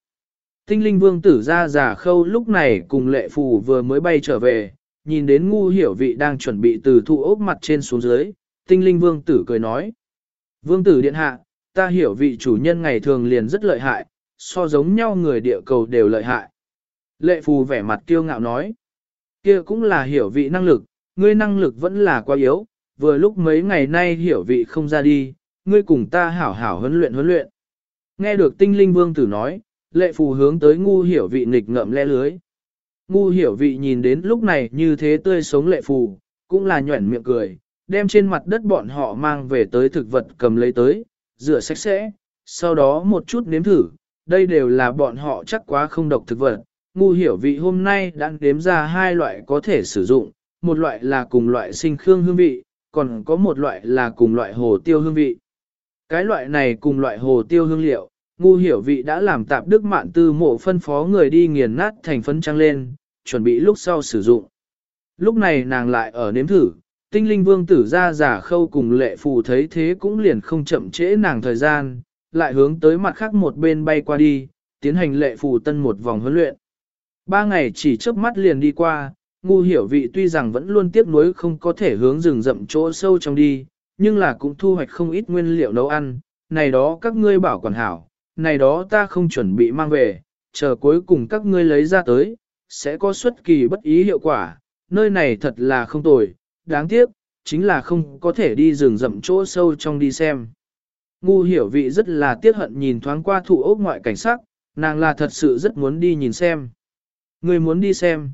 Tinh linh vương tử ra giả khâu lúc này cùng lệ phù vừa mới bay trở về, nhìn đến ngu hiểu vị đang chuẩn bị từ thụ ốc mặt trên xuống dưới, tinh linh vương tử cười nói. Vương tử điện hạ, ta hiểu vị chủ nhân ngày thường liền rất lợi hại, so giống nhau người địa cầu đều lợi hại. Lệ phù vẻ mặt kiêu ngạo nói. kia cũng là hiểu vị năng lực, ngươi năng lực vẫn là quá yếu, vừa lúc mấy ngày nay hiểu vị không ra đi, ngươi cùng ta hảo hảo huấn luyện huấn luyện. Nghe được tinh linh vương tử nói, lệ phù hướng tới ngu hiểu vị nghịch ngợm le lưới. Ngu hiểu vị nhìn đến lúc này như thế tươi sống lệ phù, cũng là nhuẩn miệng cười, đem trên mặt đất bọn họ mang về tới thực vật cầm lấy tới, rửa sạch sẽ, sau đó một chút nếm thử, đây đều là bọn họ chắc quá không độc thực vật. Ngu hiểu vị hôm nay đã đếm ra hai loại có thể sử dụng, một loại là cùng loại sinh khương hương vị, còn có một loại là cùng loại hồ tiêu hương vị. Cái loại này cùng loại hồ tiêu hương liệu, ngu hiểu vị đã làm tạp đức mạn tư mộ phân phó người đi nghiền nát thành phấn trăng lên, chuẩn bị lúc sau sử dụng. Lúc này nàng lại ở nếm thử, tinh linh vương tử ra giả khâu cùng lệ phù thấy thế cũng liền không chậm trễ nàng thời gian, lại hướng tới mặt khác một bên bay qua đi, tiến hành lệ phù tân một vòng huấn luyện. Ba ngày chỉ chớp mắt liền đi qua, ngu hiểu vị tuy rằng vẫn luôn tiếp nối không có thể hướng rừng rậm chỗ sâu trong đi, nhưng là cũng thu hoạch không ít nguyên liệu nấu ăn, này đó các ngươi bảo quản hảo, này đó ta không chuẩn bị mang về, chờ cuối cùng các ngươi lấy ra tới, sẽ có xuất kỳ bất ý hiệu quả, nơi này thật là không tồi, đáng tiếc, chính là không có thể đi rừng rậm chỗ sâu trong đi xem. Ngu hiểu vị rất là tiếc hận nhìn thoáng qua thụ ốc ngoại cảnh sắc, nàng là thật sự rất muốn đi nhìn xem. Người muốn đi xem.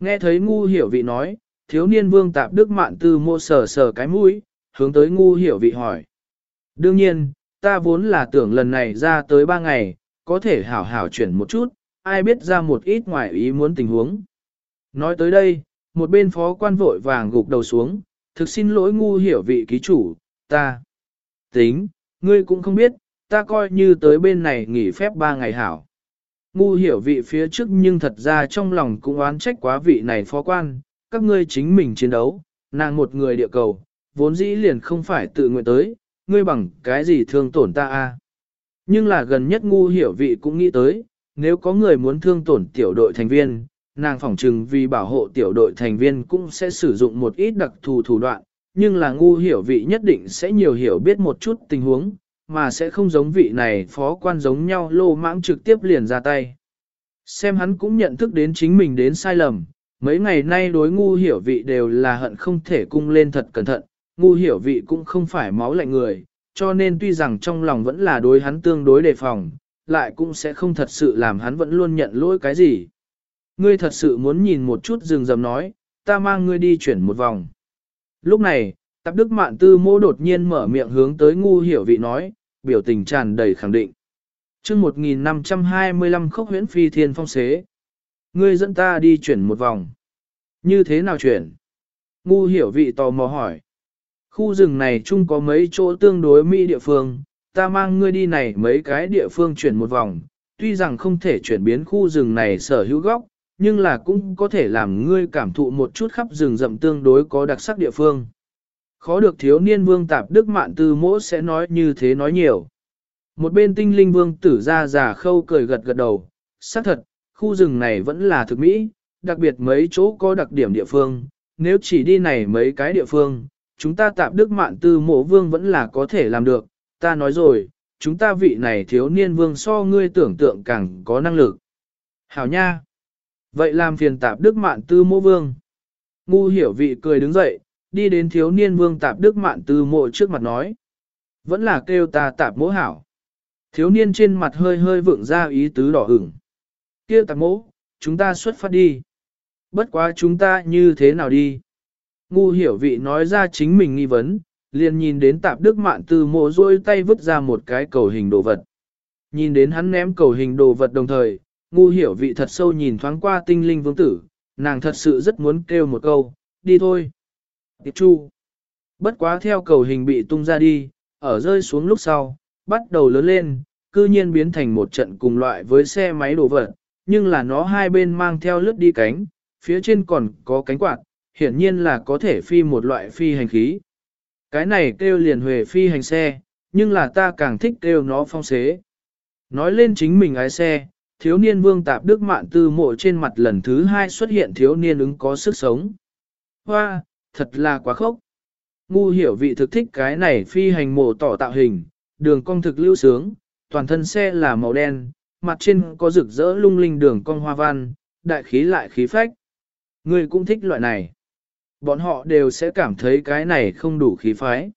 Nghe thấy ngu hiểu vị nói, thiếu niên vương tạp đức mạn tư mô sờ sờ cái mũi, hướng tới ngu hiểu vị hỏi. Đương nhiên, ta vốn là tưởng lần này ra tới ba ngày, có thể hảo hảo chuyển một chút, ai biết ra một ít ngoài ý muốn tình huống. Nói tới đây, một bên phó quan vội vàng gục đầu xuống, thực xin lỗi ngu hiểu vị ký chủ, ta. Tính, ngươi cũng không biết, ta coi như tới bên này nghỉ phép ba ngày hảo. Ngu hiểu vị phía trước nhưng thật ra trong lòng cũng oán trách quá vị này phó quan, các ngươi chính mình chiến đấu, nàng một người địa cầu, vốn dĩ liền không phải tự nguyện tới, ngươi bằng cái gì thương tổn ta a? Nhưng là gần nhất ngu hiểu vị cũng nghĩ tới, nếu có người muốn thương tổn tiểu đội thành viên, nàng phỏng chừng vì bảo hộ tiểu đội thành viên cũng sẽ sử dụng một ít đặc thù thủ đoạn, nhưng là ngu hiểu vị nhất định sẽ nhiều hiểu biết một chút tình huống, mà sẽ không giống vị này phó quan giống nhau lô mãng trực tiếp liền ra tay. Xem hắn cũng nhận thức đến chính mình đến sai lầm, mấy ngày nay đối ngu hiểu vị đều là hận không thể cung lên thật cẩn thận, ngu hiểu vị cũng không phải máu lạnh người, cho nên tuy rằng trong lòng vẫn là đối hắn tương đối đề phòng, lại cũng sẽ không thật sự làm hắn vẫn luôn nhận lỗi cái gì. Ngươi thật sự muốn nhìn một chút rừng rầm nói, ta mang ngươi đi chuyển một vòng. Lúc này, Tạp Đức Mạn Tư mô đột nhiên mở miệng hướng tới ngu hiểu vị nói, biểu tình tràn đầy khẳng định. chương 1525 khốc huyễn phi thiên phong xế. Ngươi dẫn ta đi chuyển một vòng. Như thế nào chuyển? Ngu hiểu vị tò mò hỏi. Khu rừng này chung có mấy chỗ tương đối mỹ địa phương, ta mang ngươi đi này mấy cái địa phương chuyển một vòng, tuy rằng không thể chuyển biến khu rừng này sở hữu góc, nhưng là cũng có thể làm ngươi cảm thụ một chút khắp rừng rậm tương đối có đặc sắc địa phương. Khó được thiếu niên vương tạp đức mạn tư mỗ sẽ nói như thế nói nhiều. Một bên tinh linh vương tử ra già khâu cười gật gật đầu, xác thật, khu rừng này vẫn là thực mỹ, đặc biệt mấy chỗ có đặc điểm địa phương, nếu chỉ đi này mấy cái địa phương, chúng ta tạp đức mạn tư mộ vương vẫn là có thể làm được, ta nói rồi, chúng ta vị này thiếu niên vương so ngươi tưởng tượng càng có năng lực. Hảo nha! Vậy làm phiền tạp đức mạn tư mô vương. Ngu hiểu vị cười đứng dậy, đi đến thiếu niên vương tạp đức mạn tư mộ trước mặt nói. Vẫn là kêu ta tạp mỗ hảo. Thiếu niên trên mặt hơi hơi vượng ra ý tứ đỏ ửng. kia tạp mỗ, chúng ta xuất phát đi. Bất quá chúng ta như thế nào đi? Ngu hiểu vị nói ra chính mình nghi vấn, liền nhìn đến tạp đức mạn tư mộ rôi tay vứt ra một cái cầu hình đồ vật. Nhìn đến hắn ném cầu hình đồ vật đồng thời, ngu hiểu vị thật sâu nhìn thoáng qua tinh linh vương tử, nàng thật sự rất muốn kêu một câu, đi thôi. Tiệp chu. Bất quá theo cầu hình bị tung ra đi, ở rơi xuống lúc sau, bắt đầu lớn lên, cư nhiên biến thành một trận cùng loại với xe máy đổ vật, nhưng là nó hai bên mang theo lướt đi cánh, phía trên còn có cánh quạt, hiển nhiên là có thể phi một loại phi hành khí. Cái này kêu liền huề phi hành xe, nhưng là ta càng thích kêu nó phong xế. Nói lên chính mình ái xe, thiếu niên vương tạp đức mạn tư mộ trên mặt lần thứ hai xuất hiện thiếu niên ứng có sức sống. Hoa, thật là quá khốc. Ngu hiểu vị thực thích cái này phi hành mộ tỏ tạo hình, đường cong thực lưu sướng, toàn thân xe là màu đen, mặt trên có rực rỡ lung linh đường cong hoa văn, đại khí lại khí phách. Người cũng thích loại này. Bọn họ đều sẽ cảm thấy cái này không đủ khí phái.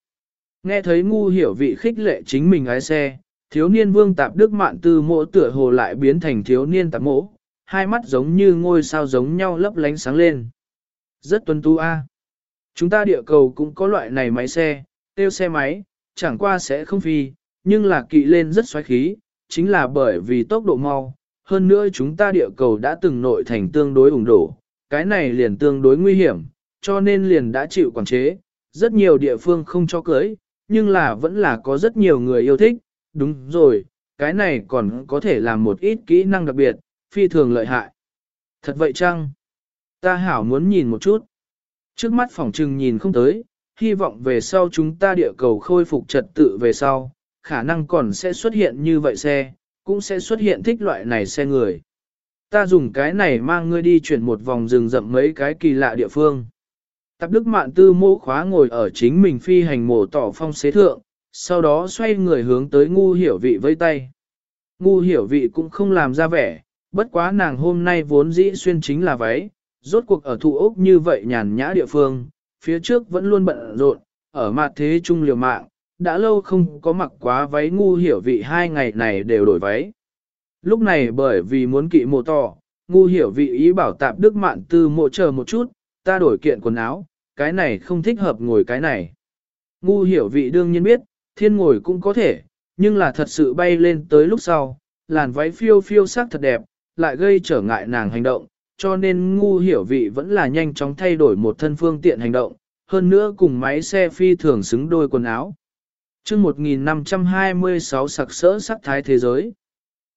Nghe thấy ngu hiểu vị khích lệ chính mình ái xe, thiếu niên vương tạp đức mạn tư mộ tựa hồ lại biến thành thiếu niên tạp mộ, hai mắt giống như ngôi sao giống nhau lấp lánh sáng lên. Rất tuân tu a. Chúng ta địa cầu cũng có loại này máy xe, tiêu xe máy, chẳng qua sẽ không phi, nhưng là kỵ lên rất xoáy khí, chính là bởi vì tốc độ mau. Hơn nữa chúng ta địa cầu đã từng nội thành tương đối ủng đổ, cái này liền tương đối nguy hiểm, cho nên liền đã chịu quản chế, rất nhiều địa phương không cho cưới, nhưng là vẫn là có rất nhiều người yêu thích, đúng rồi, cái này còn có thể làm một ít kỹ năng đặc biệt, phi thường lợi hại. Thật vậy chăng? Ta hảo muốn nhìn một chút. Trước mắt phòng trừng nhìn không tới, hy vọng về sau chúng ta địa cầu khôi phục trật tự về sau, khả năng còn sẽ xuất hiện như vậy xe, cũng sẽ xuất hiện thích loại này xe người. Ta dùng cái này mang ngươi đi chuyển một vòng rừng rậm mấy cái kỳ lạ địa phương. Tạp Đức Mạn Tư mô khóa ngồi ở chính mình phi hành mổ tỏ phong xế thượng, sau đó xoay người hướng tới ngu hiểu vị vây tay. Ngu hiểu vị cũng không làm ra vẻ, bất quá nàng hôm nay vốn dĩ xuyên chính là váy, rốt cuộc ở thụ ốc như vậy nhàn nhã địa phương, phía trước vẫn luôn bận rộn, ở mặt thế trung liều mạng, đã lâu không có mặc quá váy ngu hiểu vị hai ngày này đều đổi váy. Lúc này bởi vì muốn kỵ mồ tỏ, ngu hiểu vị ý bảo tạp đức mạn tư mộ chờ một chút, ta đổi kiện quần áo, cái này không thích hợp ngồi cái này. Ngu hiểu vị đương nhiên biết, thiên ngồi cũng có thể, nhưng là thật sự bay lên tới lúc sau, làn váy phiêu phiêu sắc thật đẹp, lại gây trở ngại nàng hành động, cho nên ngu hiểu vị vẫn là nhanh chóng thay đổi một thân phương tiện hành động, hơn nữa cùng máy xe phi thường xứng đôi quần áo. chương 1526 sặc sỡ sắc thái thế giới,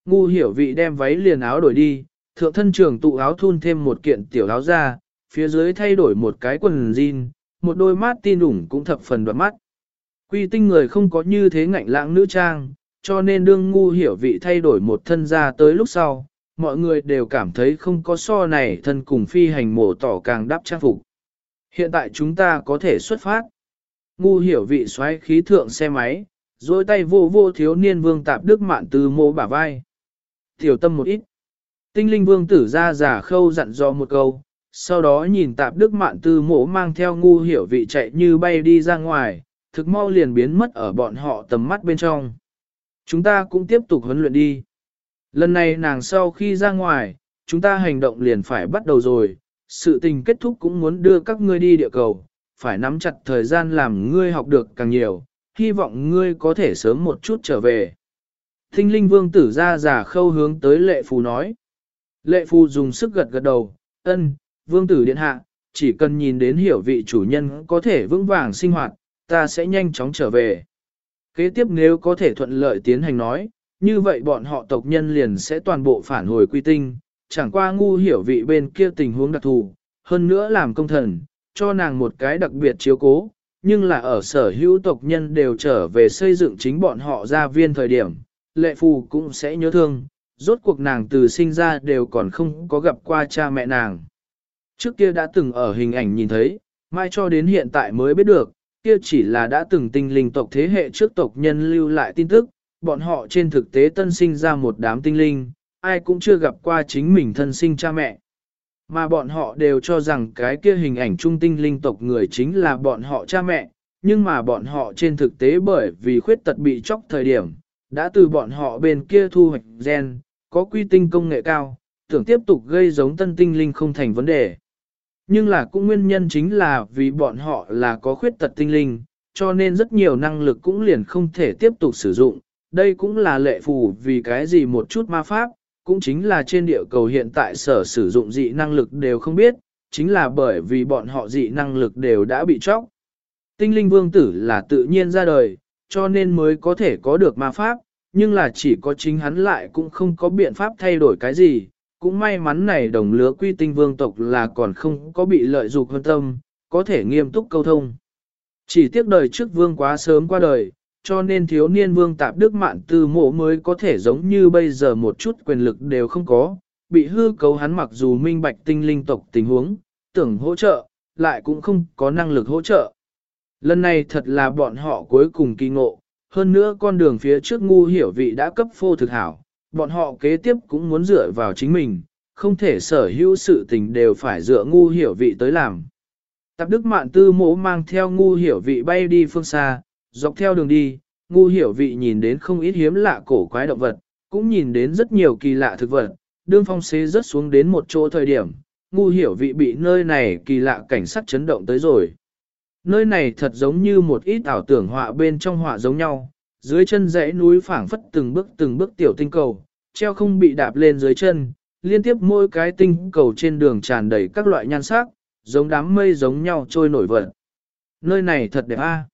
ngu hiểu vị đem váy liền áo đổi đi, thượng thân trường tụ áo thun thêm một kiện tiểu áo ra, phía dưới thay đổi một cái quần jean, một đôi mắt tin ủng cũng thập phần đoạn mắt. Quy tinh người không có như thế ngạnh lãng nữ trang, cho nên đương ngu hiểu vị thay đổi một thân ra tới lúc sau, mọi người đều cảm thấy không có so này thân cùng phi hành mổ tỏ càng đắp trang phục. Hiện tại chúng ta có thể xuất phát. Ngu hiểu vị xoáy khí thượng xe máy, rồi tay vô vô thiếu niên vương tạp đức mạn từ mô bả vai. Tiểu tâm một ít. Tinh linh vương tử ra giả khâu dặn dò một câu, sau đó nhìn tạp đức mạn tư mộ mang theo ngu hiểu vị chạy như bay đi ra ngoài, thực mau liền biến mất ở bọn họ tầm mắt bên trong. Chúng ta cũng tiếp tục huấn luyện đi. Lần này nàng sau khi ra ngoài, chúng ta hành động liền phải bắt đầu rồi, sự tình kết thúc cũng muốn đưa các ngươi đi địa cầu, phải nắm chặt thời gian làm ngươi học được càng nhiều, hy vọng ngươi có thể sớm một chút trở về. Thinh linh vương tử ra giả khâu hướng tới lệ phù nói. Lệ phù dùng sức gật gật đầu, ân, vương tử điện hạ, chỉ cần nhìn đến hiểu vị chủ nhân có thể vững vàng sinh hoạt, ta sẽ nhanh chóng trở về. Kế tiếp nếu có thể thuận lợi tiến hành nói, như vậy bọn họ tộc nhân liền sẽ toàn bộ phản hồi quy tinh, chẳng qua ngu hiểu vị bên kia tình huống đặc thù, hơn nữa làm công thần, cho nàng một cái đặc biệt chiếu cố, nhưng là ở sở hữu tộc nhân đều trở về xây dựng chính bọn họ ra viên thời điểm, lệ phù cũng sẽ nhớ thương, rốt cuộc nàng từ sinh ra đều còn không có gặp qua cha mẹ nàng. Trước kia đã từng ở hình ảnh nhìn thấy, mai cho đến hiện tại mới biết được, kia chỉ là đã từng tinh linh tộc thế hệ trước tộc nhân lưu lại tin tức, bọn họ trên thực tế tân sinh ra một đám tinh linh, ai cũng chưa gặp qua chính mình thân sinh cha mẹ. Mà bọn họ đều cho rằng cái kia hình ảnh trung tinh linh tộc người chính là bọn họ cha mẹ, nhưng mà bọn họ trên thực tế bởi vì khuyết tật bị chóc thời điểm, đã từ bọn họ bên kia thu hoạch gen, có quy tinh công nghệ cao, tưởng tiếp tục gây giống tân tinh linh không thành vấn đề. Nhưng là cũng nguyên nhân chính là vì bọn họ là có khuyết tật tinh linh, cho nên rất nhiều năng lực cũng liền không thể tiếp tục sử dụng. Đây cũng là lệ phù vì cái gì một chút ma pháp, cũng chính là trên địa cầu hiện tại sở sử dụng dị năng lực đều không biết, chính là bởi vì bọn họ dị năng lực đều đã bị chóc. Tinh linh vương tử là tự nhiên ra đời, cho nên mới có thể có được ma pháp, nhưng là chỉ có chính hắn lại cũng không có biện pháp thay đổi cái gì. Cũng may mắn này đồng lứa quy tinh vương tộc là còn không có bị lợi dụng hơn tâm, có thể nghiêm túc câu thông. Chỉ tiếc đời trước vương quá sớm qua đời, cho nên thiếu niên vương tạp đức mạn tư mộ mới có thể giống như bây giờ một chút quyền lực đều không có, bị hư cấu hắn mặc dù minh bạch tinh linh tộc tình huống, tưởng hỗ trợ, lại cũng không có năng lực hỗ trợ. Lần này thật là bọn họ cuối cùng kỳ ngộ, hơn nữa con đường phía trước ngu hiểu vị đã cấp phô thực hảo, bọn họ kế tiếp cũng muốn dựa vào chính mình, không thể sở hữu sự tình đều phải dựa ngu hiểu vị tới làm. Tạp Đức Mạn Tư mỗ mang theo ngu hiểu vị bay đi phương xa, dọc theo đường đi, ngu hiểu vị nhìn đến không ít hiếm lạ cổ quái động vật, cũng nhìn đến rất nhiều kỳ lạ thực vật, đương phong xế rớt xuống đến một chỗ thời điểm, ngu hiểu vị bị nơi này kỳ lạ cảnh sắc chấn động tới rồi. Nơi này thật giống như một ít ảo tưởng họa bên trong họa giống nhau, dưới chân dãy núi phảng phất từng bước từng bước tiểu tinh cầu, treo không bị đạp lên dưới chân, liên tiếp mỗi cái tinh cầu trên đường tràn đầy các loại nhan sắc, giống đám mây giống nhau trôi nổi vật. Nơi này thật đẹp a.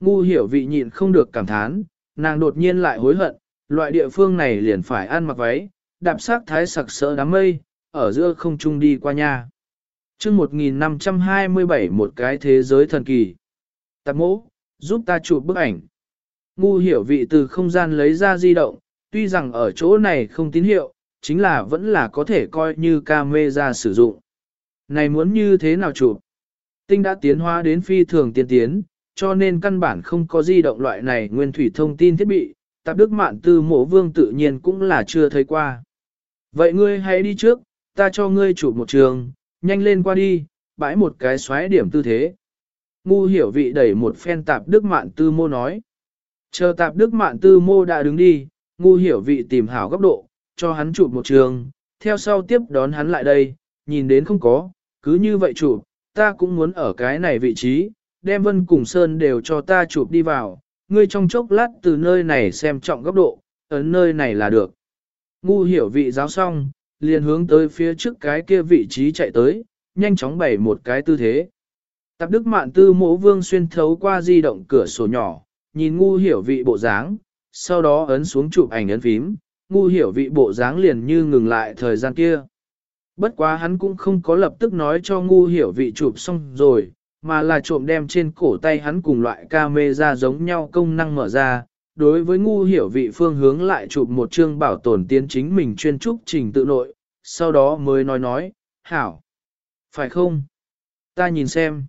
Ngu hiểu vị nhịn không được cảm thán, nàng đột nhiên lại hối hận, loại địa phương này liền phải ăn mặc váy, đạp sát thái sặc sỡ đám mây, ở giữa không trung đi qua nhà chương 1527 một cái thế giới thần kỳ. Tạp mỗ, giúp ta chụp bức ảnh. Ngu hiểu vị từ không gian lấy ra di động, tuy rằng ở chỗ này không tín hiệu, chính là vẫn là có thể coi như camera sử dụng. Này muốn như thế nào chụp? Tinh đã tiến hóa đến phi thường tiên tiến, cho nên căn bản không có di động loại này nguyên thủy thông tin thiết bị, tạp đức mạn tư mộ vương tự nhiên cũng là chưa thấy qua. Vậy ngươi hãy đi trước, ta cho ngươi chụp một trường, nhanh lên qua đi, bãi một cái xoáy điểm tư thế. Ngu hiểu vị đẩy một phen tạp đức mạn tư mô nói. Chờ tạp đức mạn tư mô đã đứng đi, ngu hiểu vị tìm hảo góc độ, cho hắn chụp một trường, theo sau tiếp đón hắn lại đây, nhìn đến không có, cứ như vậy chụp, ta cũng muốn ở cái này vị trí, đem vân cùng sơn đều cho ta chụp đi vào, ngươi trong chốc lát từ nơi này xem trọng góc độ, ấn nơi này là được. Ngu hiểu vị giáo xong, liền hướng tới phía trước cái kia vị trí chạy tới, nhanh chóng bày một cái tư thế. Tạp Đức Mạn Tư mỗ vương xuyên thấu qua di động cửa sổ nhỏ, nhìn ngu hiểu vị bộ dáng, sau đó ấn xuống chụp ảnh ấn phím, ngu hiểu vị bộ dáng liền như ngừng lại thời gian kia. Bất quá hắn cũng không có lập tức nói cho ngu hiểu vị chụp xong rồi, mà là trộm đem trên cổ tay hắn cùng loại camera giống nhau công năng mở ra. Đối với ngu hiểu vị phương hướng lại chụp một chương bảo tồn tiến chính mình chuyên trúc trình tự nội, sau đó mới nói nói, hảo. Phải không? Ta nhìn xem.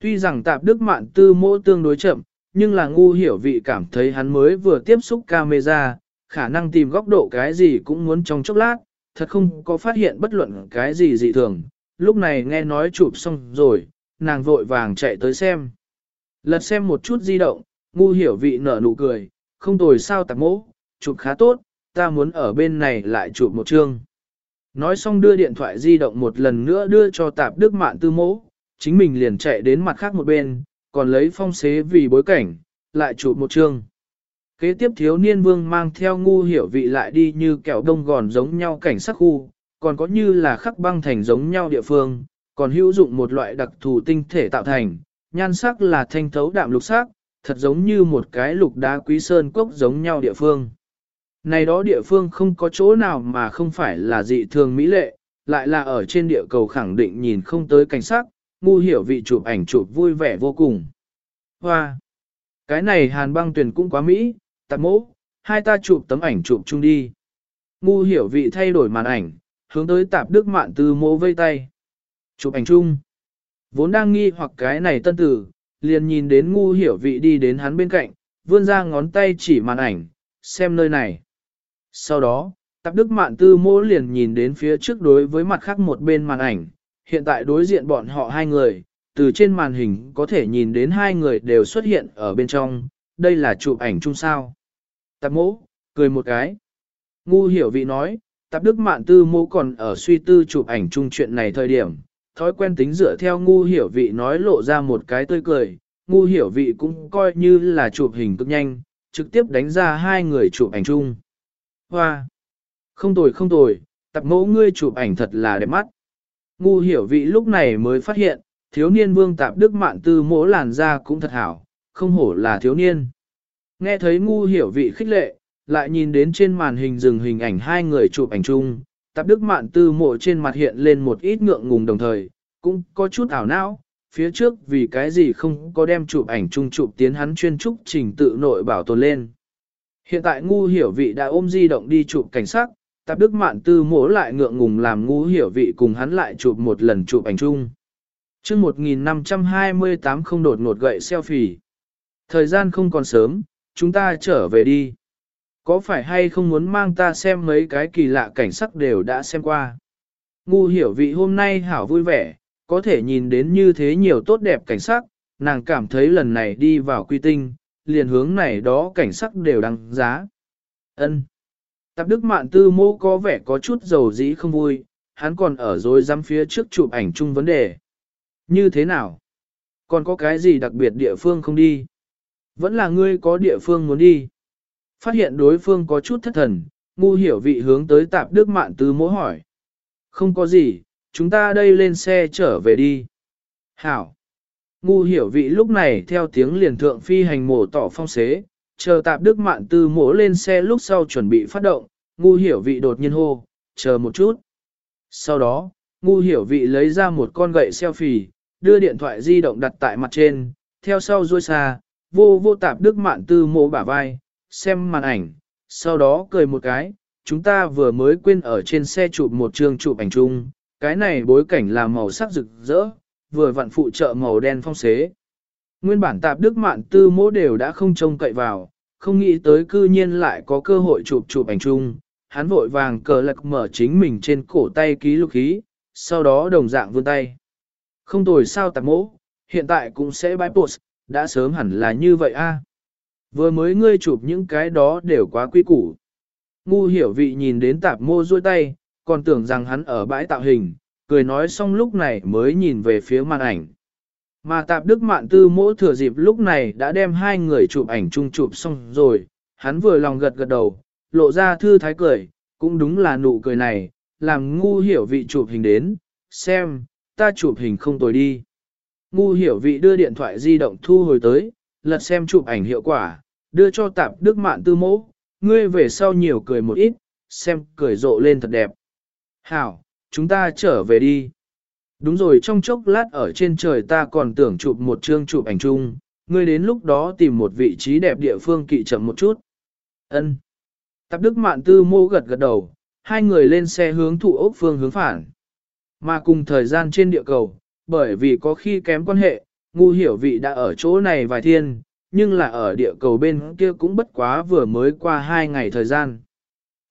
Tuy rằng tạp đức mạn tư mô tương đối chậm, nhưng là ngu hiểu vị cảm thấy hắn mới vừa tiếp xúc camera, khả năng tìm góc độ cái gì cũng muốn trong chốc lát, thật không có phát hiện bất luận cái gì dị thường. Lúc này nghe nói chụp xong rồi, nàng vội vàng chạy tới xem. Lật xem một chút di động, ngu hiểu vị nở nụ cười, không tồi sao tạc mỗ, chụp khá tốt, ta muốn ở bên này lại chụp một chương. Nói xong đưa điện thoại di động một lần nữa đưa cho tạp đức mạn tư mỗ, chính mình liền chạy đến mặt khác một bên, còn lấy phong xế vì bối cảnh, lại chụp một chương. Kế tiếp thiếu niên vương mang theo ngu hiểu vị lại đi như kẹo đông gòn giống nhau cảnh sắc khu, còn có như là khắc băng thành giống nhau địa phương, còn hữu dụng một loại đặc thù tinh thể tạo thành, nhan sắc là thanh thấu đạm lục sắc, thật giống như một cái lục đá quý sơn cốc giống nhau địa phương. Này đó địa phương không có chỗ nào mà không phải là dị thường mỹ lệ, lại là ở trên địa cầu khẳng định nhìn không tới cảnh sắc, ngu hiểu vị chụp ảnh chụp vui vẻ vô cùng. Hoa! Cái này hàn băng tuyển cũng quá mỹ, tạp mỗ, hai ta chụp tấm ảnh chụp chung đi. Ngu hiểu vị thay đổi màn ảnh, hướng tới tạp đức mạn từ mỗ vây tay. Chụp ảnh chung. Vốn đang nghi hoặc cái này tân tử, liền nhìn đến ngu hiểu vị đi đến hắn bên cạnh, vươn ra ngón tay chỉ màn ảnh, xem nơi này. Sau đó, tạp đức mạn tư mỗ liền nhìn đến phía trước đối với mặt khác một bên màn ảnh, hiện tại đối diện bọn họ hai người, từ trên màn hình có thể nhìn đến hai người đều xuất hiện ở bên trong, đây là chụp ảnh chung sao. Tạp mỗ, cười một cái. Ngu hiểu vị nói, tạp đức mạn tư mỗ còn ở suy tư chụp ảnh chung chuyện này thời điểm, thói quen tính dựa theo ngu hiểu vị nói lộ ra một cái tươi cười, ngu hiểu vị cũng coi như là chụp hình cực nhanh, trực tiếp đánh ra hai người chụp ảnh chung. Hoa! Không tồi không tồi, tạp mẫu ngươi chụp ảnh thật là đẹp mắt. Ngu hiểu vị lúc này mới phát hiện, thiếu niên vương tạp đức mạn tư mỗ làn da cũng thật hảo, không hổ là thiếu niên. Nghe thấy ngu hiểu vị khích lệ, lại nhìn đến trên màn hình dừng hình ảnh hai người chụp ảnh chung, tạp đức mạn tư mộ trên mặt hiện lên một ít ngượng ngùng đồng thời, cũng có chút ảo não, phía trước vì cái gì không có đem chụp ảnh chung chụp tiến hắn chuyên trúc trình tự nội bảo tồn lên. Hiện tại ngu hiểu vị đã ôm di động đi chụp cảnh sát, tạp đức mạn tư mỗ lại ngượng ngùng làm ngu hiểu vị cùng hắn lại chụp một lần chụp ảnh chung. chương 1528 không đột ngột gậy selfie. Thời gian không còn sớm, chúng ta trở về đi. Có phải hay không muốn mang ta xem mấy cái kỳ lạ cảnh sắc đều đã xem qua. Ngu hiểu vị hôm nay hảo vui vẻ, có thể nhìn đến như thế nhiều tốt đẹp cảnh sắc, nàng cảm thấy lần này đi vào quy tinh, liền hướng này đó cảnh sắc đều đăng giá. ân Tạp Đức Mạn Tư mô có vẻ có chút dầu dĩ không vui, hắn còn ở dối dám phía trước chụp ảnh chung vấn đề. Như thế nào? Còn có cái gì đặc biệt địa phương không đi? Vẫn là ngươi có địa phương muốn đi. Phát hiện đối phương có chút thất thần, ngu hiểu vị hướng tới tạp đức mạn tư mỗ hỏi. Không có gì, chúng ta đây lên xe trở về đi. Hảo. Ngu hiểu vị lúc này theo tiếng liền thượng phi hành mổ tỏ phong xế, chờ tạp đức mạn tư mỗ lên xe lúc sau chuẩn bị phát động, ngu hiểu vị đột nhiên hô, chờ một chút. Sau đó, ngu hiểu vị lấy ra một con gậy selfie, đưa điện thoại di động đặt tại mặt trên, theo sau ruôi xa, vô vô tạp đức mạn tư mỗ bả vai, xem màn ảnh, sau đó cười một cái, chúng ta vừa mới quên ở trên xe chụp một chương chụp ảnh chung, cái này bối cảnh là màu sắc rực rỡ, vừa vặn phụ trợ màu đen phong xế. Nguyên bản tạp đức mạn tư mỗ đều đã không trông cậy vào, không nghĩ tới cư nhiên lại có cơ hội chụp chụp ảnh chung, hắn vội vàng cờ lạc mở chính mình trên cổ tay ký lục khí, sau đó đồng dạng vươn tay. Không tồi sao tạp mỗ, hiện tại cũng sẽ bãi post, đã sớm hẳn là như vậy a. Vừa mới ngươi chụp những cái đó đều quá quy củ. Ngu hiểu vị nhìn đến tạp mô duỗi tay, còn tưởng rằng hắn ở bãi tạo hình, cười nói xong lúc này mới nhìn về phía màn ảnh. Mà tạp đức mạn tư mỗi thừa dịp lúc này đã đem hai người chụp ảnh chung chụp xong rồi, hắn vừa lòng gật gật đầu, lộ ra thư thái cười, cũng đúng là nụ cười này, làm ngu hiểu vị chụp hình đến, xem, ta chụp hình không tồi đi. Ngu hiểu vị đưa điện thoại di động thu hồi tới, lật xem chụp ảnh hiệu quả, đưa cho tạp đức mạn tư mẫu, ngươi về sau nhiều cười một ít, xem cười rộ lên thật đẹp. Hảo, chúng ta trở về đi. Đúng rồi trong chốc lát ở trên trời ta còn tưởng chụp một chương chụp ảnh chung, ngươi đến lúc đó tìm một vị trí đẹp địa phương kỵ chậm một chút. Ân. Tạp Đức Mạn Tư mô gật gật đầu, hai người lên xe hướng thụ ốc phương hướng phản. Mà cùng thời gian trên địa cầu, bởi vì có khi kém quan hệ, ngu hiểu vị đã ở chỗ này vài thiên, nhưng là ở địa cầu bên kia cũng bất quá vừa mới qua hai ngày thời gian.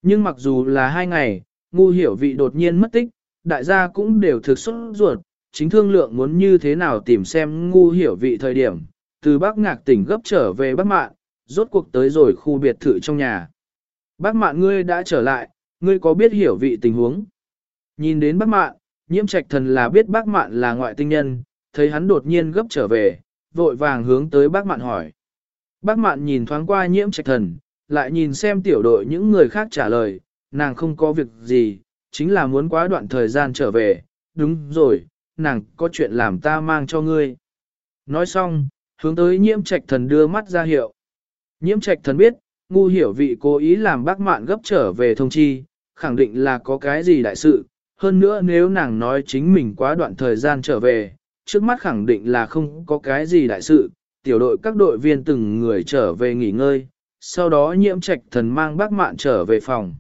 Nhưng mặc dù là hai ngày, ngu hiểu vị đột nhiên mất tích, đại gia cũng đều thực xuất ruột, chính thương lượng muốn như thế nào tìm xem ngu hiểu vị thời điểm, từ Bắc Ngạc tỉnh gấp trở về Bắc Mạn, rốt cuộc tới rồi khu biệt thự trong nhà. Bác Mạn ngươi đã trở lại, ngươi có biết hiểu vị tình huống? Nhìn đến Bác Mạn, nhiễm trạch thần là biết Bác Mạn là ngoại tinh nhân, thấy hắn đột nhiên gấp trở về, vội vàng hướng tới Bác Mạn hỏi. Bác Mạn nhìn thoáng qua nhiễm trạch thần, lại nhìn xem tiểu đội những người khác trả lời, nàng không có việc gì, chính là muốn quá đoạn thời gian trở về, đúng rồi, nàng có chuyện làm ta mang cho ngươi. Nói xong, hướng tới nhiễm trạch thần đưa mắt ra hiệu. Nhiễm trạch thần biết, ngu hiểu vị cố ý làm bác mạn gấp trở về thông chi, khẳng định là có cái gì đại sự, hơn nữa nếu nàng nói chính mình quá đoạn thời gian trở về, trước mắt khẳng định là không có cái gì đại sự, tiểu đội các đội viên từng người trở về nghỉ ngơi, sau đó nhiễm trạch thần mang bác mạn trở về phòng.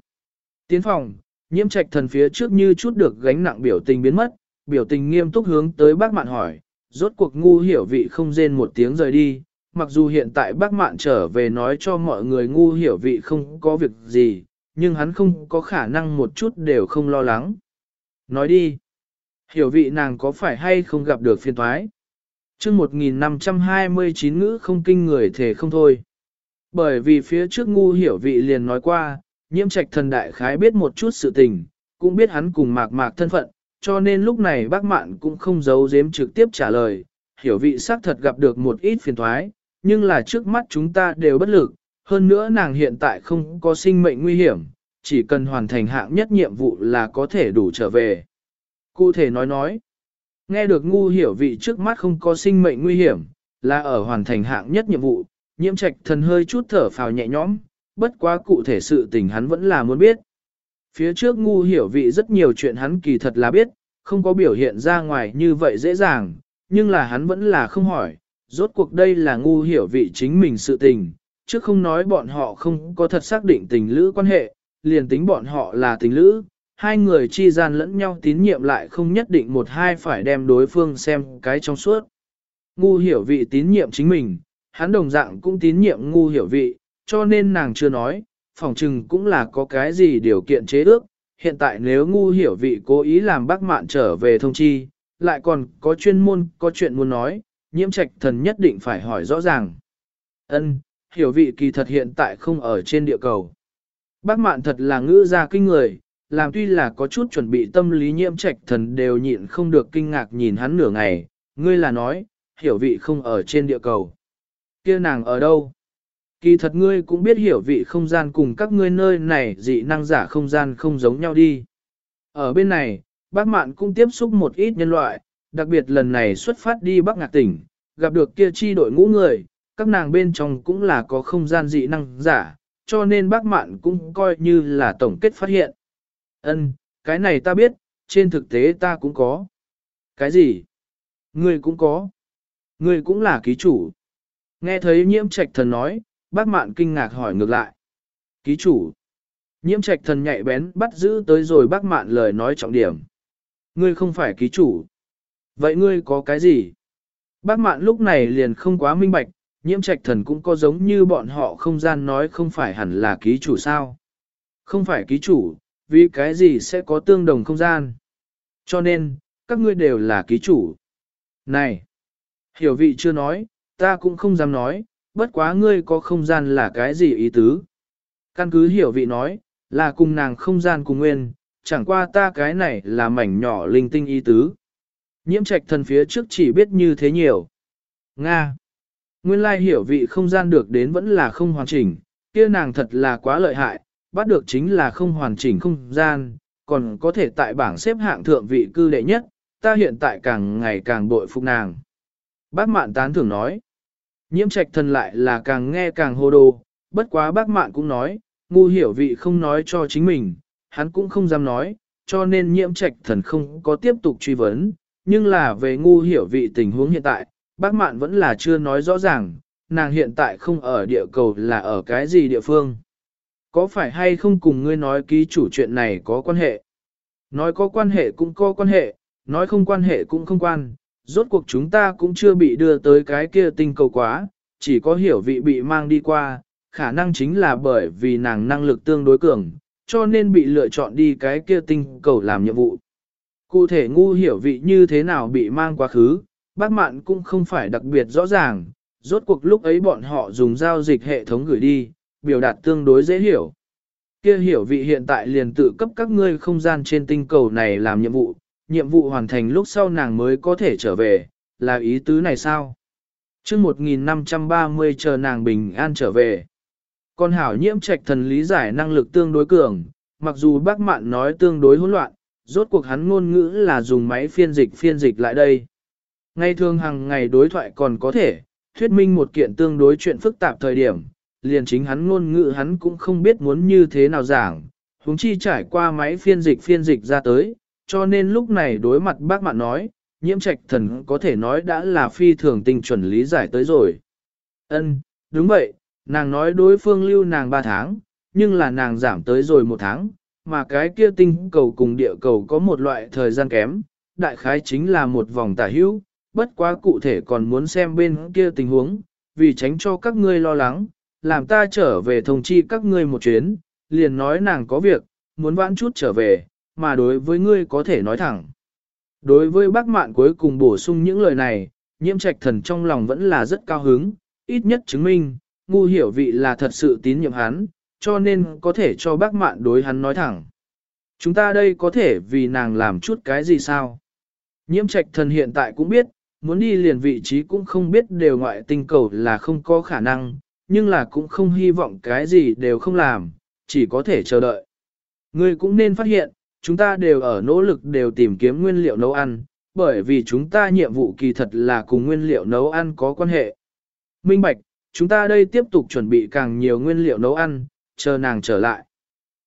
Tiến phòng, nhiễm trạch thần phía trước như chút được gánh nặng biểu tình biến mất, biểu tình nghiêm túc hướng tới bác mạn hỏi, rốt cuộc ngu hiểu vị không rên một tiếng rời đi, mặc dù hiện tại bác mạn trở về nói cho mọi người ngu hiểu vị không có việc gì, nhưng hắn không có khả năng một chút đều không lo lắng. Nói đi, hiểu vị nàng có phải hay không gặp được phiên thoái? chương 1529 ngữ không kinh người thể không thôi. Bởi vì phía trước ngu hiểu vị liền nói qua, nhiễm trạch thần đại khái biết một chút sự tình, cũng biết hắn cùng mạc mạc thân phận, cho nên lúc này bác mạn cũng không giấu giếm trực tiếp trả lời, hiểu vị xác thật gặp được một ít phiền thoái, nhưng là trước mắt chúng ta đều bất lực, hơn nữa nàng hiện tại không có sinh mệnh nguy hiểm, chỉ cần hoàn thành hạng nhất nhiệm vụ là có thể đủ trở về. Cụ thể nói nói, nghe được ngu hiểu vị trước mắt không có sinh mệnh nguy hiểm, là ở hoàn thành hạng nhất nhiệm vụ, nhiễm trạch thần hơi chút thở phào nhẹ nhõm, bất quá cụ thể sự tình hắn vẫn là muốn biết. Phía trước ngu hiểu vị rất nhiều chuyện hắn kỳ thật là biết, không có biểu hiện ra ngoài như vậy dễ dàng, nhưng là hắn vẫn là không hỏi, rốt cuộc đây là ngu hiểu vị chính mình sự tình, chứ không nói bọn họ không có thật xác định tình lữ quan hệ, liền tính bọn họ là tình lữ, hai người chi gian lẫn nhau tín nhiệm lại không nhất định một hai phải đem đối phương xem cái trong suốt. Ngu hiểu vị tín nhiệm chính mình, hắn đồng dạng cũng tín nhiệm ngu hiểu vị, cho nên nàng chưa nói, phòng trừng cũng là có cái gì điều kiện chế ước. Hiện tại nếu ngu hiểu vị cố ý làm bác mạn trở về thông chi, lại còn có chuyên môn có chuyện muốn nói, nhiễm trạch thần nhất định phải hỏi rõ ràng. Ân, hiểu vị kỳ thật hiện tại không ở trên địa cầu. Bác mạn thật là ngữ ra kinh người, làm tuy là có chút chuẩn bị tâm lý nhiễm trạch thần đều nhịn không được kinh ngạc nhìn hắn nửa ngày, ngươi là nói, hiểu vị không ở trên địa cầu. kia nàng ở đâu? Kỳ thật ngươi cũng biết hiểu vị không gian cùng các ngươi nơi này dị năng giả không gian không giống nhau đi. Ở bên này, bác mạn cũng tiếp xúc một ít nhân loại, đặc biệt lần này xuất phát đi Bắc Ngạc tỉnh, gặp được kia chi đội ngũ người, các nàng bên trong cũng là có không gian dị năng giả, cho nên bác mạn cũng coi như là tổng kết phát hiện. Ân, cái này ta biết, trên thực tế ta cũng có. Cái gì? Ngươi cũng có. Ngươi cũng là ký chủ. Nghe thấy nhiễm trạch thần nói, bác mạn kinh ngạc hỏi ngược lại. Ký chủ. Nhiễm trạch thần nhạy bén bắt giữ tới rồi bác mạn lời nói trọng điểm. Ngươi không phải ký chủ. Vậy ngươi có cái gì? Bác mạn lúc này liền không quá minh bạch, nhiễm trạch thần cũng có giống như bọn họ không gian nói không phải hẳn là ký chủ sao. Không phải ký chủ, vì cái gì sẽ có tương đồng không gian. Cho nên, các ngươi đều là ký chủ. Này! Hiểu vị chưa nói, ta cũng không dám nói, bất quá ngươi có không gian là cái gì ý tứ. Căn cứ hiểu vị nói, là cùng nàng không gian cùng nguyên, chẳng qua ta cái này là mảnh nhỏ linh tinh ý tứ. Nhiễm trạch thần phía trước chỉ biết như thế nhiều. Nga. Nguyên lai hiểu vị không gian được đến vẫn là không hoàn chỉnh, kia nàng thật là quá lợi hại, bắt được chính là không hoàn chỉnh không gian, còn có thể tại bảng xếp hạng thượng vị cư đệ nhất, ta hiện tại càng ngày càng bội phục nàng. Bác mạn tán thường nói, nhiễm trạch thần lại là càng nghe càng hồ đồ, bất quá bác mạn cũng nói, ngu hiểu vị không nói cho chính mình, hắn cũng không dám nói, cho nên nhiễm trạch thần không có tiếp tục truy vấn, nhưng là về ngu hiểu vị tình huống hiện tại, bác mạn vẫn là chưa nói rõ ràng, nàng hiện tại không ở địa cầu là ở cái gì địa phương. Có phải hay không cùng ngươi nói ký chủ chuyện này có quan hệ? Nói có quan hệ cũng có quan hệ, nói không quan hệ cũng không quan, rốt cuộc chúng ta cũng chưa bị đưa tới cái kia tinh cầu quá, chỉ có hiểu vị bị mang đi qua, khả năng chính là bởi vì nàng năng lực tương đối cường, cho nên bị lựa chọn đi cái kia tinh cầu làm nhiệm vụ. Cụ thể ngu hiểu vị như thế nào bị mang quá khứ, bác mạn cũng không phải đặc biệt rõ ràng, rốt cuộc lúc ấy bọn họ dùng giao dịch hệ thống gửi đi, biểu đạt tương đối dễ hiểu. Kia hiểu vị hiện tại liền tự cấp các ngươi không gian trên tinh cầu này làm nhiệm vụ, nhiệm vụ hoàn thành lúc sau nàng mới có thể trở về, là ý tứ này sao? Trước 1530 chờ nàng bình an trở về. Còn hảo nhiễm trạch thần lý giải năng lực tương đối cường, mặc dù bác mạn nói tương đối hỗn loạn, rốt cuộc hắn ngôn ngữ là dùng máy phiên dịch phiên dịch lại đây. Ngày thường hàng ngày đối thoại còn có thể, thuyết minh một kiện tương đối chuyện phức tạp thời điểm, liền chính hắn ngôn ngữ hắn cũng không biết muốn như thế nào giảng, huống chi trải qua máy phiên dịch phiên dịch ra tới, cho nên lúc này đối mặt bác mạn nói, nhiễm trạch thần có thể nói đã là phi thường tinh chuẩn lý giải tới rồi. Ân, đúng vậy, nàng nói đối phương lưu nàng 3 tháng, nhưng là nàng giảm tới rồi một tháng, mà cái kia tinh cầu cùng địa cầu có một loại thời gian kém, đại khái chính là một vòng tả hữu, bất quá cụ thể còn muốn xem bên kia tình huống, vì tránh cho các ngươi lo lắng, làm ta trở về thông chi các ngươi một chuyến, liền nói nàng có việc, muốn vãn chút trở về, mà đối với ngươi có thể nói thẳng. Đối với bác mạn cuối cùng bổ sung những lời này, nhiễm trạch thần trong lòng vẫn là rất cao hứng, ít nhất chứng minh, ngu hiểu vị là thật sự tín nhiệm hắn, cho nên có thể cho bác mạn đối hắn nói thẳng. Chúng ta đây có thể vì nàng làm chút cái gì sao? Nhiễm trạch thần hiện tại cũng biết, muốn đi liền vị trí cũng không biết đều ngoại tinh cầu là không có khả năng, nhưng là cũng không hy vọng cái gì đều không làm, chỉ có thể chờ đợi. Ngươi cũng nên phát hiện, chúng ta đều ở nỗ lực đều tìm kiếm nguyên liệu nấu ăn, bởi vì chúng ta nhiệm vụ kỳ thật là cùng nguyên liệu nấu ăn có quan hệ. Minh Bạch, chúng ta đây tiếp tục chuẩn bị càng nhiều nguyên liệu nấu ăn, chờ nàng trở lại.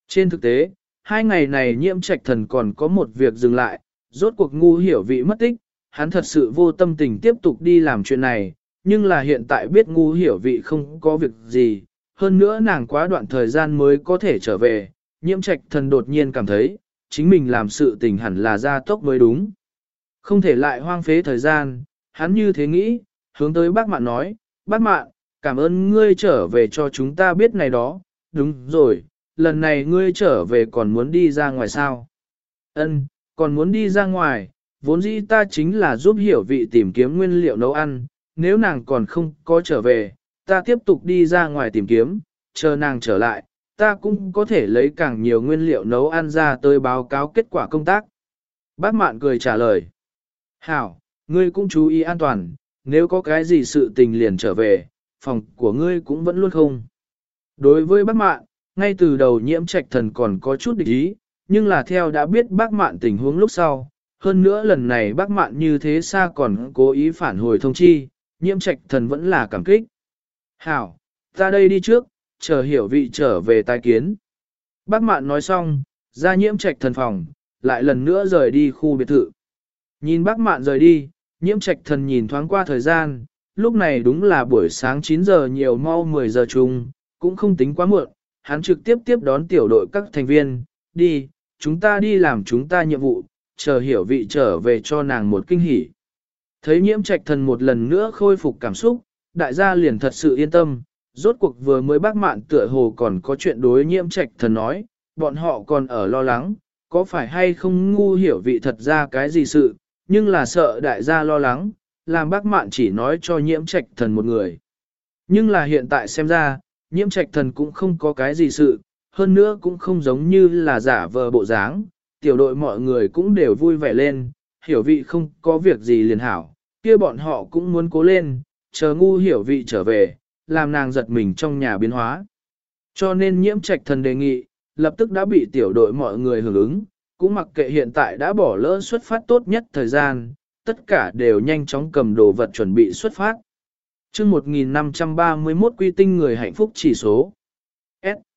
Trên thực tế, hai ngày này nhiễm trạch thần còn có một việc dừng lại, rốt cuộc ngu hiểu vị mất tích, hắn thật sự vô tâm tình tiếp tục đi làm chuyện này, nhưng là hiện tại biết ngu hiểu vị không có việc gì, hơn nữa nàng quá đoạn thời gian mới có thể trở về, nhiễm trạch thần đột nhiên cảm thấy, chính mình làm sự tình hẳn là ra tốc mới đúng. Không thể lại hoang phế thời gian, hắn như thế nghĩ, hướng tới bác mạn nói, bác mạn, cảm ơn ngươi trở về cho chúng ta biết này đó, đúng rồi, lần này ngươi trở về còn muốn đi ra ngoài sao? Ân, còn muốn đi ra ngoài, vốn dĩ ta chính là giúp hiểu vị tìm kiếm nguyên liệu nấu ăn, nếu nàng còn không có trở về, ta tiếp tục đi ra ngoài tìm kiếm, chờ nàng trở lại, ta cũng có thể lấy càng nhiều nguyên liệu nấu ăn ra tới báo cáo kết quả công tác. Bác Mạn cười trả lời. Hảo, ngươi cũng chú ý an toàn, nếu có cái gì sự tình liền trở về, phòng của ngươi cũng vẫn luôn không. Đối với bác Mạn, ngay từ đầu nhiễm trạch thần còn có chút địch ý, nhưng là theo đã biết bác Mạn tình huống lúc sau, hơn nữa lần này bác Mạn như thế xa còn cố ý phản hồi thông chi, nhiễm trạch thần vẫn là cảm kích. Hảo, ta đây đi trước, chờ hiểu vị trở về tai kiến. Bác mạn nói xong, ra nhiễm trạch thần phòng, lại lần nữa rời đi khu biệt thự. Nhìn bác mạn rời đi, nhiễm trạch thần nhìn thoáng qua thời gian, lúc này đúng là buổi sáng 9 giờ nhiều mau 10 giờ chung, cũng không tính quá muộn, hắn trực tiếp tiếp đón tiểu đội các thành viên, đi, chúng ta đi làm chúng ta nhiệm vụ, chờ hiểu vị trở về cho nàng một kinh hỉ. Thấy nhiễm trạch thần một lần nữa khôi phục cảm xúc, đại gia liền thật sự yên tâm, rốt cuộc vừa mới bác mạn tựa hồ còn có chuyện đối nhiễm trạch thần nói, bọn họ còn ở lo lắng, có phải hay không ngu hiểu vị thật ra cái gì sự, nhưng là sợ đại gia lo lắng, làm bác mạn chỉ nói cho nhiễm trạch thần một người. Nhưng là hiện tại xem ra, nhiễm trạch thần cũng không có cái gì sự, hơn nữa cũng không giống như là giả vờ bộ dáng, tiểu đội mọi người cũng đều vui vẻ lên, hiểu vị không có việc gì liền hảo, kia bọn họ cũng muốn cố lên, chờ ngu hiểu vị trở về, làm nàng giật mình trong nhà biến hóa. Cho nên nhiễm trạch thần đề nghị, lập tức đã bị tiểu đội mọi người hưởng ứng, cũng mặc kệ hiện tại đã bỏ lỡ xuất phát tốt nhất thời gian, tất cả đều nhanh chóng cầm đồ vật chuẩn bị xuất phát. chương 1531 quy tinh người hạnh phúc chỉ số. S.